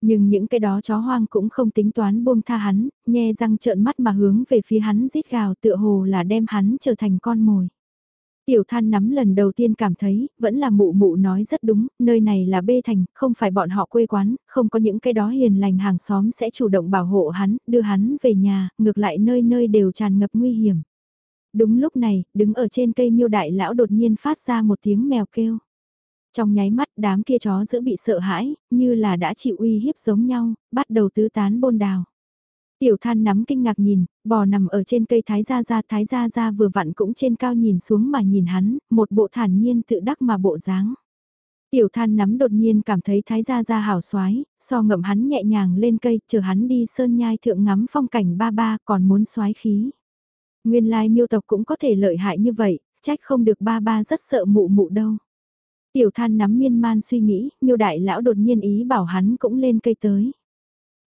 Nhưng những cái đó chó hoang cũng không tính toán buông tha hắn, nhe răng trợn mắt mà hướng về phía hắn rít gào tựa hồ là đem hắn trở thành con mồi. Tiểu than nắm lần đầu tiên cảm thấy, vẫn là mụ mụ nói rất đúng, nơi này là bê thành, không phải bọn họ quê quán, không có những cái đó hiền lành hàng xóm sẽ chủ động bảo hộ hắn, đưa hắn về nhà, ngược lại nơi nơi đều tràn ngập nguy hiểm. Đúng lúc này, đứng ở trên cây miêu đại lão đột nhiên phát ra một tiếng mèo kêu. Trong nháy mắt đám kia chó giữ bị sợ hãi, như là đã chịu uy hiếp giống nhau, bắt đầu tứ tán bôn đào. Tiểu than nắm kinh ngạc nhìn, bò nằm ở trên cây thái gia gia thái gia gia vừa vặn cũng trên cao nhìn xuống mà nhìn hắn, một bộ thản nhiên tự đắc mà bộ dáng. Tiểu than nắm đột nhiên cảm thấy thái gia gia hảo xoái, so ngậm hắn nhẹ nhàng lên cây, chờ hắn đi sơn nhai thượng ngắm phong cảnh ba ba còn muốn xoái khí. Nguyên lai miêu tộc cũng có thể lợi hại như vậy, trách không được ba ba rất sợ mụ mụ đâu. Tiểu than nắm miên man suy nghĩ, miêu đại lão đột nhiên ý bảo hắn cũng lên cây tới.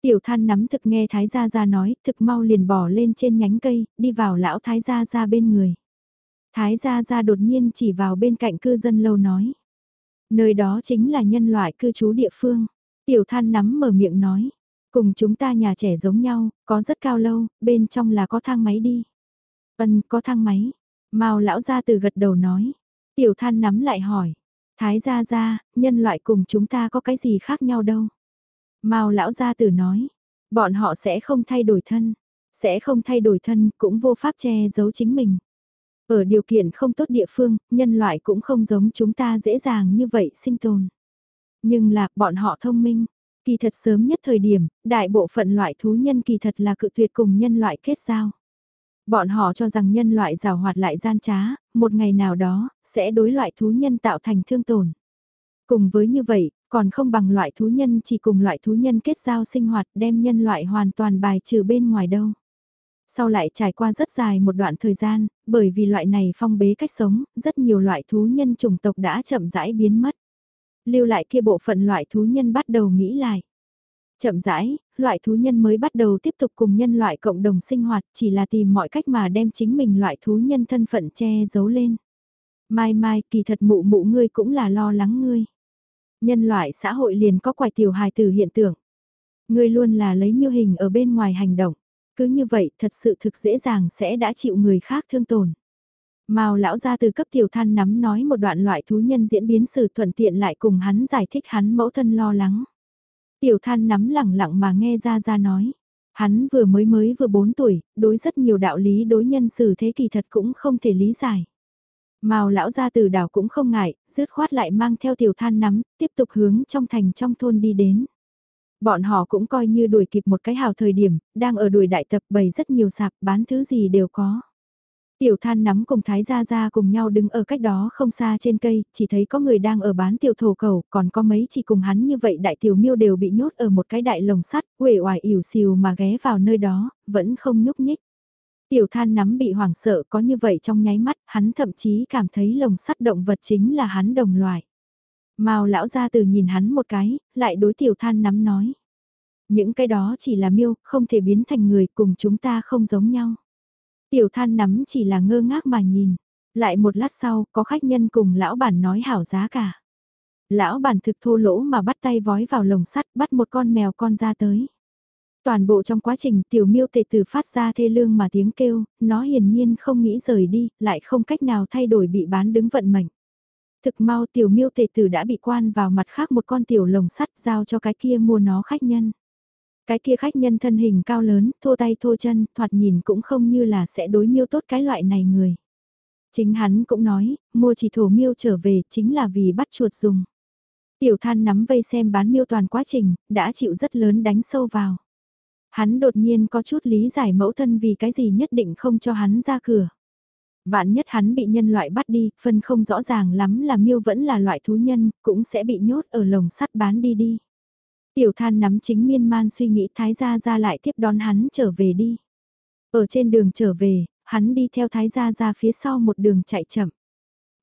Tiểu than nắm thực nghe thái gia gia nói, thực mau liền bỏ lên trên nhánh cây, đi vào lão thái gia gia bên người. Thái gia gia đột nhiên chỉ vào bên cạnh cư dân lâu nói. Nơi đó chính là nhân loại cư trú địa phương. Tiểu than nắm mở miệng nói. Cùng chúng ta nhà trẻ giống nhau, có rất cao lâu, bên trong là có thang máy đi vân có thang máy. Mao lão gia từ gật đầu nói. Tiểu than nắm lại hỏi. Thái gia gia, nhân loại cùng chúng ta có cái gì khác nhau đâu. Mao lão gia tử nói, bọn họ sẽ không thay đổi thân, sẽ không thay đổi thân cũng vô pháp che giấu chính mình. Ở điều kiện không tốt địa phương, nhân loại cũng không giống chúng ta dễ dàng như vậy sinh tồn. Nhưng là, bọn họ thông minh. Kỳ thật sớm nhất thời điểm, đại bộ phận loại thú nhân kỳ thật là cự tuyệt cùng nhân loại kết giao. Bọn họ cho rằng nhân loại rào hoạt lại gian trá, một ngày nào đó, sẽ đối loại thú nhân tạo thành thương tổn. Cùng với như vậy, còn không bằng loại thú nhân chỉ cùng loại thú nhân kết giao sinh hoạt đem nhân loại hoàn toàn bài trừ bên ngoài đâu. Sau lại trải qua rất dài một đoạn thời gian, bởi vì loại này phong bế cách sống, rất nhiều loại thú nhân chủng tộc đã chậm rãi biến mất. Lưu lại kia bộ phận loại thú nhân bắt đầu nghĩ lại. Chậm rãi, loại thú nhân mới bắt đầu tiếp tục cùng nhân loại cộng đồng sinh hoạt chỉ là tìm mọi cách mà đem chính mình loại thú nhân thân phận che giấu lên. Mai mai kỳ thật mụ mụ ngươi cũng là lo lắng ngươi. Nhân loại xã hội liền có quài tiểu hài tử hiện tượng. Ngươi luôn là lấy miêu hình ở bên ngoài hành động. Cứ như vậy thật sự thực dễ dàng sẽ đã chịu người khác thương tổn. Mao lão ra từ cấp tiểu than nắm nói một đoạn loại thú nhân diễn biến sự thuận tiện lại cùng hắn giải thích hắn mẫu thân lo lắng. Tiểu than nắm lẳng lặng mà nghe ra ra nói. Hắn vừa mới mới vừa 4 tuổi, đối rất nhiều đạo lý đối nhân xử thế kỳ thật cũng không thể lý giải. Màu lão gia từ đảo cũng không ngại, dứt khoát lại mang theo tiểu than nắm, tiếp tục hướng trong thành trong thôn đi đến. Bọn họ cũng coi như đuổi kịp một cái hào thời điểm, đang ở đuổi đại tập bày rất nhiều sạp bán thứ gì đều có. Tiểu than nắm cùng Thái Gia Gia cùng nhau đứng ở cách đó không xa trên cây, chỉ thấy có người đang ở bán tiểu thổ cầu, còn có mấy chỉ cùng hắn như vậy đại tiểu miêu đều bị nhốt ở một cái đại lồng sắt, uể oải ỉu xìu mà ghé vào nơi đó, vẫn không nhúc nhích. Tiểu than nắm bị hoảng sợ có như vậy trong nháy mắt, hắn thậm chí cảm thấy lồng sắt động vật chính là hắn đồng loại. Mao lão gia từ nhìn hắn một cái, lại đối tiểu than nắm nói. Những cái đó chỉ là miêu, không thể biến thành người cùng chúng ta không giống nhau. Tiểu than nắm chỉ là ngơ ngác mà nhìn. Lại một lát sau, có khách nhân cùng lão bản nói hảo giá cả. Lão bản thực thô lỗ mà bắt tay vói vào lồng sắt, bắt một con mèo con ra tới. Toàn bộ trong quá trình tiểu miêu tệ tử phát ra thê lương mà tiếng kêu, nó hiển nhiên không nghĩ rời đi, lại không cách nào thay đổi bị bán đứng vận mệnh. Thực mau tiểu miêu tệ tử đã bị quan vào mặt khác một con tiểu lồng sắt giao cho cái kia mua nó khách nhân. Cái kia khách nhân thân hình cao lớn, thô tay thô chân, thoạt nhìn cũng không như là sẽ đối miêu tốt cái loại này người. Chính hắn cũng nói, mua chỉ thổ miêu trở về chính là vì bắt chuột dùng. Tiểu than nắm vây xem bán miêu toàn quá trình, đã chịu rất lớn đánh sâu vào. Hắn đột nhiên có chút lý giải mẫu thân vì cái gì nhất định không cho hắn ra cửa. Vạn nhất hắn bị nhân loại bắt đi, phân không rõ ràng lắm là miêu vẫn là loại thú nhân, cũng sẽ bị nhốt ở lồng sắt bán đi đi. Tiểu than nắm chính miên man suy nghĩ thái gia ra lại tiếp đón hắn trở về đi. Ở trên đường trở về, hắn đi theo thái gia ra phía sau một đường chạy chậm.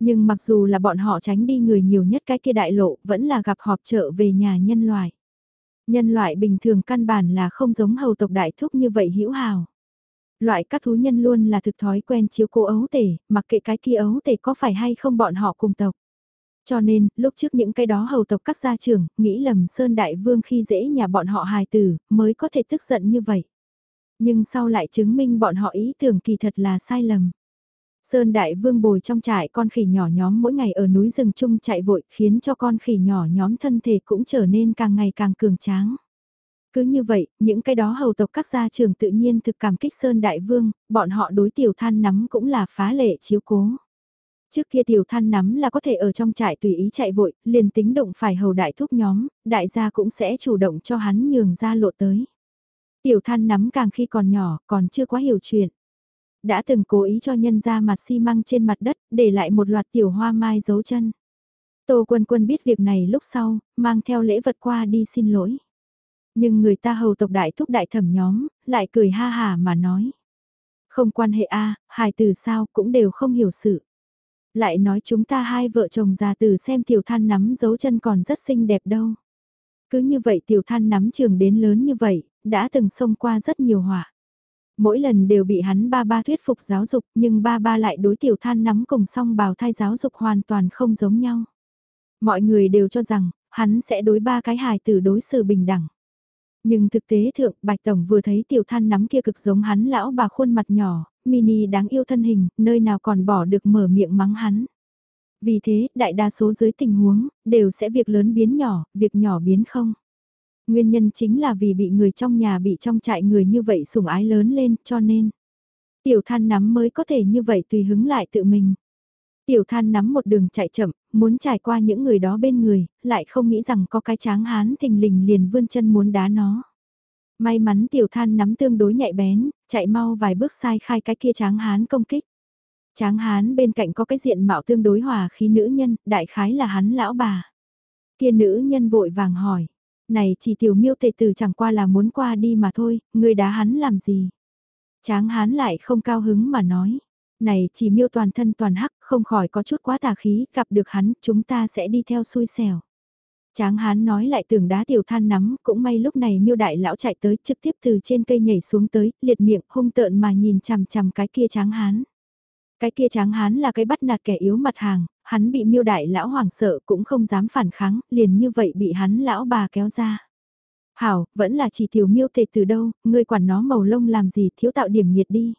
Nhưng mặc dù là bọn họ tránh đi người nhiều nhất cái kia đại lộ, vẫn là gặp họp trợ về nhà nhân loại. Nhân loại bình thường căn bản là không giống hầu tộc đại thúc như vậy hữu hào. Loại các thú nhân luôn là thực thói quen chiếu cố ấu tể, mặc kệ cái kia ấu tể có phải hay không bọn họ cùng tộc. Cho nên, lúc trước những cái đó hầu tộc các gia trưởng, nghĩ lầm Sơn Đại Vương khi dễ nhà bọn họ hài tử, mới có thể tức giận như vậy. Nhưng sau lại chứng minh bọn họ ý tưởng kỳ thật là sai lầm. Sơn Đại Vương bồi trong trại con khỉ nhỏ nhóm mỗi ngày ở núi rừng chung chạy vội khiến cho con khỉ nhỏ nhóm thân thể cũng trở nên càng ngày càng cường tráng. Cứ như vậy, những cái đó hầu tộc các gia trưởng tự nhiên thực cảm kích Sơn Đại Vương, bọn họ đối tiểu than nắm cũng là phá lệ chiếu cố. Trước kia tiểu than nắm là có thể ở trong trại tùy ý chạy vội, liền tính động phải hầu đại thúc nhóm, đại gia cũng sẽ chủ động cho hắn nhường ra lộ tới. Tiểu than nắm càng khi còn nhỏ, còn chưa quá hiểu chuyện. Đã từng cố ý cho nhân ra mặt xi măng trên mặt đất, để lại một loạt tiểu hoa mai dấu chân. Tô quân quân biết việc này lúc sau, mang theo lễ vật qua đi xin lỗi. Nhưng người ta hầu tộc đại thúc đại thẩm nhóm, lại cười ha hà mà nói. Không quan hệ a hài từ sao cũng đều không hiểu sự. Lại nói chúng ta hai vợ chồng già từ xem tiểu than nắm dấu chân còn rất xinh đẹp đâu. Cứ như vậy tiểu than nắm trường đến lớn như vậy, đã từng xông qua rất nhiều họa. Mỗi lần đều bị hắn ba ba thuyết phục giáo dục nhưng ba ba lại đối tiểu than nắm cùng song bào thai giáo dục hoàn toàn không giống nhau. Mọi người đều cho rằng, hắn sẽ đối ba cái hài tử đối xử bình đẳng. Nhưng thực tế thượng, Bạch Tổng vừa thấy tiểu than nắm kia cực giống hắn lão bà khuôn mặt nhỏ, mini đáng yêu thân hình, nơi nào còn bỏ được mở miệng mắng hắn. Vì thế, đại đa số dưới tình huống, đều sẽ việc lớn biến nhỏ, việc nhỏ biến không. Nguyên nhân chính là vì bị người trong nhà bị trong trại người như vậy sủng ái lớn lên, cho nên. Tiểu than nắm mới có thể như vậy tùy hứng lại tự mình. Tiểu than nắm một đường chạy chậm, muốn trải qua những người đó bên người, lại không nghĩ rằng có cái tráng hán thình lình liền vươn chân muốn đá nó. May mắn tiểu than nắm tương đối nhạy bén, chạy mau vài bước sai khai cái kia tráng hán công kích. Tráng hán bên cạnh có cái diện mạo tương đối hòa khí nữ nhân, đại khái là hắn lão bà. Kia nữ nhân vội vàng hỏi, này chỉ tiểu miêu tệ tử chẳng qua là muốn qua đi mà thôi, người đá hắn làm gì. Tráng hán lại không cao hứng mà nói, này chỉ miêu toàn thân toàn hắc, không khỏi có chút quá tà khí, gặp được hắn, chúng ta sẽ đi theo xui xẻo. Tráng hán nói lại tưởng đá tiểu than nắm, cũng may lúc này miêu đại lão chạy tới trực tiếp từ trên cây nhảy xuống tới, liệt miệng hung tợn mà nhìn chằm chằm cái kia tráng hán. Cái kia tráng hán là cái bắt nạt kẻ yếu mặt hàng, hắn bị miêu đại lão hoảng sợ cũng không dám phản kháng, liền như vậy bị hắn lão bà kéo ra. Hảo, vẫn là chỉ tiểu miêu tệ từ đâu, ngươi quản nó màu lông làm gì thiếu tạo điểm nhiệt đi.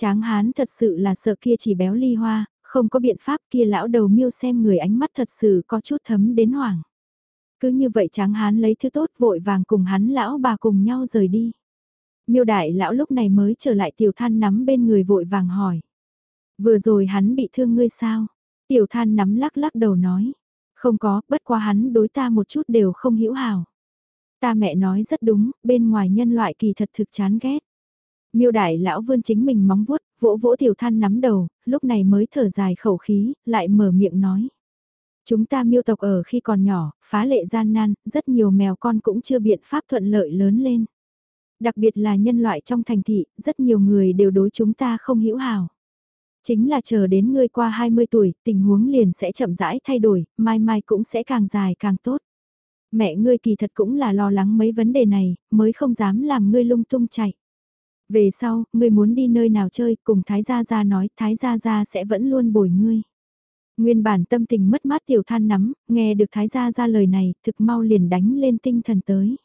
Tráng hán thật sự là sợ kia chỉ béo ly hoa, không có biện pháp kia lão đầu miêu xem người ánh mắt thật sự có chút thấm đến hoảng. Cứ như vậy tráng hán lấy thứ tốt vội vàng cùng hắn lão bà cùng nhau rời đi. Miêu đại lão lúc này mới trở lại tiểu than nắm bên người vội vàng hỏi. Vừa rồi hắn bị thương ngươi sao? Tiểu than nắm lắc lắc đầu nói. Không có, bất quá hắn đối ta một chút đều không hiểu hào. Ta mẹ nói rất đúng, bên ngoài nhân loại kỳ thật thực chán ghét. Miêu đại lão vươn chính mình móng vuốt, vỗ vỗ tiểu than nắm đầu, lúc này mới thở dài khẩu khí, lại mở miệng nói. Chúng ta miêu tộc ở khi còn nhỏ, phá lệ gian nan, rất nhiều mèo con cũng chưa biện pháp thuận lợi lớn lên. Đặc biệt là nhân loại trong thành thị, rất nhiều người đều đối chúng ta không hiểu hào. Chính là chờ đến ngươi qua 20 tuổi, tình huống liền sẽ chậm rãi thay đổi, mai mai cũng sẽ càng dài càng tốt. Mẹ ngươi kỳ thật cũng là lo lắng mấy vấn đề này, mới không dám làm ngươi lung tung chạy. Về sau, ngươi muốn đi nơi nào chơi, cùng Thái Gia Gia nói, Thái Gia Gia sẽ vẫn luôn bồi ngươi. Nguyên bản tâm tình mất mát tiểu than nắm, nghe được Thái Gia Gia lời này, thực mau liền đánh lên tinh thần tới.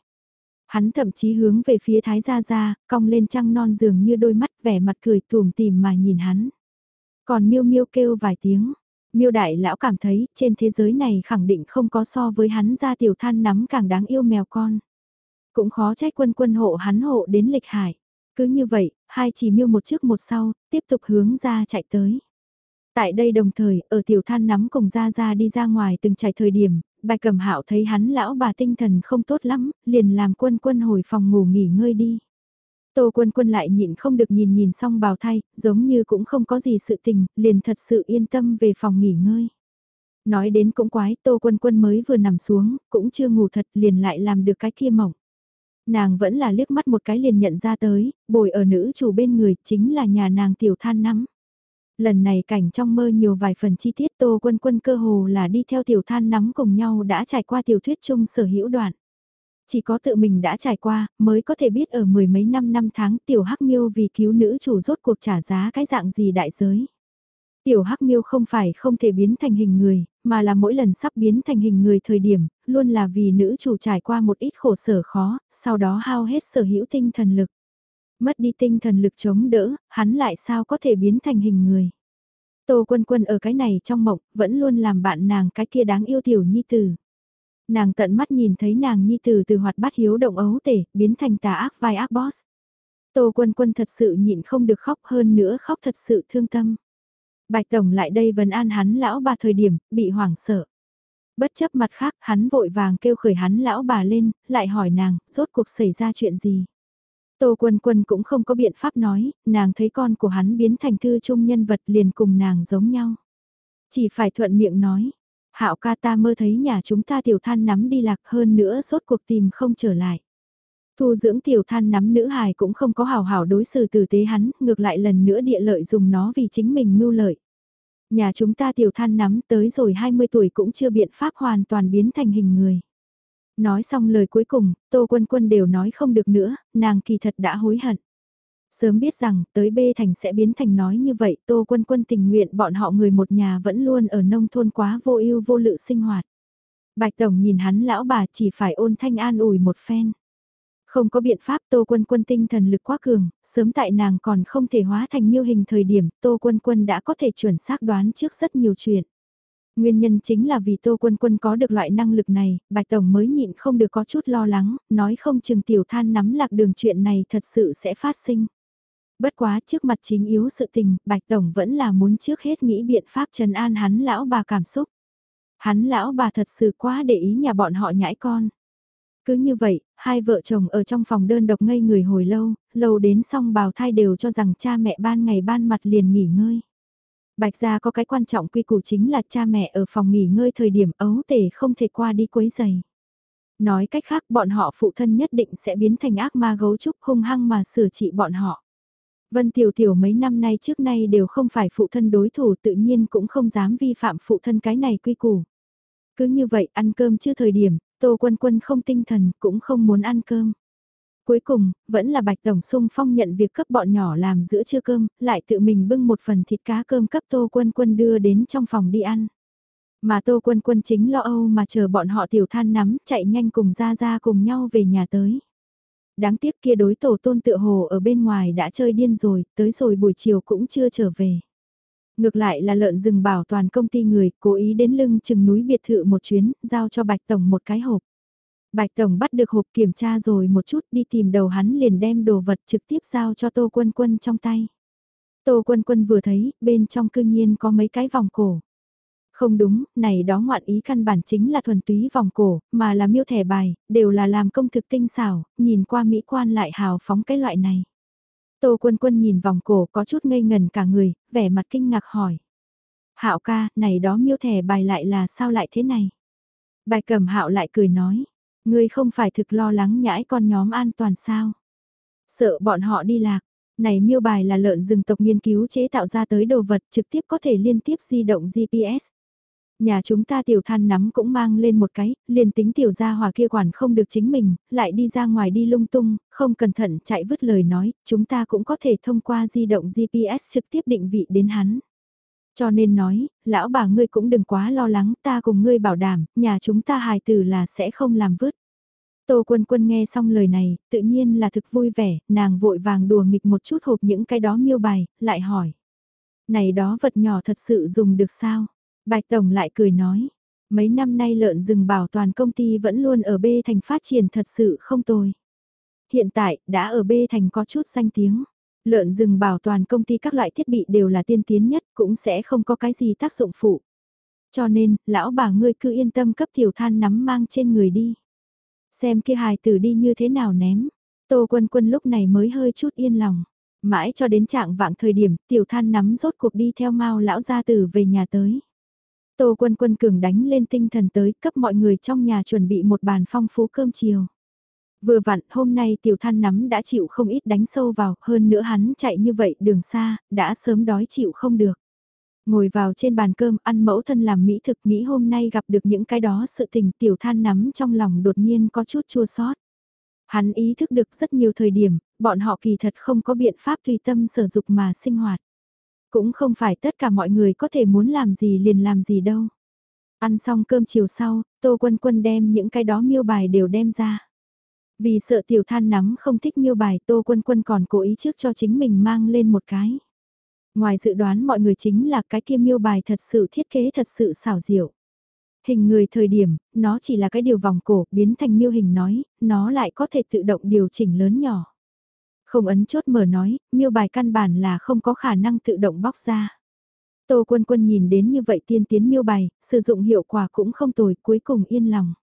Hắn thậm chí hướng về phía Thái Gia Gia, cong lên trăng non dường như đôi mắt vẻ mặt cười tùm tìm mà nhìn hắn. Còn miêu miêu kêu vài tiếng, miêu đại lão cảm thấy trên thế giới này khẳng định không có so với hắn ra tiểu than nắm càng đáng yêu mèo con. Cũng khó trách quân quân hộ hắn hộ đến lịch hải. Cứ như vậy, hai chỉ miêu một trước một sau, tiếp tục hướng ra chạy tới. Tại đây đồng thời, ở tiểu than nắm cùng ra ra đi ra ngoài từng trải thời điểm, bài cầm hạo thấy hắn lão bà tinh thần không tốt lắm, liền làm quân quân hồi phòng ngủ nghỉ ngơi đi. Tô quân quân lại nhịn không được nhìn nhìn xong bào thay, giống như cũng không có gì sự tình, liền thật sự yên tâm về phòng nghỉ ngơi. Nói đến cũng quái, tô quân quân mới vừa nằm xuống, cũng chưa ngủ thật liền lại làm được cái kia mỏng. Nàng vẫn là liếc mắt một cái liền nhận ra tới, bồi ở nữ chủ bên người chính là nhà nàng tiểu than nắm. Lần này cảnh trong mơ nhiều vài phần chi tiết tô quân quân cơ hồ là đi theo tiểu than nắm cùng nhau đã trải qua tiểu thuyết chung sở hữu đoạn. Chỉ có tự mình đã trải qua, mới có thể biết ở mười mấy năm năm tháng tiểu hắc miêu vì cứu nữ chủ rốt cuộc trả giá cái dạng gì đại giới. Tiểu hắc miêu không phải không thể biến thành hình người, mà là mỗi lần sắp biến thành hình người thời điểm, luôn là vì nữ chủ trải qua một ít khổ sở khó, sau đó hao hết sở hữu tinh thần lực. Mất đi tinh thần lực chống đỡ, hắn lại sao có thể biến thành hình người. Tô quân quân ở cái này trong mộng, vẫn luôn làm bạn nàng cái kia đáng yêu tiểu nhi tử. Nàng tận mắt nhìn thấy nàng nhi tử từ hoạt bát hiếu động ấu tể, biến thành tà ác vai ác boss. Tô quân quân thật sự nhịn không được khóc hơn nữa khóc thật sự thương tâm. Bạch Tổng lại đây vấn an hắn lão bà thời điểm, bị hoảng sợ. Bất chấp mặt khác, hắn vội vàng kêu khởi hắn lão bà lên, lại hỏi nàng, rốt cuộc xảy ra chuyện gì. Tô Quân Quân cũng không có biện pháp nói, nàng thấy con của hắn biến thành thư trung nhân vật liền cùng nàng giống nhau. Chỉ phải thuận miệng nói, hạo ca ta mơ thấy nhà chúng ta tiểu than nắm đi lạc hơn nữa rốt cuộc tìm không trở lại. Thu dưỡng tiểu than nắm nữ hài cũng không có hào hảo đối xử tử tế hắn, ngược lại lần nữa địa lợi dùng nó vì chính mình mưu lợi. Nhà chúng ta tiểu than nắm tới rồi 20 tuổi cũng chưa biện pháp hoàn toàn biến thành hình người. Nói xong lời cuối cùng, Tô Quân Quân đều nói không được nữa, nàng kỳ thật đã hối hận. Sớm biết rằng tới B thành sẽ biến thành nói như vậy Tô Quân Quân tình nguyện bọn họ người một nhà vẫn luôn ở nông thôn quá vô ưu vô lự sinh hoạt. Bạch Tổng nhìn hắn lão bà chỉ phải ôn thanh an ủi một phen. Không có biện pháp Tô Quân Quân tinh thần lực quá cường, sớm tại nàng còn không thể hóa thành miêu hình thời điểm Tô Quân Quân đã có thể chuẩn xác đoán trước rất nhiều chuyện. Nguyên nhân chính là vì Tô Quân Quân có được loại năng lực này, Bạch Tổng mới nhịn không được có chút lo lắng, nói không chừng tiểu than nắm lạc đường chuyện này thật sự sẽ phát sinh. Bất quá trước mặt chính yếu sự tình, Bạch Tổng vẫn là muốn trước hết nghĩ biện pháp trần an hắn lão bà cảm xúc. Hắn lão bà thật sự quá để ý nhà bọn họ nhãi con. Cứ như vậy, hai vợ chồng ở trong phòng đơn độc ngây người hồi lâu, lâu đến xong bào thai đều cho rằng cha mẹ ban ngày ban mặt liền nghỉ ngơi. Bạch gia có cái quan trọng quy củ chính là cha mẹ ở phòng nghỉ ngơi thời điểm ấu tể không thể qua đi quấy giày. Nói cách khác bọn họ phụ thân nhất định sẽ biến thành ác ma gấu trúc hung hăng mà sửa trị bọn họ. Vân Tiểu Tiểu mấy năm nay trước nay đều không phải phụ thân đối thủ tự nhiên cũng không dám vi phạm phụ thân cái này quy củ. Cứ như vậy ăn cơm chưa thời điểm, Tô Quân Quân không tinh thần cũng không muốn ăn cơm. Cuối cùng, vẫn là Bạch Tổng sung phong nhận việc cấp bọn nhỏ làm giữa trưa cơm, lại tự mình bưng một phần thịt cá cơm cấp Tô Quân Quân đưa đến trong phòng đi ăn. Mà Tô Quân Quân chính lo âu mà chờ bọn họ tiểu than nắm chạy nhanh cùng ra ra cùng nhau về nhà tới. Đáng tiếc kia đối tổ tôn tựa hồ ở bên ngoài đã chơi điên rồi, tới rồi buổi chiều cũng chưa trở về. Ngược lại là lợn rừng bảo toàn công ty người, cố ý đến lưng chừng núi biệt thự một chuyến, giao cho Bạch Tổng một cái hộp. Bạch Tổng bắt được hộp kiểm tra rồi một chút đi tìm đầu hắn liền đem đồ vật trực tiếp giao cho Tô Quân Quân trong tay. Tô Quân Quân vừa thấy, bên trong cư nhiên có mấy cái vòng cổ. Không đúng, này đó ngoạn ý căn bản chính là thuần túy vòng cổ, mà là miêu thẻ bài, đều là làm công thực tinh xảo, nhìn qua mỹ quan lại hào phóng cái loại này. Tô Quân Quân nhìn vòng cổ có chút ngây ngần cả người, vẻ mặt kinh ngạc hỏi. Hạo ca, này đó miêu thẻ bài lại là sao lại thế này? Bài cầm hạo lại cười nói, ngươi không phải thực lo lắng nhãi con nhóm an toàn sao? Sợ bọn họ đi lạc, này miêu bài là lợn rừng tộc nghiên cứu chế tạo ra tới đồ vật trực tiếp có thể liên tiếp di động GPS. Nhà chúng ta tiểu than nắm cũng mang lên một cái, liền tính tiểu gia hòa kia quản không được chính mình, lại đi ra ngoài đi lung tung, không cẩn thận chạy vứt lời nói, chúng ta cũng có thể thông qua di động GPS trực tiếp định vị đến hắn. Cho nên nói, lão bà ngươi cũng đừng quá lo lắng, ta cùng ngươi bảo đảm, nhà chúng ta hài tử là sẽ không làm vứt. Tô quân quân nghe xong lời này, tự nhiên là thực vui vẻ, nàng vội vàng đùa nghịch một chút hộp những cái đó miêu bài, lại hỏi. Này đó vật nhỏ thật sự dùng được sao? Bạch Tổng lại cười nói, mấy năm nay lợn rừng bảo toàn công ty vẫn luôn ở B thành phát triển thật sự không tồi. Hiện tại, đã ở B thành có chút danh tiếng. Lợn rừng bảo toàn công ty các loại thiết bị đều là tiên tiến nhất, cũng sẽ không có cái gì tác dụng phụ. Cho nên, lão bà ngươi cứ yên tâm cấp tiểu than nắm mang trên người đi. Xem kia hài tử đi như thế nào ném. Tô quân quân lúc này mới hơi chút yên lòng. Mãi cho đến trạng vạng thời điểm, tiểu than nắm rốt cuộc đi theo mau lão gia tử về nhà tới. Tô quân quân cường đánh lên tinh thần tới cấp mọi người trong nhà chuẩn bị một bàn phong phú cơm chiều. Vừa vặn hôm nay tiểu than nắm đã chịu không ít đánh sâu vào, hơn nữa hắn chạy như vậy đường xa, đã sớm đói chịu không được. Ngồi vào trên bàn cơm ăn mẫu thân làm mỹ thực nghĩ hôm nay gặp được những cái đó sự tình tiểu than nắm trong lòng đột nhiên có chút chua sót. Hắn ý thức được rất nhiều thời điểm, bọn họ kỳ thật không có biện pháp tùy tâm sở dục mà sinh hoạt. Cũng không phải tất cả mọi người có thể muốn làm gì liền làm gì đâu. Ăn xong cơm chiều sau, Tô Quân Quân đem những cái đó miêu bài đều đem ra. Vì sợ tiểu than nắm không thích miêu bài Tô Quân Quân còn cố ý trước cho chính mình mang lên một cái. Ngoài dự đoán mọi người chính là cái kia miêu bài thật sự thiết kế thật sự xảo diệu. Hình người thời điểm, nó chỉ là cái điều vòng cổ biến thành miêu hình nói, nó lại có thể tự động điều chỉnh lớn nhỏ. Không ấn chốt mở nói, miêu bài căn bản là không có khả năng tự động bóc ra. Tô quân quân nhìn đến như vậy tiên tiến miêu bài, sử dụng hiệu quả cũng không tồi, cuối cùng yên lòng.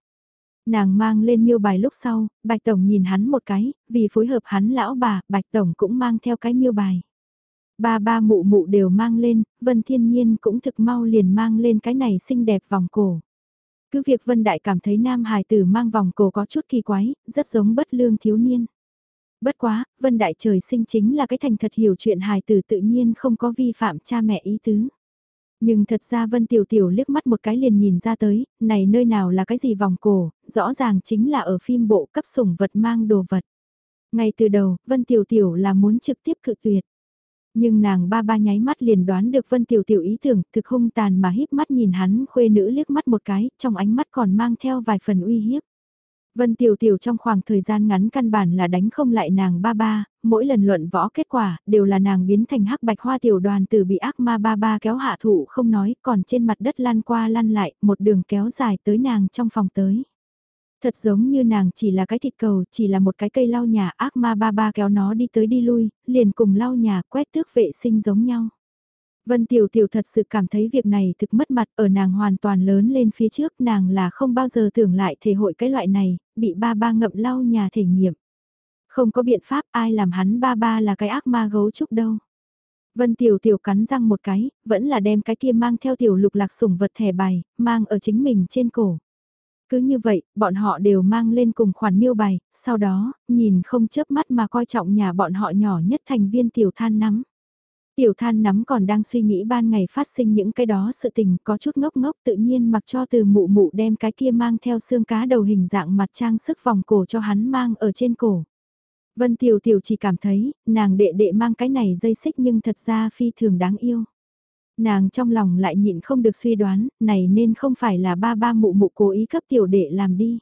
Nàng mang lên miêu bài lúc sau, Bạch Tổng nhìn hắn một cái, vì phối hợp hắn lão bà, Bạch Tổng cũng mang theo cái miêu bài. Ba ba mụ mụ đều mang lên, Vân Thiên Nhiên cũng thực mau liền mang lên cái này xinh đẹp vòng cổ. Cứ việc Vân Đại cảm thấy nam hài tử mang vòng cổ có chút kỳ quái, rất giống bất lương thiếu niên. Bất quá, Vân Đại trời sinh chính là cái thành thật hiểu chuyện hài tử tự nhiên không có vi phạm cha mẹ ý tứ. Nhưng thật ra Vân Tiểu Tiểu liếc mắt một cái liền nhìn ra tới, này nơi nào là cái gì vòng cổ, rõ ràng chính là ở phim bộ cấp sủng vật mang đồ vật. Ngay từ đầu, Vân Tiểu Tiểu là muốn trực tiếp cự tuyệt. Nhưng nàng ba ba nháy mắt liền đoán được Vân Tiểu Tiểu ý tưởng, thực hung tàn mà híp mắt nhìn hắn khuê nữ liếc mắt một cái, trong ánh mắt còn mang theo vài phần uy hiếp. Vân Tiểu Tiểu trong khoảng thời gian ngắn căn bản là đánh không lại nàng ba ba, mỗi lần luận võ kết quả đều là nàng biến thành hắc bạch hoa tiểu đoàn từ bị ác ma ba ba kéo hạ thủ không nói còn trên mặt đất lan qua lăn lại một đường kéo dài tới nàng trong phòng tới. Thật giống như nàng chỉ là cái thịt cầu, chỉ là một cái cây lau nhà ác ma ba ba kéo nó đi tới đi lui, liền cùng lau nhà quét tước vệ sinh giống nhau. Vân Tiểu Tiểu thật sự cảm thấy việc này thực mất mặt ở nàng hoàn toàn lớn lên phía trước nàng là không bao giờ tưởng lại thể hội cái loại này, bị ba ba ngậm lau nhà thể nghiệm. Không có biện pháp ai làm hắn ba ba là cái ác ma gấu trúc đâu. Vân Tiểu Tiểu cắn răng một cái, vẫn là đem cái kia mang theo tiểu lục lạc sủng vật thẻ bài, mang ở chính mình trên cổ. Cứ như vậy, bọn họ đều mang lên cùng khoản miêu bài, sau đó, nhìn không chớp mắt mà coi trọng nhà bọn họ nhỏ nhất thành viên tiểu than nắm. Tiểu than nắm còn đang suy nghĩ ban ngày phát sinh những cái đó sự tình có chút ngốc ngốc tự nhiên mặc cho từ mụ mụ đem cái kia mang theo xương cá đầu hình dạng mặt trang sức vòng cổ cho hắn mang ở trên cổ. Vân Tiểu Tiểu chỉ cảm thấy, nàng đệ đệ mang cái này dây xích nhưng thật ra phi thường đáng yêu. Nàng trong lòng lại nhịn không được suy đoán, này nên không phải là ba ba mụ mụ cố ý cấp tiểu đệ làm đi.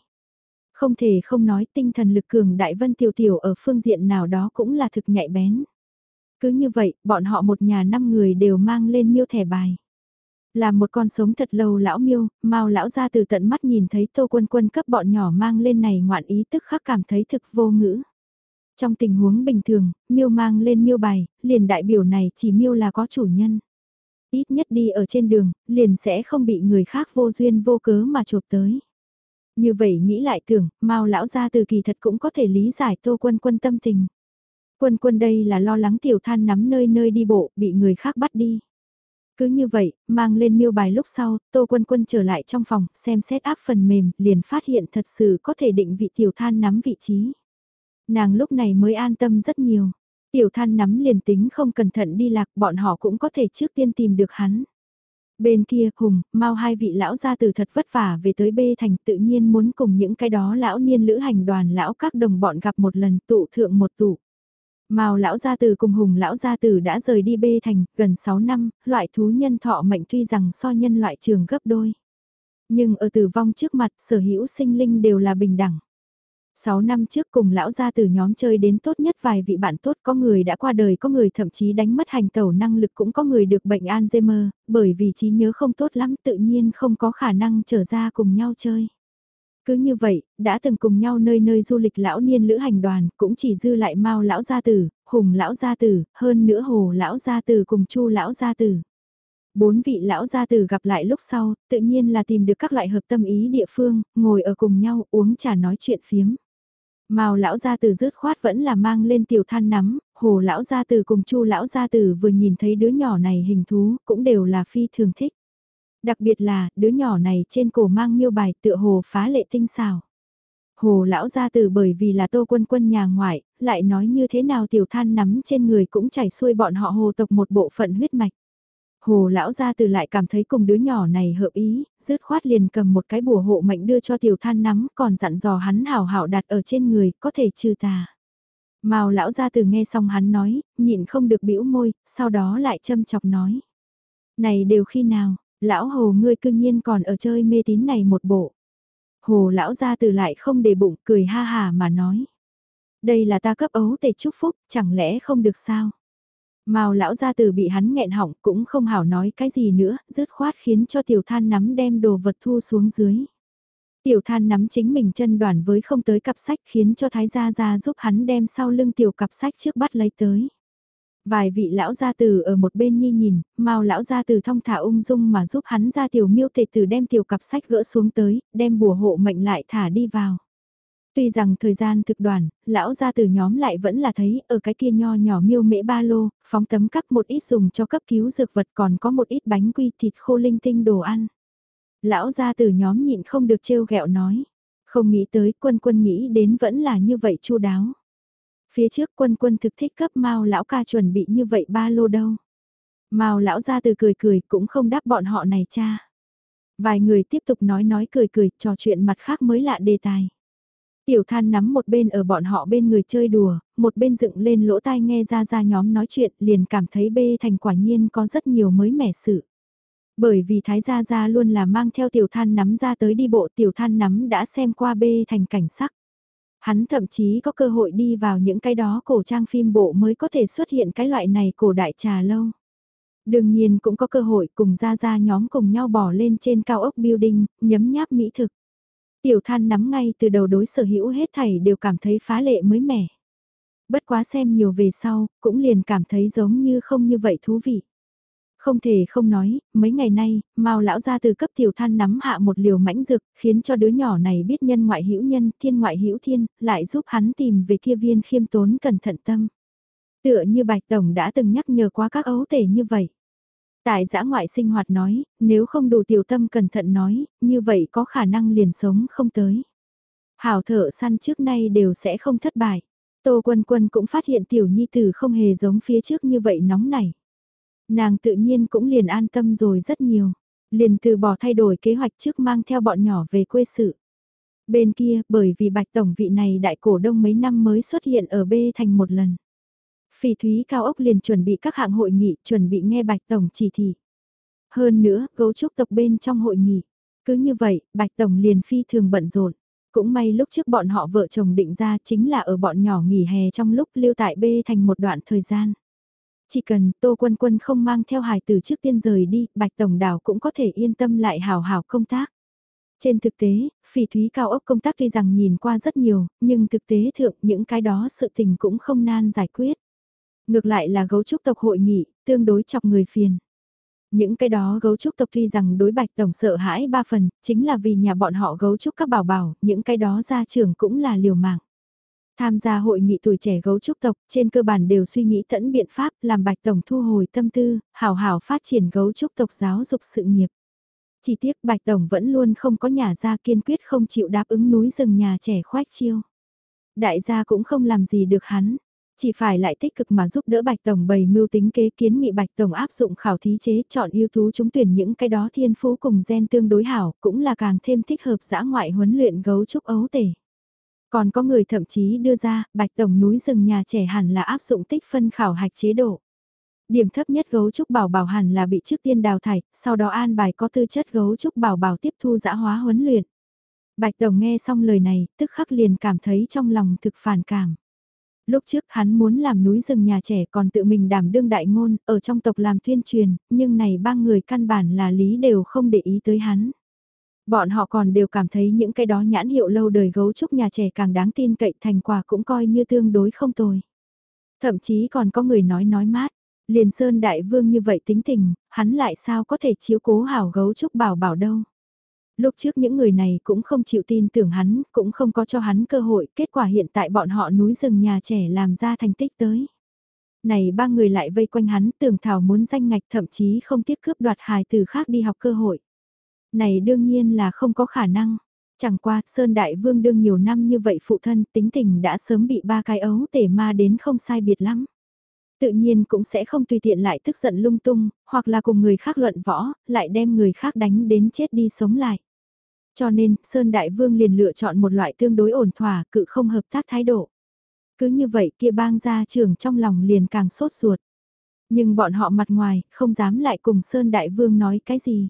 Không thể không nói tinh thần lực cường đại Vân Tiểu Tiểu ở phương diện nào đó cũng là thực nhạy bén. Cứ như vậy, bọn họ một nhà năm người đều mang lên miêu thẻ bài. Là một con sống thật lâu lão miêu, mau lão ra từ tận mắt nhìn thấy tô quân quân cấp bọn nhỏ mang lên này ngoạn ý tức khắc cảm thấy thực vô ngữ. Trong tình huống bình thường, miêu mang lên miêu bài, liền đại biểu này chỉ miêu là có chủ nhân. Ít nhất đi ở trên đường, liền sẽ không bị người khác vô duyên vô cớ mà chụp tới. Như vậy nghĩ lại tưởng, mau lão ra từ kỳ thật cũng có thể lý giải tô quân quân tâm tình. Quân quân đây là lo lắng tiểu than nắm nơi nơi đi bộ, bị người khác bắt đi. Cứ như vậy, mang lên miêu bài lúc sau, Tô Quân Quân trở lại trong phòng, xem xét áp phần mềm, liền phát hiện thật sự có thể định vị tiểu than nắm vị trí. Nàng lúc này mới an tâm rất nhiều. Tiểu than nắm liền tính không cẩn thận đi lạc, bọn họ cũng có thể trước tiên tìm được hắn. Bên kia, Hùng, mau hai vị lão gia từ thật vất vả về tới bê thành tự nhiên muốn cùng những cái đó lão niên lữ hành đoàn lão các đồng bọn gặp một lần tụ thượng một tụ. Mao lão gia tử cùng Hùng lão gia tử đã rời đi bê thành, gần 6 năm, loại thú nhân thọ mệnh tuy rằng so nhân loại trường gấp đôi. Nhưng ở tử vong trước mặt, sở hữu sinh linh đều là bình đẳng. 6 năm trước cùng lão gia tử nhóm chơi đến tốt nhất vài vị bạn tốt có người đã qua đời có người thậm chí đánh mất hành tẩu năng lực cũng có người được bệnh Alzheimer, bởi vì trí nhớ không tốt lắm tự nhiên không có khả năng trở ra cùng nhau chơi. Cứ như vậy, đã từng cùng nhau nơi nơi du lịch lão niên lữ hành đoàn, cũng chỉ dư lại mau lão gia tử, hùng lão gia tử, hơn nữa hồ lão gia tử cùng chu lão gia tử. Bốn vị lão gia tử gặp lại lúc sau, tự nhiên là tìm được các loại hợp tâm ý địa phương, ngồi ở cùng nhau uống trà nói chuyện phiếm. Mao lão gia tử rứt khoát vẫn là mang lên tiểu than nắm, hồ lão gia tử cùng chu lão gia tử vừa nhìn thấy đứa nhỏ này hình thú, cũng đều là phi thường thích. Đặc biệt là, đứa nhỏ này trên cổ mang miêu bài tựa hồ phá lệ tinh xào. Hồ lão gia tử bởi vì là tô quân quân nhà ngoại, lại nói như thế nào tiểu than nắm trên người cũng chảy xuôi bọn họ hồ tộc một bộ phận huyết mạch. Hồ lão gia tử lại cảm thấy cùng đứa nhỏ này hợp ý, dứt khoát liền cầm một cái bùa hộ mệnh đưa cho tiểu than nắm còn dặn dò hắn hảo hảo đặt ở trên người, có thể trừ tà. Mao lão gia tử nghe xong hắn nói, nhịn không được bĩu môi, sau đó lại châm chọc nói. Này đều khi nào, Lão hồ ngươi cương nhiên còn ở chơi mê tín này một bộ. Hồ lão ra từ lại không để bụng cười ha hà mà nói. Đây là ta cấp ấu tề chúc phúc, chẳng lẽ không được sao? Mao lão gia từ bị hắn nghẹn họng cũng không hảo nói cái gì nữa, dứt khoát khiến cho tiểu than nắm đem đồ vật thu xuống dưới. Tiểu than nắm chính mình chân đoàn với không tới cặp sách khiến cho thái gia gia giúp hắn đem sau lưng tiểu cặp sách trước bắt lấy tới. Vài vị lão gia tử ở một bên nhi nhìn, mau lão gia tử thong thả ung dung mà giúp hắn ra tiểu miêu tệ tử đem tiểu cặp sách gỡ xuống tới, đem bùa hộ mệnh lại thả đi vào. Tuy rằng thời gian thực đoàn, lão gia tử nhóm lại vẫn là thấy ở cái kia nho nhỏ miêu mễ ba lô, phóng tấm cắp một ít dùng cho cấp cứu dược vật còn có một ít bánh quy thịt khô linh tinh đồ ăn. Lão gia tử nhóm nhịn không được trêu ghẹo nói, không nghĩ tới quân quân nghĩ đến vẫn là như vậy chu đáo. Phía trước quân quân thực thích cấp Mao lão ca chuẩn bị như vậy ba lô đâu. Mao lão ra từ cười cười cũng không đáp bọn họ này cha. Vài người tiếp tục nói nói cười cười trò chuyện mặt khác mới lạ đề tài. Tiểu than nắm một bên ở bọn họ bên người chơi đùa, một bên dựng lên lỗ tai nghe ra ra nhóm nói chuyện liền cảm thấy bê thành quả nhiên có rất nhiều mới mẻ sự. Bởi vì Thái Gia Gia luôn là mang theo tiểu than nắm ra tới đi bộ tiểu than nắm đã xem qua bê thành cảnh sắc. Hắn thậm chí có cơ hội đi vào những cái đó cổ trang phim bộ mới có thể xuất hiện cái loại này cổ đại trà lâu. Đương nhiên cũng có cơ hội cùng ra ra nhóm cùng nhau bỏ lên trên cao ốc building, nhấm nháp mỹ thực. Tiểu than nắm ngay từ đầu đối sở hữu hết thảy đều cảm thấy phá lệ mới mẻ. Bất quá xem nhiều về sau, cũng liền cảm thấy giống như không như vậy thú vị. Không thể không nói, mấy ngày nay, Mao lão gia từ cấp tiểu than nắm hạ một liều mãnh dược, khiến cho đứa nhỏ này biết nhân ngoại hữu nhân, thiên ngoại hữu thiên, lại giúp hắn tìm về kia viên khiêm tốn cẩn thận tâm. Tựa như Bạch Tổng đã từng nhắc nhở qua các ấu tể như vậy. Tại giã ngoại sinh hoạt nói, nếu không đủ tiểu tâm cẩn thận nói, như vậy có khả năng liền sống không tới. Hảo thợ săn trước nay đều sẽ không thất bại. Tô Quân Quân cũng phát hiện tiểu nhi tử không hề giống phía trước như vậy nóng nảy. Nàng tự nhiên cũng liền an tâm rồi rất nhiều. Liền từ bỏ thay đổi kế hoạch trước mang theo bọn nhỏ về quê sự. Bên kia, bởi vì bạch tổng vị này đại cổ đông mấy năm mới xuất hiện ở B thành một lần. Phỉ thúy cao ốc liền chuẩn bị các hạng hội nghị, chuẩn bị nghe bạch tổng chỉ thị. Hơn nữa, cấu trúc tộc bên trong hội nghị. Cứ như vậy, bạch tổng liền phi thường bận rộn. Cũng may lúc trước bọn họ vợ chồng định ra chính là ở bọn nhỏ nghỉ hè trong lúc lưu tại B thành một đoạn thời gian. Chỉ cần Tô Quân Quân không mang theo hài tử trước tiên rời đi, Bạch Tổng Đảo cũng có thể yên tâm lại hào hào công tác. Trên thực tế, phỉ thúy cao ốc công tác tuy rằng nhìn qua rất nhiều, nhưng thực tế thượng những cái đó sự tình cũng không nan giải quyết. Ngược lại là gấu trúc tộc hội nghị, tương đối chọc người phiền. Những cái đó gấu trúc tộc tuy rằng đối bạch tổng sợ hãi ba phần, chính là vì nhà bọn họ gấu trúc các bảo bảo, những cái đó gia trưởng cũng là liều mạng. Tham gia hội nghị tuổi trẻ gấu trúc tộc, trên cơ bản đều suy nghĩ tẫn biện pháp làm bạch tổng thu hồi tâm tư, hảo hảo phát triển gấu trúc tộc giáo dục sự nghiệp. Chỉ tiếc bạch tổng vẫn luôn không có nhà ra kiên quyết không chịu đáp ứng núi rừng nhà trẻ khoách chiêu. Đại gia cũng không làm gì được hắn, chỉ phải lại tích cực mà giúp đỡ Bạch Tổng bày mưu tính kế kiến nghị Bạch Tổng áp dụng khảo thí chế chọn ưu tú chúng tuyển những cái đó thiên phú cùng gen tương đối hảo cũng là càng thêm thích hợp giã ngoại huấn luyện gấu trúc ấu tể. Còn có người thậm chí đưa ra, Bạch Tổng núi rừng nhà trẻ hẳn là áp dụng tích phân khảo hạch chế độ. Điểm thấp nhất gấu trúc bảo bảo hẳn là bị trước tiên đào thải, sau đó an bài có tư chất gấu trúc bảo bảo tiếp thu dã hóa huấn luyện. Bạch Tổng nghe xong lời này, tức khắc liền cảm thấy trong lòng thực phản cảm. Lúc trước hắn muốn làm núi rừng nhà trẻ còn tự mình đảm đương đại ngôn, ở trong tộc làm tuyên truyền, nhưng này ba người căn bản là lý đều không để ý tới hắn. Bọn họ còn đều cảm thấy những cái đó nhãn hiệu lâu đời gấu trúc nhà trẻ càng đáng tin cậy thành quả cũng coi như tương đối không tồi. Thậm chí còn có người nói nói mát, liền sơn đại vương như vậy tính tình, hắn lại sao có thể chiếu cố hảo gấu trúc bảo bảo đâu. Lúc trước những người này cũng không chịu tin tưởng hắn, cũng không có cho hắn cơ hội, kết quả hiện tại bọn họ núi rừng nhà trẻ làm ra thành tích tới. Này ba người lại vây quanh hắn tưởng thảo muốn danh ngạch thậm chí không tiếc cướp đoạt hài từ khác đi học cơ hội. Này đương nhiên là không có khả năng. Chẳng qua, Sơn Đại Vương đương nhiều năm như vậy phụ thân tính tình đã sớm bị ba cái ấu tể ma đến không sai biệt lắm. Tự nhiên cũng sẽ không tùy tiện lại tức giận lung tung, hoặc là cùng người khác luận võ, lại đem người khác đánh đến chết đi sống lại. Cho nên, Sơn Đại Vương liền lựa chọn một loại tương đối ổn thỏa, cự không hợp tác thái độ. Cứ như vậy kia bang gia trưởng trong lòng liền càng sốt ruột. Nhưng bọn họ mặt ngoài, không dám lại cùng Sơn Đại Vương nói cái gì.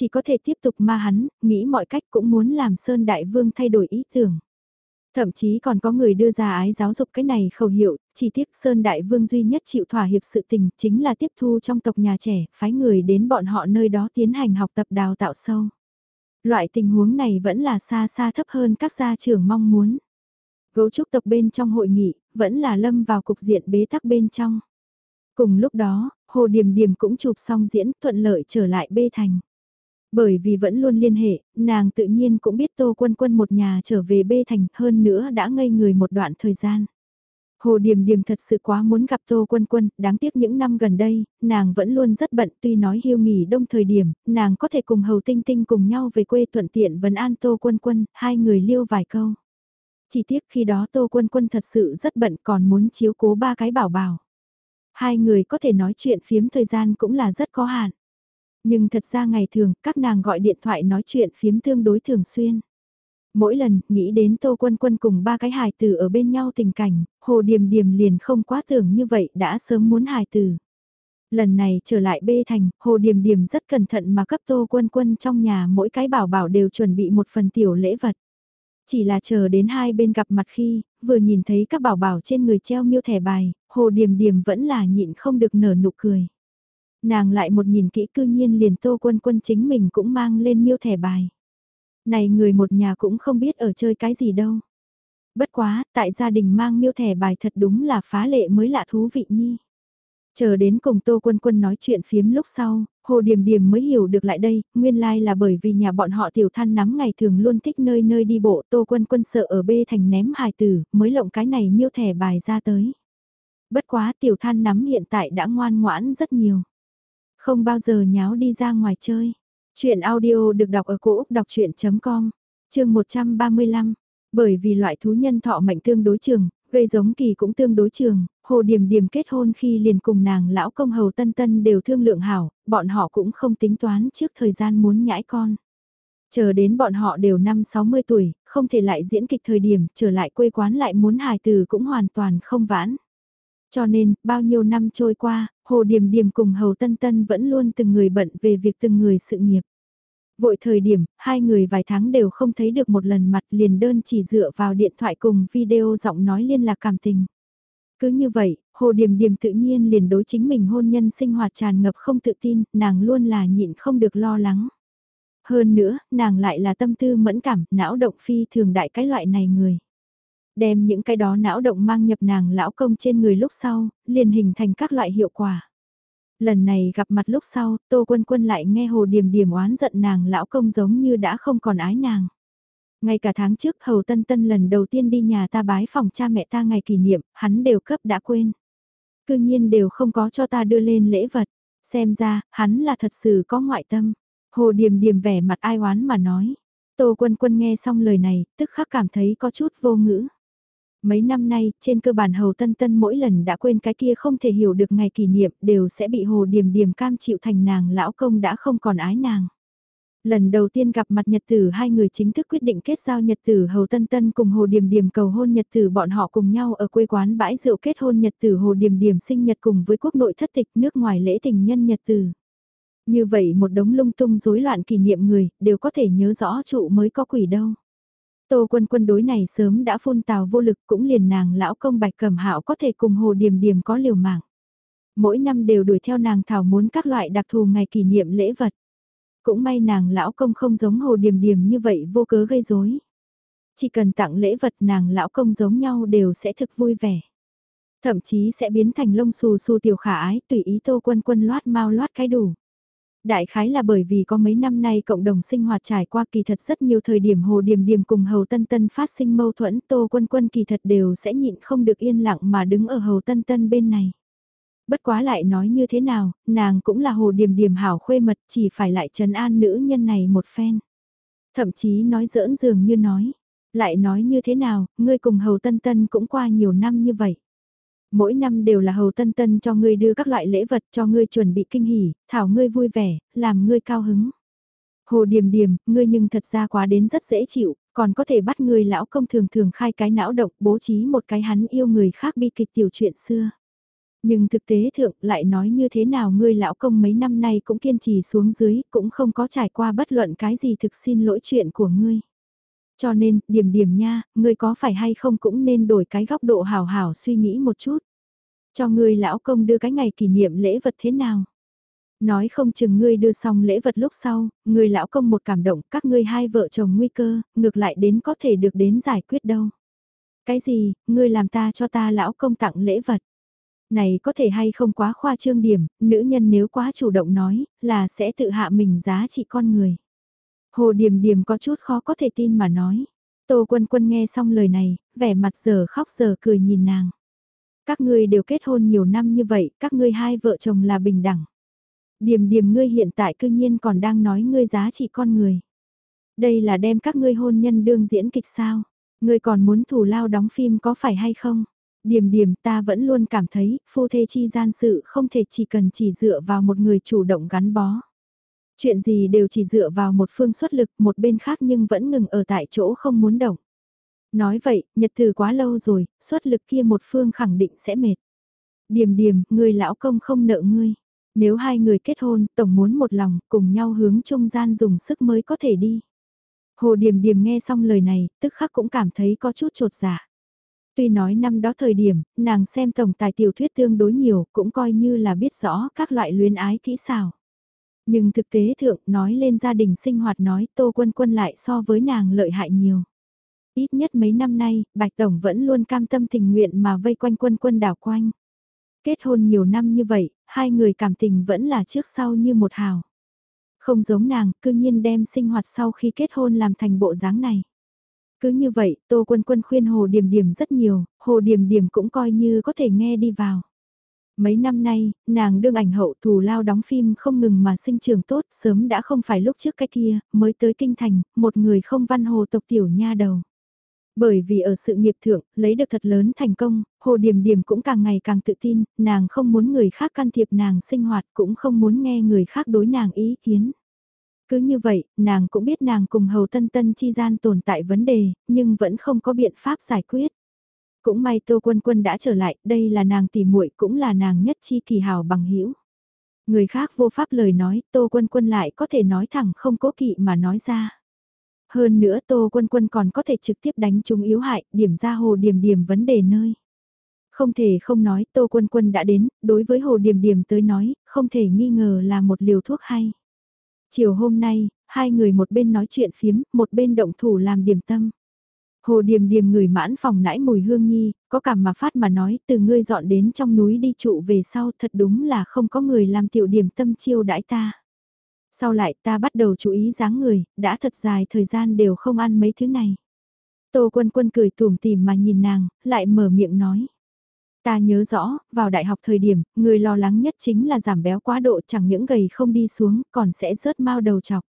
Chỉ có thể tiếp tục ma hắn, nghĩ mọi cách cũng muốn làm Sơn Đại Vương thay đổi ý tưởng. Thậm chí còn có người đưa ra ái giáo dục cái này khẩu hiệu, chỉ tiếc Sơn Đại Vương duy nhất chịu thỏa hiệp sự tình chính là tiếp thu trong tộc nhà trẻ, phái người đến bọn họ nơi đó tiến hành học tập đào tạo sâu. Loại tình huống này vẫn là xa xa thấp hơn các gia trưởng mong muốn. Gấu trúc tộc bên trong hội nghị, vẫn là lâm vào cục diện bế tắc bên trong. Cùng lúc đó, Hồ Điềm Điềm cũng chụp xong diễn thuận lợi trở lại bê thành. Bởi vì vẫn luôn liên hệ, nàng tự nhiên cũng biết Tô Quân Quân một nhà trở về bê thành hơn nữa đã ngây người một đoạn thời gian. Hồ Điềm Điềm thật sự quá muốn gặp Tô Quân Quân, đáng tiếc những năm gần đây, nàng vẫn luôn rất bận tuy nói hiu nghỉ đông thời điểm, nàng có thể cùng Hầu Tinh Tinh cùng nhau về quê thuận tiện vấn an Tô Quân Quân, hai người liêu vài câu. Chỉ tiếc khi đó Tô Quân Quân thật sự rất bận còn muốn chiếu cố ba cái bảo bảo. Hai người có thể nói chuyện phiếm thời gian cũng là rất có hạn. Nhưng thật ra ngày thường, các nàng gọi điện thoại nói chuyện phiếm tương đối thường xuyên. Mỗi lần nghĩ đến Tô Quân Quân cùng ba cái hài tử ở bên nhau tình cảnh, Hồ Điềm Điềm liền không quá tưởng như vậy đã sớm muốn hài tử. Lần này trở lại bê thành, Hồ Điềm Điềm rất cẩn thận mà cấp Tô Quân Quân trong nhà mỗi cái bảo bảo đều chuẩn bị một phần tiểu lễ vật. Chỉ là chờ đến hai bên gặp mặt khi, vừa nhìn thấy các bảo bảo trên người treo miêu thẻ bài, Hồ Điềm Điềm vẫn là nhịn không được nở nụ cười. Nàng lại một nhìn kỹ cư nhiên liền Tô Quân Quân chính mình cũng mang lên miêu thẻ bài. Này người một nhà cũng không biết ở chơi cái gì đâu. Bất quá, tại gia đình mang miêu thẻ bài thật đúng là phá lệ mới lạ thú vị nhi. Chờ đến cùng Tô Quân Quân nói chuyện phiếm lúc sau, Hồ Điềm Điềm mới hiểu được lại đây, nguyên lai like là bởi vì nhà bọn họ tiểu than nắm ngày thường luôn thích nơi nơi đi bộ Tô Quân Quân sợ ở bê thành ném hài tử, mới lộng cái này miêu thẻ bài ra tới. Bất quá tiểu than nắm hiện tại đã ngoan ngoãn rất nhiều. Không bao giờ nháo đi ra ngoài chơi. Chuyện audio được đọc ở cổ Úc đọc chuyện.com, chương 135. Bởi vì loại thú nhân thọ mệnh tương đối trường, gây giống kỳ cũng tương đối trường, Hồ điểm điểm kết hôn khi liền cùng nàng lão công hầu tân tân đều thương lượng hảo, bọn họ cũng không tính toán trước thời gian muốn nhãi con. Chờ đến bọn họ đều năm 60 tuổi, không thể lại diễn kịch thời điểm, trở lại quê quán lại muốn hài từ cũng hoàn toàn không vãn. Cho nên, bao nhiêu năm trôi qua, Hồ Điềm Điềm cùng Hầu Tân Tân vẫn luôn từng người bận về việc từng người sự nghiệp. Vội thời điểm, hai người vài tháng đều không thấy được một lần mặt liền đơn chỉ dựa vào điện thoại cùng video giọng nói liên lạc cảm tình. Cứ như vậy, Hồ Điềm Điềm tự nhiên liền đối chính mình hôn nhân sinh hoạt tràn ngập không tự tin, nàng luôn là nhịn không được lo lắng. Hơn nữa, nàng lại là tâm tư mẫn cảm, não động phi thường đại cái loại này người. Đem những cái đó não động mang nhập nàng lão công trên người lúc sau, liền hình thành các loại hiệu quả. Lần này gặp mặt lúc sau, Tô Quân Quân lại nghe Hồ Điềm Điềm oán giận nàng lão công giống như đã không còn ái nàng. Ngay cả tháng trước Hầu Tân Tân lần đầu tiên đi nhà ta bái phòng cha mẹ ta ngày kỷ niệm, hắn đều cấp đã quên. Cư nhiên đều không có cho ta đưa lên lễ vật, xem ra, hắn là thật sự có ngoại tâm. Hồ Điềm Điềm vẻ mặt ai oán mà nói. Tô Quân Quân nghe xong lời này, tức khắc cảm thấy có chút vô ngữ. Mấy năm nay, trên cơ bản Hầu Tân Tân mỗi lần đã quên cái kia không thể hiểu được ngày kỷ niệm đều sẽ bị Hồ Điềm Điềm cam chịu thành nàng lão công đã không còn ái nàng. Lần đầu tiên gặp mặt Nhật Tử hai người chính thức quyết định kết giao Nhật Tử Hầu Tân Tân cùng Hồ Điềm Điềm cầu hôn Nhật Tử bọn họ cùng nhau ở quê quán bãi rượu kết hôn Nhật Tử Hồ Điềm Điềm sinh Nhật cùng với quốc nội thất tịch nước ngoài lễ tình nhân Nhật Tử. Như vậy một đống lung tung rối loạn kỷ niệm người đều có thể nhớ rõ trụ mới có quỷ đâu. Tô quân quân đối này sớm đã phun tào vô lực cũng liền nàng lão công bạch cẩm hạo có thể cùng Hồ Điềm Điềm có liều mạng. Mỗi năm đều đuổi theo nàng thảo muốn các loại đặc thù ngày kỷ niệm lễ vật cũng may nàng lão công không giống hồ điềm điềm như vậy vô cớ gây rối. Chỉ cần tặng lễ vật nàng lão công giống nhau đều sẽ thực vui vẻ. Thậm chí sẽ biến thành lông xù xù tiểu khả ái tùy ý tô quân quân loát mau loát cái đủ. Đại khái là bởi vì có mấy năm nay cộng đồng sinh hoạt trải qua kỳ thật rất nhiều thời điểm hồ điềm điềm cùng hầu tân tân phát sinh mâu thuẫn tô quân quân kỳ thật đều sẽ nhịn không được yên lặng mà đứng ở hầu tân tân bên này. Bất quá lại nói như thế nào, nàng cũng là hồ điềm điềm hảo khuê mật chỉ phải lại trấn an nữ nhân này một phen. Thậm chí nói giỡn dường như nói, lại nói như thế nào, ngươi cùng hầu tân tân cũng qua nhiều năm như vậy. Mỗi năm đều là hầu tân tân cho ngươi đưa các loại lễ vật cho ngươi chuẩn bị kinh hỉ, thảo ngươi vui vẻ, làm ngươi cao hứng. Hồ điềm điềm, ngươi nhưng thật ra quá đến rất dễ chịu, còn có thể bắt ngươi lão công thường thường khai cái não động bố trí một cái hắn yêu người khác bi kịch tiểu chuyện xưa. Nhưng thực tế thượng lại nói như thế nào ngươi lão công mấy năm nay cũng kiên trì xuống dưới, cũng không có trải qua bất luận cái gì thực xin lỗi chuyện của ngươi. Cho nên, điểm điểm nha, ngươi có phải hay không cũng nên đổi cái góc độ hào hào suy nghĩ một chút. Cho ngươi lão công đưa cái ngày kỷ niệm lễ vật thế nào? Nói không chừng ngươi đưa xong lễ vật lúc sau, ngươi lão công một cảm động các ngươi hai vợ chồng nguy cơ, ngược lại đến có thể được đến giải quyết đâu. Cái gì, ngươi làm ta cho ta lão công tặng lễ vật? Này có thể hay không quá khoa trương điểm, nữ nhân nếu quá chủ động nói, là sẽ tự hạ mình giá trị con người. Hồ Điềm Điềm có chút khó có thể tin mà nói. Tô Quân Quân nghe xong lời này, vẻ mặt giờ khóc giờ cười nhìn nàng. Các ngươi đều kết hôn nhiều năm như vậy, các ngươi hai vợ chồng là bình đẳng. Điềm điềm ngươi hiện tại cư nhiên còn đang nói ngươi giá trị con người. Đây là đem các ngươi hôn nhân đương diễn kịch sao? Ngươi còn muốn thủ lao đóng phim có phải hay không? Điềm điềm ta vẫn luôn cảm thấy, phu thê chi gian sự không thể chỉ cần chỉ dựa vào một người chủ động gắn bó. Chuyện gì đều chỉ dựa vào một phương xuất lực, một bên khác nhưng vẫn ngừng ở tại chỗ không muốn động. Nói vậy, nhật từ quá lâu rồi, xuất lực kia một phương khẳng định sẽ mệt. Điềm điềm, người lão công không nợ ngươi. Nếu hai người kết hôn, tổng muốn một lòng, cùng nhau hướng trung gian dùng sức mới có thể đi. Hồ Điềm Điềm nghe xong lời này, tức khắc cũng cảm thấy có chút trột dạ. Tuy nói năm đó thời điểm, nàng xem tổng tài tiểu thuyết tương đối nhiều, cũng coi như là biết rõ các loại luyến ái kỹ xảo. Nhưng thực tế thượng nói lên gia đình sinh hoạt nói Tô Quân Quân lại so với nàng lợi hại nhiều. Ít nhất mấy năm nay, Bạch Tổng vẫn luôn cam tâm tình nguyện mà vây quanh quân quân đảo quanh. Kết hôn nhiều năm như vậy, hai người cảm tình vẫn là trước sau như một hào. Không giống nàng, cư nhiên đem sinh hoạt sau khi kết hôn làm thành bộ dáng này. Cứ như vậy, Tô Quân Quân khuyên Hồ Điềm Điềm rất nhiều, Hồ Điềm Điềm cũng coi như có thể nghe đi vào. Mấy năm nay, nàng đương ảnh hậu thù lao đóng phim không ngừng mà sinh trường tốt, sớm đã không phải lúc trước cái kia, mới tới kinh thành, một người không văn hồ tộc tiểu nha đầu. Bởi vì ở sự nghiệp thượng, lấy được thật lớn thành công, Hồ Điềm Điềm cũng càng ngày càng tự tin, nàng không muốn người khác can thiệp nàng sinh hoạt cũng không muốn nghe người khác đối nàng ý kiến. Cứ như vậy, nàng cũng biết nàng cùng Hầu Tân Tân chi gian tồn tại vấn đề, nhưng vẫn không có biện pháp giải quyết. Cũng may Tô Quân Quân đã trở lại, đây là nàng tỉ muội cũng là nàng nhất chi kỳ hào bằng hữu Người khác vô pháp lời nói, Tô Quân Quân lại có thể nói thẳng không cố kỵ mà nói ra. Hơn nữa Tô Quân Quân còn có thể trực tiếp đánh chúng yếu hại, điểm ra hồ điểm điểm vấn đề nơi. Không thể không nói Tô Quân Quân đã đến, đối với hồ điểm điểm tới nói, không thể nghi ngờ là một liều thuốc hay. Chiều hôm nay, hai người một bên nói chuyện phiếm, một bên động thủ làm điểm tâm. Hồ Điềm Điềm người mãn phòng nãi mùi hương nhi, có cảm mà phát mà nói từ ngươi dọn đến trong núi đi trụ về sau thật đúng là không có người làm tiểu điểm tâm chiêu đãi ta. Sau lại ta bắt đầu chú ý dáng người, đã thật dài thời gian đều không ăn mấy thứ này. Tô quân quân cười tủm tìm mà nhìn nàng, lại mở miệng nói. Ta nhớ rõ, vào đại học thời điểm, người lo lắng nhất chính là giảm béo quá độ chẳng những gầy không đi xuống, còn sẽ rớt mau đầu chọc.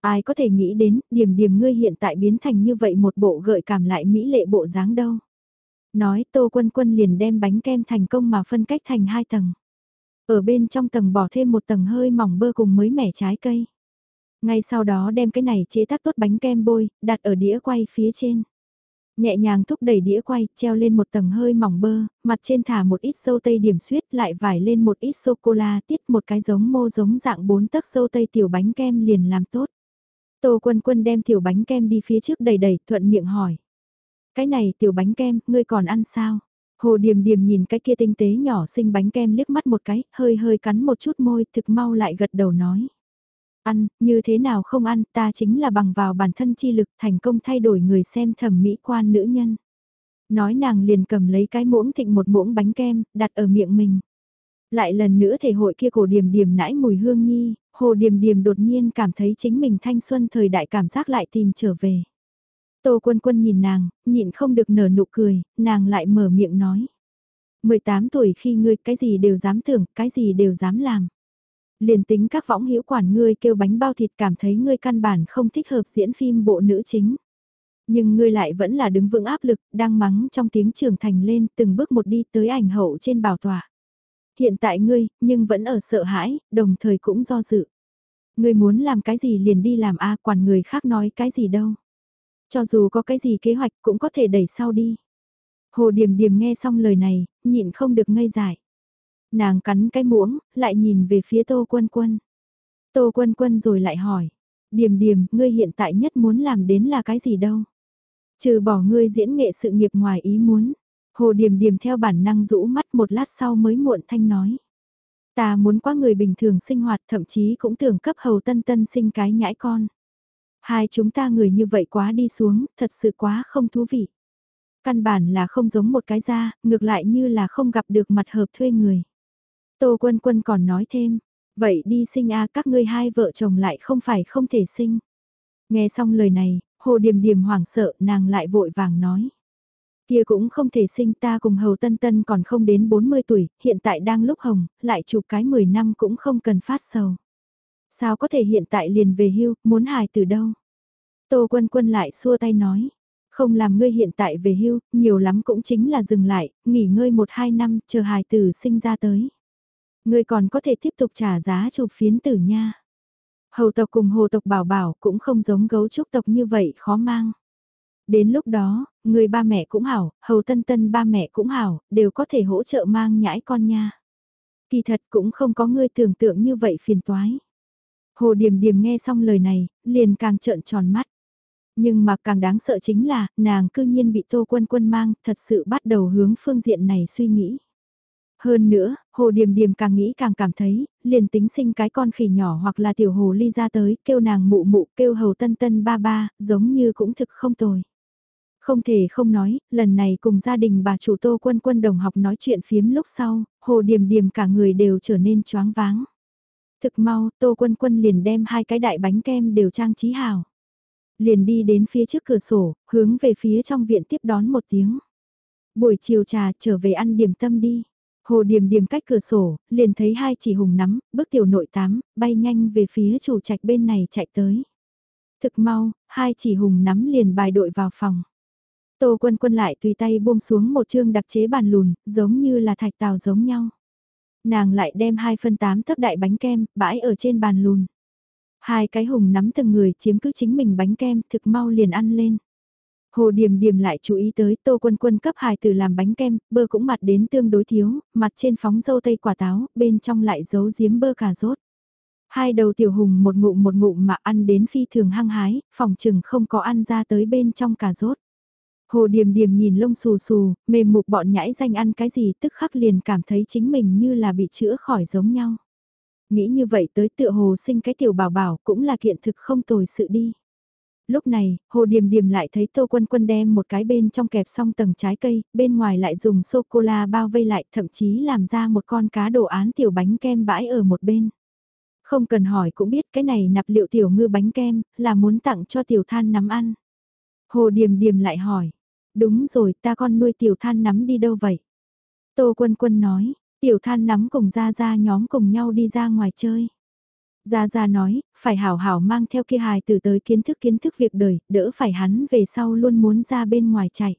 Ai có thể nghĩ đến, điểm điểm ngươi hiện tại biến thành như vậy một bộ gợi cảm lại mỹ lệ bộ dáng đâu. Nói tô quân quân liền đem bánh kem thành công mà phân cách thành hai tầng. Ở bên trong tầng bỏ thêm một tầng hơi mỏng bơ cùng mới mẻ trái cây. Ngay sau đó đem cái này chế tác tốt bánh kem bôi, đặt ở đĩa quay phía trên. Nhẹ nhàng thúc đẩy đĩa quay, treo lên một tầng hơi mỏng bơ, mặt trên thả một ít sâu tây điểm suyết lại vải lên một ít sô-cô-la tiết một cái giống mô giống dạng bốn tấc sâu tây tiểu bánh kem liền làm tốt. Tô quân quân đem tiểu bánh kem đi phía trước đầy đầy thuận miệng hỏi. Cái này tiểu bánh kem, ngươi còn ăn sao? Hồ Điềm Điềm nhìn cái kia tinh tế nhỏ xinh bánh kem liếc mắt một cái, hơi hơi cắn một chút môi, thực mau lại gật đầu nói. Ăn, như thế nào không ăn, ta chính là bằng vào bản thân chi lực thành công thay đổi người xem thẩm mỹ quan nữ nhân. Nói nàng liền cầm lấy cái muỗng thịnh một muỗng bánh kem, đặt ở miệng mình. Lại lần nữa thể hội kia cổ điềm điềm nãi mùi hương nhi, hồ điềm điềm đột nhiên cảm thấy chính mình thanh xuân thời đại cảm giác lại tìm trở về. Tô quân quân nhìn nàng, nhịn không được nở nụ cười, nàng lại mở miệng nói. 18 tuổi khi ngươi cái gì đều dám tưởng, cái gì đều dám làm. Liền tính các võng hiểu quản ngươi kêu bánh bao thịt cảm thấy ngươi căn bản không thích hợp diễn phim bộ nữ chính. Nhưng ngươi lại vẫn là đứng vững áp lực, đang mắng trong tiếng trưởng thành lên từng bước một đi tới ảnh hậu trên bảo tọa. Hiện tại ngươi, nhưng vẫn ở sợ hãi, đồng thời cũng do dự. Ngươi muốn làm cái gì liền đi làm a quản người khác nói cái gì đâu. Cho dù có cái gì kế hoạch cũng có thể đẩy sau đi. Hồ Điềm Điềm nghe xong lời này, nhịn không được ngây dại. Nàng cắn cái muỗng, lại nhìn về phía Tô Quân Quân. Tô Quân Quân rồi lại hỏi. Điềm Điềm, ngươi hiện tại nhất muốn làm đến là cái gì đâu? Trừ bỏ ngươi diễn nghệ sự nghiệp ngoài ý muốn. Hồ Điềm Điềm theo bản năng rũ mắt một lát sau mới muộn thanh nói. Ta muốn qua người bình thường sinh hoạt thậm chí cũng tưởng cấp hầu tân tân sinh cái nhãi con. Hai chúng ta người như vậy quá đi xuống, thật sự quá không thú vị. Căn bản là không giống một cái ra, ngược lại như là không gặp được mặt hợp thuê người. Tô Quân Quân còn nói thêm, vậy đi sinh a các ngươi hai vợ chồng lại không phải không thể sinh. Nghe xong lời này, Hồ Điềm Điềm hoảng sợ nàng lại vội vàng nói. Kia cũng không thể sinh ta cùng Hầu Tân Tân còn không đến 40 tuổi, hiện tại đang lúc hồng, lại chụp cái 10 năm cũng không cần phát sầu. Sao có thể hiện tại liền về hưu, muốn hài từ đâu? Tô Quân Quân lại xua tay nói. Không làm ngươi hiện tại về hưu, nhiều lắm cũng chính là dừng lại, nghỉ ngơi một hai năm, chờ hài tử sinh ra tới. Ngươi còn có thể tiếp tục trả giá chụp phiến tử nha. Hầu tộc cùng hồ tộc bảo bảo cũng không giống gấu trúc tộc như vậy khó mang. Đến lúc đó, người ba mẹ cũng hảo, hầu tân tân ba mẹ cũng hảo, đều có thể hỗ trợ mang nhãi con nha. Kỳ thật cũng không có ngươi tưởng tượng như vậy phiền toái. Hồ Điềm Điềm nghe xong lời này, liền càng trợn tròn mắt. Nhưng mà càng đáng sợ chính là, nàng cư nhiên bị Tô Quân Quân mang, thật sự bắt đầu hướng phương diện này suy nghĩ. Hơn nữa, Hồ Điềm Điềm càng nghĩ càng cảm thấy, liền tính sinh cái con khỉ nhỏ hoặc là tiểu hồ ly ra tới, kêu nàng mụ mụ, kêu hầu tân tân ba ba, giống như cũng thực không tồi. Không thể không nói, lần này cùng gia đình bà chủ Tô Quân Quân đồng học nói chuyện phiếm lúc sau, Hồ Điềm Điềm cả người đều trở nên choáng váng. Thực mau, Tô Quân Quân liền đem hai cái đại bánh kem đều trang trí hào. Liền đi đến phía trước cửa sổ, hướng về phía trong viện tiếp đón một tiếng. Buổi chiều trà trở về ăn điểm tâm đi. Hồ Điềm Điềm cách cửa sổ, liền thấy hai chỉ hùng nắm, bước tiểu nội tám, bay nhanh về phía chủ trạch bên này chạy tới. Thực mau, hai chỉ hùng nắm liền bài đội vào phòng. Tô quân quân lại tùy tay buông xuống một chương đặc chế bàn lùn, giống như là thạch tàu giống nhau. Nàng lại đem 2 phân 8 thấp đại bánh kem, bãi ở trên bàn lùn. Hai cái hùng nắm từng người chiếm cứ chính mình bánh kem, thực mau liền ăn lên. Hồ Điềm Điềm lại chú ý tới Tô Quân Quân cấp hài tử làm bánh kem, bơ cũng mặt đến tương đối thiếu, mặt trên phóng dâu tây quả táo, bên trong lại giấu giếm bơ cà rốt. Hai đầu tiểu hùng một ngụm một ngụm mà ăn đến phi thường hăng hái, phòng chừng không có ăn ra tới bên trong cà rốt. Hồ Điềm Điềm nhìn lông xù xù, mềm mục bọn nhãi danh ăn cái gì tức khắc liền cảm thấy chính mình như là bị chữa khỏi giống nhau. Nghĩ như vậy tới tựa hồ sinh cái tiểu bảo bảo cũng là kiện thực không tồi sự đi. Lúc này, Hồ Điềm Điềm lại thấy Tô Quân Quân đem một cái bên trong kẹp xong tầng trái cây, bên ngoài lại dùng sô-cô-la bao vây lại, thậm chí làm ra một con cá đồ án tiểu bánh kem bãi ở một bên. Không cần hỏi cũng biết cái này nạp liệu tiểu ngư bánh kem, là muốn tặng cho tiểu than nắm ăn. Hồ Điềm Điềm lại hỏi, đúng rồi ta con nuôi tiểu than nắm đi đâu vậy? Tô Quân Quân nói, tiểu than nắm cùng ra ra nhóm cùng nhau đi ra ngoài chơi. Gia Gia nói, phải hảo hảo mang theo kia hài tử tới kiến thức kiến thức việc đời, đỡ phải hắn về sau luôn muốn ra bên ngoài chạy.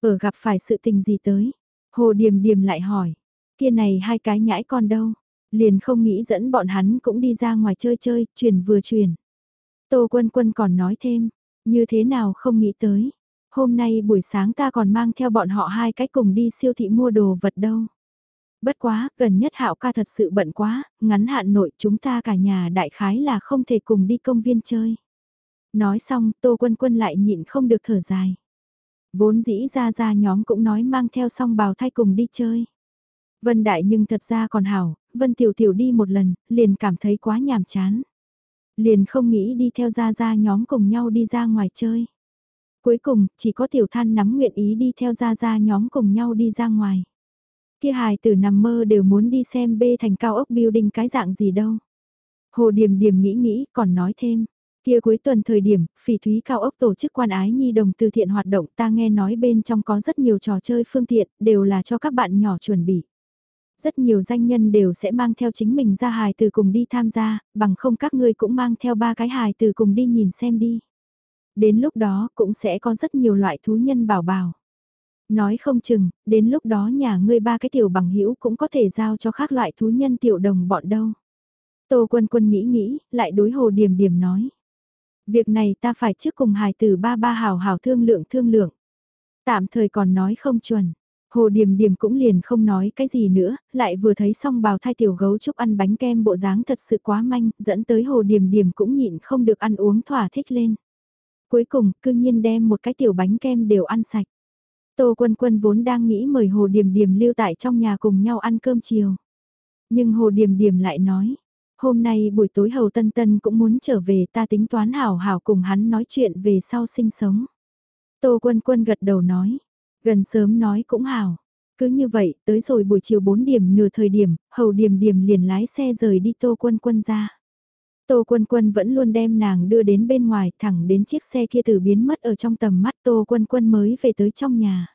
Ở gặp phải sự tình gì tới? Hồ Điềm Điềm lại hỏi, kia này hai cái nhãi con đâu? Liền không nghĩ dẫn bọn hắn cũng đi ra ngoài chơi chơi, chuyển vừa chuyển. Tô Quân Quân còn nói thêm, như thế nào không nghĩ tới. Hôm nay buổi sáng ta còn mang theo bọn họ hai cái cùng đi siêu thị mua đồ vật đâu. Bất quá, gần nhất hạo ca thật sự bận quá, ngắn hạn nội chúng ta cả nhà đại khái là không thể cùng đi công viên chơi. Nói xong, Tô Quân Quân lại nhịn không được thở dài. Vốn dĩ ra ra nhóm cũng nói mang theo song bào thay cùng đi chơi. Vân Đại nhưng thật ra còn hảo, Vân Tiểu Tiểu đi một lần, liền cảm thấy quá nhàm chán. Liền không nghĩ đi theo ra ra nhóm cùng nhau đi ra ngoài chơi. Cuối cùng, chỉ có Tiểu Than nắm nguyện ý đi theo ra ra nhóm cùng nhau đi ra ngoài kia hài tử nằm mơ đều muốn đi xem bê thành cao ốc building cái dạng gì đâu. Hồ Điềm Điềm nghĩ nghĩ còn nói thêm, kia cuối tuần thời điểm, phỉ thúy cao ốc tổ chức quan ái nhi đồng từ thiện hoạt động ta nghe nói bên trong có rất nhiều trò chơi phương tiện, đều là cho các bạn nhỏ chuẩn bị. Rất nhiều danh nhân đều sẽ mang theo chính mình ra hài từ cùng đi tham gia, bằng không các ngươi cũng mang theo ba cái hài từ cùng đi nhìn xem đi. Đến lúc đó cũng sẽ có rất nhiều loại thú nhân bảo bảo. Nói không chừng, đến lúc đó nhà ngươi ba cái tiểu bằng hữu cũng có thể giao cho khác loại thú nhân tiểu đồng bọn đâu. Tô quân quân nghĩ nghĩ, lại đối hồ điểm điểm nói. Việc này ta phải trước cùng hài tử ba ba hào hào thương lượng thương lượng. Tạm thời còn nói không chuẩn. Hồ Điềm Điềm cũng liền không nói cái gì nữa, lại vừa thấy xong bào thai tiểu gấu chúc ăn bánh kem bộ dáng thật sự quá manh, dẫn tới Hồ Điềm Điềm cũng nhịn không được ăn uống thỏa thích lên. Cuối cùng, cư nhiên đem một cái tiểu bánh kem đều ăn sạch. Tô Quân Quân vốn đang nghĩ mời Hồ Điềm Điềm lưu tại trong nhà cùng nhau ăn cơm chiều. Nhưng Hồ Điềm Điềm lại nói, hôm nay buổi tối Hầu Tân Tân cũng muốn trở về ta tính toán hảo hảo cùng hắn nói chuyện về sau sinh sống. Tô Quân Quân gật đầu nói, gần sớm nói cũng hảo. Cứ như vậy, tới rồi buổi chiều 4 điểm nửa thời điểm, Hầu Điềm Điềm liền lái xe rời đi Tô Quân Quân ra. Tô Quân Quân vẫn luôn đem nàng đưa đến bên ngoài thẳng đến chiếc xe kia từ biến mất ở trong tầm mắt Tô Quân Quân mới về tới trong nhà.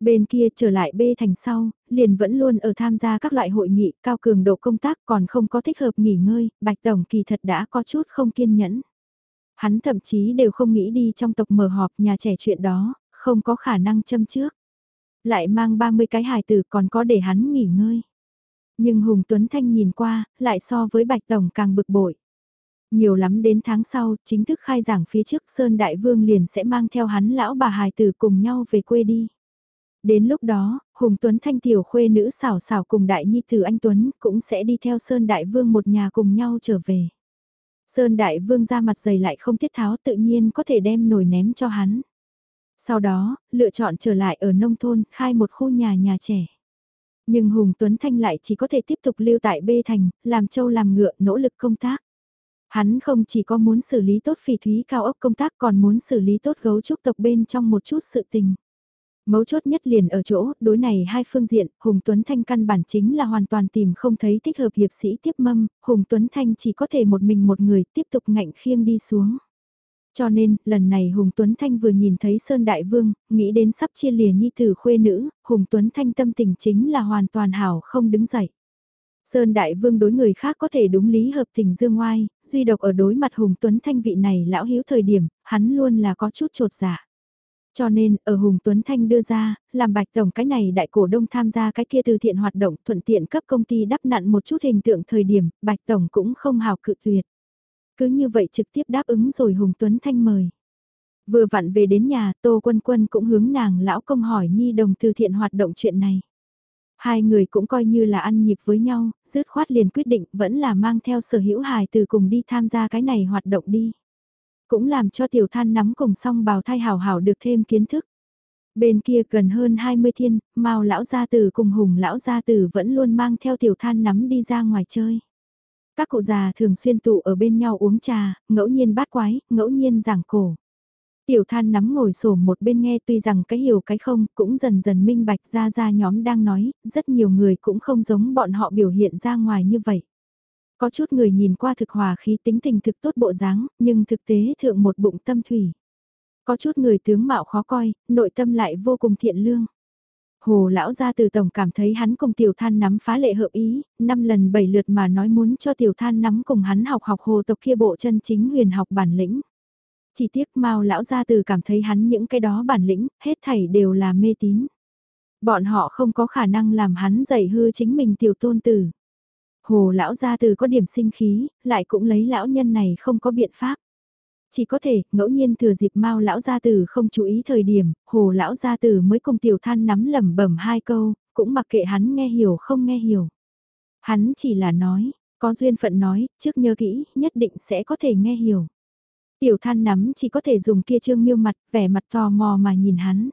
Bên kia trở lại bê thành sau, liền vẫn luôn ở tham gia các loại hội nghị cao cường độ công tác còn không có thích hợp nghỉ ngơi, Bạch Tổng kỳ thật đã có chút không kiên nhẫn. Hắn thậm chí đều không nghĩ đi trong tộc mở họp nhà trẻ chuyện đó, không có khả năng châm trước. Lại mang 30 cái hài tử còn có để hắn nghỉ ngơi. Nhưng Hùng Tuấn Thanh nhìn qua, lại so với Bạch Tổng càng bực bội. Nhiều lắm đến tháng sau, chính thức khai giảng phía trước Sơn Đại Vương liền sẽ mang theo hắn lão bà hài tử cùng nhau về quê đi. Đến lúc đó, Hùng Tuấn Thanh tiểu khuê nữ xảo xảo cùng đại nhi tử anh Tuấn cũng sẽ đi theo Sơn Đại Vương một nhà cùng nhau trở về. Sơn Đại Vương ra mặt dày lại không thiết tháo tự nhiên có thể đem nồi ném cho hắn. Sau đó, lựa chọn trở lại ở nông thôn, khai một khu nhà nhà trẻ. Nhưng Hùng Tuấn Thanh lại chỉ có thể tiếp tục lưu tại Bê Thành, làm châu làm ngựa, nỗ lực công tác. Hắn không chỉ có muốn xử lý tốt phỉ thúy cao ốc công tác còn muốn xử lý tốt gấu trúc tộc bên trong một chút sự tình. Mấu chốt nhất liền ở chỗ, đối này hai phương diện, Hùng Tuấn Thanh căn bản chính là hoàn toàn tìm không thấy thích hợp hiệp sĩ tiếp mâm, Hùng Tuấn Thanh chỉ có thể một mình một người tiếp tục ngạnh khiêng đi xuống. Cho nên, lần này Hùng Tuấn Thanh vừa nhìn thấy Sơn Đại Vương, nghĩ đến sắp chia lìa nhi tử khuê nữ, Hùng Tuấn Thanh tâm tình chính là hoàn toàn hảo không đứng dậy. Sơn Đại Vương đối người khác có thể đúng lý hợp tình dương ngoai, duy độc ở đối mặt Hùng Tuấn Thanh vị này lão hiếu thời điểm, hắn luôn là có chút trột dạ. Cho nên, ở Hùng Tuấn Thanh đưa ra, làm bạch tổng cái này đại cổ đông tham gia cái kia từ thiện hoạt động thuận tiện cấp công ty đắp nặn một chút hình tượng thời điểm, bạch tổng cũng không hào cự tuyệt. Cứ như vậy trực tiếp đáp ứng rồi Hùng Tuấn Thanh mời. Vừa vặn về đến nhà, Tô Quân Quân cũng hướng nàng lão công hỏi nhi đồng từ thiện hoạt động chuyện này. Hai người cũng coi như là ăn nhịp với nhau, dứt khoát liền quyết định vẫn là mang theo sở hữu hài từ cùng đi tham gia cái này hoạt động đi. Cũng làm cho tiểu than nắm cùng song bào thai hảo hảo được thêm kiến thức. Bên kia gần hơn 20 thiên, Mao lão gia tử cùng Hùng lão gia tử vẫn luôn mang theo tiểu than nắm đi ra ngoài chơi. Các cụ già thường xuyên tụ ở bên nhau uống trà, ngẫu nhiên bát quái, ngẫu nhiên giảng cổ. Tiểu than nắm ngồi sổ một bên nghe tuy rằng cái hiểu cái không cũng dần dần minh bạch ra ra nhóm đang nói, rất nhiều người cũng không giống bọn họ biểu hiện ra ngoài như vậy. Có chút người nhìn qua thực hòa khí tính tình thực tốt bộ dáng, nhưng thực tế thượng một bụng tâm thủy. Có chút người tướng mạo khó coi, nội tâm lại vô cùng thiện lương. Hồ lão gia từ tổng cảm thấy hắn cùng tiểu than nắm phá lệ hợp ý, năm lần bảy lượt mà nói muốn cho tiểu than nắm cùng hắn học học hồ tộc kia bộ chân chính huyền học bản lĩnh. Chỉ tiếc mao lão gia từ cảm thấy hắn những cái đó bản lĩnh, hết thảy đều là mê tín. Bọn họ không có khả năng làm hắn dạy hư chính mình tiểu tôn tử. Hồ lão gia từ có điểm sinh khí, lại cũng lấy lão nhân này không có biện pháp. Chỉ có thể, ngẫu nhiên thừa dịp mao lão gia tử không chú ý thời điểm, hồ lão gia tử mới cùng tiểu than nắm lẩm bẩm hai câu, cũng mặc kệ hắn nghe hiểu không nghe hiểu. Hắn chỉ là nói, có duyên phận nói, trước nhớ kỹ, nhất định sẽ có thể nghe hiểu. Tiểu than nắm chỉ có thể dùng kia trương miêu mặt, vẻ mặt tò mò mà nhìn hắn.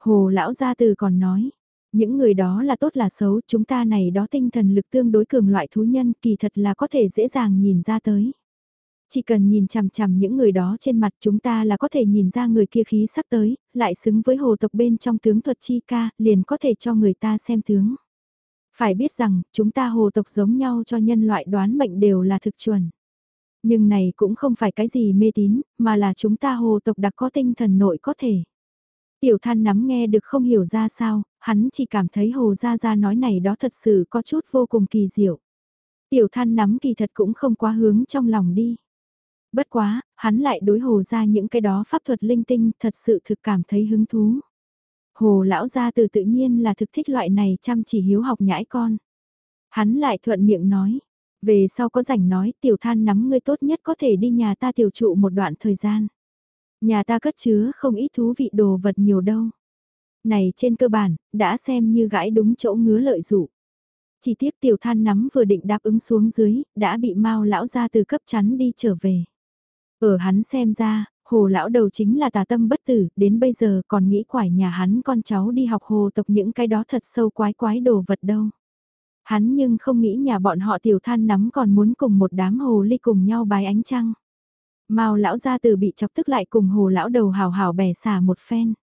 Hồ lão gia từ còn nói, những người đó là tốt là xấu, chúng ta này đó tinh thần lực tương đối cường loại thú nhân kỳ thật là có thể dễ dàng nhìn ra tới. Chỉ cần nhìn chằm chằm những người đó trên mặt chúng ta là có thể nhìn ra người kia khí sắp tới, lại xứng với hồ tộc bên trong tướng thuật chi ca, liền có thể cho người ta xem tướng. Phải biết rằng, chúng ta hồ tộc giống nhau cho nhân loại đoán mệnh đều là thực chuẩn. Nhưng này cũng không phải cái gì mê tín, mà là chúng ta hồ tộc đặc có tinh thần nội có thể. Tiểu than nắm nghe được không hiểu ra sao, hắn chỉ cảm thấy hồ gia gia nói này đó thật sự có chút vô cùng kỳ diệu. Tiểu than nắm kỳ thật cũng không quá hướng trong lòng đi. Bất quá, hắn lại đối hồ ra những cái đó pháp thuật linh tinh thật sự thực cảm thấy hứng thú. Hồ lão gia từ tự nhiên là thực thích loại này chăm chỉ hiếu học nhãi con. Hắn lại thuận miệng nói, về sau có rảnh nói tiểu than nắm ngươi tốt nhất có thể đi nhà ta tiểu trụ một đoạn thời gian. Nhà ta cất chứa không ít thú vị đồ vật nhiều đâu. Này trên cơ bản, đã xem như gãi đúng chỗ ngứa lợi dụ. Chỉ tiếc tiểu than nắm vừa định đáp ứng xuống dưới, đã bị mau lão ra từ cấp chắn đi trở về. Ở hắn xem ra, hồ lão đầu chính là tà tâm bất tử, đến bây giờ còn nghĩ quải nhà hắn con cháu đi học hồ tộc những cái đó thật sâu quái quái đồ vật đâu. Hắn nhưng không nghĩ nhà bọn họ tiểu than nắm còn muốn cùng một đám hồ ly cùng nhau bái ánh trăng. Mao lão gia từ bị chọc tức lại cùng hồ lão đầu hào hào bẻ xả một phen.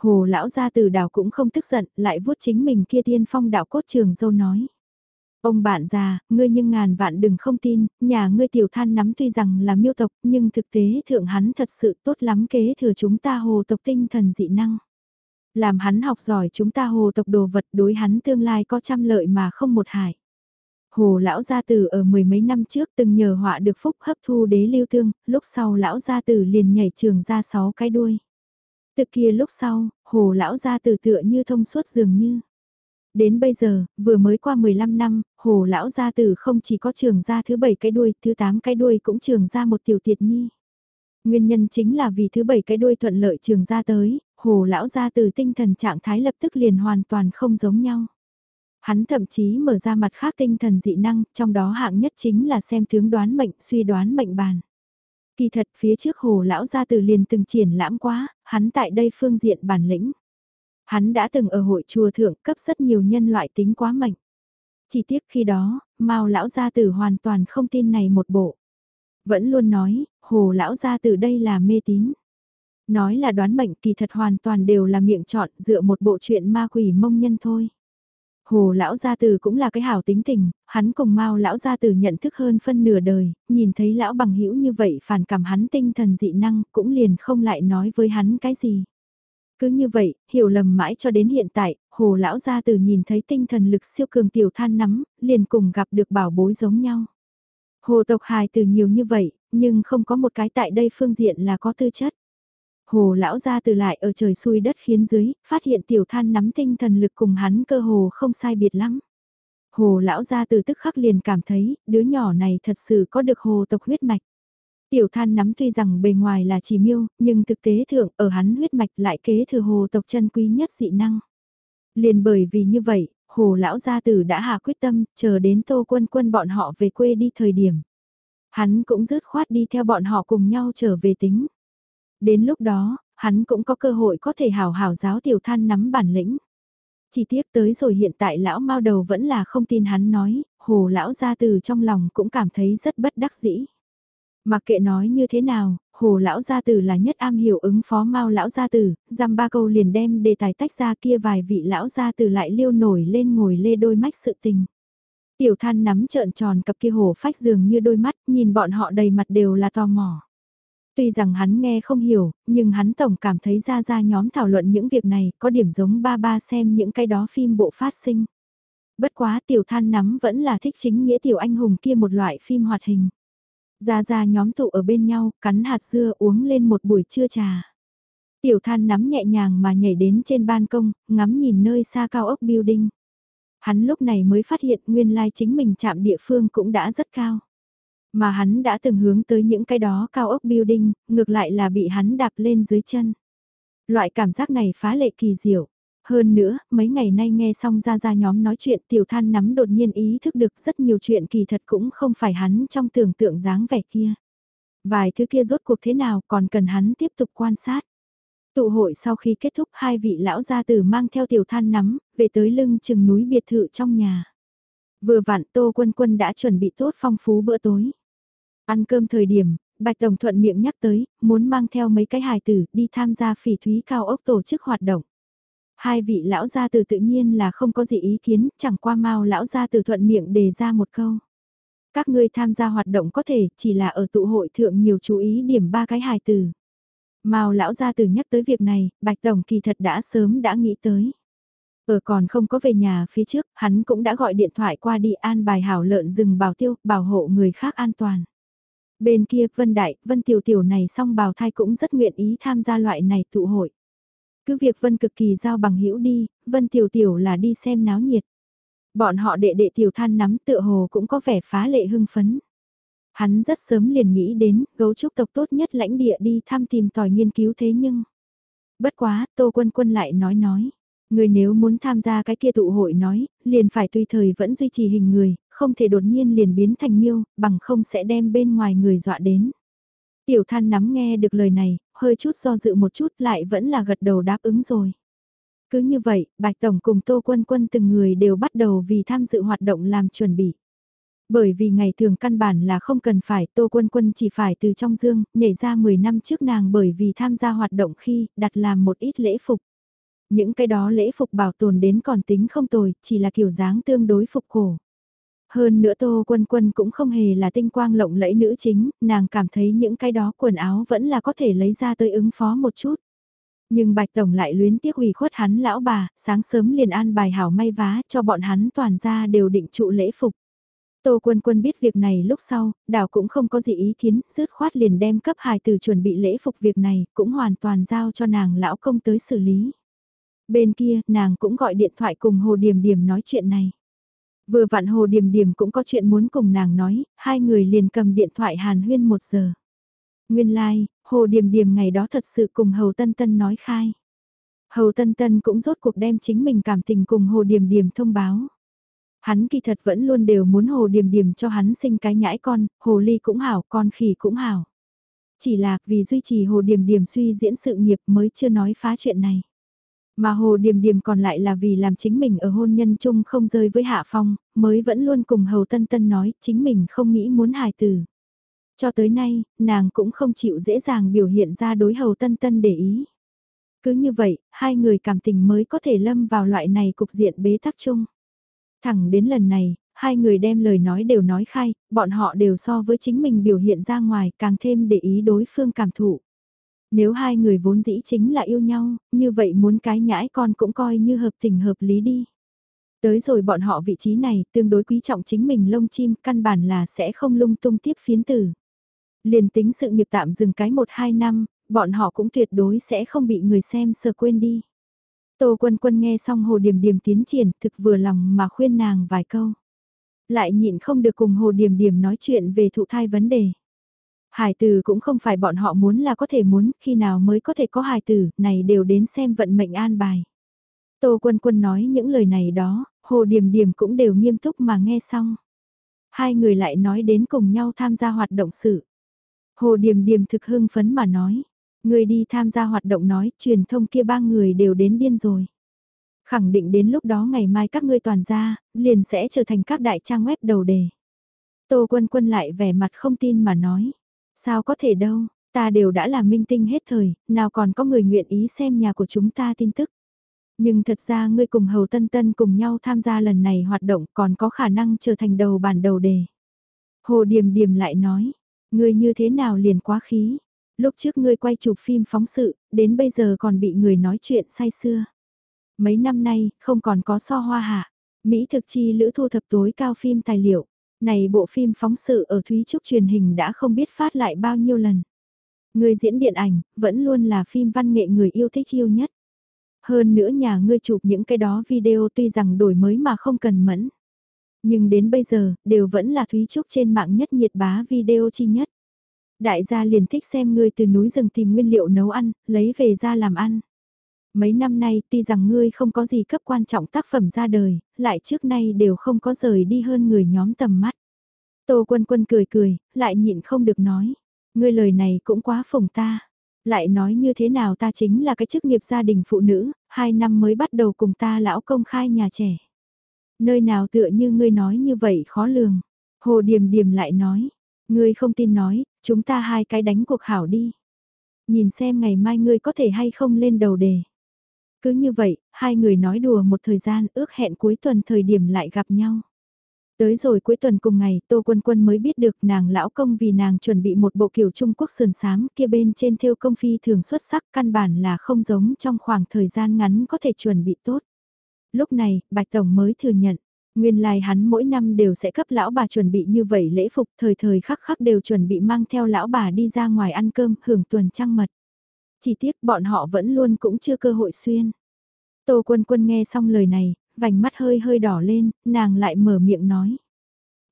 Hồ lão gia từ đào cũng không tức giận, lại vuốt chính mình kia tiên phong đạo cốt trường dâu nói. Ông bạn già, ngươi nhưng ngàn vạn đừng không tin, nhà ngươi tiểu than nắm tuy rằng là miêu tộc, nhưng thực tế thượng hắn thật sự tốt lắm kế thừa chúng ta hồ tộc tinh thần dị năng. Làm hắn học giỏi chúng ta hồ tộc đồ vật đối hắn tương lai có trăm lợi mà không một hại. Hồ lão gia tử ở mười mấy năm trước từng nhờ họa được phúc hấp thu đế lưu tương, lúc sau lão gia tử liền nhảy trường ra sáu cái đuôi. Từ kia lúc sau, hồ lão gia tử tựa như thông suốt dường như. Đến bây giờ, vừa mới qua 15 năm, hồ lão gia tử không chỉ có trường ra thứ bảy cái đuôi, thứ tám cái đuôi cũng trường ra một tiểu tiệt nhi. Nguyên nhân chính là vì thứ bảy cái đuôi thuận lợi trường ra tới, hồ lão gia từ tinh thần trạng thái lập tức liền hoàn toàn không giống nhau. Hắn thậm chí mở ra mặt khác tinh thần dị năng, trong đó hạng nhất chính là xem tướng đoán mệnh, suy đoán mệnh bàn. Kỳ thật phía trước hồ lão gia từ liền từng triển lãm quá, hắn tại đây phương diện bản lĩnh. Hắn đã từng ở hội chùa thượng cấp rất nhiều nhân loại tính quá mệnh. Chỉ tiếc khi đó, Mao lão gia tử hoàn toàn không tin này một bộ. Vẫn luôn nói, hồ lão gia từ đây là mê tín. Nói là đoán mệnh kỳ thật hoàn toàn đều là miệng chọn dựa một bộ chuyện ma quỷ mông nhân thôi. Hồ lão gia tử cũng là cái hảo tính tình, hắn cùng Mao lão gia tử nhận thức hơn phân nửa đời, nhìn thấy lão bằng hữu như vậy phản cảm hắn tinh thần dị năng, cũng liền không lại nói với hắn cái gì. Cứ như vậy, hiểu lầm mãi cho đến hiện tại, hồ lão gia tử nhìn thấy tinh thần lực siêu cường tiểu than nắm, liền cùng gặp được bảo bối giống nhau. Hồ tộc hài từ nhiều như vậy, nhưng không có một cái tại đây phương diện là có tư chất. Hồ lão ra từ lại ở trời xuôi đất khiến dưới, phát hiện tiểu than nắm tinh thần lực cùng hắn cơ hồ không sai biệt lắm. Hồ lão ra từ tức khắc liền cảm thấy, đứa nhỏ này thật sự có được hồ tộc huyết mạch. Tiểu than nắm tuy rằng bề ngoài là chỉ miêu, nhưng thực tế thượng ở hắn huyết mạch lại kế thừa hồ tộc chân quý nhất dị năng. Liền bởi vì như vậy, hồ lão gia tử đã hạ quyết tâm, chờ đến tô quân quân bọn họ về quê đi thời điểm. Hắn cũng dứt khoát đi theo bọn họ cùng nhau trở về tính. Đến lúc đó, hắn cũng có cơ hội có thể hào hào giáo tiểu than nắm bản lĩnh. Chỉ tiếc tới rồi hiện tại lão mao đầu vẫn là không tin hắn nói, hồ lão gia từ trong lòng cũng cảm thấy rất bất đắc dĩ. Mặc kệ nói như thế nào, hồ lão gia tử là nhất am hiểu ứng phó mau lão gia tử, giam ba câu liền đem đề tài tách ra kia vài vị lão gia tử lại liêu nổi lên ngồi lê đôi mách sự tình. Tiểu than nắm trợn tròn cặp kia hồ phách dường như đôi mắt, nhìn bọn họ đầy mặt đều là tò mò. Tuy rằng hắn nghe không hiểu, nhưng hắn tổng cảm thấy ra ra nhóm thảo luận những việc này có điểm giống ba ba xem những cái đó phim bộ phát sinh. Bất quá tiểu than nắm vẫn là thích chính nghĩa tiểu anh hùng kia một loại phim hoạt hình. Ra ra nhóm tụ ở bên nhau, cắn hạt dưa uống lên một buổi trưa trà. Tiểu than nắm nhẹ nhàng mà nhảy đến trên ban công, ngắm nhìn nơi xa cao ốc building. Hắn lúc này mới phát hiện nguyên lai chính mình chạm địa phương cũng đã rất cao. Mà hắn đã từng hướng tới những cái đó cao ốc building, ngược lại là bị hắn đạp lên dưới chân. Loại cảm giác này phá lệ kỳ diệu. Hơn nữa, mấy ngày nay nghe xong ra ra nhóm nói chuyện tiểu than nắm đột nhiên ý thức được rất nhiều chuyện kỳ thật cũng không phải hắn trong tưởng tượng dáng vẻ kia. Vài thứ kia rốt cuộc thế nào còn cần hắn tiếp tục quan sát. Tụ hội sau khi kết thúc hai vị lão gia tử mang theo tiểu than nắm, về tới lưng chừng núi biệt thự trong nhà. Vừa vặn Tô Quân Quân đã chuẩn bị tốt phong phú bữa tối. Ăn cơm thời điểm, Bạch Tổng thuận miệng nhắc tới, muốn mang theo mấy cái hài tử đi tham gia phỉ thúy cao ốc tổ chức hoạt động. Hai vị lão gia tử tự nhiên là không có gì ý kiến, chẳng qua mau lão gia tử thuận miệng đề ra một câu. Các ngươi tham gia hoạt động có thể chỉ là ở tụ hội thượng nhiều chú ý điểm ba cái hài tử. Mao lão gia tử nhắc tới việc này, Bạch Tổng kỳ thật đã sớm đã nghĩ tới. Ở còn không có về nhà phía trước, hắn cũng đã gọi điện thoại qua đi an bài hảo lợn rừng bảo tiêu, bảo hộ người khác an toàn. Bên kia Vân Đại, Vân Tiểu Tiểu này song bào thai cũng rất nguyện ý tham gia loại này tụ hội. Cứ việc Vân cực kỳ giao bằng hữu đi, Vân Tiểu Tiểu là đi xem náo nhiệt. Bọn họ đệ đệ Tiểu Than nắm tựa hồ cũng có vẻ phá lệ hưng phấn. Hắn rất sớm liền nghĩ đến gấu trúc tộc tốt nhất lãnh địa đi thăm tìm tòi nghiên cứu thế nhưng. Bất quá, Tô Quân Quân lại nói nói. Người nếu muốn tham gia cái kia tụ hội nói, liền phải tùy thời vẫn duy trì hình người, không thể đột nhiên liền biến thành miêu, bằng không sẽ đem bên ngoài người dọa đến. Tiểu than nắm nghe được lời này, hơi chút do dự một chút lại vẫn là gật đầu đáp ứng rồi. Cứ như vậy, Bạch Tổng cùng Tô Quân Quân từng người đều bắt đầu vì tham dự hoạt động làm chuẩn bị. Bởi vì ngày thường căn bản là không cần phải Tô Quân Quân chỉ phải từ trong dương, nhảy ra 10 năm trước nàng bởi vì tham gia hoạt động khi đặt làm một ít lễ phục. Những cái đó lễ phục bảo tồn đến còn tính không tồi, chỉ là kiểu dáng tương đối phục cổ. Hơn nữa Tô Quân Quân cũng không hề là tinh quang lộng lẫy nữ chính, nàng cảm thấy những cái đó quần áo vẫn là có thể lấy ra tới ứng phó một chút. Nhưng Bạch Tổng lại luyến tiếc ủy khuất hắn lão bà, sáng sớm liền an bài hảo may vá cho bọn hắn toàn ra đều định trụ lễ phục. Tô Quân Quân biết việc này lúc sau, đảo cũng không có gì ý kiến, dứt khoát liền đem cấp hài từ chuẩn bị lễ phục việc này, cũng hoàn toàn giao cho nàng lão công tới xử lý. Bên kia, nàng cũng gọi điện thoại cùng Hồ Điềm Điềm nói chuyện này. Vừa vặn Hồ Điềm Điềm cũng có chuyện muốn cùng nàng nói, hai người liền cầm điện thoại hàn huyên một giờ. Nguyên lai, like, Hồ Điềm Điềm ngày đó thật sự cùng Hầu Tân Tân nói khai. Hầu Tân Tân cũng rốt cuộc đem chính mình cảm tình cùng Hồ Điềm Điềm thông báo. Hắn kỳ thật vẫn luôn đều muốn Hồ Điềm Điềm cho hắn sinh cái nhãi con, Hồ Ly cũng hảo, con khỉ cũng hảo. Chỉ là vì duy trì Hồ Điềm Điềm suy diễn sự nghiệp mới chưa nói phá chuyện này. Mà Hồ Điềm Điềm còn lại là vì làm chính mình ở hôn nhân chung không rơi với Hạ Phong, mới vẫn luôn cùng Hầu Tân Tân nói chính mình không nghĩ muốn hài tử. Cho tới nay, nàng cũng không chịu dễ dàng biểu hiện ra đối hầu tân tân để ý. Cứ như vậy, hai người cảm tình mới có thể lâm vào loại này cục diện bế tắc chung. Thẳng đến lần này, hai người đem lời nói đều nói khai, bọn họ đều so với chính mình biểu hiện ra ngoài càng thêm để ý đối phương cảm thụ. Nếu hai người vốn dĩ chính là yêu nhau, như vậy muốn cái nhãi con cũng coi như hợp tình hợp lý đi. Tới rồi bọn họ vị trí này tương đối quý trọng chính mình lông chim căn bản là sẽ không lung tung tiếp phiến tử. Liền tính sự nghiệp tạm dừng cái 1-2 năm, bọn họ cũng tuyệt đối sẽ không bị người xem sờ quên đi. Tô Quân Quân nghe xong Hồ Điềm Điềm tiến triển thực vừa lòng mà khuyên nàng vài câu. Lại nhịn không được cùng Hồ Điềm Điềm nói chuyện về thụ thai vấn đề. Hải tử cũng không phải bọn họ muốn là có thể muốn, khi nào mới có thể có hài tử, này đều đến xem vận mệnh an bài. Tô Quân Quân nói những lời này đó, Hồ Điềm Điềm cũng đều nghiêm túc mà nghe xong. Hai người lại nói đến cùng nhau tham gia hoạt động sự. Hồ Điềm Điềm thực hưng phấn mà nói, người đi tham gia hoạt động nói, truyền thông kia ba người đều đến điên rồi. Khẳng định đến lúc đó ngày mai các ngươi toàn ra, liền sẽ trở thành các đại trang web đầu đề. Tô Quân Quân lại vẻ mặt không tin mà nói, sao có thể đâu, ta đều đã là minh tinh hết thời, nào còn có người nguyện ý xem nhà của chúng ta tin tức. Nhưng thật ra ngươi cùng Hầu Tân Tân cùng nhau tham gia lần này hoạt động còn có khả năng trở thành đầu bản đầu đề. Hồ Điềm Điềm lại nói, ngươi như thế nào liền quá khí, lúc trước ngươi quay chụp phim phóng sự, đến bây giờ còn bị người nói chuyện say xưa. Mấy năm nay, không còn có so hoa hạ, Mỹ thực chi lữ thu thập tối cao phim tài liệu, này bộ phim phóng sự ở Thúy Trúc truyền hình đã không biết phát lại bao nhiêu lần. Người diễn điện ảnh, vẫn luôn là phim văn nghệ người yêu thích yêu nhất. Hơn nữa nhà ngươi chụp những cái đó video tuy rằng đổi mới mà không cần mẫn. Nhưng đến bây giờ, đều vẫn là Thúy Trúc trên mạng nhất nhiệt bá video chi nhất. Đại gia liền thích xem ngươi từ núi rừng tìm nguyên liệu nấu ăn, lấy về ra làm ăn. Mấy năm nay tuy rằng ngươi không có gì cấp quan trọng tác phẩm ra đời, lại trước nay đều không có rời đi hơn người nhóm tầm mắt. Tô quân quân cười cười, lại nhịn không được nói. Ngươi lời này cũng quá phồng ta. Lại nói như thế nào ta chính là cái chức nghiệp gia đình phụ nữ, hai năm mới bắt đầu cùng ta lão công khai nhà trẻ. Nơi nào tựa như ngươi nói như vậy khó lường. Hồ Điềm Điềm lại nói, ngươi không tin nói, chúng ta hai cái đánh cuộc hảo đi. Nhìn xem ngày mai ngươi có thể hay không lên đầu đề. Cứ như vậy, hai người nói đùa một thời gian ước hẹn cuối tuần thời điểm lại gặp nhau. Tới rồi cuối tuần cùng ngày, Tô Quân Quân mới biết được nàng lão công vì nàng chuẩn bị một bộ kiểu Trung Quốc sườn sám kia bên trên theo công phi thường xuất sắc căn bản là không giống trong khoảng thời gian ngắn có thể chuẩn bị tốt. Lúc này, Bạch Tổng mới thừa nhận, nguyên lai hắn mỗi năm đều sẽ cấp lão bà chuẩn bị như vậy lễ phục thời thời khắc khắc đều chuẩn bị mang theo lão bà đi ra ngoài ăn cơm hưởng tuần trăng mật. Chỉ tiếc bọn họ vẫn luôn cũng chưa cơ hội xuyên. Tô Quân Quân nghe xong lời này, vành mắt hơi hơi đỏ lên, nàng lại mở miệng nói.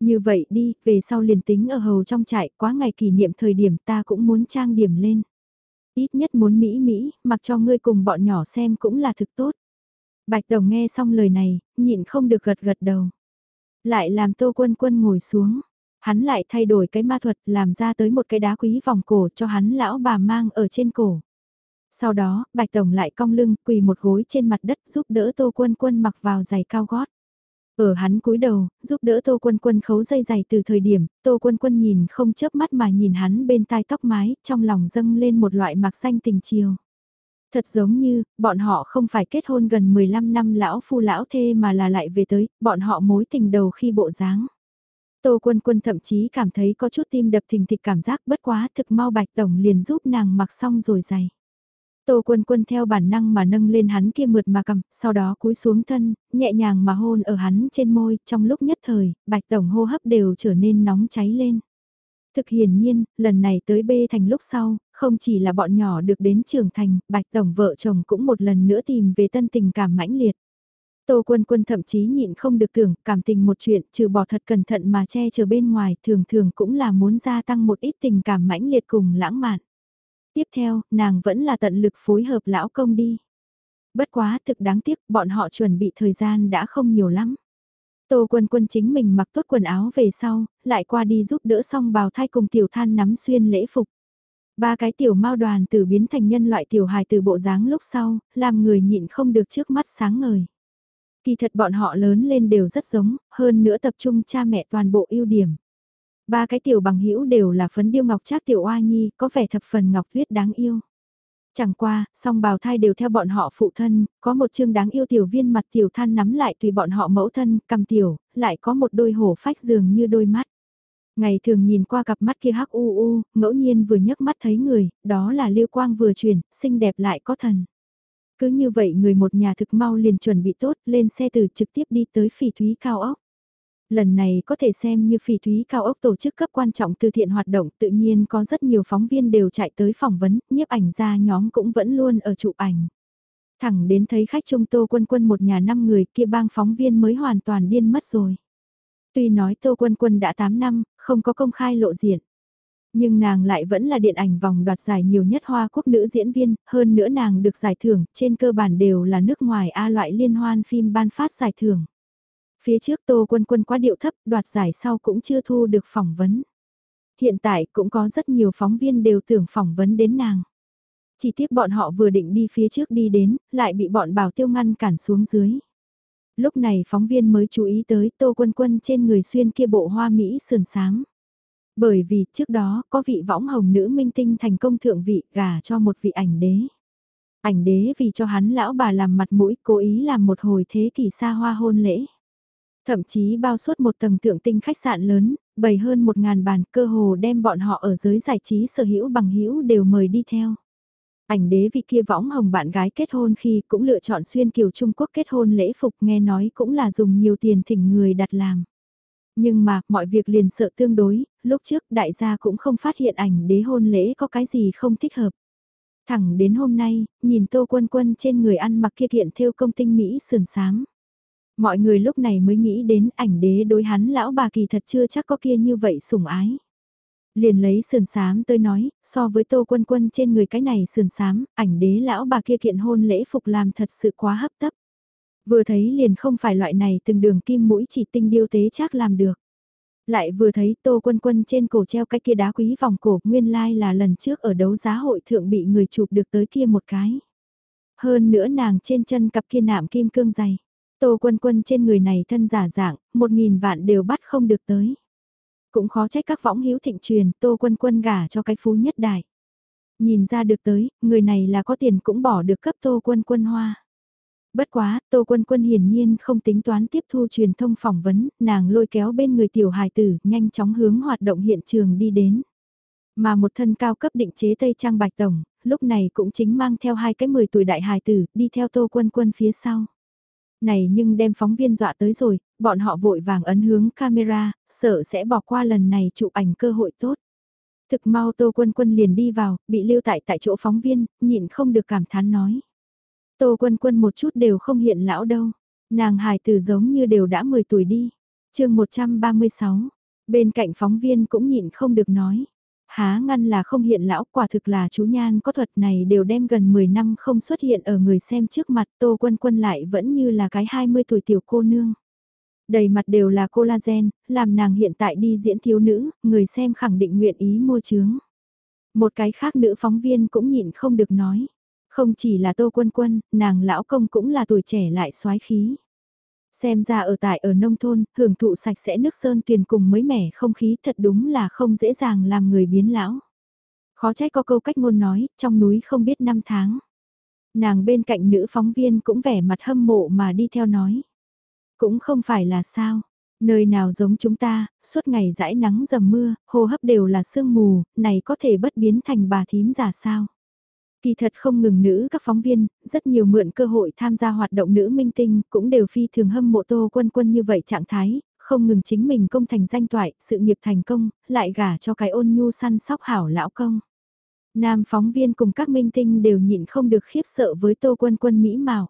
Như vậy đi, về sau liền tính ở hầu trong trại, quá ngày kỷ niệm thời điểm ta cũng muốn trang điểm lên. Ít nhất muốn Mỹ Mỹ, mặc cho ngươi cùng bọn nhỏ xem cũng là thực tốt. Bạch Đồng nghe xong lời này, nhịn không được gật gật đầu. Lại làm Tô Quân Quân ngồi xuống. Hắn lại thay đổi cái ma thuật làm ra tới một cái đá quý vòng cổ cho hắn lão bà mang ở trên cổ. Sau đó, Bạch Tổng lại cong lưng, quỳ một gối trên mặt đất giúp đỡ Tô Quân Quân mặc vào giày cao gót. Ở hắn cúi đầu, giúp đỡ Tô Quân Quân khấu dây giày từ thời điểm, Tô Quân Quân nhìn không chớp mắt mà nhìn hắn bên tai tóc mái, trong lòng dâng lên một loại mặc xanh tình chiều. Thật giống như, bọn họ không phải kết hôn gần 15 năm lão phu lão thê mà là lại về tới, bọn họ mối tình đầu khi bộ dáng. Tô Quân Quân thậm chí cảm thấy có chút tim đập thình thịch cảm giác bất quá thực mau Bạch Tổng liền giúp nàng mặc xong rồi giày. Tô quân quân theo bản năng mà nâng lên hắn kia mượt mà cầm, sau đó cúi xuống thân, nhẹ nhàng mà hôn ở hắn trên môi, trong lúc nhất thời, bạch tổng hô hấp đều trở nên nóng cháy lên. Thực hiển nhiên, lần này tới bê thành lúc sau, không chỉ là bọn nhỏ được đến trưởng thành, bạch tổng vợ chồng cũng một lần nữa tìm về tân tình cảm mãnh liệt. Tô quân quân thậm chí nhịn không được tưởng, cảm tình một chuyện, trừ bỏ thật cẩn thận mà che chở bên ngoài, thường thường cũng là muốn gia tăng một ít tình cảm mãnh liệt cùng lãng mạn. Tiếp theo, nàng vẫn là tận lực phối hợp lão công đi. Bất quá thực đáng tiếc, bọn họ chuẩn bị thời gian đã không nhiều lắm. Tô quân quân chính mình mặc tốt quần áo về sau, lại qua đi giúp đỡ xong bào thai cùng tiểu than nắm xuyên lễ phục. Ba cái tiểu mao đoàn từ biến thành nhân loại tiểu hài từ bộ dáng lúc sau, làm người nhịn không được trước mắt sáng ngời. Kỳ thật bọn họ lớn lên đều rất giống, hơn nữa tập trung cha mẹ toàn bộ ưu điểm. Ba cái tiểu bằng hữu đều là phấn điêu ngọc trác tiểu oa nhi, có vẻ thập phần ngọc tuyết đáng yêu. Chẳng qua, song bào thai đều theo bọn họ phụ thân, có một chương đáng yêu tiểu viên mặt tiểu than nắm lại tùy bọn họ mẫu thân, cầm tiểu, lại có một đôi hổ phách dường như đôi mắt. Ngày thường nhìn qua cặp mắt kia hắc u u, ngẫu nhiên vừa nhấc mắt thấy người, đó là liêu quang vừa chuyển, xinh đẹp lại có thần. Cứ như vậy người một nhà thực mau liền chuẩn bị tốt, lên xe từ trực tiếp đi tới phỉ thúy cao ốc. Lần này có thể xem như phỉ thúy cao ốc tổ chức cấp quan trọng từ thiện hoạt động tự nhiên có rất nhiều phóng viên đều chạy tới phỏng vấn, nhiếp ảnh ra nhóm cũng vẫn luôn ở chụp ảnh. Thẳng đến thấy khách trung tô quân quân một nhà năm người kia bang phóng viên mới hoàn toàn điên mất rồi. Tuy nói tô quân quân đã 8 năm, không có công khai lộ diện. Nhưng nàng lại vẫn là điện ảnh vòng đoạt giải nhiều nhất Hoa Quốc nữ diễn viên, hơn nữa nàng được giải thưởng, trên cơ bản đều là nước ngoài A loại liên hoan phim ban phát giải thưởng. Phía trước Tô Quân Quân quá điệu thấp, đoạt giải sau cũng chưa thu được phỏng vấn. Hiện tại cũng có rất nhiều phóng viên đều tưởng phỏng vấn đến nàng. Chỉ tiếc bọn họ vừa định đi phía trước đi đến, lại bị bọn bảo tiêu ngăn cản xuống dưới. Lúc này phóng viên mới chú ý tới Tô Quân Quân trên người xuyên kia bộ hoa Mỹ sườn sáng. Bởi vì trước đó có vị võng hồng nữ minh tinh thành công thượng vị gả cho một vị ảnh đế. Ảnh đế vì cho hắn lão bà làm mặt mũi cố ý làm một hồi thế kỷ xa hoa hôn lễ. Thậm chí bao suốt một tầng tượng tinh khách sạn lớn, bày hơn một ngàn bàn cơ hồ đem bọn họ ở giới giải trí sở hữu bằng hữu đều mời đi theo. Ảnh đế vị kia võng hồng bạn gái kết hôn khi cũng lựa chọn xuyên kiều Trung Quốc kết hôn lễ phục nghe nói cũng là dùng nhiều tiền thỉnh người đặt làm. Nhưng mà, mọi việc liền sợ tương đối, lúc trước đại gia cũng không phát hiện ảnh đế hôn lễ có cái gì không thích hợp. Thẳng đến hôm nay, nhìn tô quân quân trên người ăn mặc kia kiện theo công tinh Mỹ sườn sám. Mọi người lúc này mới nghĩ đến ảnh đế đối hắn lão bà kỳ thật chưa chắc có kia như vậy sủng ái. Liền lấy sườn sám tới nói, so với tô quân quân trên người cái này sườn sám, ảnh đế lão bà kia kiện hôn lễ phục làm thật sự quá hấp tấp. Vừa thấy liền không phải loại này từng đường kim mũi chỉ tinh điêu tế chắc làm được. Lại vừa thấy tô quân quân trên cổ treo cái kia đá quý vòng cổ nguyên lai là lần trước ở đấu giá hội thượng bị người chụp được tới kia một cái. Hơn nữa nàng trên chân cặp kia nạm kim cương dày. Tô quân quân trên người này thân giả dạng, một nghìn vạn đều bắt không được tới. Cũng khó trách các võng hữu thịnh truyền, tô quân quân gả cho cái phú nhất đại. Nhìn ra được tới, người này là có tiền cũng bỏ được cấp tô quân quân hoa. Bất quá, Tô Quân Quân hiển nhiên không tính toán tiếp thu truyền thông phỏng vấn, nàng lôi kéo bên người tiểu hài tử, nhanh chóng hướng hoạt động hiện trường đi đến. Mà một thân cao cấp định chế Tây Trang Bạch Tổng, lúc này cũng chính mang theo hai cái 10 tuổi đại hài tử, đi theo Tô Quân Quân phía sau. Này nhưng đem phóng viên dọa tới rồi, bọn họ vội vàng ấn hướng camera, sợ sẽ bỏ qua lần này chụp ảnh cơ hội tốt. Thực mau Tô Quân Quân liền đi vào, bị lưu tại tại chỗ phóng viên, nhịn không được cảm thán nói. Tô Quân Quân một chút đều không hiện lão đâu, nàng hài tử giống như đều đã 10 tuổi đi. chương 136, bên cạnh phóng viên cũng nhịn không được nói. Há ngăn là không hiện lão quả thực là chú nhan có thuật này đều đem gần 10 năm không xuất hiện ở người xem trước mặt Tô Quân Quân lại vẫn như là cái 20 tuổi tiểu cô nương. Đầy mặt đều là collagen, làm nàng hiện tại đi diễn thiếu nữ, người xem khẳng định nguyện ý mua chướng. Một cái khác nữ phóng viên cũng nhịn không được nói. Không chỉ là Tô Quân Quân, nàng lão công cũng là tuổi trẻ lại soái khí. Xem ra ở tại ở nông thôn, hưởng thụ sạch sẽ nước sơn tuyền cùng mới mẻ không khí thật đúng là không dễ dàng làm người biến lão. Khó trách có câu cách ngôn nói, trong núi không biết năm tháng. Nàng bên cạnh nữ phóng viên cũng vẻ mặt hâm mộ mà đi theo nói. Cũng không phải là sao, nơi nào giống chúng ta, suốt ngày dãi nắng dầm mưa, hô hấp đều là sương mù, này có thể bất biến thành bà thím giả sao. Kỳ thật không ngừng nữ các phóng viên, rất nhiều mượn cơ hội tham gia hoạt động nữ minh tinh cũng đều phi thường hâm mộ tô quân quân như vậy trạng thái, không ngừng chính mình công thành danh toại, sự nghiệp thành công, lại gả cho cái ôn nhu săn sóc hảo lão công. Nam phóng viên cùng các minh tinh đều nhịn không được khiếp sợ với tô quân quân mỹ mạo.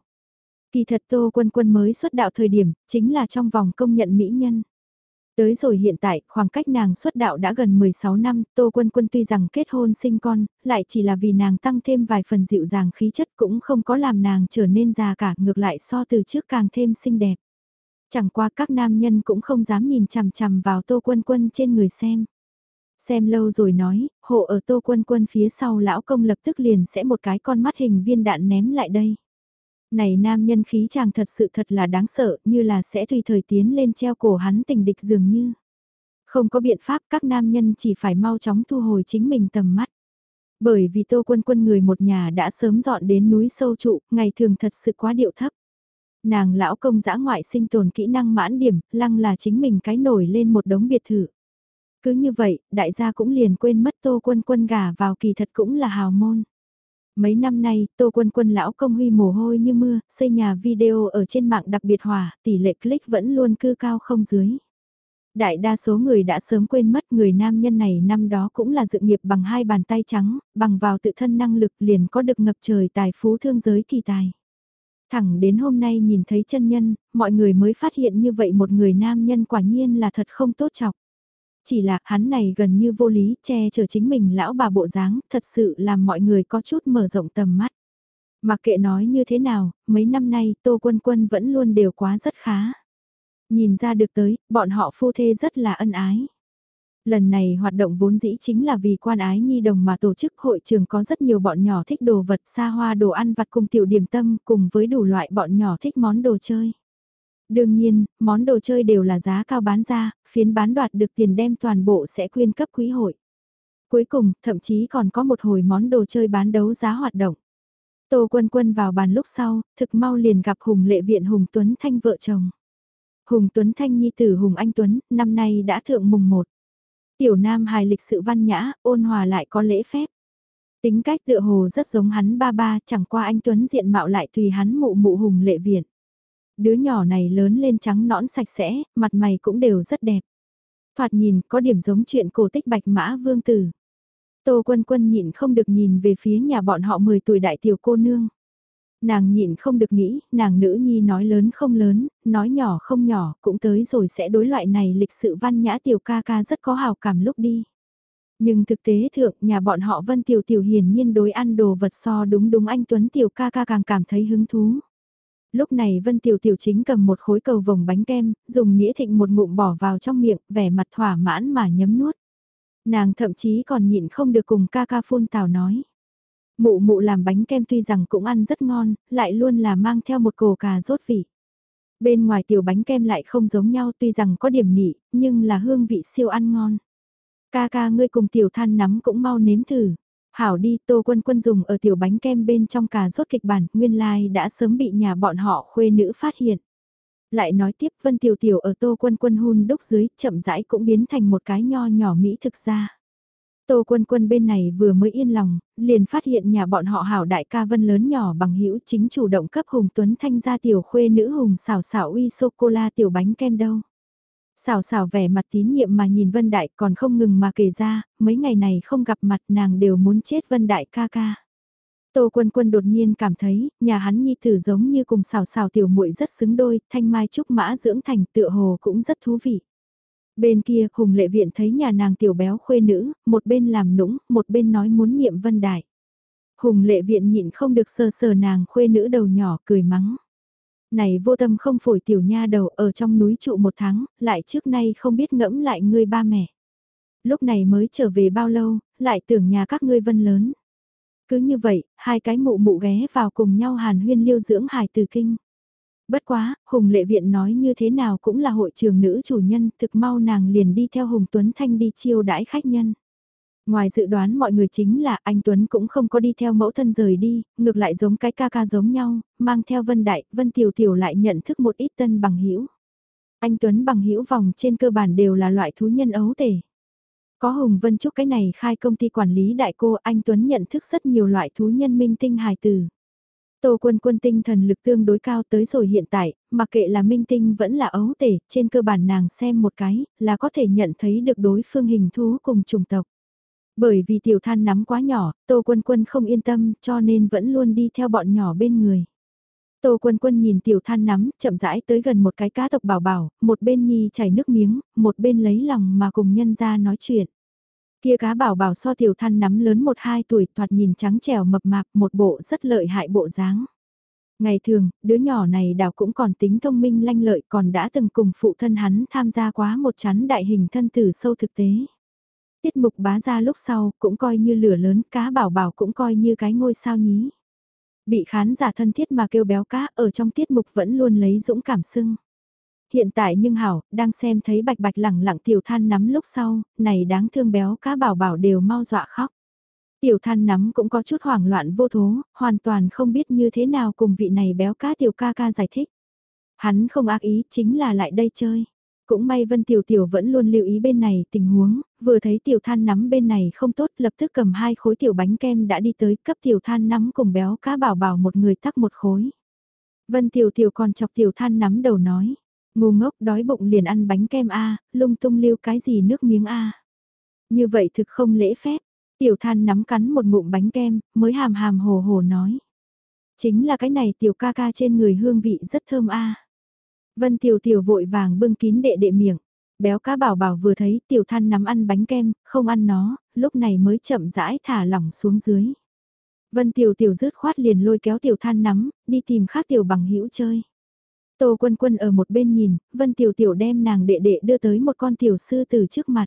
Kỳ thật tô quân quân mới xuất đạo thời điểm, chính là trong vòng công nhận mỹ nhân. Tới rồi hiện tại, khoảng cách nàng xuất đạo đã gần 16 năm, Tô Quân Quân tuy rằng kết hôn sinh con, lại chỉ là vì nàng tăng thêm vài phần dịu dàng khí chất cũng không có làm nàng trở nên già cả, ngược lại so từ trước càng thêm xinh đẹp. Chẳng qua các nam nhân cũng không dám nhìn chằm chằm vào Tô Quân Quân trên người xem. Xem lâu rồi nói, hộ ở Tô Quân Quân phía sau lão công lập tức liền sẽ một cái con mắt hình viên đạn ném lại đây. Này nam nhân khí chàng thật sự thật là đáng sợ, như là sẽ tùy thời tiến lên treo cổ hắn tình địch dường như. Không có biện pháp các nam nhân chỉ phải mau chóng thu hồi chính mình tầm mắt. Bởi vì tô quân quân người một nhà đã sớm dọn đến núi sâu trụ, ngày thường thật sự quá điệu thấp. Nàng lão công dã ngoại sinh tồn kỹ năng mãn điểm, lăng là chính mình cái nổi lên một đống biệt thự. Cứ như vậy, đại gia cũng liền quên mất tô quân quân gà vào kỳ thật cũng là hào môn. Mấy năm nay, Tô Quân Quân lão công huy mồ hôi như mưa, xây nhà video ở trên mạng đặc biệt hòa, tỷ lệ click vẫn luôn cư cao không dưới. Đại đa số người đã sớm quên mất người nam nhân này năm đó cũng là dự nghiệp bằng hai bàn tay trắng, bằng vào tự thân năng lực liền có được ngập trời tài phú thương giới kỳ tài. Thẳng đến hôm nay nhìn thấy chân nhân, mọi người mới phát hiện như vậy một người nam nhân quả nhiên là thật không tốt chọc. Chỉ là hắn này gần như vô lý che chở chính mình lão bà bộ dáng thật sự làm mọi người có chút mở rộng tầm mắt. Mặc kệ nói như thế nào, mấy năm nay Tô Quân Quân vẫn luôn đều quá rất khá. Nhìn ra được tới, bọn họ phu thê rất là ân ái. Lần này hoạt động vốn dĩ chính là vì quan ái nhi đồng mà tổ chức hội trường có rất nhiều bọn nhỏ thích đồ vật xa hoa đồ ăn vặt cùng tiểu điểm tâm cùng với đủ loại bọn nhỏ thích món đồ chơi. Đương nhiên, món đồ chơi đều là giá cao bán ra, phiến bán đoạt được tiền đem toàn bộ sẽ quyên cấp quý hội. Cuối cùng, thậm chí còn có một hồi món đồ chơi bán đấu giá hoạt động. Tô Quân Quân vào bàn lúc sau, thực mau liền gặp Hùng Lệ Viện Hùng Tuấn Thanh vợ chồng. Hùng Tuấn Thanh nhi tử Hùng Anh Tuấn, năm nay đã thượng mùng 1. Tiểu Nam hài lịch sự văn nhã, ôn hòa lại có lễ phép. Tính cách tựa hồ rất giống hắn ba ba, chẳng qua anh Tuấn diện mạo lại tùy hắn mụ mụ Hùng Lệ Viện. Đứa nhỏ này lớn lên trắng nõn sạch sẽ, mặt mày cũng đều rất đẹp. Thoạt nhìn có điểm giống chuyện cổ tích bạch mã vương tử. Tô quân quân nhịn không được nhìn về phía nhà bọn họ 10 tuổi đại tiểu cô nương. Nàng nhịn không được nghĩ, nàng nữ nhi nói lớn không lớn, nói nhỏ không nhỏ, cũng tới rồi sẽ đối loại này lịch sự văn nhã tiểu ca ca rất có hào cảm lúc đi. Nhưng thực tế thượng nhà bọn họ Vân Tiểu Tiểu hiển nhiên đối ăn đồ vật so đúng đúng anh Tuấn Tiểu ca ca càng cảm thấy hứng thú. Lúc này Vân Tiểu Tiểu chính cầm một khối cầu vồng bánh kem, dùng nghĩa thịnh một ngụm bỏ vào trong miệng, vẻ mặt thỏa mãn mà nhấm nuốt. Nàng thậm chí còn nhịn không được cùng ca ca phun tào nói. Mụ mụ làm bánh kem tuy rằng cũng ăn rất ngon, lại luôn là mang theo một cổ cà rốt vị. Bên ngoài tiểu bánh kem lại không giống nhau tuy rằng có điểm nị, nhưng là hương vị siêu ăn ngon. Ca ca ngươi cùng tiểu than nắm cũng mau nếm thử. Hảo đi, Tô Quân Quân dùng ở tiểu bánh kem bên trong cà rốt kịch bản, nguyên lai like đã sớm bị nhà bọn họ khuê nữ phát hiện. Lại nói tiếp Vân Tiểu Tiểu ở Tô Quân Quân hun đúc dưới, chậm rãi cũng biến thành một cái nho nhỏ mỹ thực ra. Tô Quân Quân bên này vừa mới yên lòng, liền phát hiện nhà bọn họ hảo đại ca Vân lớn nhỏ bằng hữu chính chủ động cấp Hùng Tuấn Thanh ra tiểu khuê nữ Hùng xào xào uy sô-cô-la tiểu bánh kem đâu. Xào xào vẻ mặt tín nhiệm mà nhìn Vân Đại còn không ngừng mà kể ra, mấy ngày này không gặp mặt nàng đều muốn chết Vân Đại ca ca. Tô Quân Quân đột nhiên cảm thấy, nhà hắn nhi tử giống như cùng xào xào tiểu muội rất xứng đôi, thanh mai trúc mã dưỡng thành tựa hồ cũng rất thú vị. Bên kia, Hùng Lệ Viện thấy nhà nàng tiểu béo khuê nữ, một bên làm nũng, một bên nói muốn niệm Vân Đại. Hùng Lệ Viện nhịn không được sờ sờ nàng khuê nữ đầu nhỏ cười mắng. Này vô tâm không phổi tiểu nha đầu ở trong núi trụ một tháng, lại trước nay không biết ngẫm lại ngươi ba mẹ. Lúc này mới trở về bao lâu, lại tưởng nhà các ngươi vân lớn. Cứ như vậy, hai cái mụ mụ ghé vào cùng nhau hàn huyên liêu dưỡng hài từ kinh. Bất quá, Hùng Lệ Viện nói như thế nào cũng là hội trường nữ chủ nhân, thực mau nàng liền đi theo Hùng Tuấn Thanh đi chiêu đãi khách nhân. Ngoài dự đoán mọi người chính là anh Tuấn cũng không có đi theo mẫu thân rời đi, ngược lại giống cái ca ca giống nhau, mang theo Vân Đại, Vân Tiểu Tiểu lại nhận thức một ít tân bằng hữu Anh Tuấn bằng hữu vòng trên cơ bản đều là loại thú nhân ấu tể. Có Hùng Vân Trúc cái này khai công ty quản lý đại cô anh Tuấn nhận thức rất nhiều loại thú nhân minh tinh hài tử Tô quân quân tinh thần lực tương đối cao tới rồi hiện tại, mặc kệ là minh tinh vẫn là ấu tể, trên cơ bản nàng xem một cái, là có thể nhận thấy được đối phương hình thú cùng chủng tộc. Bởi vì tiểu than nắm quá nhỏ, Tô Quân Quân không yên tâm cho nên vẫn luôn đi theo bọn nhỏ bên người. Tô Quân Quân nhìn tiểu than nắm, chậm rãi tới gần một cái cá tộc bảo bảo, một bên nhi chảy nước miếng, một bên lấy lòng mà cùng nhân ra nói chuyện. Kia cá bảo bảo so tiểu than nắm lớn một hai tuổi thoạt nhìn trắng trẻo mập mạp một bộ rất lợi hại bộ dáng. Ngày thường, đứa nhỏ này đảo cũng còn tính thông minh lanh lợi còn đã từng cùng phụ thân hắn tham gia quá một chắn đại hình thân tử sâu thực tế. Tiết mục bá ra lúc sau cũng coi như lửa lớn cá bảo bảo cũng coi như cái ngôi sao nhí. Bị khán giả thân thiết mà kêu béo cá ở trong tiết mục vẫn luôn lấy dũng cảm sưng. hiện tại nhưng hảo, đang xem thấy bạch bạch lẳng lặng tiểu than nắm lúc sau, này đáng thương béo cá bảo bảo đều mau dọa khóc. Tiểu than nắm cũng có chút hoảng loạn vô thố, hoàn toàn không biết như thế nào cùng vị này béo cá tiểu ca ca giải thích. Hắn không ác ý chính là lại đây chơi. Cũng may Vân Tiểu Tiểu vẫn luôn lưu ý bên này tình huống, vừa thấy Tiểu Than nắm bên này không tốt lập tức cầm hai khối tiểu bánh kem đã đi tới cấp Tiểu Than nắm cùng béo cá bảo bảo một người tắc một khối. Vân Tiểu Tiểu còn chọc Tiểu Than nắm đầu nói, ngu ngốc đói bụng liền ăn bánh kem A, lung tung lưu cái gì nước miếng A. Như vậy thực không lễ phép, Tiểu Than nắm cắn một ngụm bánh kem, mới hàm hàm hồ hồ nói. Chính là cái này Tiểu ca ca trên người hương vị rất thơm A. Vân Tiểu Tiểu vội vàng bưng kín đệ đệ miệng. Béo cá bảo bảo vừa thấy Tiểu Than nắm ăn bánh kem, không ăn nó, lúc này mới chậm rãi thả lỏng xuống dưới. Vân Tiểu Tiểu rứt khoát liền lôi kéo Tiểu Than nắm, đi tìm khác Tiểu bằng hữu chơi. Tô Quân Quân ở một bên nhìn, Vân Tiểu Tiểu đem nàng đệ đệ đưa tới một con tiểu sư từ trước mặt.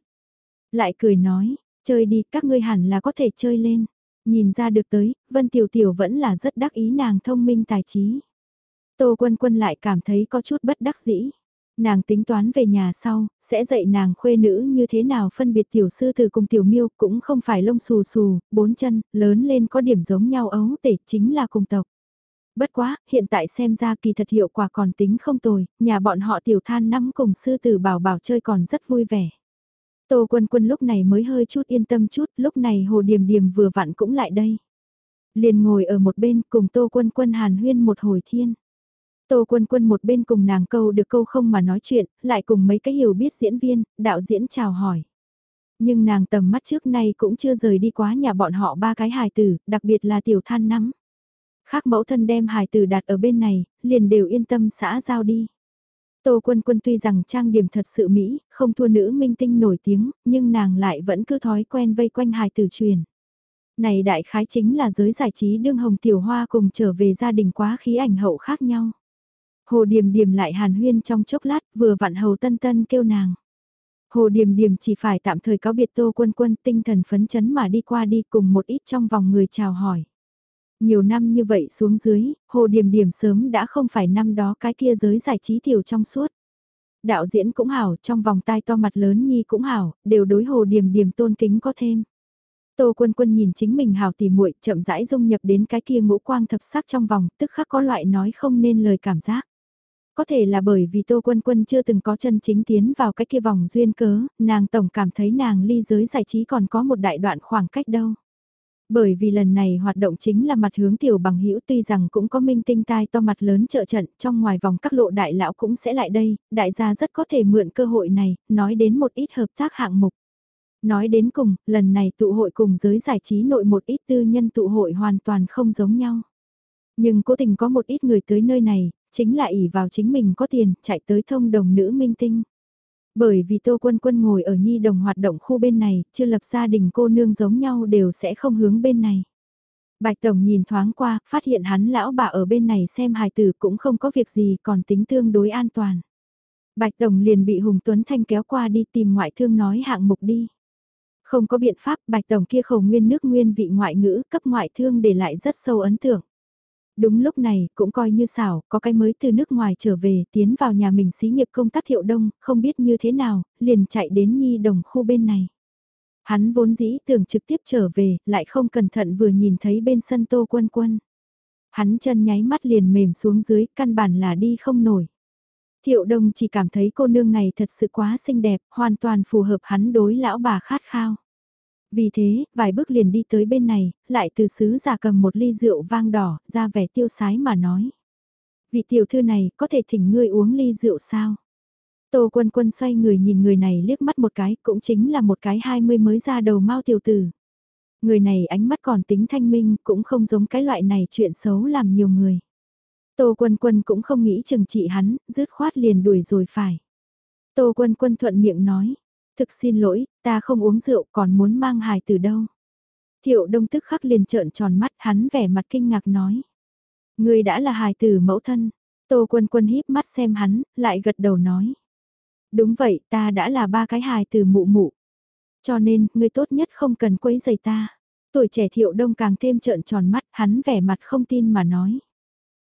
Lại cười nói, chơi đi các ngươi hẳn là có thể chơi lên. Nhìn ra được tới, Vân Tiểu Tiểu vẫn là rất đắc ý nàng thông minh tài trí. Tô Quân Quân lại cảm thấy có chút bất đắc dĩ. Nàng tính toán về nhà sau, sẽ dạy nàng khuê nữ như thế nào phân biệt tiểu sư từ cùng tiểu miêu cũng không phải lông xù xù, bốn chân, lớn lên có điểm giống nhau ấu tể chính là cùng tộc. Bất quá, hiện tại xem ra kỳ thật hiệu quả còn tính không tồi, nhà bọn họ tiểu than năm cùng sư tử bảo bảo chơi còn rất vui vẻ. Tô quân quân lúc này mới hơi chút yên tâm chút, lúc này hồ điềm điềm vừa vặn cũng lại đây. Liền ngồi ở một bên cùng tô quân quân hàn huyên một hồi thiên. Tô Quân Quân một bên cùng nàng câu được câu không mà nói chuyện, lại cùng mấy cái hiểu biết diễn viên, đạo diễn chào hỏi. Nhưng nàng tầm mắt trước nay cũng chưa rời đi quá nhà bọn họ ba cái hài tử, đặc biệt là tiểu than nắm. Khác mẫu thân đem hài tử đặt ở bên này, liền đều yên tâm xã giao đi. Tô Quân Quân tuy rằng trang điểm thật sự Mỹ, không thua nữ minh tinh nổi tiếng, nhưng nàng lại vẫn cứ thói quen vây quanh hài tử truyền. Này đại khái chính là giới giải trí đương hồng tiểu hoa cùng trở về gia đình quá khí ảnh hậu khác nhau. Hồ Điềm Điềm lại hàn huyên trong chốc lát, vừa vặn hầu tân tân kêu nàng. Hồ Điềm Điềm chỉ phải tạm thời cáo biệt Tô Quân Quân tinh thần phấn chấn mà đi qua đi cùng một ít trong vòng người chào hỏi. Nhiều năm như vậy xuống dưới, Hồ Điềm Điềm sớm đã không phải năm đó cái kia giới giải trí tiểu trong suốt. Đạo diễn cũng hảo, trong vòng tai to mặt lớn nhi cũng hảo, đều đối Hồ Điềm Điềm tôn kính có thêm. Tô Quân Quân nhìn chính mình hào tỉ muội, chậm rãi dung nhập đến cái kia ngũ quang thập sắc trong vòng, tức khắc có loại nói không nên lời cảm giác. Có thể là bởi vì Tô Quân Quân chưa từng có chân chính tiến vào cái kia vòng duyên cớ, nàng tổng cảm thấy nàng ly giới giải trí còn có một đại đoạn khoảng cách đâu. Bởi vì lần này hoạt động chính là mặt hướng tiểu bằng hữu tuy rằng cũng có minh tinh tai to mặt lớn trợ trận trong ngoài vòng các lộ đại lão cũng sẽ lại đây, đại gia rất có thể mượn cơ hội này, nói đến một ít hợp tác hạng mục. Nói đến cùng, lần này tụ hội cùng giới giải trí nội một ít tư nhân tụ hội hoàn toàn không giống nhau. Nhưng cố tình có một ít người tới nơi này, chính là ỷ vào chính mình có tiền, chạy tới thông đồng nữ minh tinh. Bởi vì Tô Quân Quân ngồi ở nhi đồng hoạt động khu bên này, chưa lập gia đình cô nương giống nhau đều sẽ không hướng bên này. Bạch Tổng nhìn thoáng qua, phát hiện hắn lão bà ở bên này xem hài tử cũng không có việc gì còn tính tương đối an toàn. Bạch Tổng liền bị Hùng Tuấn Thanh kéo qua đi tìm ngoại thương nói hạng mục đi. Không có biện pháp, Bạch Tổng kia khẩu nguyên nước nguyên vị ngoại ngữ cấp ngoại thương để lại rất sâu ấn tượng. Đúng lúc này, cũng coi như xảo, có cái mới từ nước ngoài trở về, tiến vào nhà mình xí nghiệp công tác thiệu đông, không biết như thế nào, liền chạy đến nhi đồng khu bên này. Hắn vốn dĩ tưởng trực tiếp trở về, lại không cẩn thận vừa nhìn thấy bên sân tô quân quân. Hắn chân nháy mắt liền mềm xuống dưới, căn bản là đi không nổi. Thiệu đông chỉ cảm thấy cô nương này thật sự quá xinh đẹp, hoàn toàn phù hợp hắn đối lão bà khát khao. Vì thế, vài bước liền đi tới bên này, lại từ sứ giả cầm một ly rượu vang đỏ, ra vẻ tiêu sái mà nói. Vị tiểu thư này, có thể thỉnh ngươi uống ly rượu sao? Tô quân quân xoay người nhìn người này liếc mắt một cái, cũng chính là một cái hai mươi mới ra đầu mau tiểu tử. Người này ánh mắt còn tính thanh minh, cũng không giống cái loại này chuyện xấu làm nhiều người. Tô quân quân cũng không nghĩ chừng trị hắn, dứt khoát liền đuổi rồi phải. Tô quân quân thuận miệng nói, Thực xin lỗi, ta không uống rượu còn muốn mang hài từ đâu. Thiệu đông tức khắc liền trợn tròn mắt hắn vẻ mặt kinh ngạc nói. Người đã là hài tử mẫu thân. Tô quân quân híp mắt xem hắn, lại gật đầu nói. Đúng vậy, ta đã là ba cái hài tử mụ mụ. Cho nên, người tốt nhất không cần quấy giày ta. Tuổi trẻ thiệu đông càng thêm trợn tròn mắt, hắn vẻ mặt không tin mà nói.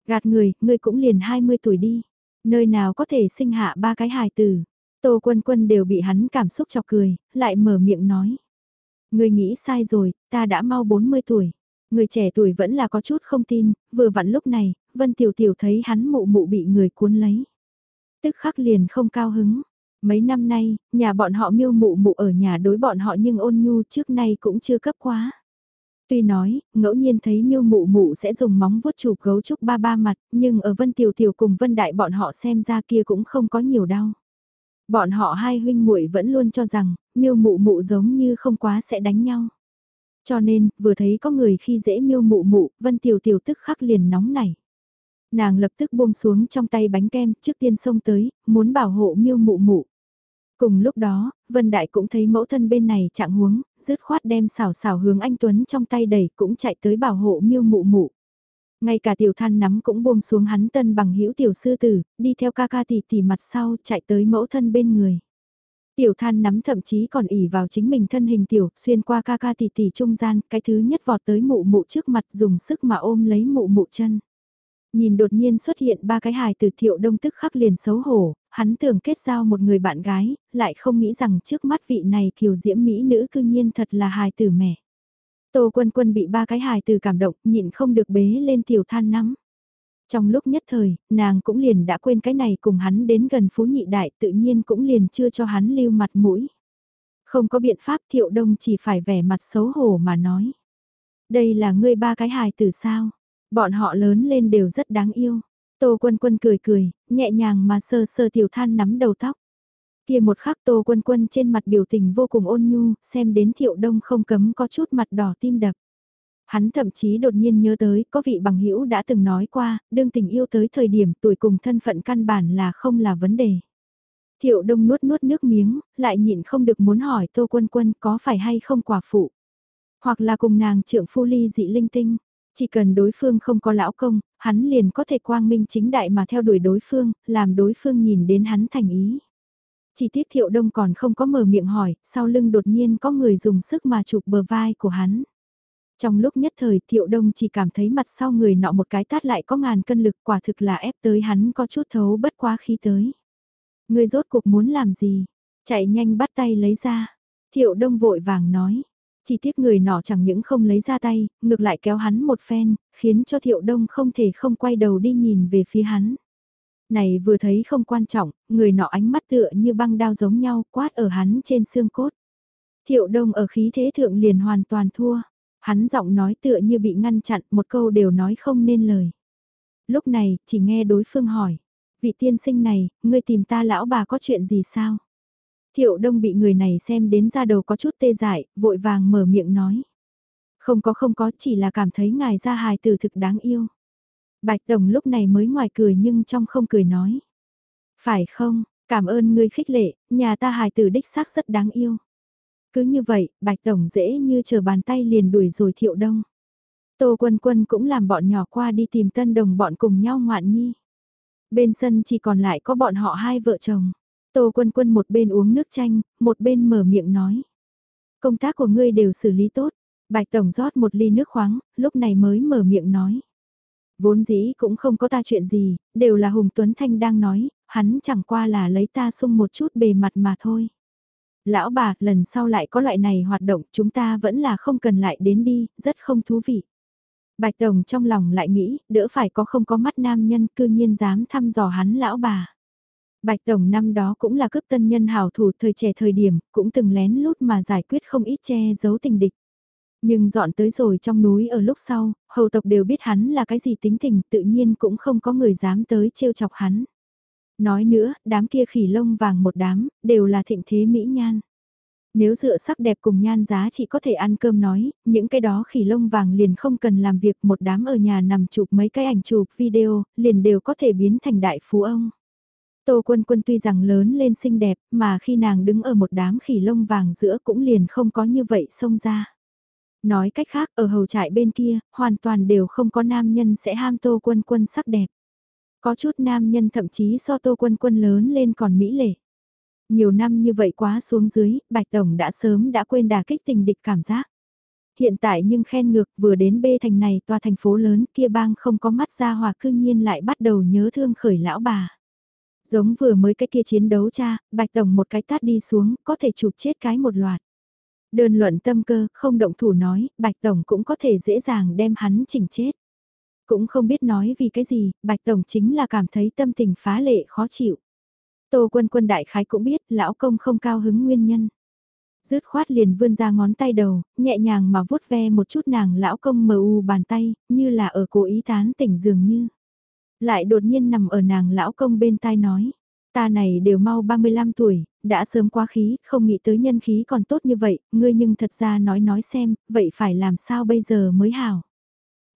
Gạt người, người cũng liền 20 tuổi đi. Nơi nào có thể sinh hạ ba cái hài tử. Tô quân quân đều bị hắn cảm xúc chọc cười, lại mở miệng nói. Người nghĩ sai rồi, ta đã mau 40 tuổi. Người trẻ tuổi vẫn là có chút không tin, vừa vặn lúc này, Vân Tiểu Tiểu thấy hắn mụ mụ bị người cuốn lấy. Tức khắc liền không cao hứng. Mấy năm nay, nhà bọn họ miêu mụ mụ ở nhà đối bọn họ nhưng ôn nhu trước nay cũng chưa cấp quá. Tuy nói, ngẫu nhiên thấy miêu mụ mụ sẽ dùng móng vuốt chụp gấu trúc ba ba mặt, nhưng ở Vân Tiểu Tiểu cùng Vân Đại bọn họ xem ra kia cũng không có nhiều đau. Bọn họ hai huynh muội vẫn luôn cho rằng, miêu mụ mụ giống như không quá sẽ đánh nhau. Cho nên, vừa thấy có người khi dễ miêu mụ mụ, Vân Tiểu Tiểu tức khắc liền nóng nảy. Nàng lập tức buông xuống trong tay bánh kem, trước tiên xông tới, muốn bảo hộ miêu mụ mụ. Cùng lúc đó, Vân Đại cũng thấy mẫu thân bên này trạng huống, dứt khoát đem xảo xảo hướng anh Tuấn trong tay đẩy cũng chạy tới bảo hộ miêu mụ mụ. Ngay cả tiểu than nắm cũng buông xuống hắn tân bằng hữu tiểu sư tử, đi theo ca ca tỷ tỷ mặt sau chạy tới mẫu thân bên người. Tiểu than nắm thậm chí còn ỉ vào chính mình thân hình tiểu, xuyên qua ca ca tỷ tỷ trung gian, cái thứ nhất vọt tới mụ mụ trước mặt dùng sức mà ôm lấy mụ mụ chân. Nhìn đột nhiên xuất hiện ba cái hài từ thiệu đông tức khắc liền xấu hổ, hắn tưởng kết giao một người bạn gái, lại không nghĩ rằng trước mắt vị này kiều diễm mỹ nữ cư nhiên thật là hài tử mẹ. Tô quân quân bị ba cái hài từ cảm động, nhịn không được bế lên tiểu than nắm. Trong lúc nhất thời, nàng cũng liền đã quên cái này cùng hắn đến gần phú nhị đại tự nhiên cũng liền chưa cho hắn lưu mặt mũi. Không có biện pháp thiệu đông chỉ phải vẻ mặt xấu hổ mà nói. Đây là ngươi ba cái hài từ sao? Bọn họ lớn lên đều rất đáng yêu. Tô Quân Quân cười cười, nhẹ nhàng mà sơ sơ tiểu than nắm đầu tóc. Kia một khắc Tô Quân Quân trên mặt biểu tình vô cùng ôn nhu, xem đến thiệu đông không cấm có chút mặt đỏ tim đập. Hắn thậm chí đột nhiên nhớ tới, có vị bằng hữu đã từng nói qua, đương tình yêu tới thời điểm tuổi cùng thân phận căn bản là không là vấn đề. Thiệu đông nuốt nuốt nước miếng, lại nhịn không được muốn hỏi Tô Quân Quân có phải hay không quả phụ. Hoặc là cùng nàng trưởng phu ly dị linh tinh. Chỉ cần đối phương không có lão công, hắn liền có thể quang minh chính đại mà theo đuổi đối phương, làm đối phương nhìn đến hắn thành ý. Chỉ tiếc thiệu đông còn không có mở miệng hỏi, sau lưng đột nhiên có người dùng sức mà chụp bờ vai của hắn. Trong lúc nhất thời thiệu đông chỉ cảm thấy mặt sau người nọ một cái tát lại có ngàn cân lực quả thực là ép tới hắn có chút thấu bất quá khí tới. Người rốt cuộc muốn làm gì? Chạy nhanh bắt tay lấy ra. Thiệu đông vội vàng nói. Chỉ tiếc người nọ chẳng những không lấy ra tay, ngược lại kéo hắn một phen, khiến cho thiệu đông không thể không quay đầu đi nhìn về phía hắn. Này vừa thấy không quan trọng, người nọ ánh mắt tựa như băng đao giống nhau quát ở hắn trên xương cốt. Thiệu đông ở khí thế thượng liền hoàn toàn thua. Hắn giọng nói tựa như bị ngăn chặn một câu đều nói không nên lời. Lúc này, chỉ nghe đối phương hỏi. Vị tiên sinh này, ngươi tìm ta lão bà có chuyện gì sao? Thiệu đông bị người này xem đến ra đầu có chút tê dại, vội vàng mở miệng nói. Không có không có chỉ là cảm thấy ngài ra hài từ thực đáng yêu. Bạch Tổng lúc này mới ngoài cười nhưng trong không cười nói. Phải không, cảm ơn ngươi khích lệ, nhà ta hài tử đích xác rất đáng yêu. Cứ như vậy, Bạch Tổng dễ như chờ bàn tay liền đuổi rồi thiệu đông. Tô Quân Quân cũng làm bọn nhỏ qua đi tìm tân đồng bọn cùng nhau ngoạn nhi. Bên sân chỉ còn lại có bọn họ hai vợ chồng. Tô Quân Quân một bên uống nước chanh, một bên mở miệng nói. Công tác của ngươi đều xử lý tốt. Bạch Tổng rót một ly nước khoáng, lúc này mới mở miệng nói. Vốn dĩ cũng không có ta chuyện gì, đều là Hùng Tuấn Thanh đang nói, hắn chẳng qua là lấy ta sung một chút bề mặt mà thôi. Lão bà, lần sau lại có loại này hoạt động chúng ta vẫn là không cần lại đến đi, rất không thú vị. Bạch Tổng trong lòng lại nghĩ, đỡ phải có không có mắt nam nhân cư nhiên dám thăm dò hắn lão bà. Bạch Tổng năm đó cũng là cướp tân nhân hảo thủ thời trẻ thời điểm, cũng từng lén lút mà giải quyết không ít che giấu tình địch. Nhưng dọn tới rồi trong núi ở lúc sau, hầu tộc đều biết hắn là cái gì tính tình tự nhiên cũng không có người dám tới trêu chọc hắn. Nói nữa, đám kia khỉ lông vàng một đám, đều là thịnh thế mỹ nhan. Nếu dựa sắc đẹp cùng nhan giá chỉ có thể ăn cơm nói, những cái đó khỉ lông vàng liền không cần làm việc một đám ở nhà nằm chụp mấy cái ảnh chụp video, liền đều có thể biến thành đại phú ông. Tô Quân Quân tuy rằng lớn lên xinh đẹp, mà khi nàng đứng ở một đám khỉ lông vàng giữa cũng liền không có như vậy xông ra. Nói cách khác, ở hầu trại bên kia, hoàn toàn đều không có nam nhân sẽ ham Tô Quân Quân sắc đẹp. Có chút nam nhân thậm chí so Tô Quân Quân lớn lên còn mỹ lệ. Nhiều năm như vậy quá xuống dưới, Bạch Tổng đã sớm đã quên đà kích tình địch cảm giác. Hiện tại nhưng khen ngược vừa đến bê thành này tòa thành phố lớn kia bang không có mắt ra hòa cư nhiên lại bắt đầu nhớ thương khởi lão bà. Giống vừa mới cái kia chiến đấu cha, Bạch Tổng một cái tát đi xuống, có thể chụp chết cái một loạt. Đơn luận tâm cơ, không động thủ nói, Bạch Tổng cũng có thể dễ dàng đem hắn chỉnh chết. Cũng không biết nói vì cái gì, Bạch Tổng chính là cảm thấy tâm tình phá lệ khó chịu. Tô quân quân đại khái cũng biết lão công không cao hứng nguyên nhân. Dứt khoát liền vươn ra ngón tay đầu, nhẹ nhàng mà vuốt ve một chút nàng lão công mờ u bàn tay, như là ở cố ý tán tỉnh dường như. Lại đột nhiên nằm ở nàng lão công bên tai nói, ta này đều mau 35 tuổi, đã sớm quá khí, không nghĩ tới nhân khí còn tốt như vậy, ngươi nhưng thật ra nói nói xem, vậy phải làm sao bây giờ mới hảo.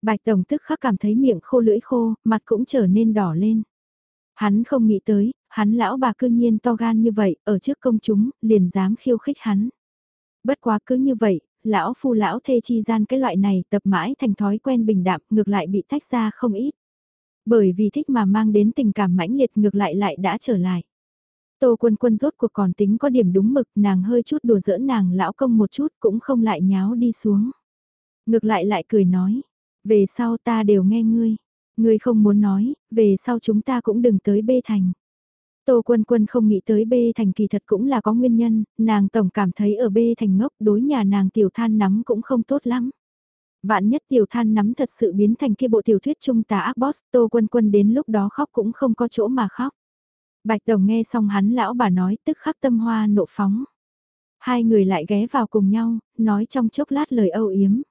Bạch Tổng tức khắc cảm thấy miệng khô lưỡi khô, mặt cũng trở nên đỏ lên. Hắn không nghĩ tới, hắn lão bà cư nhiên to gan như vậy, ở trước công chúng, liền dám khiêu khích hắn. Bất quá cứ như vậy, lão phu lão thê chi gian cái loại này tập mãi thành thói quen bình đạm ngược lại bị tách ra không ít. Bởi vì thích mà mang đến tình cảm mãnh liệt ngược lại lại đã trở lại. Tô quân quân rốt cuộc còn tính có điểm đúng mực nàng hơi chút đùa giỡn nàng lão công một chút cũng không lại nháo đi xuống. Ngược lại lại cười nói, về sau ta đều nghe ngươi, ngươi không muốn nói, về sau chúng ta cũng đừng tới bê thành. Tô Quân Quân không nghĩ tới bê thành kỳ thật cũng là có nguyên nhân, nàng tổng cảm thấy ở bê thành ngốc đối nhà nàng tiểu than nắm cũng không tốt lắm. Vạn nhất tiểu than nắm thật sự biến thành kia bộ tiểu thuyết trung tà ác boss, Tô Quân Quân đến lúc đó khóc cũng không có chỗ mà khóc. Bạch Đồng nghe xong hắn lão bà nói tức khắc tâm hoa nộ phóng. Hai người lại ghé vào cùng nhau, nói trong chốc lát lời âu yếm.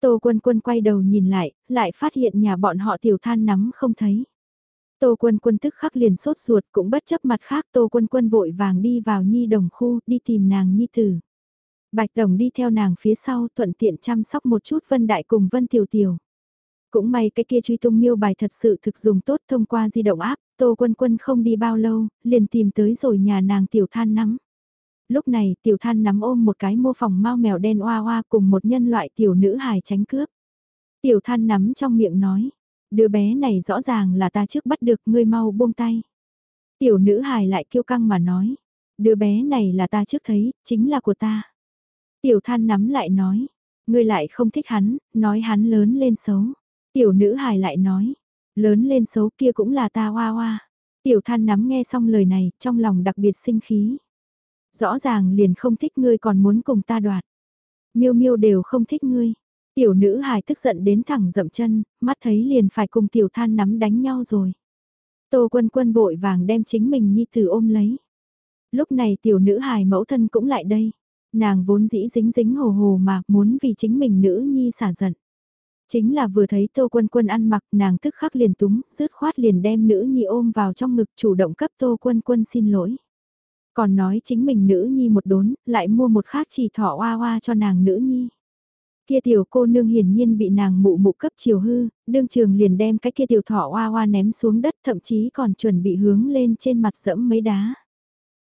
Tô Quân Quân quay đầu nhìn lại, lại phát hiện nhà bọn họ tiểu than nắm không thấy. Tô Quân Quân tức khắc liền sốt ruột cũng bất chấp mặt khác Tô Quân Quân vội vàng đi vào nhi đồng khu đi tìm nàng nhi tử. Bạch Tổng đi theo nàng phía sau thuận tiện chăm sóc một chút Vân Đại cùng Vân Tiểu Tiểu. Cũng may cái kia truy tung miêu bài thật sự thực dùng tốt thông qua di động áp, Tô Quân Quân không đi bao lâu, liền tìm tới rồi nhà nàng Tiểu Than nắm. Lúc này Tiểu Than nắm ôm một cái mô phỏng mau mèo đen oa oa cùng một nhân loại tiểu nữ hài tránh cướp. Tiểu Than nắm trong miệng nói, đứa bé này rõ ràng là ta trước bắt được ngươi mau buông tay. Tiểu nữ hài lại kiêu căng mà nói, đứa bé này là ta trước thấy, chính là của ta. Tiểu than nắm lại nói, ngươi lại không thích hắn, nói hắn lớn lên xấu. Tiểu nữ hài lại nói, lớn lên xấu kia cũng là ta hoa hoa. Tiểu than nắm nghe xong lời này, trong lòng đặc biệt sinh khí. Rõ ràng liền không thích ngươi còn muốn cùng ta đoạt. Miêu miêu đều không thích ngươi. Tiểu nữ hài tức giận đến thẳng dậm chân, mắt thấy liền phải cùng tiểu than nắm đánh nhau rồi. Tô quân quân vội vàng đem chính mình nhi tử ôm lấy. Lúc này tiểu nữ hài mẫu thân cũng lại đây. Nàng vốn dĩ dính dính hồ hồ mà muốn vì chính mình nữ nhi xả giận. Chính là vừa thấy Tô Quân Quân ăn mặc nàng tức khắc liền túng, rứt khoát liền đem nữ nhi ôm vào trong ngực chủ động cấp Tô Quân Quân xin lỗi. Còn nói chính mình nữ nhi một đốn, lại mua một khác chỉ thỏ oa oa cho nàng nữ nhi. Kia tiểu cô nương hiển nhiên bị nàng mụ mụ cấp chiều hư, đương trường liền đem cái kia tiểu thỏ oa oa ném xuống đất thậm chí còn chuẩn bị hướng lên trên mặt dẫm mấy đá.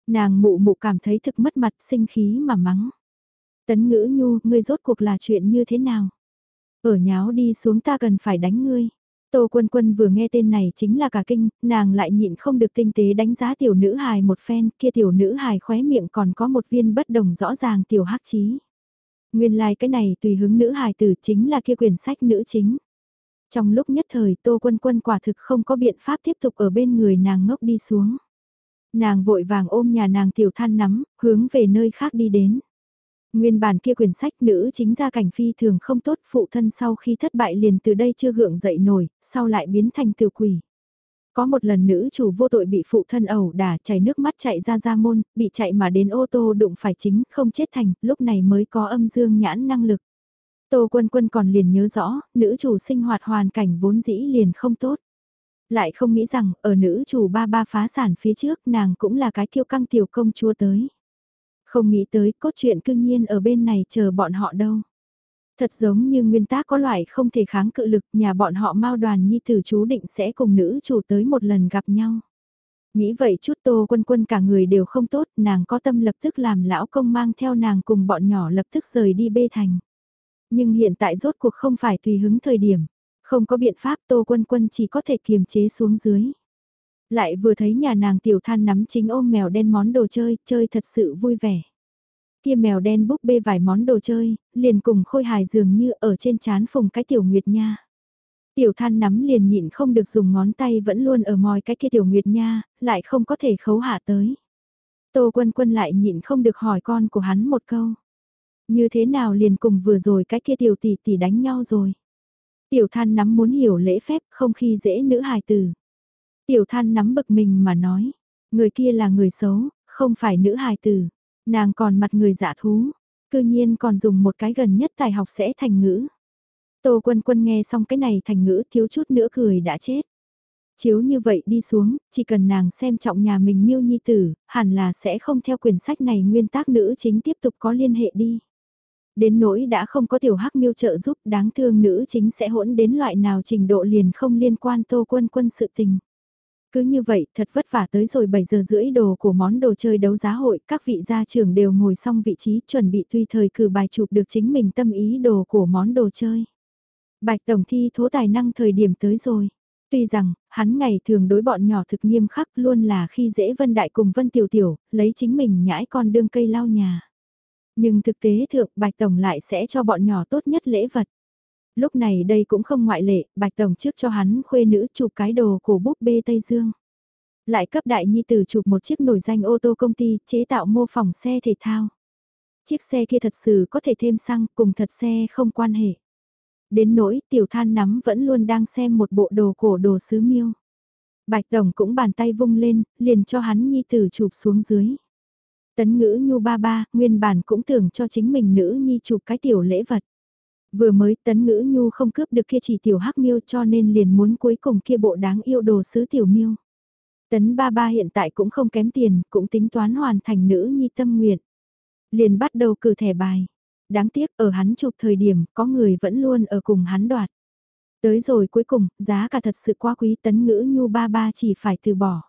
Nàng mụ mụ cảm thấy thực mất mặt sinh khí mà mắng. Tấn ngữ nhu, ngươi rốt cuộc là chuyện như thế nào? Ở nháo đi xuống ta cần phải đánh ngươi. Tô Quân Quân vừa nghe tên này chính là cả kinh, nàng lại nhịn không được tinh tế đánh giá tiểu nữ hài một phen, kia tiểu nữ hài khóe miệng còn có một viên bất đồng rõ ràng tiểu hắc chí. Nguyên lai like cái này tùy hứng nữ hài tử chính là kia quyển sách nữ chính. Trong lúc nhất thời Tô Quân Quân quả thực không có biện pháp tiếp tục ở bên người nàng ngốc đi xuống. Nàng vội vàng ôm nhà nàng tiểu than nắm, hướng về nơi khác đi đến. Nguyên bản kia quyển sách nữ chính gia cảnh phi thường không tốt phụ thân sau khi thất bại liền từ đây chưa gượng dậy nổi, sau lại biến thành tiểu quỷ. Có một lần nữ chủ vô tội bị phụ thân ẩu đả chảy nước mắt chạy ra ra môn, bị chạy mà đến ô tô đụng phải chính không chết thành, lúc này mới có âm dương nhãn năng lực. Tô quân quân còn liền nhớ rõ, nữ chủ sinh hoạt hoàn cảnh vốn dĩ liền không tốt. Lại không nghĩ rằng, ở nữ chủ ba ba phá sản phía trước nàng cũng là cái kiêu căng tiểu công chúa tới. Không nghĩ tới cốt truyện cương nhiên ở bên này chờ bọn họ đâu. Thật giống như nguyên tác có loại không thể kháng cự lực nhà bọn họ mau đoàn nhi tử chú định sẽ cùng nữ chủ tới một lần gặp nhau. Nghĩ vậy chút tô quân quân cả người đều không tốt, nàng có tâm lập tức làm lão công mang theo nàng cùng bọn nhỏ lập tức rời đi bê thành. Nhưng hiện tại rốt cuộc không phải tùy hứng thời điểm. Không có biện pháp Tô Quân Quân chỉ có thể kiềm chế xuống dưới. Lại vừa thấy nhà nàng tiểu than nắm chính ôm mèo đen món đồ chơi, chơi thật sự vui vẻ. Kia mèo đen búp bê vài món đồ chơi, liền cùng khôi hài dường như ở trên chán phùng cái tiểu nguyệt nha. Tiểu than nắm liền nhịn không được dùng ngón tay vẫn luôn ở mòi cái kia tiểu nguyệt nha, lại không có thể khấu hạ tới. Tô quân quân lại nhịn không được hỏi con của hắn một câu. Như thế nào liền cùng vừa rồi cái kia tiểu tỷ tỷ đánh nhau rồi. Tiểu than nắm muốn hiểu lễ phép không khi dễ nữ hài tử. Tiểu than nắm bực mình mà nói, người kia là người xấu, không phải nữ hài tử. Nàng còn mặt người giả thú, cư nhiên còn dùng một cái gần nhất tài học sẽ thành ngữ. Tô quân quân nghe xong cái này thành ngữ thiếu chút nữa cười đã chết. Chiếu như vậy đi xuống, chỉ cần nàng xem trọng nhà mình miêu nhi tử, hẳn là sẽ không theo quyển sách này nguyên tác nữ chính tiếp tục có liên hệ đi. Đến nỗi đã không có tiểu hắc miêu trợ giúp đáng thương nữ chính sẽ hỗn đến loại nào trình độ liền không liên quan tô quân quân sự tình. Cứ như vậy, thật vất vả tới rồi 7 giờ rưỡi đồ của món đồ chơi đấu giá hội, các vị gia trưởng đều ngồi xong vị trí chuẩn bị tùy thời cử bài chụp được chính mình tâm ý đồ của món đồ chơi. Bạch Tổng thi thố tài năng thời điểm tới rồi. Tuy rằng, hắn ngày thường đối bọn nhỏ thực nghiêm khắc luôn là khi dễ Vân Đại cùng Vân Tiểu Tiểu, lấy chính mình nhãi con đương cây lau nhà. Nhưng thực tế thượng Bạch Tổng lại sẽ cho bọn nhỏ tốt nhất lễ vật. Lúc này đây cũng không ngoại lệ, Bạch Tổng trước cho hắn khuê nữ chụp cái đồ của búp bê Tây Dương. Lại cấp đại nhi tử chụp một chiếc nổi danh ô tô công ty chế tạo mô phỏng xe thể thao. Chiếc xe kia thật sự có thể thêm xăng cùng thật xe không quan hệ. Đến nỗi tiểu than nắm vẫn luôn đang xem một bộ đồ cổ đồ sứ miêu. Bạch Tổng cũng bàn tay vung lên, liền cho hắn nhi tử chụp xuống dưới. Tấn ngữ nhu ba ba, nguyên bản cũng tưởng cho chính mình nữ nhi chụp cái tiểu lễ vật. Vừa mới tấn ngữ nhu không cướp được kia chỉ tiểu hắc miêu cho nên liền muốn cuối cùng kia bộ đáng yêu đồ sứ tiểu miêu. Tấn ba ba hiện tại cũng không kém tiền, cũng tính toán hoàn thành nữ nhi tâm nguyện. Liền bắt đầu cử thẻ bài. Đáng tiếc ở hắn chụp thời điểm có người vẫn luôn ở cùng hắn đoạt. Tới rồi cuối cùng, giá cả thật sự quá quý tấn ngữ nhu ba ba chỉ phải từ bỏ.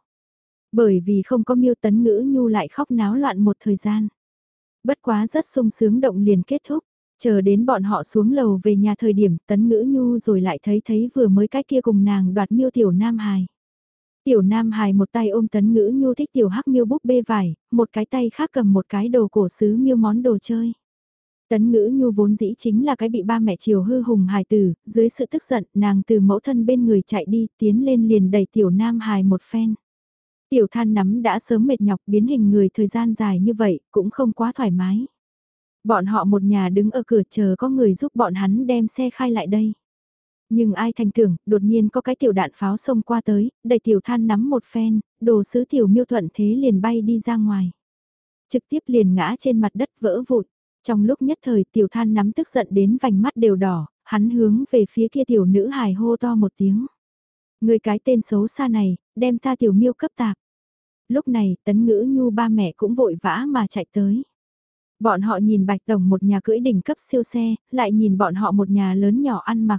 Bởi vì không có miêu tấn ngữ nhu lại khóc náo loạn một thời gian. Bất quá rất sung sướng động liền kết thúc. Chờ đến bọn họ xuống lầu về nhà thời điểm tấn ngữ nhu rồi lại thấy thấy vừa mới cái kia cùng nàng đoạt miêu tiểu nam hài. Tiểu nam hài một tay ôm tấn ngữ nhu thích tiểu hắc miêu búp bê vải, một cái tay khác cầm một cái đồ cổ sứ miêu món đồ chơi. Tấn ngữ nhu vốn dĩ chính là cái bị ba mẹ chiều hư hùng hài tử, dưới sự tức giận nàng từ mẫu thân bên người chạy đi tiến lên liền đẩy tiểu nam hài một phen. Tiểu than nắm đã sớm mệt nhọc biến hình người thời gian dài như vậy cũng không quá thoải mái. Bọn họ một nhà đứng ở cửa chờ có người giúp bọn hắn đem xe khai lại đây. Nhưng ai thành tưởng, đột nhiên có cái tiểu đạn pháo xông qua tới, đẩy tiểu than nắm một phen, đồ sứ tiểu miêu thuận thế liền bay đi ra ngoài. Trực tiếp liền ngã trên mặt đất vỡ vụt. Trong lúc nhất thời tiểu than nắm tức giận đến vành mắt đều đỏ, hắn hướng về phía kia tiểu nữ hài hô to một tiếng. Người cái tên xấu xa này, đem ta tiểu miêu cấp tạp. Lúc này tấn ngữ nhu ba mẹ cũng vội vã mà chạy tới. Bọn họ nhìn Bạch Tổng một nhà cưỡi đỉnh cấp siêu xe, lại nhìn bọn họ một nhà lớn nhỏ ăn mặc.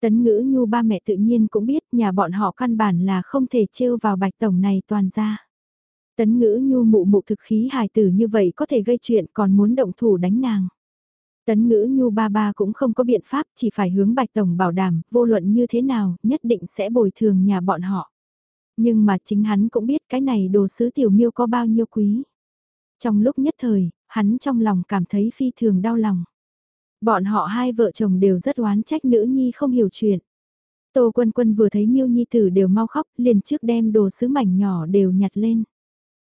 Tấn ngữ nhu ba mẹ tự nhiên cũng biết nhà bọn họ căn bản là không thể trêu vào Bạch Tổng này toàn ra. Tấn ngữ nhu mụ mụ thực khí hài tử như vậy có thể gây chuyện còn muốn động thủ đánh nàng. Tấn ngữ nhu ba ba cũng không có biện pháp chỉ phải hướng Bạch Tổng bảo đảm vô luận như thế nào nhất định sẽ bồi thường nhà bọn họ. Nhưng mà chính hắn cũng biết cái này đồ sứ tiểu miêu có bao nhiêu quý. Trong lúc nhất thời, hắn trong lòng cảm thấy phi thường đau lòng. Bọn họ hai vợ chồng đều rất oán trách nữ nhi không hiểu chuyện. Tô quân quân vừa thấy miêu nhi tử đều mau khóc liền trước đem đồ sứ mảnh nhỏ đều nhặt lên.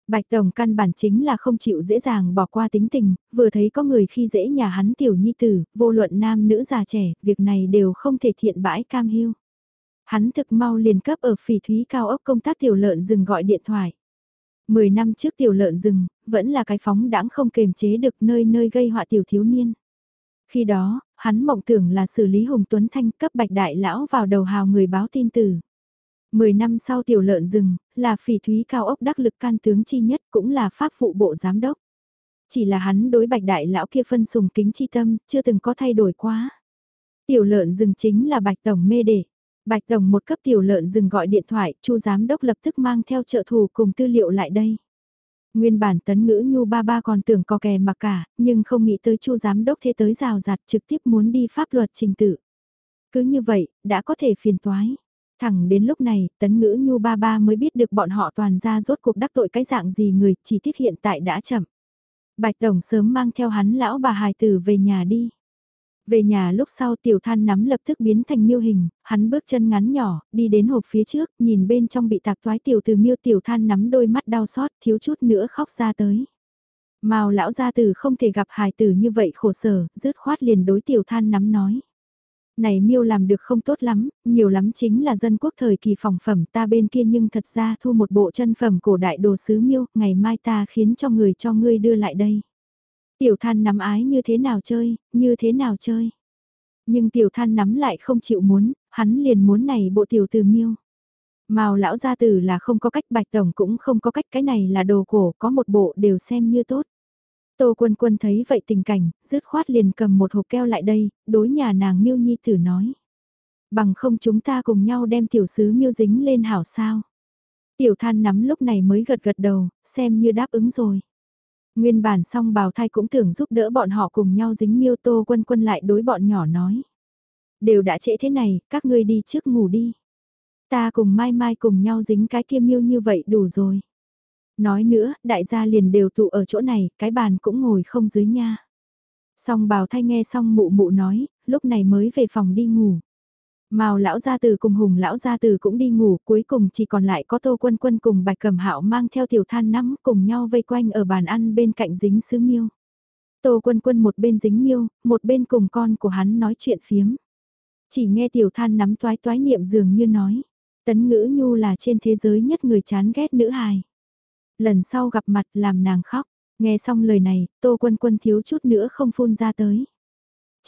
Bạch Tổng căn bản chính là không chịu dễ dàng bỏ qua tính tình, vừa thấy có người khi dễ nhà hắn tiểu nhi tử, vô luận nam nữ già trẻ, việc này đều không thể thiện bãi cam hiu. Hắn thực mau liền cấp ở phỉ thúy cao ốc công tác tiểu lợn rừng gọi điện thoại. Mười năm trước tiểu lợn rừng, vẫn là cái phóng đãng không kềm chế được nơi nơi gây họa tiểu thiếu niên. Khi đó, hắn mộng tưởng là xử lý Hùng Tuấn Thanh cấp bạch đại lão vào đầu hào người báo tin tử. Mười năm sau tiểu lợn rừng, là phỉ thúy cao ốc đắc lực can tướng chi nhất cũng là pháp phụ bộ giám đốc. Chỉ là hắn đối bạch đại lão kia phân sùng kính chi tâm, chưa từng có thay đổi quá. Tiểu lợn rừng chính là bạch tổng mê để. Bạch Tổng một cấp tiểu lợn dừng gọi điện thoại, Chu giám đốc lập tức mang theo trợ thủ cùng tư liệu lại đây. Nguyên bản tấn ngữ nhu ba ba còn tưởng có kè mà cả, nhưng không nghĩ tới Chu giám đốc thế tới rào rạt trực tiếp muốn đi pháp luật trình tự. Cứ như vậy, đã có thể phiền toái. Thẳng đến lúc này, tấn ngữ nhu ba ba mới biết được bọn họ toàn ra rốt cuộc đắc tội cái dạng gì người, chỉ tiếc hiện tại đã chậm. Bạch Tổng sớm mang theo hắn lão bà hài tử về nhà đi. Về nhà lúc sau tiểu than nắm lập tức biến thành miêu hình, hắn bước chân ngắn nhỏ, đi đến hộp phía trước, nhìn bên trong bị tạp toái tiểu từ miêu tiểu than nắm đôi mắt đau xót, thiếu chút nữa khóc ra tới. Mao lão gia tử không thể gặp hài tử như vậy khổ sở, rứt khoát liền đối tiểu than nắm nói. Này miêu làm được không tốt lắm, nhiều lắm chính là dân quốc thời kỳ phòng phẩm ta bên kia nhưng thật ra thu một bộ chân phẩm cổ đại đồ sứ miêu, ngày mai ta khiến cho người cho ngươi đưa lại đây. Tiểu than nắm ái như thế nào chơi, như thế nào chơi. Nhưng tiểu than nắm lại không chịu muốn, hắn liền muốn này bộ tiểu từ miêu. Màu lão gia tử là không có cách bạch tổng cũng không có cách cái này là đồ cổ có một bộ đều xem như tốt. Tô quân quân thấy vậy tình cảnh, dứt khoát liền cầm một hộp keo lại đây, đối nhà nàng miêu nhi tử nói. Bằng không chúng ta cùng nhau đem tiểu sứ miêu dính lên hảo sao. Tiểu than nắm lúc này mới gật gật đầu, xem như đáp ứng rồi. Nguyên bản song bào thai cũng tưởng giúp đỡ bọn họ cùng nhau dính miêu tô quân quân lại đối bọn nhỏ nói. Đều đã trễ thế này, các ngươi đi trước ngủ đi. Ta cùng mai mai cùng nhau dính cái kia miêu như vậy đủ rồi. Nói nữa, đại gia liền đều tụ ở chỗ này, cái bàn cũng ngồi không dưới nha. Song bào thay nghe xong mụ mụ nói, lúc này mới về phòng đi ngủ. Mao lão gia từ cùng Hùng lão gia từ cũng đi ngủ, cuối cùng chỉ còn lại có Tô Quân Quân cùng Bạch Cẩm Hạo mang theo tiểu than nắm cùng nhau vây quanh ở bàn ăn bên cạnh dính sứ miêu. Tô Quân Quân một bên dính miêu, một bên cùng con của hắn nói chuyện phiếm. Chỉ nghe tiểu than nắm toái toái niệm dường như nói, tấn ngữ nhu là trên thế giới nhất người chán ghét nữ hài. Lần sau gặp mặt làm nàng khóc, nghe xong lời này, Tô Quân Quân thiếu chút nữa không phun ra tới.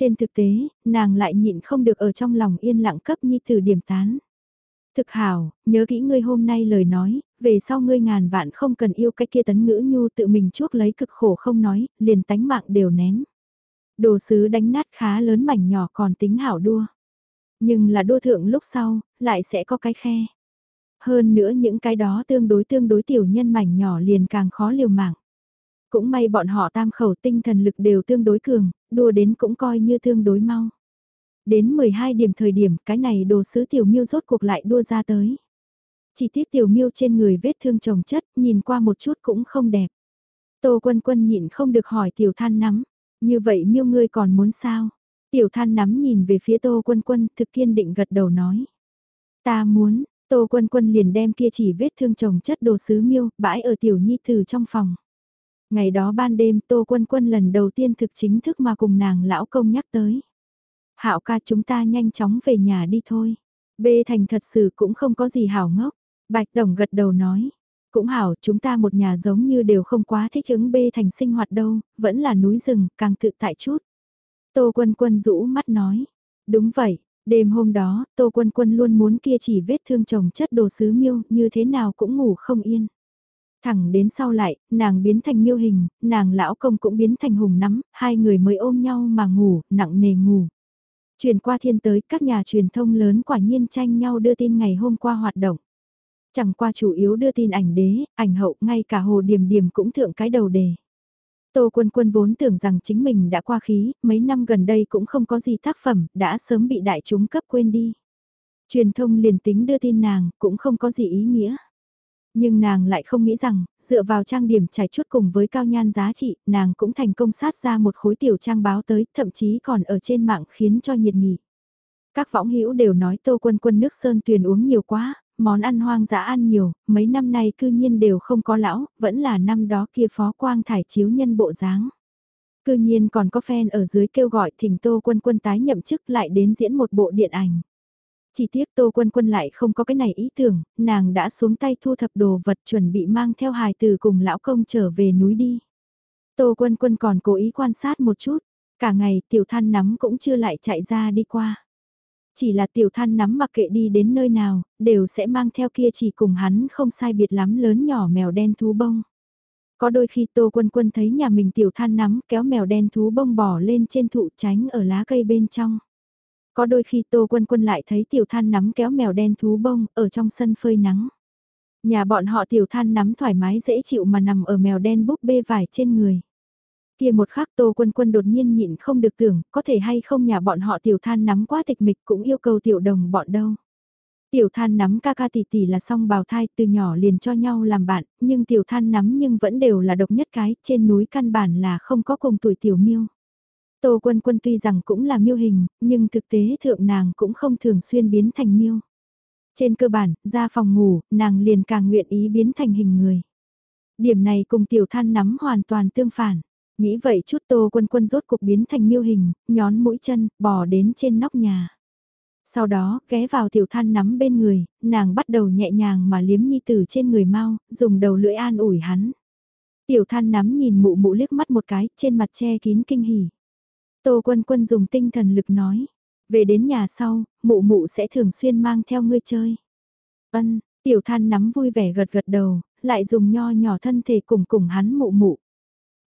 Trên thực tế, nàng lại nhịn không được ở trong lòng yên lặng cấp nhi tử điểm tán. Thực hảo, nhớ kỹ ngươi hôm nay lời nói, về sau ngươi ngàn vạn không cần yêu cái kia tấn ngữ nhu tự mình chuốc lấy cực khổ không nói, liền tánh mạng đều ném. Đồ sứ đánh nát khá lớn mảnh nhỏ còn tính hảo đua. Nhưng là đua thượng lúc sau, lại sẽ có cái khe. Hơn nữa những cái đó tương đối tương đối tiểu nhân mảnh nhỏ liền càng khó liều mạng. Cũng may bọn họ tam khẩu tinh thần lực đều tương đối cường, đua đến cũng coi như tương đối mau. Đến 12 điểm thời điểm cái này đồ sứ tiểu miêu rốt cuộc lại đua ra tới. Chỉ tiếc tiểu miêu trên người vết thương trồng chất, nhìn qua một chút cũng không đẹp. Tô quân quân nhịn không được hỏi tiểu than nắm, như vậy miêu ngươi còn muốn sao? Tiểu than nắm nhìn về phía tô quân quân thực kiên định gật đầu nói. Ta muốn, tô quân quân liền đem kia chỉ vết thương trồng chất đồ sứ miêu, bãi ở tiểu nhi từ trong phòng. Ngày đó ban đêm Tô Quân Quân lần đầu tiên thực chính thức mà cùng nàng lão công nhắc tới. Hạo ca chúng ta nhanh chóng về nhà đi thôi. Bê Thành thật sự cũng không có gì hảo ngốc. Bạch Tổng gật đầu nói. Cũng hảo chúng ta một nhà giống như đều không quá thích ứng Bê Thành sinh hoạt đâu, vẫn là núi rừng, càng tự tại chút. Tô Quân Quân rũ mắt nói. Đúng vậy, đêm hôm đó, Tô Quân Quân luôn muốn kia chỉ vết thương chồng chất đồ sứ miêu, như thế nào cũng ngủ không yên. Thẳng đến sau lại, nàng biến thành miêu hình, nàng lão công cũng biến thành hùng nắm, hai người mới ôm nhau mà ngủ, nặng nề ngủ. Truyền qua thiên tới, các nhà truyền thông lớn quả nhiên tranh nhau đưa tin ngày hôm qua hoạt động. Chẳng qua chủ yếu đưa tin ảnh đế, ảnh hậu, ngay cả hồ điểm điểm cũng thượng cái đầu đề. Tô quân quân vốn tưởng rằng chính mình đã qua khí, mấy năm gần đây cũng không có gì tác phẩm, đã sớm bị đại chúng cấp quên đi. Truyền thông liền tính đưa tin nàng, cũng không có gì ý nghĩa. Nhưng nàng lại không nghĩ rằng, dựa vào trang điểm trải chút cùng với cao nhan giá trị, nàng cũng thành công sát ra một khối tiểu trang báo tới, thậm chí còn ở trên mạng khiến cho nhiệt nghị. Các võng hữu đều nói tô quân quân nước sơn tuyền uống nhiều quá, món ăn hoang dã ăn nhiều, mấy năm nay cư nhiên đều không có lão, vẫn là năm đó kia phó quang thải chiếu nhân bộ dáng. Cư nhiên còn có fan ở dưới kêu gọi thỉnh tô quân quân tái nhậm chức lại đến diễn một bộ điện ảnh. Chỉ tiếc Tô Quân Quân lại không có cái này ý tưởng, nàng đã xuống tay thu thập đồ vật chuẩn bị mang theo hài từ cùng lão công trở về núi đi. Tô Quân Quân còn cố ý quan sát một chút, cả ngày tiểu than nắm cũng chưa lại chạy ra đi qua. Chỉ là tiểu than nắm mặc kệ đi đến nơi nào, đều sẽ mang theo kia chỉ cùng hắn không sai biệt lắm lớn nhỏ mèo đen thú bông. Có đôi khi Tô Quân Quân thấy nhà mình tiểu than nắm kéo mèo đen thú bông bỏ lên trên thụ tránh ở lá cây bên trong. Có đôi khi Tô Quân Quân lại thấy tiểu than nắm kéo mèo đen thú bông ở trong sân phơi nắng. Nhà bọn họ tiểu than nắm thoải mái dễ chịu mà nằm ở mèo đen búp bê vải trên người. Kia một khắc Tô Quân Quân đột nhiên nhịn không được tưởng, có thể hay không nhà bọn họ tiểu than nắm quá tịch mịch cũng yêu cầu tiểu đồng bọn đâu. Tiểu than nắm ca ca tỷ tỷ là song bào thai từ nhỏ liền cho nhau làm bạn, nhưng tiểu than nắm nhưng vẫn đều là độc nhất cái, trên núi căn bản là không có cùng tuổi tiểu miêu. Tô Quân Quân tuy rằng cũng là miêu hình, nhưng thực tế thượng nàng cũng không thường xuyên biến thành miêu. Trên cơ bản, ra phòng ngủ, nàng liền càng nguyện ý biến thành hình người. Điểm này cùng tiểu than nắm hoàn toàn tương phản. Nghĩ vậy chút tô quân quân rốt cục biến thành miêu hình, nhón mũi chân, bò đến trên nóc nhà. Sau đó, ghé vào tiểu than nắm bên người, nàng bắt đầu nhẹ nhàng mà liếm nhi tử trên người mau, dùng đầu lưỡi an ủi hắn. Tiểu than nắm nhìn mụ mụ liếc mắt một cái, trên mặt che kín kinh hỉ. Tô quân quân dùng tinh thần lực nói, về đến nhà sau, mụ mụ sẽ thường xuyên mang theo ngươi chơi. Ân, tiểu than nắm vui vẻ gật gật đầu, lại dùng nho nhỏ thân thể cùng cùng hắn mụ mụ.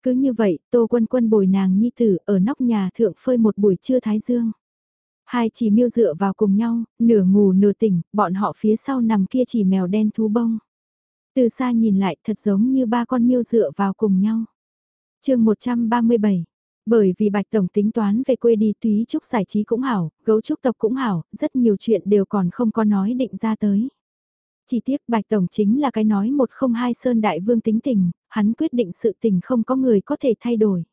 Cứ như vậy, Tô Quân Quân bồi nàng nhi tử ở nóc nhà thượng phơi một buổi trưa thái dương. Hai chỉ miêu dựa vào cùng nhau, nửa ngủ nửa tỉnh, bọn họ phía sau nằm kia chỉ mèo đen thú bông. Từ xa nhìn lại thật giống như ba con miêu dựa vào cùng nhau. chương 137 bởi vì Bạch Tổng tính toán về quê đi túy trúc giải trí cũng hảo, gấu trúc tộc cũng hảo, rất nhiều chuyện đều còn không có nói định ra tới. Chỉ tiếc Bạch Tổng chính là cái nói một không hai Sơn Đại Vương tính tình, hắn quyết định sự tình không có người có thể thay đổi.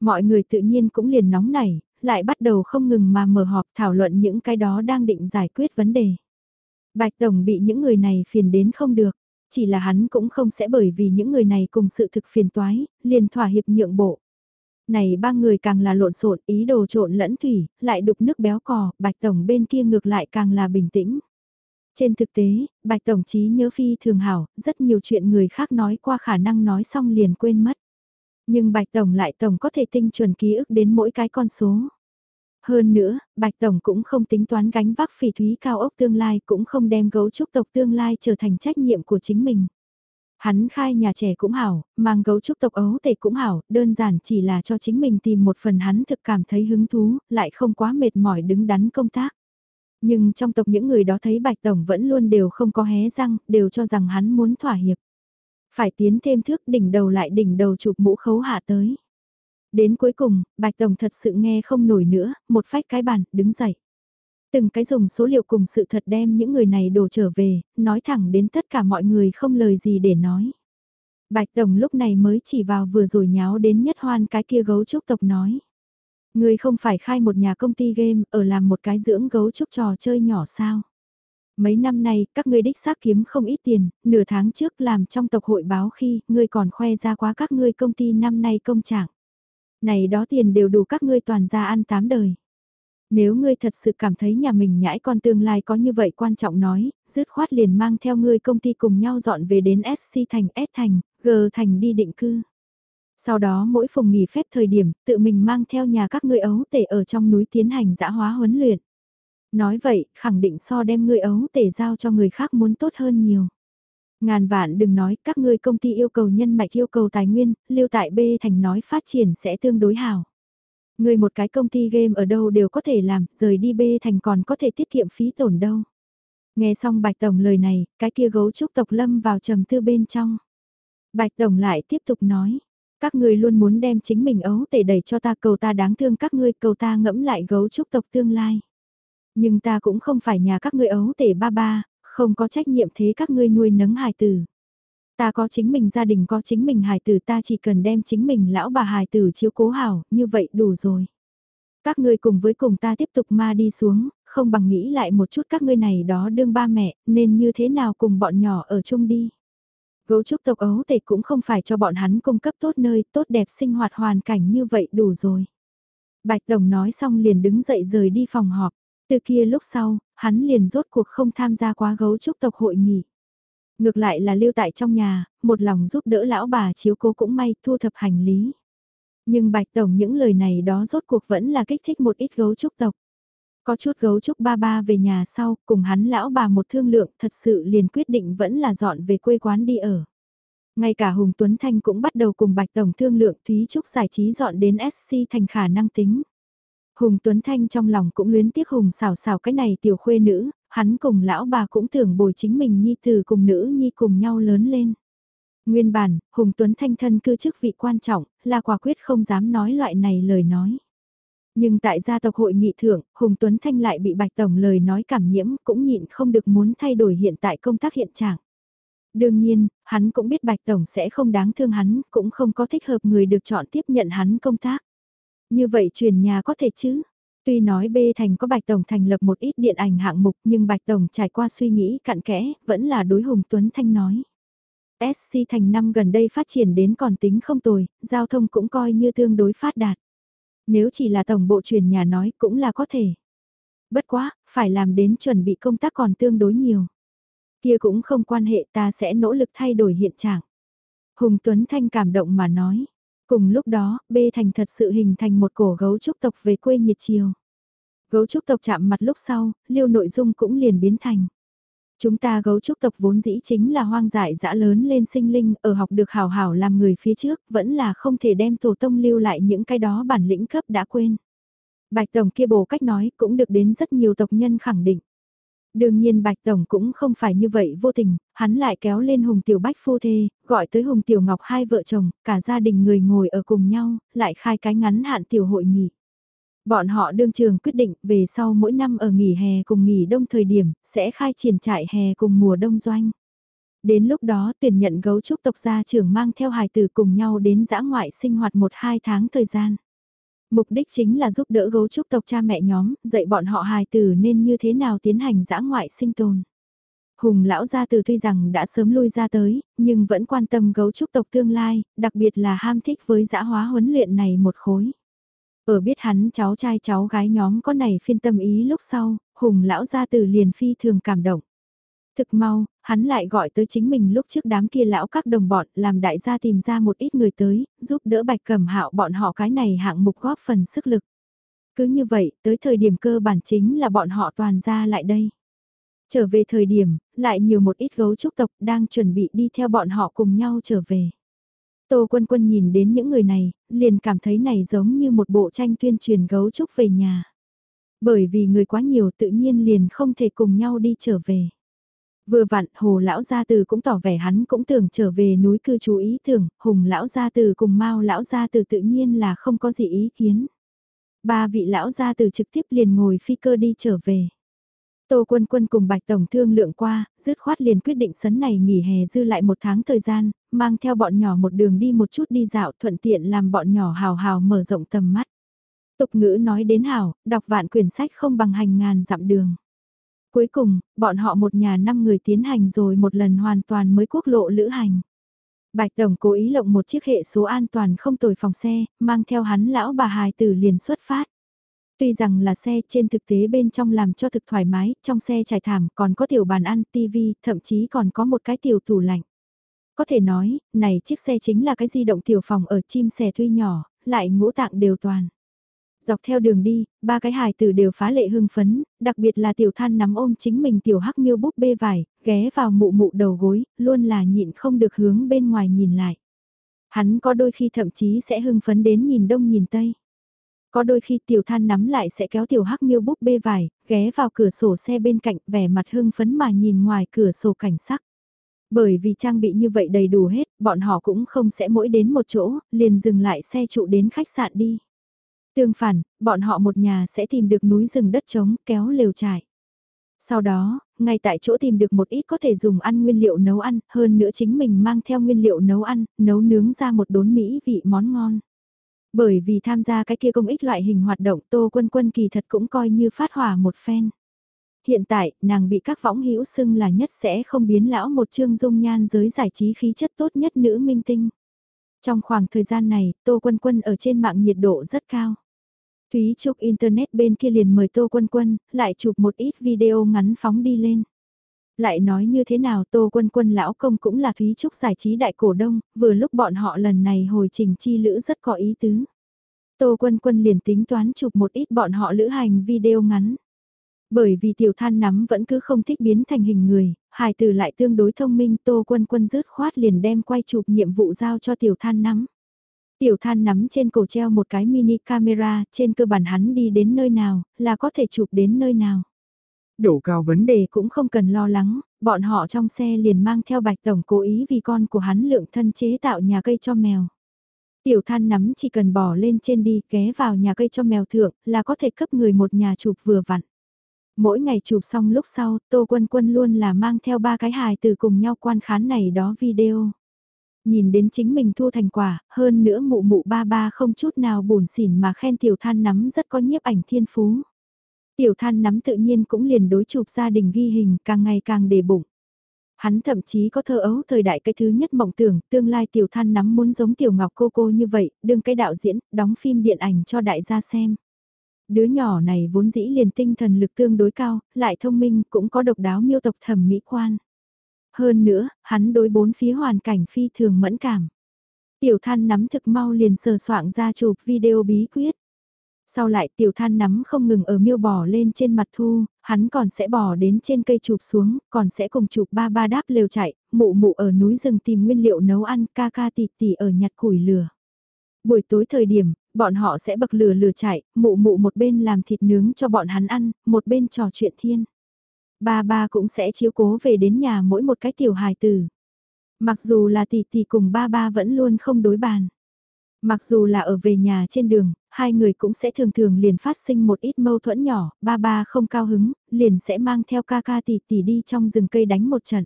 Mọi người tự nhiên cũng liền nóng nảy, lại bắt đầu không ngừng mà mở họp thảo luận những cái đó đang định giải quyết vấn đề. Bạch Tổng bị những người này phiền đến không được, chỉ là hắn cũng không sẽ bởi vì những người này cùng sự thực phiền toái, liền thỏa hiệp nhượng bộ. Này ba người càng là lộn xộn ý đồ trộn lẫn thủy, lại đục nước béo cò, Bạch Tổng bên kia ngược lại càng là bình tĩnh. Trên thực tế, Bạch Tổng chí nhớ phi thường hảo, rất nhiều chuyện người khác nói qua khả năng nói xong liền quên mất. Nhưng Bạch Tổng lại Tổng có thể tinh chuẩn ký ức đến mỗi cái con số. Hơn nữa, Bạch Tổng cũng không tính toán gánh vác phỉ thúy cao ốc tương lai cũng không đem gấu trúc tộc tương lai trở thành trách nhiệm của chính mình. Hắn khai nhà trẻ cũng hảo, mang gấu trúc tộc ấu tể cũng hảo, đơn giản chỉ là cho chính mình tìm một phần hắn thực cảm thấy hứng thú, lại không quá mệt mỏi đứng đắn công tác. Nhưng trong tộc những người đó thấy Bạch Tổng vẫn luôn đều không có hé răng, đều cho rằng hắn muốn thỏa hiệp. Phải tiến thêm thước đỉnh đầu lại đỉnh đầu chụp mũ khấu hạ tới. Đến cuối cùng, Bạch Tổng thật sự nghe không nổi nữa, một phách cái bàn, đứng dậy. Từng cái dùng số liệu cùng sự thật đem những người này đổ trở về, nói thẳng đến tất cả mọi người không lời gì để nói. Bạch Tổng lúc này mới chỉ vào vừa rồi nháo đến nhất hoan cái kia gấu trúc tộc nói. Người không phải khai một nhà công ty game ở làm một cái dưỡng gấu trúc trò chơi nhỏ sao? Mấy năm nay, các ngươi đích xác kiếm không ít tiền, nửa tháng trước làm trong tộc hội báo khi, ngươi còn khoe ra quá các ngươi công ty năm nay công trạng. Này đó tiền đều đủ các ngươi toàn ra ăn tám đời. Nếu ngươi thật sự cảm thấy nhà mình nhãi con tương lai có như vậy quan trọng nói, dứt khoát liền mang theo ngươi công ty cùng nhau dọn về đến SC thành S thành, G thành đi định cư. Sau đó mỗi phòng nghỉ phép thời điểm, tự mình mang theo nhà các ngươi ấu tể ở trong núi tiến hành dã hóa huấn luyện. Nói vậy, khẳng định so đem ngươi ấu tể giao cho người khác muốn tốt hơn nhiều. Ngàn vạn đừng nói các ngươi công ty yêu cầu nhân mạch yêu cầu tài nguyên, lưu tại B thành nói phát triển sẽ tương đối hảo. Người một cái công ty game ở đâu đều có thể làm, rời đi bê thành còn có thể tiết kiệm phí tổn đâu. Nghe xong Bạch Tổng lời này, cái kia gấu trúc tộc lâm vào trầm tư bên trong. Bạch Tổng lại tiếp tục nói, các ngươi luôn muốn đem chính mình ấu tể đẩy cho ta cầu ta đáng thương các ngươi cầu ta ngẫm lại gấu trúc tộc tương lai. Nhưng ta cũng không phải nhà các ngươi ấu tể ba ba, không có trách nhiệm thế các ngươi nuôi nấng hài tử. Ta có chính mình gia đình có chính mình hài tử ta chỉ cần đem chính mình lão bà hài tử chiếu cố hảo, như vậy đủ rồi. Các ngươi cùng với cùng ta tiếp tục ma đi xuống, không bằng nghĩ lại một chút các ngươi này đó đương ba mẹ, nên như thế nào cùng bọn nhỏ ở chung đi. Gấu trúc tộc ấu tệ cũng không phải cho bọn hắn cung cấp tốt nơi, tốt đẹp sinh hoạt hoàn cảnh như vậy đủ rồi. Bạch đồng nói xong liền đứng dậy rời đi phòng họp. Từ kia lúc sau, hắn liền rốt cuộc không tham gia quá gấu trúc tộc hội nghị. Ngược lại là lưu tại trong nhà, một lòng giúp đỡ lão bà chiếu cố cũng may thu thập hành lý. Nhưng Bạch Tổng những lời này đó rốt cuộc vẫn là kích thích một ít gấu trúc tộc. Có chút gấu trúc ba ba về nhà sau, cùng hắn lão bà một thương lượng thật sự liền quyết định vẫn là dọn về quê quán đi ở. Ngay cả Hùng Tuấn Thanh cũng bắt đầu cùng Bạch Tổng thương lượng Thúy Trúc giải trí dọn đến SC thành khả năng tính. Hùng Tuấn Thanh trong lòng cũng luyến tiếc Hùng xào xào cái này tiểu khuê nữ, hắn cùng lão bà cũng tưởng bồi chính mình nhi từ cùng nữ nhi cùng nhau lớn lên. Nguyên bản, Hùng Tuấn Thanh thân cư chức vị quan trọng, là quả quyết không dám nói loại này lời nói. Nhưng tại gia tộc hội nghị thưởng, Hùng Tuấn Thanh lại bị Bạch Tổng lời nói cảm nhiễm cũng nhịn không được muốn thay đổi hiện tại công tác hiện trạng. Đương nhiên, hắn cũng biết Bạch Tổng sẽ không đáng thương hắn, cũng không có thích hợp người được chọn tiếp nhận hắn công tác. Như vậy truyền nhà có thể chứ? Tuy nói B Thành có Bạch Tổng thành lập một ít điện ảnh hạng mục nhưng Bạch Tổng trải qua suy nghĩ cặn kẽ, vẫn là đối Hùng Tuấn Thanh nói. SC Thành năm gần đây phát triển đến còn tính không tồi, giao thông cũng coi như tương đối phát đạt. Nếu chỉ là tổng bộ truyền nhà nói cũng là có thể. Bất quá, phải làm đến chuẩn bị công tác còn tương đối nhiều. Kia cũng không quan hệ ta sẽ nỗ lực thay đổi hiện trạng. Hùng Tuấn Thanh cảm động mà nói. Cùng lúc đó, B Thành thật sự hình thành một cổ gấu trúc tộc về quê nhiệt chiều. Gấu trúc tộc chạm mặt lúc sau, liêu nội dung cũng liền biến thành. Chúng ta gấu trúc tộc vốn dĩ chính là hoang dại dã lớn lên sinh linh, ở học được hào hảo làm người phía trước, vẫn là không thể đem tổ tông lưu lại những cái đó bản lĩnh cấp đã quên. Bạch Tổng kia bổ cách nói cũng được đến rất nhiều tộc nhân khẳng định. Đương nhiên Bạch Tổng cũng không phải như vậy vô tình, hắn lại kéo lên Hùng Tiểu Bách phu thê, gọi tới Hùng Tiểu Ngọc hai vợ chồng, cả gia đình người ngồi ở cùng nhau, lại khai cái ngắn hạn tiểu hội nghị. Bọn họ đương trường quyết định về sau mỗi năm ở nghỉ hè cùng nghỉ đông thời điểm, sẽ khai triển trại hè cùng mùa đông doanh. Đến lúc đó tuyển nhận gấu trúc tộc gia trưởng mang theo hài tử cùng nhau đến dã ngoại sinh hoạt một hai tháng thời gian. Mục đích chính là giúp đỡ gấu trúc tộc cha mẹ nhóm, dạy bọn họ hài tử nên như thế nào tiến hành giã ngoại sinh tồn. Hùng lão gia từ tuy rằng đã sớm lui ra tới, nhưng vẫn quan tâm gấu trúc tộc tương lai, đặc biệt là ham thích với giã hóa huấn luyện này một khối. Ở biết hắn cháu trai cháu gái nhóm có này phiên tâm ý lúc sau, hùng lão gia từ liền phi thường cảm động. Thực mau, hắn lại gọi tới chính mình lúc trước đám kia lão các đồng bọn làm đại gia tìm ra một ít người tới, giúp đỡ bạch cẩm hạo bọn họ cái này hạng mục góp phần sức lực. Cứ như vậy, tới thời điểm cơ bản chính là bọn họ toàn ra lại đây. Trở về thời điểm, lại nhiều một ít gấu trúc tộc đang chuẩn bị đi theo bọn họ cùng nhau trở về. Tô Quân Quân nhìn đến những người này, liền cảm thấy này giống như một bộ tranh tuyên truyền gấu trúc về nhà. Bởi vì người quá nhiều tự nhiên liền không thể cùng nhau đi trở về. Vừa vặn, Hồ lão gia từ cũng tỏ vẻ hắn cũng tưởng trở về núi cư trú ý tưởng, Hùng lão gia từ cùng Mao lão gia từ tự nhiên là không có gì ý kiến. Ba vị lão gia từ trực tiếp liền ngồi phi cơ đi trở về. Tô Quân Quân cùng Bạch Tổng thương lượng qua, dứt khoát liền quyết định sấn này nghỉ hè dư lại một tháng thời gian, mang theo bọn nhỏ một đường đi một chút đi dạo thuận tiện làm bọn nhỏ hào hào mở rộng tầm mắt. Tục ngữ nói đến hảo, đọc vạn quyển sách không bằng hành ngàn dặm đường. Cuối cùng, bọn họ một nhà năm người tiến hành rồi một lần hoàn toàn mới quốc lộ lữ hành. Bạch Tổng cố ý lộng một chiếc hệ số an toàn không tồi phòng xe, mang theo hắn lão bà hài tử liền xuất phát. Tuy rằng là xe trên thực tế bên trong làm cho thực thoải mái, trong xe trải thảm còn có tiểu bàn ăn, tivi, thậm chí còn có một cái tiểu tủ lạnh. Có thể nói, này chiếc xe chính là cái di động tiểu phòng ở chim sẻ tuy nhỏ, lại ngũ tạng đều toàn. Dọc theo đường đi, ba cái hài tử đều phá lệ hưng phấn, đặc biệt là tiểu than nắm ôm chính mình tiểu hắc miêu búp bê vải, ghé vào mụ mụ đầu gối, luôn là nhịn không được hướng bên ngoài nhìn lại. Hắn có đôi khi thậm chí sẽ hưng phấn đến nhìn đông nhìn tây. Có đôi khi tiểu than nắm lại sẽ kéo tiểu hắc miêu búp bê vải, ghé vào cửa sổ xe bên cạnh vẻ mặt hưng phấn mà nhìn ngoài cửa sổ cảnh sắc. Bởi vì trang bị như vậy đầy đủ hết, bọn họ cũng không sẽ mỗi đến một chỗ, liền dừng lại xe trụ đến khách sạn đi. Tương phản, bọn họ một nhà sẽ tìm được núi rừng đất trống kéo lều trải. Sau đó, ngay tại chỗ tìm được một ít có thể dùng ăn nguyên liệu nấu ăn, hơn nữa chính mình mang theo nguyên liệu nấu ăn, nấu nướng ra một đốn mỹ vị món ngon. Bởi vì tham gia cái kia công ích loại hình hoạt động Tô Quân Quân kỳ thật cũng coi như phát hỏa một phen. Hiện tại, nàng bị các võng hữu xưng là nhất sẽ không biến lão một chương dung nhan giới giải trí khí chất tốt nhất nữ minh tinh. Trong khoảng thời gian này, Tô Quân Quân ở trên mạng nhiệt độ rất cao. Thúy Trúc Internet bên kia liền mời Tô Quân Quân, lại chụp một ít video ngắn phóng đi lên. Lại nói như thế nào Tô Quân Quân lão công cũng là Thúy Trúc giải trí đại cổ đông, vừa lúc bọn họ lần này hồi trình chi lữ rất có ý tứ. Tô Quân Quân liền tính toán chụp một ít bọn họ lữ hành video ngắn. Bởi vì tiểu than nắm vẫn cứ không thích biến thành hình người, hài từ lại tương đối thông minh Tô Quân Quân rớt khoát liền đem quay chụp nhiệm vụ giao cho tiểu than nắm. Tiểu than nắm trên cổ treo một cái mini camera, trên cơ bản hắn đi đến nơi nào, là có thể chụp đến nơi nào. Độ cao vấn đề cũng không cần lo lắng, bọn họ trong xe liền mang theo bạch tổng cố ý vì con của hắn lượng thân chế tạo nhà cây cho mèo. Tiểu than nắm chỉ cần bỏ lên trên đi ghé vào nhà cây cho mèo thượng là có thể cấp người một nhà chụp vừa vặn. Mỗi ngày chụp xong lúc sau, Tô Quân Quân luôn là mang theo ba cái hài từ cùng nhau quan khán này đó video. Nhìn đến chính mình thu thành quả, hơn nữa mụ mụ ba ba không chút nào buồn xỉn mà khen tiểu than nắm rất có nhiếp ảnh thiên phú. Tiểu than nắm tự nhiên cũng liền đối chụp gia đình ghi hình càng ngày càng đề bụng. Hắn thậm chí có thơ ấu thời đại cái thứ nhất mộng tưởng tương lai tiểu than nắm muốn giống tiểu ngọc cô cô như vậy, đương cái đạo diễn, đóng phim điện ảnh cho đại gia xem. Đứa nhỏ này vốn dĩ liền tinh thần lực tương đối cao, lại thông minh cũng có độc đáo miêu tộc thẩm mỹ quan. Hơn nữa, hắn đối bốn phía hoàn cảnh phi thường mẫn cảm. Tiểu than nắm thực mau liền sờ soạn ra chụp video bí quyết. Sau lại tiểu than nắm không ngừng ở miêu bò lên trên mặt thu, hắn còn sẽ bò đến trên cây chụp xuống, còn sẽ cùng chụp ba ba đáp lều chạy, mụ mụ ở núi rừng tìm nguyên liệu nấu ăn, ca ca tỉ tỉ ở nhặt củi lửa. Buổi tối thời điểm, bọn họ sẽ bậc lửa lửa chạy, mụ mụ một bên làm thịt nướng cho bọn hắn ăn, một bên trò chuyện thiên. Ba ba cũng sẽ chiếu cố về đến nhà mỗi một cái tiểu hài tử. Mặc dù là tỷ tỷ cùng ba ba vẫn luôn không đối bàn. Mặc dù là ở về nhà trên đường, hai người cũng sẽ thường thường liền phát sinh một ít mâu thuẫn nhỏ, ba ba không cao hứng, liền sẽ mang theo ca ca tỷ tỷ đi trong rừng cây đánh một trận.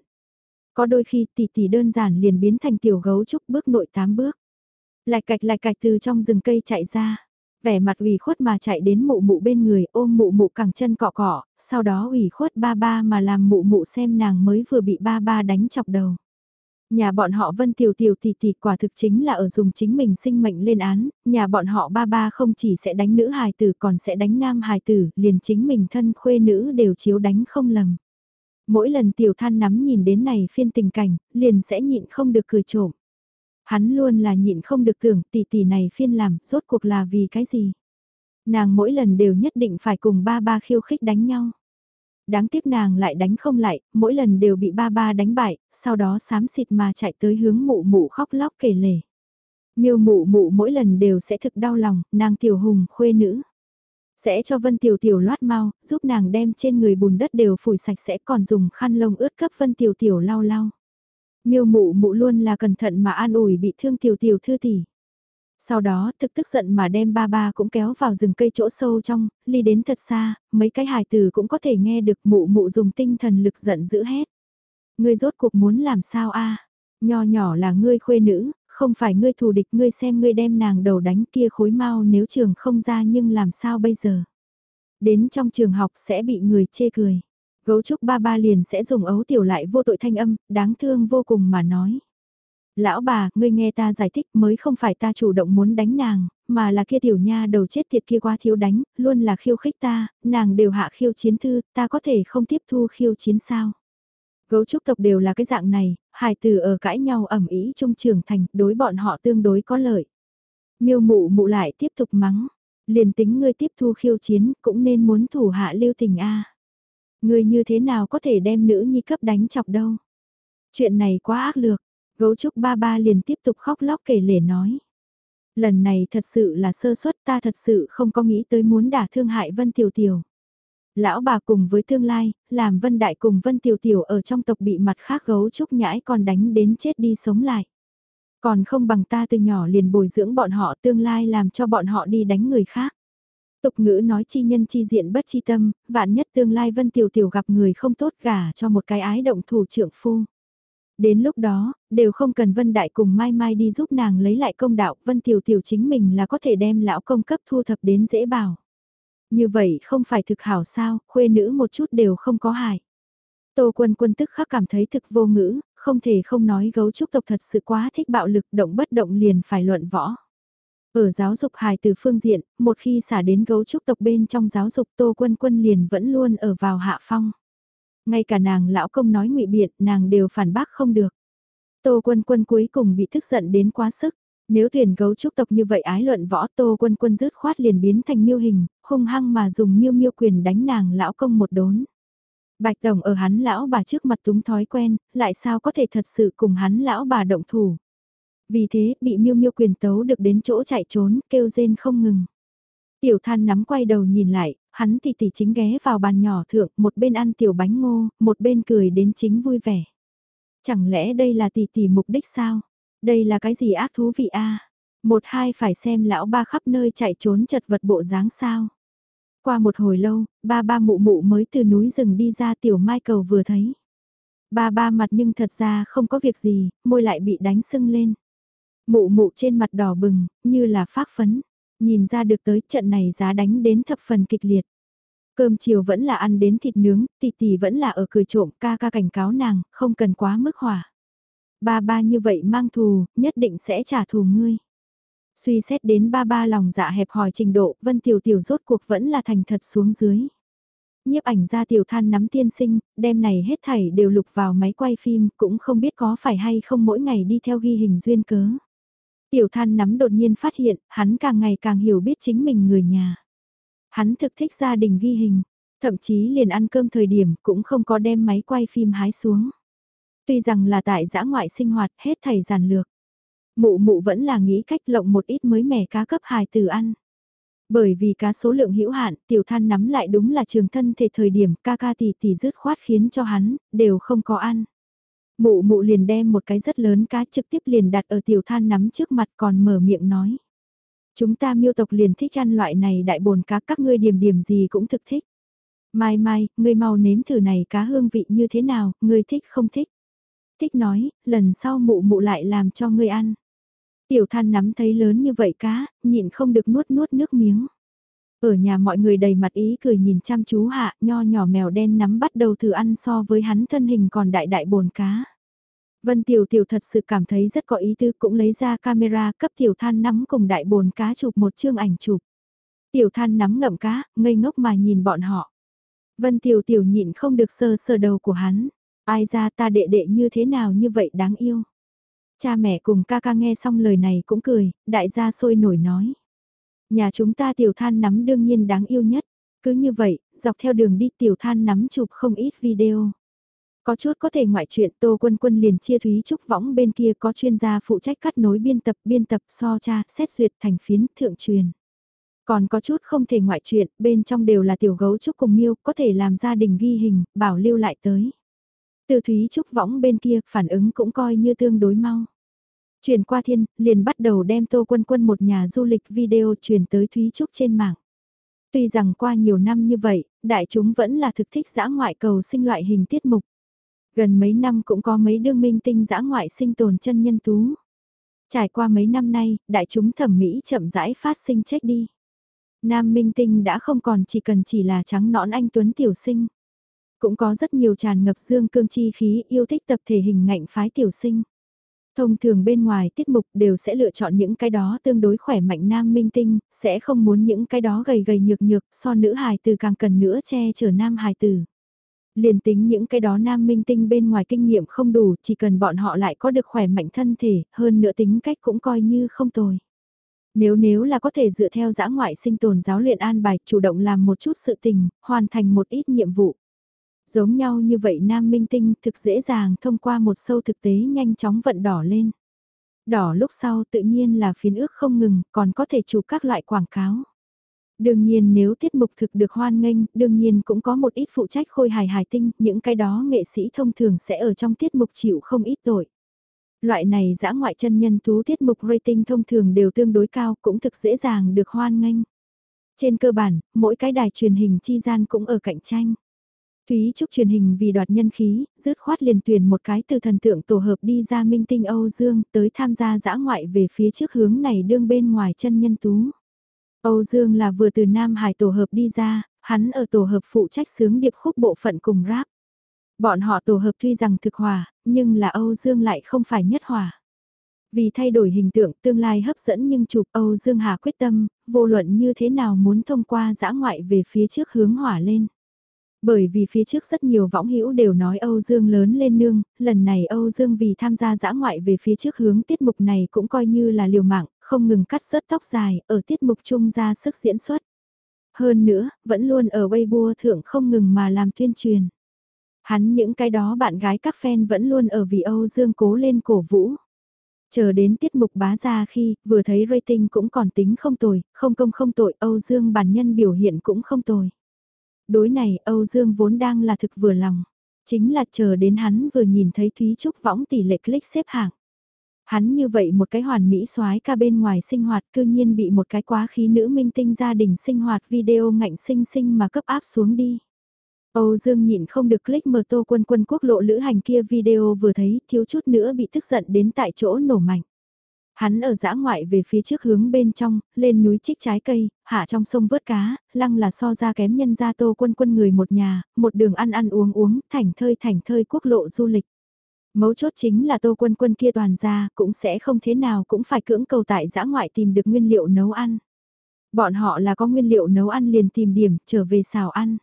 Có đôi khi tỷ tỷ đơn giản liền biến thành tiểu gấu trúc bước nội tám bước. Lạch cạch lạch cạch từ trong rừng cây chạy ra vẻ mặt ủy khuất mà chạy đến mụ mụ bên người ôm mụ mụ cẳng chân cọ cọ, sau đó ủy khuất ba ba mà làm mụ mụ xem nàng mới vừa bị ba ba đánh chọc đầu. Nhà bọn họ Vân Tiểu Tiểu tỷ tỷ quả thực chính là ở dùng chính mình sinh mệnh lên án, nhà bọn họ ba ba không chỉ sẽ đánh nữ hài tử còn sẽ đánh nam hài tử, liền chính mình thân khuê nữ đều chiếu đánh không lầm. Mỗi lần Tiểu Than nắm nhìn đến này phiên tình cảnh, liền sẽ nhịn không được cười trộm. Hắn luôn là nhịn không được tưởng tỷ tỷ này phiên làm, rốt cuộc là vì cái gì. Nàng mỗi lần đều nhất định phải cùng ba ba khiêu khích đánh nhau. Đáng tiếc nàng lại đánh không lại, mỗi lần đều bị ba ba đánh bại, sau đó xám xịt mà chạy tới hướng mụ mụ khóc lóc kể lể. Miêu mụ mụ mỗi lần đều sẽ thực đau lòng, nàng tiểu hùng khuê nữ. Sẽ cho Vân Tiểu Tiểu loát mau, giúp nàng đem trên người bùn đất đều phủi sạch sẽ còn dùng khăn lông ướt cấp Vân Tiểu Tiểu lau lau. Miêu mụ mụ luôn là cẩn thận mà an ủi bị thương tiểu tiểu thư tỷ. Sau đó thực tức giận mà đem ba ba cũng kéo vào rừng cây chỗ sâu trong, ly đến thật xa, mấy cái hài từ cũng có thể nghe được mụ mụ dùng tinh thần lực giận dữ hết. Ngươi rốt cuộc muốn làm sao a? Nho nhỏ là ngươi khuê nữ, không phải ngươi thù địch ngươi xem ngươi đem nàng đầu đánh kia khối mau nếu trường không ra nhưng làm sao bây giờ. Đến trong trường học sẽ bị người chê cười. Gấu trúc ba ba liền sẽ dùng ấu tiểu lại vô tội thanh âm, đáng thương vô cùng mà nói. Lão bà, ngươi nghe ta giải thích mới không phải ta chủ động muốn đánh nàng, mà là kia tiểu nha đầu chết tiệt kia quá thiếu đánh, luôn là khiêu khích ta, nàng đều hạ khiêu chiến thư, ta có thể không tiếp thu khiêu chiến sao. Gấu trúc tộc đều là cái dạng này, hài từ ở cãi nhau ẩm ý trung trường thành, đối bọn họ tương đối có lợi. Miêu mụ mụ lại tiếp tục mắng, liền tính ngươi tiếp thu khiêu chiến cũng nên muốn thủ hạ lưu tình a. Người như thế nào có thể đem nữ nhi cấp đánh chọc đâu. Chuyện này quá ác lược, gấu trúc ba ba liền tiếp tục khóc lóc kể lể nói. Lần này thật sự là sơ suất ta thật sự không có nghĩ tới muốn đả thương hại Vân Tiểu Tiểu. Lão bà cùng với tương lai, làm Vân Đại cùng Vân Tiểu Tiểu ở trong tộc bị mặt khác gấu trúc nhãi còn đánh đến chết đi sống lại. Còn không bằng ta từ nhỏ liền bồi dưỡng bọn họ tương lai làm cho bọn họ đi đánh người khác. Tục ngữ nói chi nhân chi diện bất chi tâm, vạn nhất tương lai Vân Tiểu Tiểu gặp người không tốt gả cho một cái ái động thủ trưởng phu. Đến lúc đó, đều không cần Vân Đại cùng Mai Mai đi giúp nàng lấy lại công đạo, Vân Tiểu Tiểu chính mình là có thể đem lão công cấp thu thập đến dễ bảo. Như vậy không phải thực hảo sao, khuê nữ một chút đều không có hại. Tô quân quân tức khắc cảm thấy thực vô ngữ, không thể không nói gấu trúc tộc thật sự quá thích bạo lực động bất động liền phải luận võ. Ở giáo dục hài từ phương diện, một khi xả đến gấu trúc tộc bên trong giáo dục Tô Quân Quân liền vẫn luôn ở vào hạ phong. Ngay cả nàng lão công nói ngụy biện, nàng đều phản bác không được. Tô Quân Quân cuối cùng bị tức giận đến quá sức. Nếu tuyển gấu trúc tộc như vậy ái luận võ Tô Quân Quân rứt khoát liền biến thành miêu hình, hung hăng mà dùng miêu miêu quyền đánh nàng lão công một đốn. Bạch Tổng ở hắn lão bà trước mặt túng thói quen, lại sao có thể thật sự cùng hắn lão bà động thủ. Vì thế, bị miêu miêu quyền tấu được đến chỗ chạy trốn, kêu rên không ngừng. Tiểu than nắm quay đầu nhìn lại, hắn thì tỷ chính ghé vào bàn nhỏ thượng, một bên ăn tiểu bánh ngô, một bên cười đến chính vui vẻ. Chẳng lẽ đây là tỷ tỷ mục đích sao? Đây là cái gì ác thú vị a? Một hai phải xem lão ba khắp nơi chạy trốn chật vật bộ dáng sao? Qua một hồi lâu, ba ba mụ mụ mới từ núi rừng đi ra tiểu mai cầu vừa thấy. Ba ba mặt nhưng thật ra không có việc gì, môi lại bị đánh sưng lên. Mụ mụ trên mặt đỏ bừng, như là phát phấn. Nhìn ra được tới trận này giá đánh đến thập phần kịch liệt. Cơm chiều vẫn là ăn đến thịt nướng, tỷ tỷ vẫn là ở cười trộm ca ca cảnh cáo nàng, không cần quá mức hỏa. Ba ba như vậy mang thù, nhất định sẽ trả thù ngươi. Suy xét đến ba ba lòng dạ hẹp hòi trình độ, Vân Tiểu Tiểu rốt cuộc vẫn là thành thật xuống dưới. Nhiếp ảnh ra tiểu than nắm tiên sinh, đêm này hết thảy đều lục vào máy quay phim, cũng không biết có phải hay không mỗi ngày đi theo ghi hình duyên cớ. Tiểu than nắm đột nhiên phát hiện, hắn càng ngày càng hiểu biết chính mình người nhà. Hắn thực thích gia đình ghi hình, thậm chí liền ăn cơm thời điểm cũng không có đem máy quay phim hái xuống. Tuy rằng là tại giã ngoại sinh hoạt hết thầy giản lược. Mụ mụ vẫn là nghĩ cách lộng một ít mới mẻ cá cấp hài từ ăn. Bởi vì cá số lượng hữu hạn, tiểu than nắm lại đúng là trường thân thể thời điểm ca ca tỷ tỷ dứt khoát khiến cho hắn, đều không có ăn. Mụ mụ liền đem một cái rất lớn cá trực tiếp liền đặt ở tiểu than nắm trước mặt còn mở miệng nói. Chúng ta miêu tộc liền thích ăn loại này đại bồn cá các ngươi điểm điểm gì cũng thực thích. Mai mai, ngươi mau nếm thử này cá hương vị như thế nào, ngươi thích không thích. Thích nói, lần sau mụ mụ lại làm cho ngươi ăn. Tiểu than nắm thấy lớn như vậy cá, nhịn không được nuốt nuốt nước miếng. Ở nhà mọi người đầy mặt ý cười nhìn chăm chú hạ, nho nhỏ mèo đen nắm bắt đầu thử ăn so với hắn thân hình còn đại đại bồn cá. Vân Tiểu Tiểu thật sự cảm thấy rất có ý tư cũng lấy ra camera cấp Tiểu Than nắm cùng đại bồn cá chụp một chương ảnh chụp. Tiểu Than nắm ngậm cá, ngây ngốc mà nhìn bọn họ. Vân Tiểu Tiểu nhịn không được sơ sơ đầu của hắn. Ai ra ta đệ đệ như thế nào như vậy đáng yêu. Cha mẹ cùng ca ca nghe xong lời này cũng cười, đại gia sôi nổi nói. Nhà chúng ta tiểu than nắm đương nhiên đáng yêu nhất. Cứ như vậy, dọc theo đường đi tiểu than nắm chụp không ít video. Có chút có thể ngoại chuyện Tô Quân Quân liền chia Thúy Trúc võng bên kia có chuyên gia phụ trách cắt nối biên tập biên tập so tra, xét duyệt thành phiến thượng truyền. Còn có chút không thể ngoại chuyện, bên trong đều là tiểu gấu trúc cùng miêu, có thể làm gia đình ghi hình, bảo lưu lại tới. Từ Thúy Trúc võng bên kia, phản ứng cũng coi như tương đối mau. Chuyển qua thiên, liền bắt đầu đem Tô Quân Quân một nhà du lịch video truyền tới Thúy Trúc trên mạng. Tuy rằng qua nhiều năm như vậy, đại chúng vẫn là thực thích dã ngoại cầu sinh loại hình tiết mục. Gần mấy năm cũng có mấy đương minh tinh dã ngoại sinh tồn chân nhân tú. Trải qua mấy năm nay, đại chúng thẩm mỹ chậm rãi phát sinh chết đi. Nam minh tinh đã không còn chỉ cần chỉ là trắng nõn anh Tuấn tiểu sinh. Cũng có rất nhiều tràn ngập dương cương chi khí yêu thích tập thể hình ngạnh phái tiểu sinh. Thông thường bên ngoài tiết mục đều sẽ lựa chọn những cái đó tương đối khỏe mạnh nam minh tinh, sẽ không muốn những cái đó gầy gầy nhược nhược so nữ hài từ càng cần nữa che chở nam hài từ Liền tính những cái đó nam minh tinh bên ngoài kinh nghiệm không đủ, chỉ cần bọn họ lại có được khỏe mạnh thân thể, hơn nữa tính cách cũng coi như không tồi. Nếu nếu là có thể dựa theo giã ngoại sinh tồn giáo luyện an bài, chủ động làm một chút sự tình, hoàn thành một ít nhiệm vụ. Giống nhau như vậy nam minh tinh thực dễ dàng thông qua một sâu thực tế nhanh chóng vận đỏ lên. Đỏ lúc sau tự nhiên là phiến ước không ngừng, còn có thể chụp các loại quảng cáo. Đương nhiên nếu tiết mục thực được hoan nghênh, đương nhiên cũng có một ít phụ trách khôi hài hài tinh, những cái đó nghệ sĩ thông thường sẽ ở trong tiết mục chịu không ít tội. Loại này giã ngoại chân nhân tú tiết mục rating thông thường đều tương đối cao cũng thực dễ dàng được hoan nghênh. Trên cơ bản, mỗi cái đài truyền hình chi gian cũng ở cạnh tranh. Thúy Trúc truyền hình vì đoạt nhân khí, dứt khoát liền tuyển một cái từ thần tượng tổ hợp đi ra minh tinh Âu Dương tới tham gia dã ngoại về phía trước hướng này đương bên ngoài chân nhân tú. Âu Dương là vừa từ Nam Hải tổ hợp đi ra, hắn ở tổ hợp phụ trách sướng điệp khúc bộ phận cùng rap. Bọn họ tổ hợp tuy rằng thực hòa, nhưng là Âu Dương lại không phải nhất hòa. Vì thay đổi hình tượng tương lai hấp dẫn nhưng chụp Âu Dương Hà quyết tâm, vô luận như thế nào muốn thông qua dã ngoại về phía trước hướng hỏa lên. Bởi vì phía trước rất nhiều võng hữu đều nói Âu Dương lớn lên nương, lần này Âu Dương vì tham gia dã ngoại về phía trước hướng tiết mục này cũng coi như là liều mạng, không ngừng cắt rớt tóc dài, ở tiết mục chung ra sức diễn xuất. Hơn nữa, vẫn luôn ở Weibo thượng không ngừng mà làm tuyên truyền. Hắn những cái đó bạn gái các fan vẫn luôn ở vì Âu Dương cố lên cổ vũ. Chờ đến tiết mục bá ra khi, vừa thấy rating cũng còn tính không tồi, không công không tội, Âu Dương bản nhân biểu hiện cũng không tồi. Đối này, Âu Dương vốn đang là thực vừa lòng. Chính là chờ đến hắn vừa nhìn thấy Thúy Trúc võng tỷ lệ click xếp hạng. Hắn như vậy một cái hoàn mỹ soái ca bên ngoài sinh hoạt, cư nhiên bị một cái quá khí nữ minh tinh gia đình sinh hoạt video ngạnh sinh sinh mà cấp áp xuống đi. Âu Dương nhịn không được click mở tô quân quân quốc lộ lữ hành kia video vừa thấy, thiếu chút nữa bị tức giận đến tại chỗ nổ mạnh. Hắn ở dã ngoại về phía trước hướng bên trong, lên núi trích trái cây, hạ trong sông vớt cá, lăng là so ra kém nhân gia tô quân quân người một nhà, một đường ăn ăn uống uống, thảnh thơi thảnh thơi quốc lộ du lịch. Mấu chốt chính là tô quân quân kia toàn ra cũng sẽ không thế nào cũng phải cưỡng cầu tại dã ngoại tìm được nguyên liệu nấu ăn. Bọn họ là có nguyên liệu nấu ăn liền tìm điểm trở về xào ăn.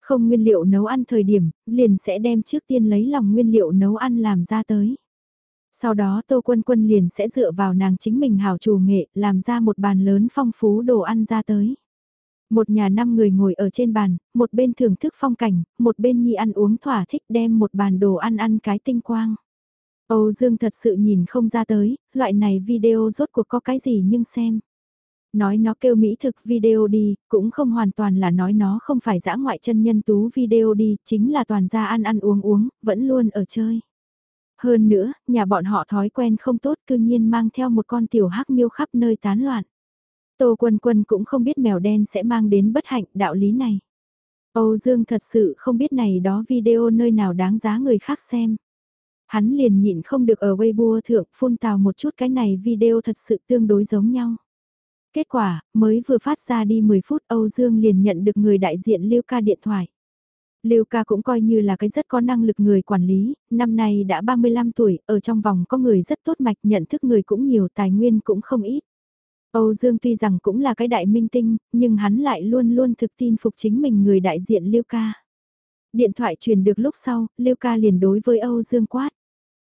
Không nguyên liệu nấu ăn thời điểm, liền sẽ đem trước tiên lấy lòng nguyên liệu nấu ăn làm ra tới. Sau đó Tô Quân Quân liền sẽ dựa vào nàng chính mình hào chủ nghệ, làm ra một bàn lớn phong phú đồ ăn ra tới. Một nhà năm người ngồi ở trên bàn, một bên thưởng thức phong cảnh, một bên nhi ăn uống thỏa thích đem một bàn đồ ăn ăn cái tinh quang. Âu Dương thật sự nhìn không ra tới, loại này video rốt cuộc có cái gì nhưng xem. Nói nó kêu mỹ thực video đi, cũng không hoàn toàn là nói nó không phải dã ngoại chân nhân tú video đi, chính là toàn ra ăn ăn uống uống, vẫn luôn ở chơi. Hơn nữa, nhà bọn họ thói quen không tốt cư nhiên mang theo một con tiểu hắc miêu khắp nơi tán loạn. Tô Quân Quân cũng không biết mèo đen sẽ mang đến bất hạnh đạo lý này. Âu Dương thật sự không biết này đó video nơi nào đáng giá người khác xem. Hắn liền nhịn không được ở Weibo thượng phun tào một chút cái này video thật sự tương đối giống nhau. Kết quả, mới vừa phát ra đi 10 phút Âu Dương liền nhận được người đại diện Lưu ca điện thoại. Lưu ca cũng coi như là cái rất có năng lực người quản lý, năm nay đã 35 tuổi, ở trong vòng có người rất tốt mạch nhận thức người cũng nhiều tài nguyên cũng không ít. Âu Dương tuy rằng cũng là cái đại minh tinh, nhưng hắn lại luôn luôn thực tin phục chính mình người đại diện Lưu ca. Điện thoại truyền được lúc sau, Lưu ca liền đối với Âu Dương quát.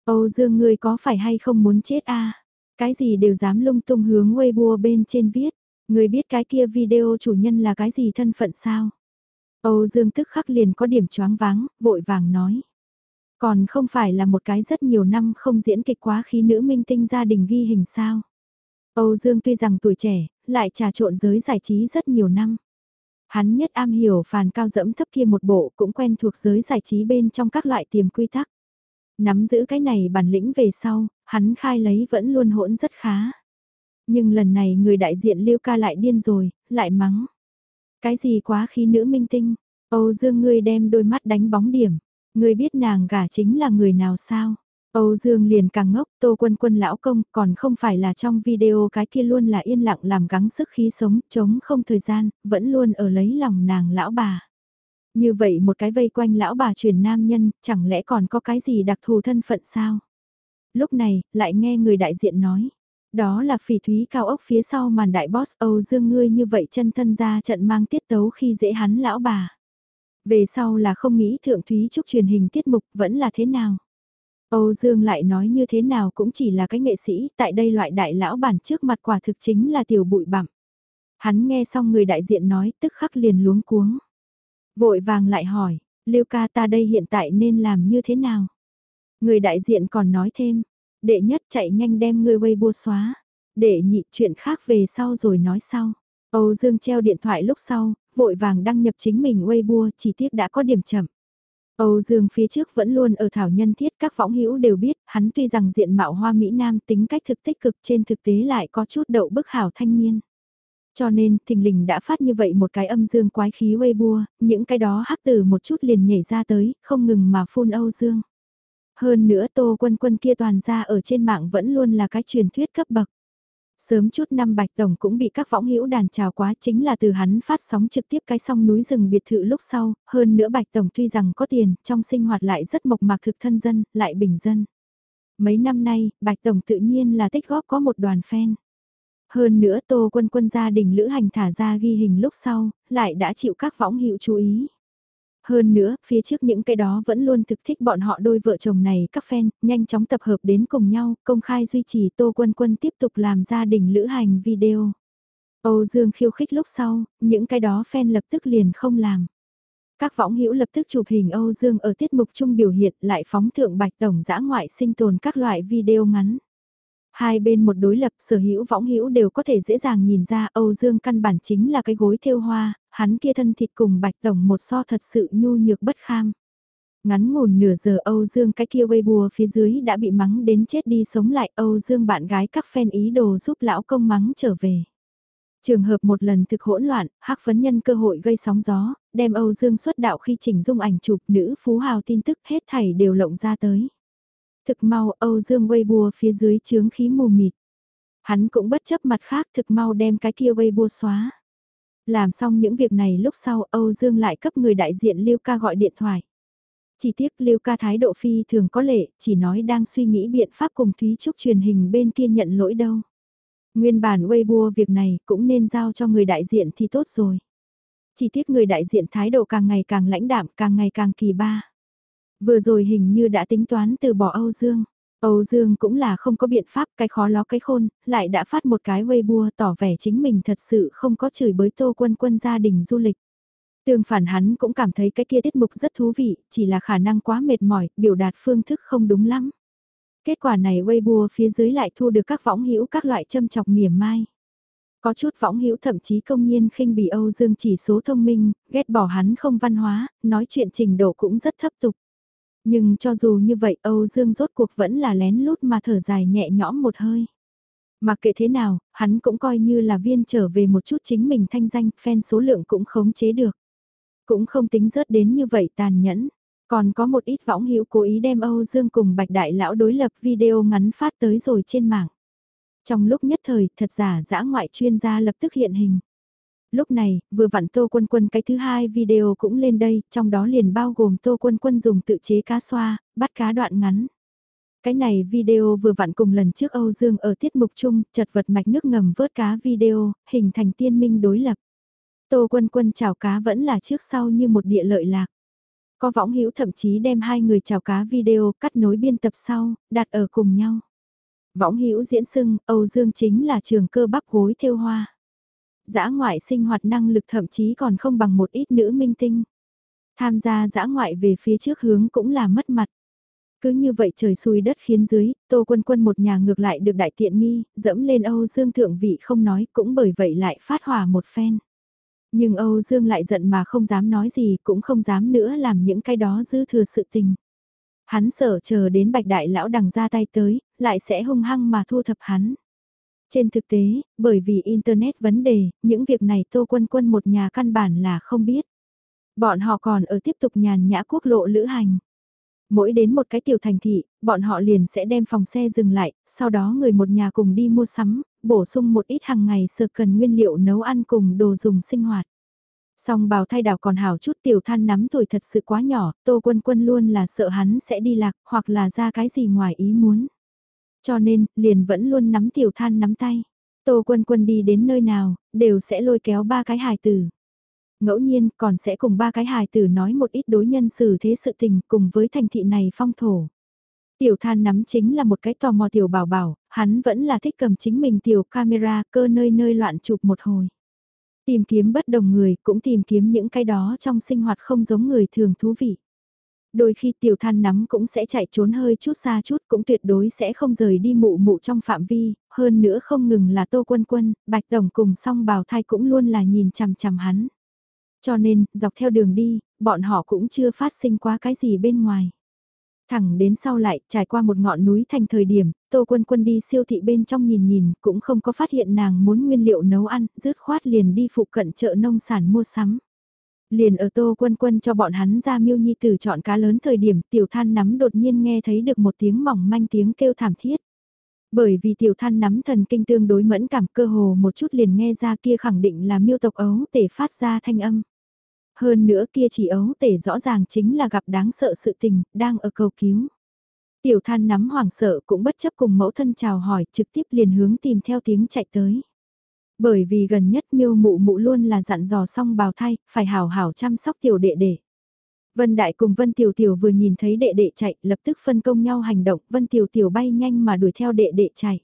Âu Dương ngươi có phải hay không muốn chết a? Cái gì đều dám lung tung hướng Weibo bên trên viết. Người biết cái kia video chủ nhân là cái gì thân phận sao? Âu Dương tức khắc liền có điểm choáng váng, vội vàng nói. Còn không phải là một cái rất nhiều năm không diễn kịch quá khí nữ minh tinh gia đình ghi hình sao. Âu Dương tuy rằng tuổi trẻ, lại trà trộn giới giải trí rất nhiều năm. Hắn nhất am hiểu phàn cao dẫm thấp kia một bộ cũng quen thuộc giới giải trí bên trong các loại tiềm quy tắc. Nắm giữ cái này bản lĩnh về sau, hắn khai lấy vẫn luôn hỗn rất khá. Nhưng lần này người đại diện Lưu ca lại điên rồi, lại mắng. Cái gì quá khí nữ minh tinh, Âu Dương ngươi đem đôi mắt đánh bóng điểm, ngươi biết nàng gả chính là người nào sao? Âu Dương liền càng ngốc, Tô Quân Quân lão công, còn không phải là trong video cái kia luôn là yên lặng làm gắng sức khí sống, chống không thời gian, vẫn luôn ở lấy lòng nàng lão bà. Như vậy một cái vây quanh lão bà truyền nam nhân, chẳng lẽ còn có cái gì đặc thù thân phận sao? Lúc này, lại nghe người đại diện nói. Đó là phỉ thúy cao ốc phía sau màn đại boss Âu Dương ngươi như vậy chân thân ra trận mang tiết tấu khi dễ hắn lão bà. Về sau là không nghĩ thượng thúy trúc truyền hình tiết mục vẫn là thế nào. Âu Dương lại nói như thế nào cũng chỉ là cái nghệ sĩ, tại đây loại đại lão bản trước mặt quả thực chính là tiểu bụi bặm. Hắn nghe xong người đại diện nói tức khắc liền luống cuống. Vội vàng lại hỏi, Lưu ca ta đây hiện tại nên làm như thế nào? Người đại diện còn nói thêm, đệ nhất chạy nhanh đem người bua xóa, để nhị chuyện khác về sau rồi nói sau. Âu Dương treo điện thoại lúc sau, vội vàng đăng nhập chính mình Weibo chỉ tiếc đã có điểm chậm. Âu Dương phía trước vẫn luôn ở thảo nhân thiết các võng hữu đều biết, hắn tuy rằng diện mạo hoa Mỹ Nam tính cách thực tích cực trên thực tế lại có chút đậu bức hảo thanh niên. Cho nên, thình lình đã phát như vậy một cái âm dương quái khí Weibo, những cái đó hắc từ một chút liền nhảy ra tới, không ngừng mà phun Âu Dương. Hơn nữa Tô Quân Quân kia toàn ra ở trên mạng vẫn luôn là cái truyền thuyết cấp bậc. Sớm chút năm Bạch Tổng cũng bị các võng hữu đàn trào quá chính là từ hắn phát sóng trực tiếp cái song núi rừng biệt thự lúc sau, hơn nữa Bạch Tổng tuy rằng có tiền, trong sinh hoạt lại rất mộc mạc thực thân dân, lại bình dân. Mấy năm nay, Bạch Tổng tự nhiên là tích góp có một đoàn fan. Hơn nữa Tô Quân Quân gia đình lữ hành thả ra ghi hình lúc sau, lại đã chịu các võng hữu chú ý. Hơn nữa, phía trước những cái đó vẫn luôn thực thích bọn họ đôi vợ chồng này các fan, nhanh chóng tập hợp đến cùng nhau, công khai duy trì Tô Quân Quân tiếp tục làm gia đình lữ hành video. Âu Dương khiêu khích lúc sau, những cái đó fan lập tức liền không làm. Các võng hữu lập tức chụp hình Âu Dương ở tiết mục chung biểu hiện lại phóng thượng bạch tổng giã ngoại sinh tồn các loại video ngắn. Hai bên một đối lập sở hữu võng hữu đều có thể dễ dàng nhìn ra Âu Dương căn bản chính là cái gối thêu hoa, hắn kia thân thịt cùng bạch tổng một so thật sự nhu nhược bất kham. Ngắn ngủn nửa giờ Âu Dương cái kia Weibo bùa phía dưới đã bị mắng đến chết đi sống lại Âu Dương bạn gái các fan ý đồ giúp lão công mắng trở về. Trường hợp một lần thực hỗn loạn, hắc phấn nhân cơ hội gây sóng gió, đem Âu Dương xuất đạo khi chỉnh dung ảnh chụp nữ phú hào tin tức hết thảy đều lộng ra tới. Thực mau Âu Dương Weibo phía dưới chướng khí mù mịt. Hắn cũng bất chấp mặt khác thực mau đem cái kia Weibo xóa. Làm xong những việc này lúc sau Âu Dương lại cấp người đại diện Lưu Ca gọi điện thoại. Chỉ tiếc Lưu Ca thái độ phi thường có lệ, chỉ nói đang suy nghĩ biện pháp cùng Thúy Trúc truyền hình bên kia nhận lỗi đâu. Nguyên bản Weibo việc này cũng nên giao cho người đại diện thì tốt rồi. Chỉ tiếc người đại diện thái độ càng ngày càng lãnh đạm, càng ngày càng kỳ ba. Vừa rồi hình như đã tính toán từ bỏ Âu Dương. Âu Dương cũng là không có biện pháp cái khó ló cái khôn, lại đã phát một cái Weibo tỏ vẻ chính mình thật sự không có chửi bới tô quân quân gia đình du lịch. Tương phản hắn cũng cảm thấy cái kia tiết mục rất thú vị, chỉ là khả năng quá mệt mỏi, biểu đạt phương thức không đúng lắm. Kết quả này Weibo phía dưới lại thu được các võng hữu các loại châm chọc mỉa mai. Có chút võng hữu thậm chí công nhiên khinh bỉ Âu Dương chỉ số thông minh, ghét bỏ hắn không văn hóa, nói chuyện trình độ cũng rất thấp tục. Nhưng cho dù như vậy Âu Dương rốt cuộc vẫn là lén lút mà thở dài nhẹ nhõm một hơi. Mà kệ thế nào, hắn cũng coi như là viên trở về một chút chính mình thanh danh, fan số lượng cũng khống chế được. Cũng không tính rớt đến như vậy tàn nhẫn. Còn có một ít võng hữu cố ý đem Âu Dương cùng Bạch Đại Lão đối lập video ngắn phát tới rồi trên mạng. Trong lúc nhất thời, thật giả dã ngoại chuyên gia lập tức hiện hình. Lúc này, vừa vặn Tô Quân Quân cái thứ hai video cũng lên đây, trong đó liền bao gồm Tô Quân Quân dùng tự chế cá xoa, bắt cá đoạn ngắn. Cái này video vừa vặn cùng lần trước Âu Dương ở tiết mục chung, chật vật mạch nước ngầm vớt cá video, hình thành tiên minh đối lập. Tô Quân Quân chào cá vẫn là trước sau như một địa lợi lạc. Có võng hữu thậm chí đem hai người chào cá video cắt nối biên tập sau, đặt ở cùng nhau. Võng hữu diễn sưng, Âu Dương chính là trường cơ bắp gối theo hoa. Giã ngoại sinh hoạt năng lực thậm chí còn không bằng một ít nữ minh tinh. Tham gia giã ngoại về phía trước hướng cũng là mất mặt. Cứ như vậy trời xui đất khiến dưới, Tô Quân Quân một nhà ngược lại được đại tiện nghi, dẫm lên Âu Dương thượng vị không nói cũng bởi vậy lại phát hỏa một phen. Nhưng Âu Dương lại giận mà không dám nói gì cũng không dám nữa làm những cái đó dư thừa sự tình. Hắn sợ chờ đến bạch đại lão đằng ra tay tới, lại sẽ hung hăng mà thu thập hắn. Trên thực tế, bởi vì Internet vấn đề, những việc này Tô Quân Quân một nhà căn bản là không biết. Bọn họ còn ở tiếp tục nhàn nhã quốc lộ lữ hành. Mỗi đến một cái tiểu thành thị, bọn họ liền sẽ đem phòng xe dừng lại, sau đó người một nhà cùng đi mua sắm, bổ sung một ít hàng ngày sơ cần nguyên liệu nấu ăn cùng đồ dùng sinh hoạt. Song bào thay đảo còn hảo chút tiểu than nắm tuổi thật sự quá nhỏ, tô quân quân luôn là sợ hắn sẽ đi lạc hoặc là ra cái gì ngoài ý muốn. Cho nên, liền vẫn luôn nắm tiểu than nắm tay. Tô quân quân đi đến nơi nào, đều sẽ lôi kéo ba cái hài tử. Ngẫu nhiên còn sẽ cùng ba cái hài tử nói một ít đối nhân xử thế sự tình cùng với thành thị này phong thổ. Tiểu than nắm chính là một cái tò mò tiểu bảo bảo, hắn vẫn là thích cầm chính mình tiểu camera cơ nơi nơi loạn chụp một hồi. Tìm kiếm bất đồng người cũng tìm kiếm những cái đó trong sinh hoạt không giống người thường thú vị. Đôi khi tiểu than nắm cũng sẽ chạy trốn hơi chút xa chút cũng tuyệt đối sẽ không rời đi mụ mụ trong phạm vi, hơn nữa không ngừng là tô quân quân, bạch tổng cùng song bào thai cũng luôn là nhìn chằm chằm hắn. Cho nên, dọc theo đường đi, bọn họ cũng chưa phát sinh quá cái gì bên ngoài. Thẳng đến sau lại, trải qua một ngọn núi thành thời điểm, Tô Quân Quân đi siêu thị bên trong nhìn nhìn, cũng không có phát hiện nàng muốn nguyên liệu nấu ăn, rứt khoát liền đi phụ cận chợ nông sản mua sắm. Liền ở Tô Quân Quân cho bọn hắn ra miêu nhi tử chọn cá lớn thời điểm tiểu than nắm đột nhiên nghe thấy được một tiếng mỏng manh tiếng kêu thảm thiết. Bởi vì tiểu than nắm thần kinh tương đối mẫn cảm cơ hồ một chút liền nghe ra kia khẳng định là miêu tộc ấu tể phát ra thanh âm. Hơn nữa kia chỉ ấu tể rõ ràng chính là gặp đáng sợ sự tình, đang ở cầu cứu. Tiểu than nắm hoảng sợ cũng bất chấp cùng mẫu thân chào hỏi trực tiếp liền hướng tìm theo tiếng chạy tới. Bởi vì gần nhất miêu mụ mụ luôn là dặn dò xong bào thai, phải hào hảo chăm sóc tiểu đệ đệ. Vân Đại cùng Vân Tiểu Tiểu vừa nhìn thấy đệ đệ chạy, lập tức phân công nhau hành động, Vân Tiểu Tiểu bay nhanh mà đuổi theo đệ đệ chạy.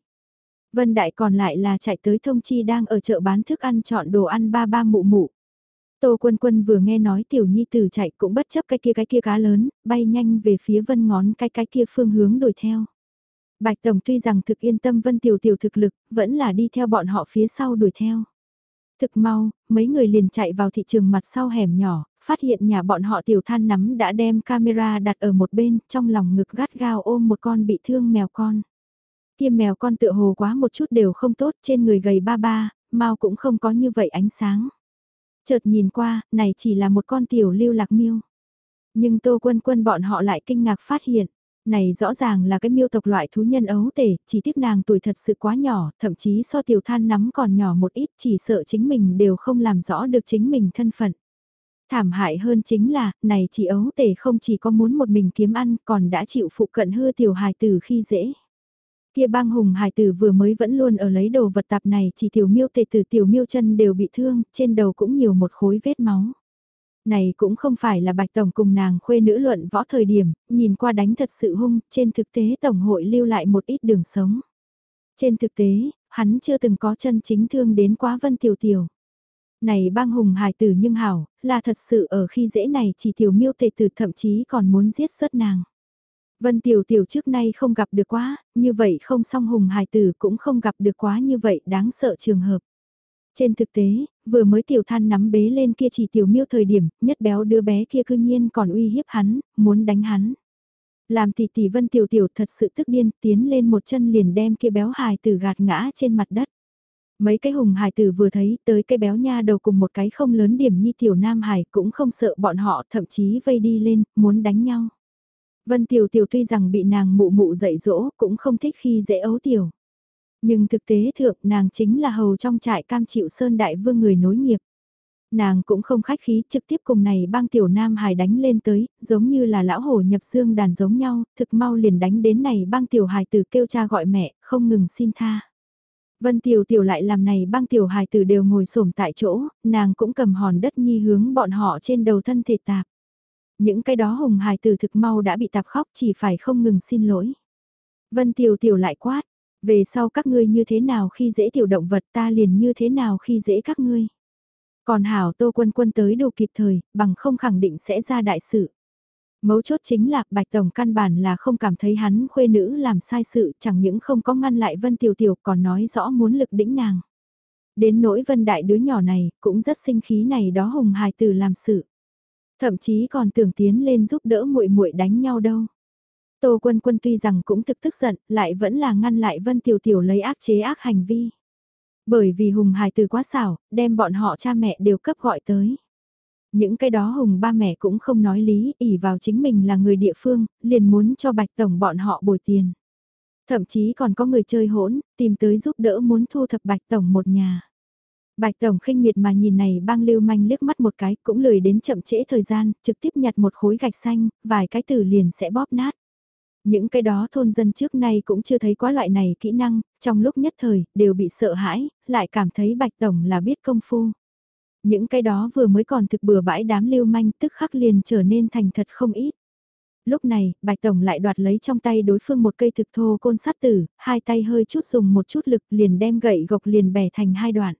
Vân Đại còn lại là chạy tới thông chi đang ở chợ bán thức ăn chọn đồ ăn ba ba mụ mụ. Tô Quân Quân vừa nghe nói Tiểu Nhi Tử chạy cũng bất chấp cái kia cái kia cá lớn, bay nhanh về phía vân ngón cái cái kia phương hướng đuổi theo. Bạch Tổng tuy rằng thực yên tâm Vân Tiểu Tiểu thực lực, vẫn là đi theo bọn họ phía sau đuổi theo. Thực mau, mấy người liền chạy vào thị trường mặt sau hẻm nhỏ, phát hiện nhà bọn họ Tiểu Than nắm đã đem camera đặt ở một bên, trong lòng ngực gắt gao ôm một con bị thương mèo con. Kia mèo con tựa hồ quá một chút đều không tốt trên người gầy ba ba, mau cũng không có như vậy ánh sáng. Chợt nhìn qua, này chỉ là một con tiểu lưu lạc miêu. Nhưng Tô Quân Quân bọn họ lại kinh ngạc phát hiện, này rõ ràng là cái miêu tộc loại thú nhân ấu tể, chỉ tiếc nàng tuổi thật sự quá nhỏ, thậm chí so tiểu than nắm còn nhỏ một ít chỉ sợ chính mình đều không làm rõ được chính mình thân phận. Thảm hại hơn chính là, này chỉ ấu tể không chỉ có muốn một mình kiếm ăn còn đã chịu phụ cận hư tiểu hài tử khi dễ. Kia bang hùng hài tử vừa mới vẫn luôn ở lấy đồ vật tạp này chỉ tiểu miêu tề tử tiểu miêu chân đều bị thương, trên đầu cũng nhiều một khối vết máu. Này cũng không phải là bạch tổng cùng nàng khuê nữ luận võ thời điểm, nhìn qua đánh thật sự hung, trên thực tế tổng hội lưu lại một ít đường sống. Trên thực tế, hắn chưa từng có chân chính thương đến quá vân tiểu tiểu. Này bang hùng hài tử nhưng hảo, là thật sự ở khi dễ này chỉ tiểu miêu tề tử thậm chí còn muốn giết sớt nàng. Vân Tiểu Tiểu trước nay không gặp được quá, như vậy không song hùng hài tử cũng không gặp được quá như vậy đáng sợ trường hợp. Trên thực tế, vừa mới tiểu than nắm bế lên kia chỉ tiểu miêu thời điểm, nhất béo đứa bé kia cư nhiên còn uy hiếp hắn, muốn đánh hắn. Làm tỷ tỷ Vân Tiểu Tiểu thật sự tức điên, tiến lên một chân liền đem kia béo hài tử gạt ngã trên mặt đất. Mấy cái hùng hài tử vừa thấy tới cái béo nha đầu cùng một cái không lớn điểm như tiểu nam hải cũng không sợ bọn họ thậm chí vây đi lên, muốn đánh nhau. Vân Tiểu Tiểu tuy rằng bị nàng mụ mụ dạy dỗ cũng không thích khi dễ ấu tiểu. Nhưng thực tế thượng nàng chính là hầu trong trại cam chịu sơn đại vương người nối nghiệp. Nàng cũng không khách khí trực tiếp cùng này bang tiểu nam hài đánh lên tới, giống như là lão hổ nhập xương đàn giống nhau, thực mau liền đánh đến này bang tiểu hài tử kêu cha gọi mẹ, không ngừng xin tha. Vân Tiểu Tiểu lại làm này bang tiểu hài tử đều ngồi xổm tại chỗ, nàng cũng cầm hòn đất nhi hướng bọn họ trên đầu thân thể tạp. Những cái đó hùng hài tử thực mau đã bị tạp khóc chỉ phải không ngừng xin lỗi. Vân Tiểu Tiểu lại quát, về sau các ngươi như thế nào khi dễ tiểu động vật ta liền như thế nào khi dễ các ngươi. Còn Hảo Tô Quân Quân tới đủ kịp thời, bằng không khẳng định sẽ ra đại sự. Mấu chốt chính là Bạch Tổng căn bản là không cảm thấy hắn khuê nữ làm sai sự chẳng những không có ngăn lại Vân Tiểu Tiểu còn nói rõ muốn lực đĩnh nàng. Đến nỗi Vân Đại đứa nhỏ này cũng rất sinh khí này đó hùng hài từ làm sự. Thậm chí còn tưởng tiến lên giúp đỡ muội muội đánh nhau đâu. Tô Quân Quân tuy rằng cũng thực tức giận, lại vẫn là ngăn lại Vân Tiểu Tiểu lấy ác chế ác hành vi. Bởi vì Hùng hài từ quá xảo, đem bọn họ cha mẹ đều cấp gọi tới. Những cái đó Hùng ba mẹ cũng không nói lý, ỉ vào chính mình là người địa phương, liền muốn cho Bạch Tổng bọn họ bồi tiền. Thậm chí còn có người chơi hỗn, tìm tới giúp đỡ muốn thu thập Bạch Tổng một nhà. Bạch Tổng khinh miệt mà nhìn này bang lưu manh liếc mắt một cái cũng lười đến chậm trễ thời gian, trực tiếp nhặt một khối gạch xanh, vài cái từ liền sẽ bóp nát. Những cái đó thôn dân trước nay cũng chưa thấy quá loại này kỹ năng, trong lúc nhất thời, đều bị sợ hãi, lại cảm thấy Bạch Tổng là biết công phu. Những cái đó vừa mới còn thực bừa bãi đám lưu manh tức khắc liền trở nên thành thật không ít. Lúc này, Bạch Tổng lại đoạt lấy trong tay đối phương một cây thực thô côn sát tử, hai tay hơi chút dùng một chút lực liền đem gậy gộc liền bẻ thành hai đoạn.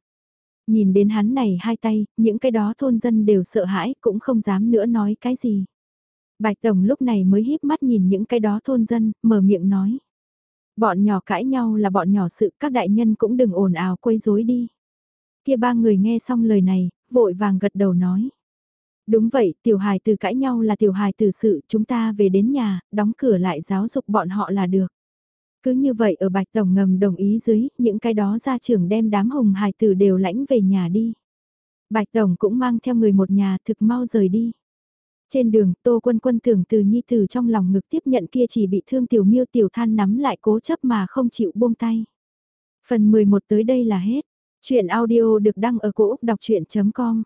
Nhìn đến hắn này hai tay, những cái đó thôn dân đều sợ hãi cũng không dám nữa nói cái gì. Bạch Tổng lúc này mới híp mắt nhìn những cái đó thôn dân, mở miệng nói. Bọn nhỏ cãi nhau là bọn nhỏ sự, các đại nhân cũng đừng ồn ào quấy rối đi. Kia ba người nghe xong lời này, vội vàng gật đầu nói. Đúng vậy, tiểu hài từ cãi nhau là tiểu hài từ sự, chúng ta về đến nhà, đóng cửa lại giáo dục bọn họ là được. Cứ như vậy ở Bạch Tổng ngầm đồng ý dưới, những cái đó gia trưởng đem đám hồng hài tử đều lãnh về nhà đi. Bạch Tổng cũng mang theo người một nhà thực mau rời đi. Trên đường, Tô Quân Quân tưởng từ Nhi từ trong lòng ngực tiếp nhận kia chỉ bị thương tiểu miêu tiểu than nắm lại cố chấp mà không chịu buông tay. Phần 11 tới đây là hết. Chuyện audio được đăng ở cổ Úc đọc chuyện.com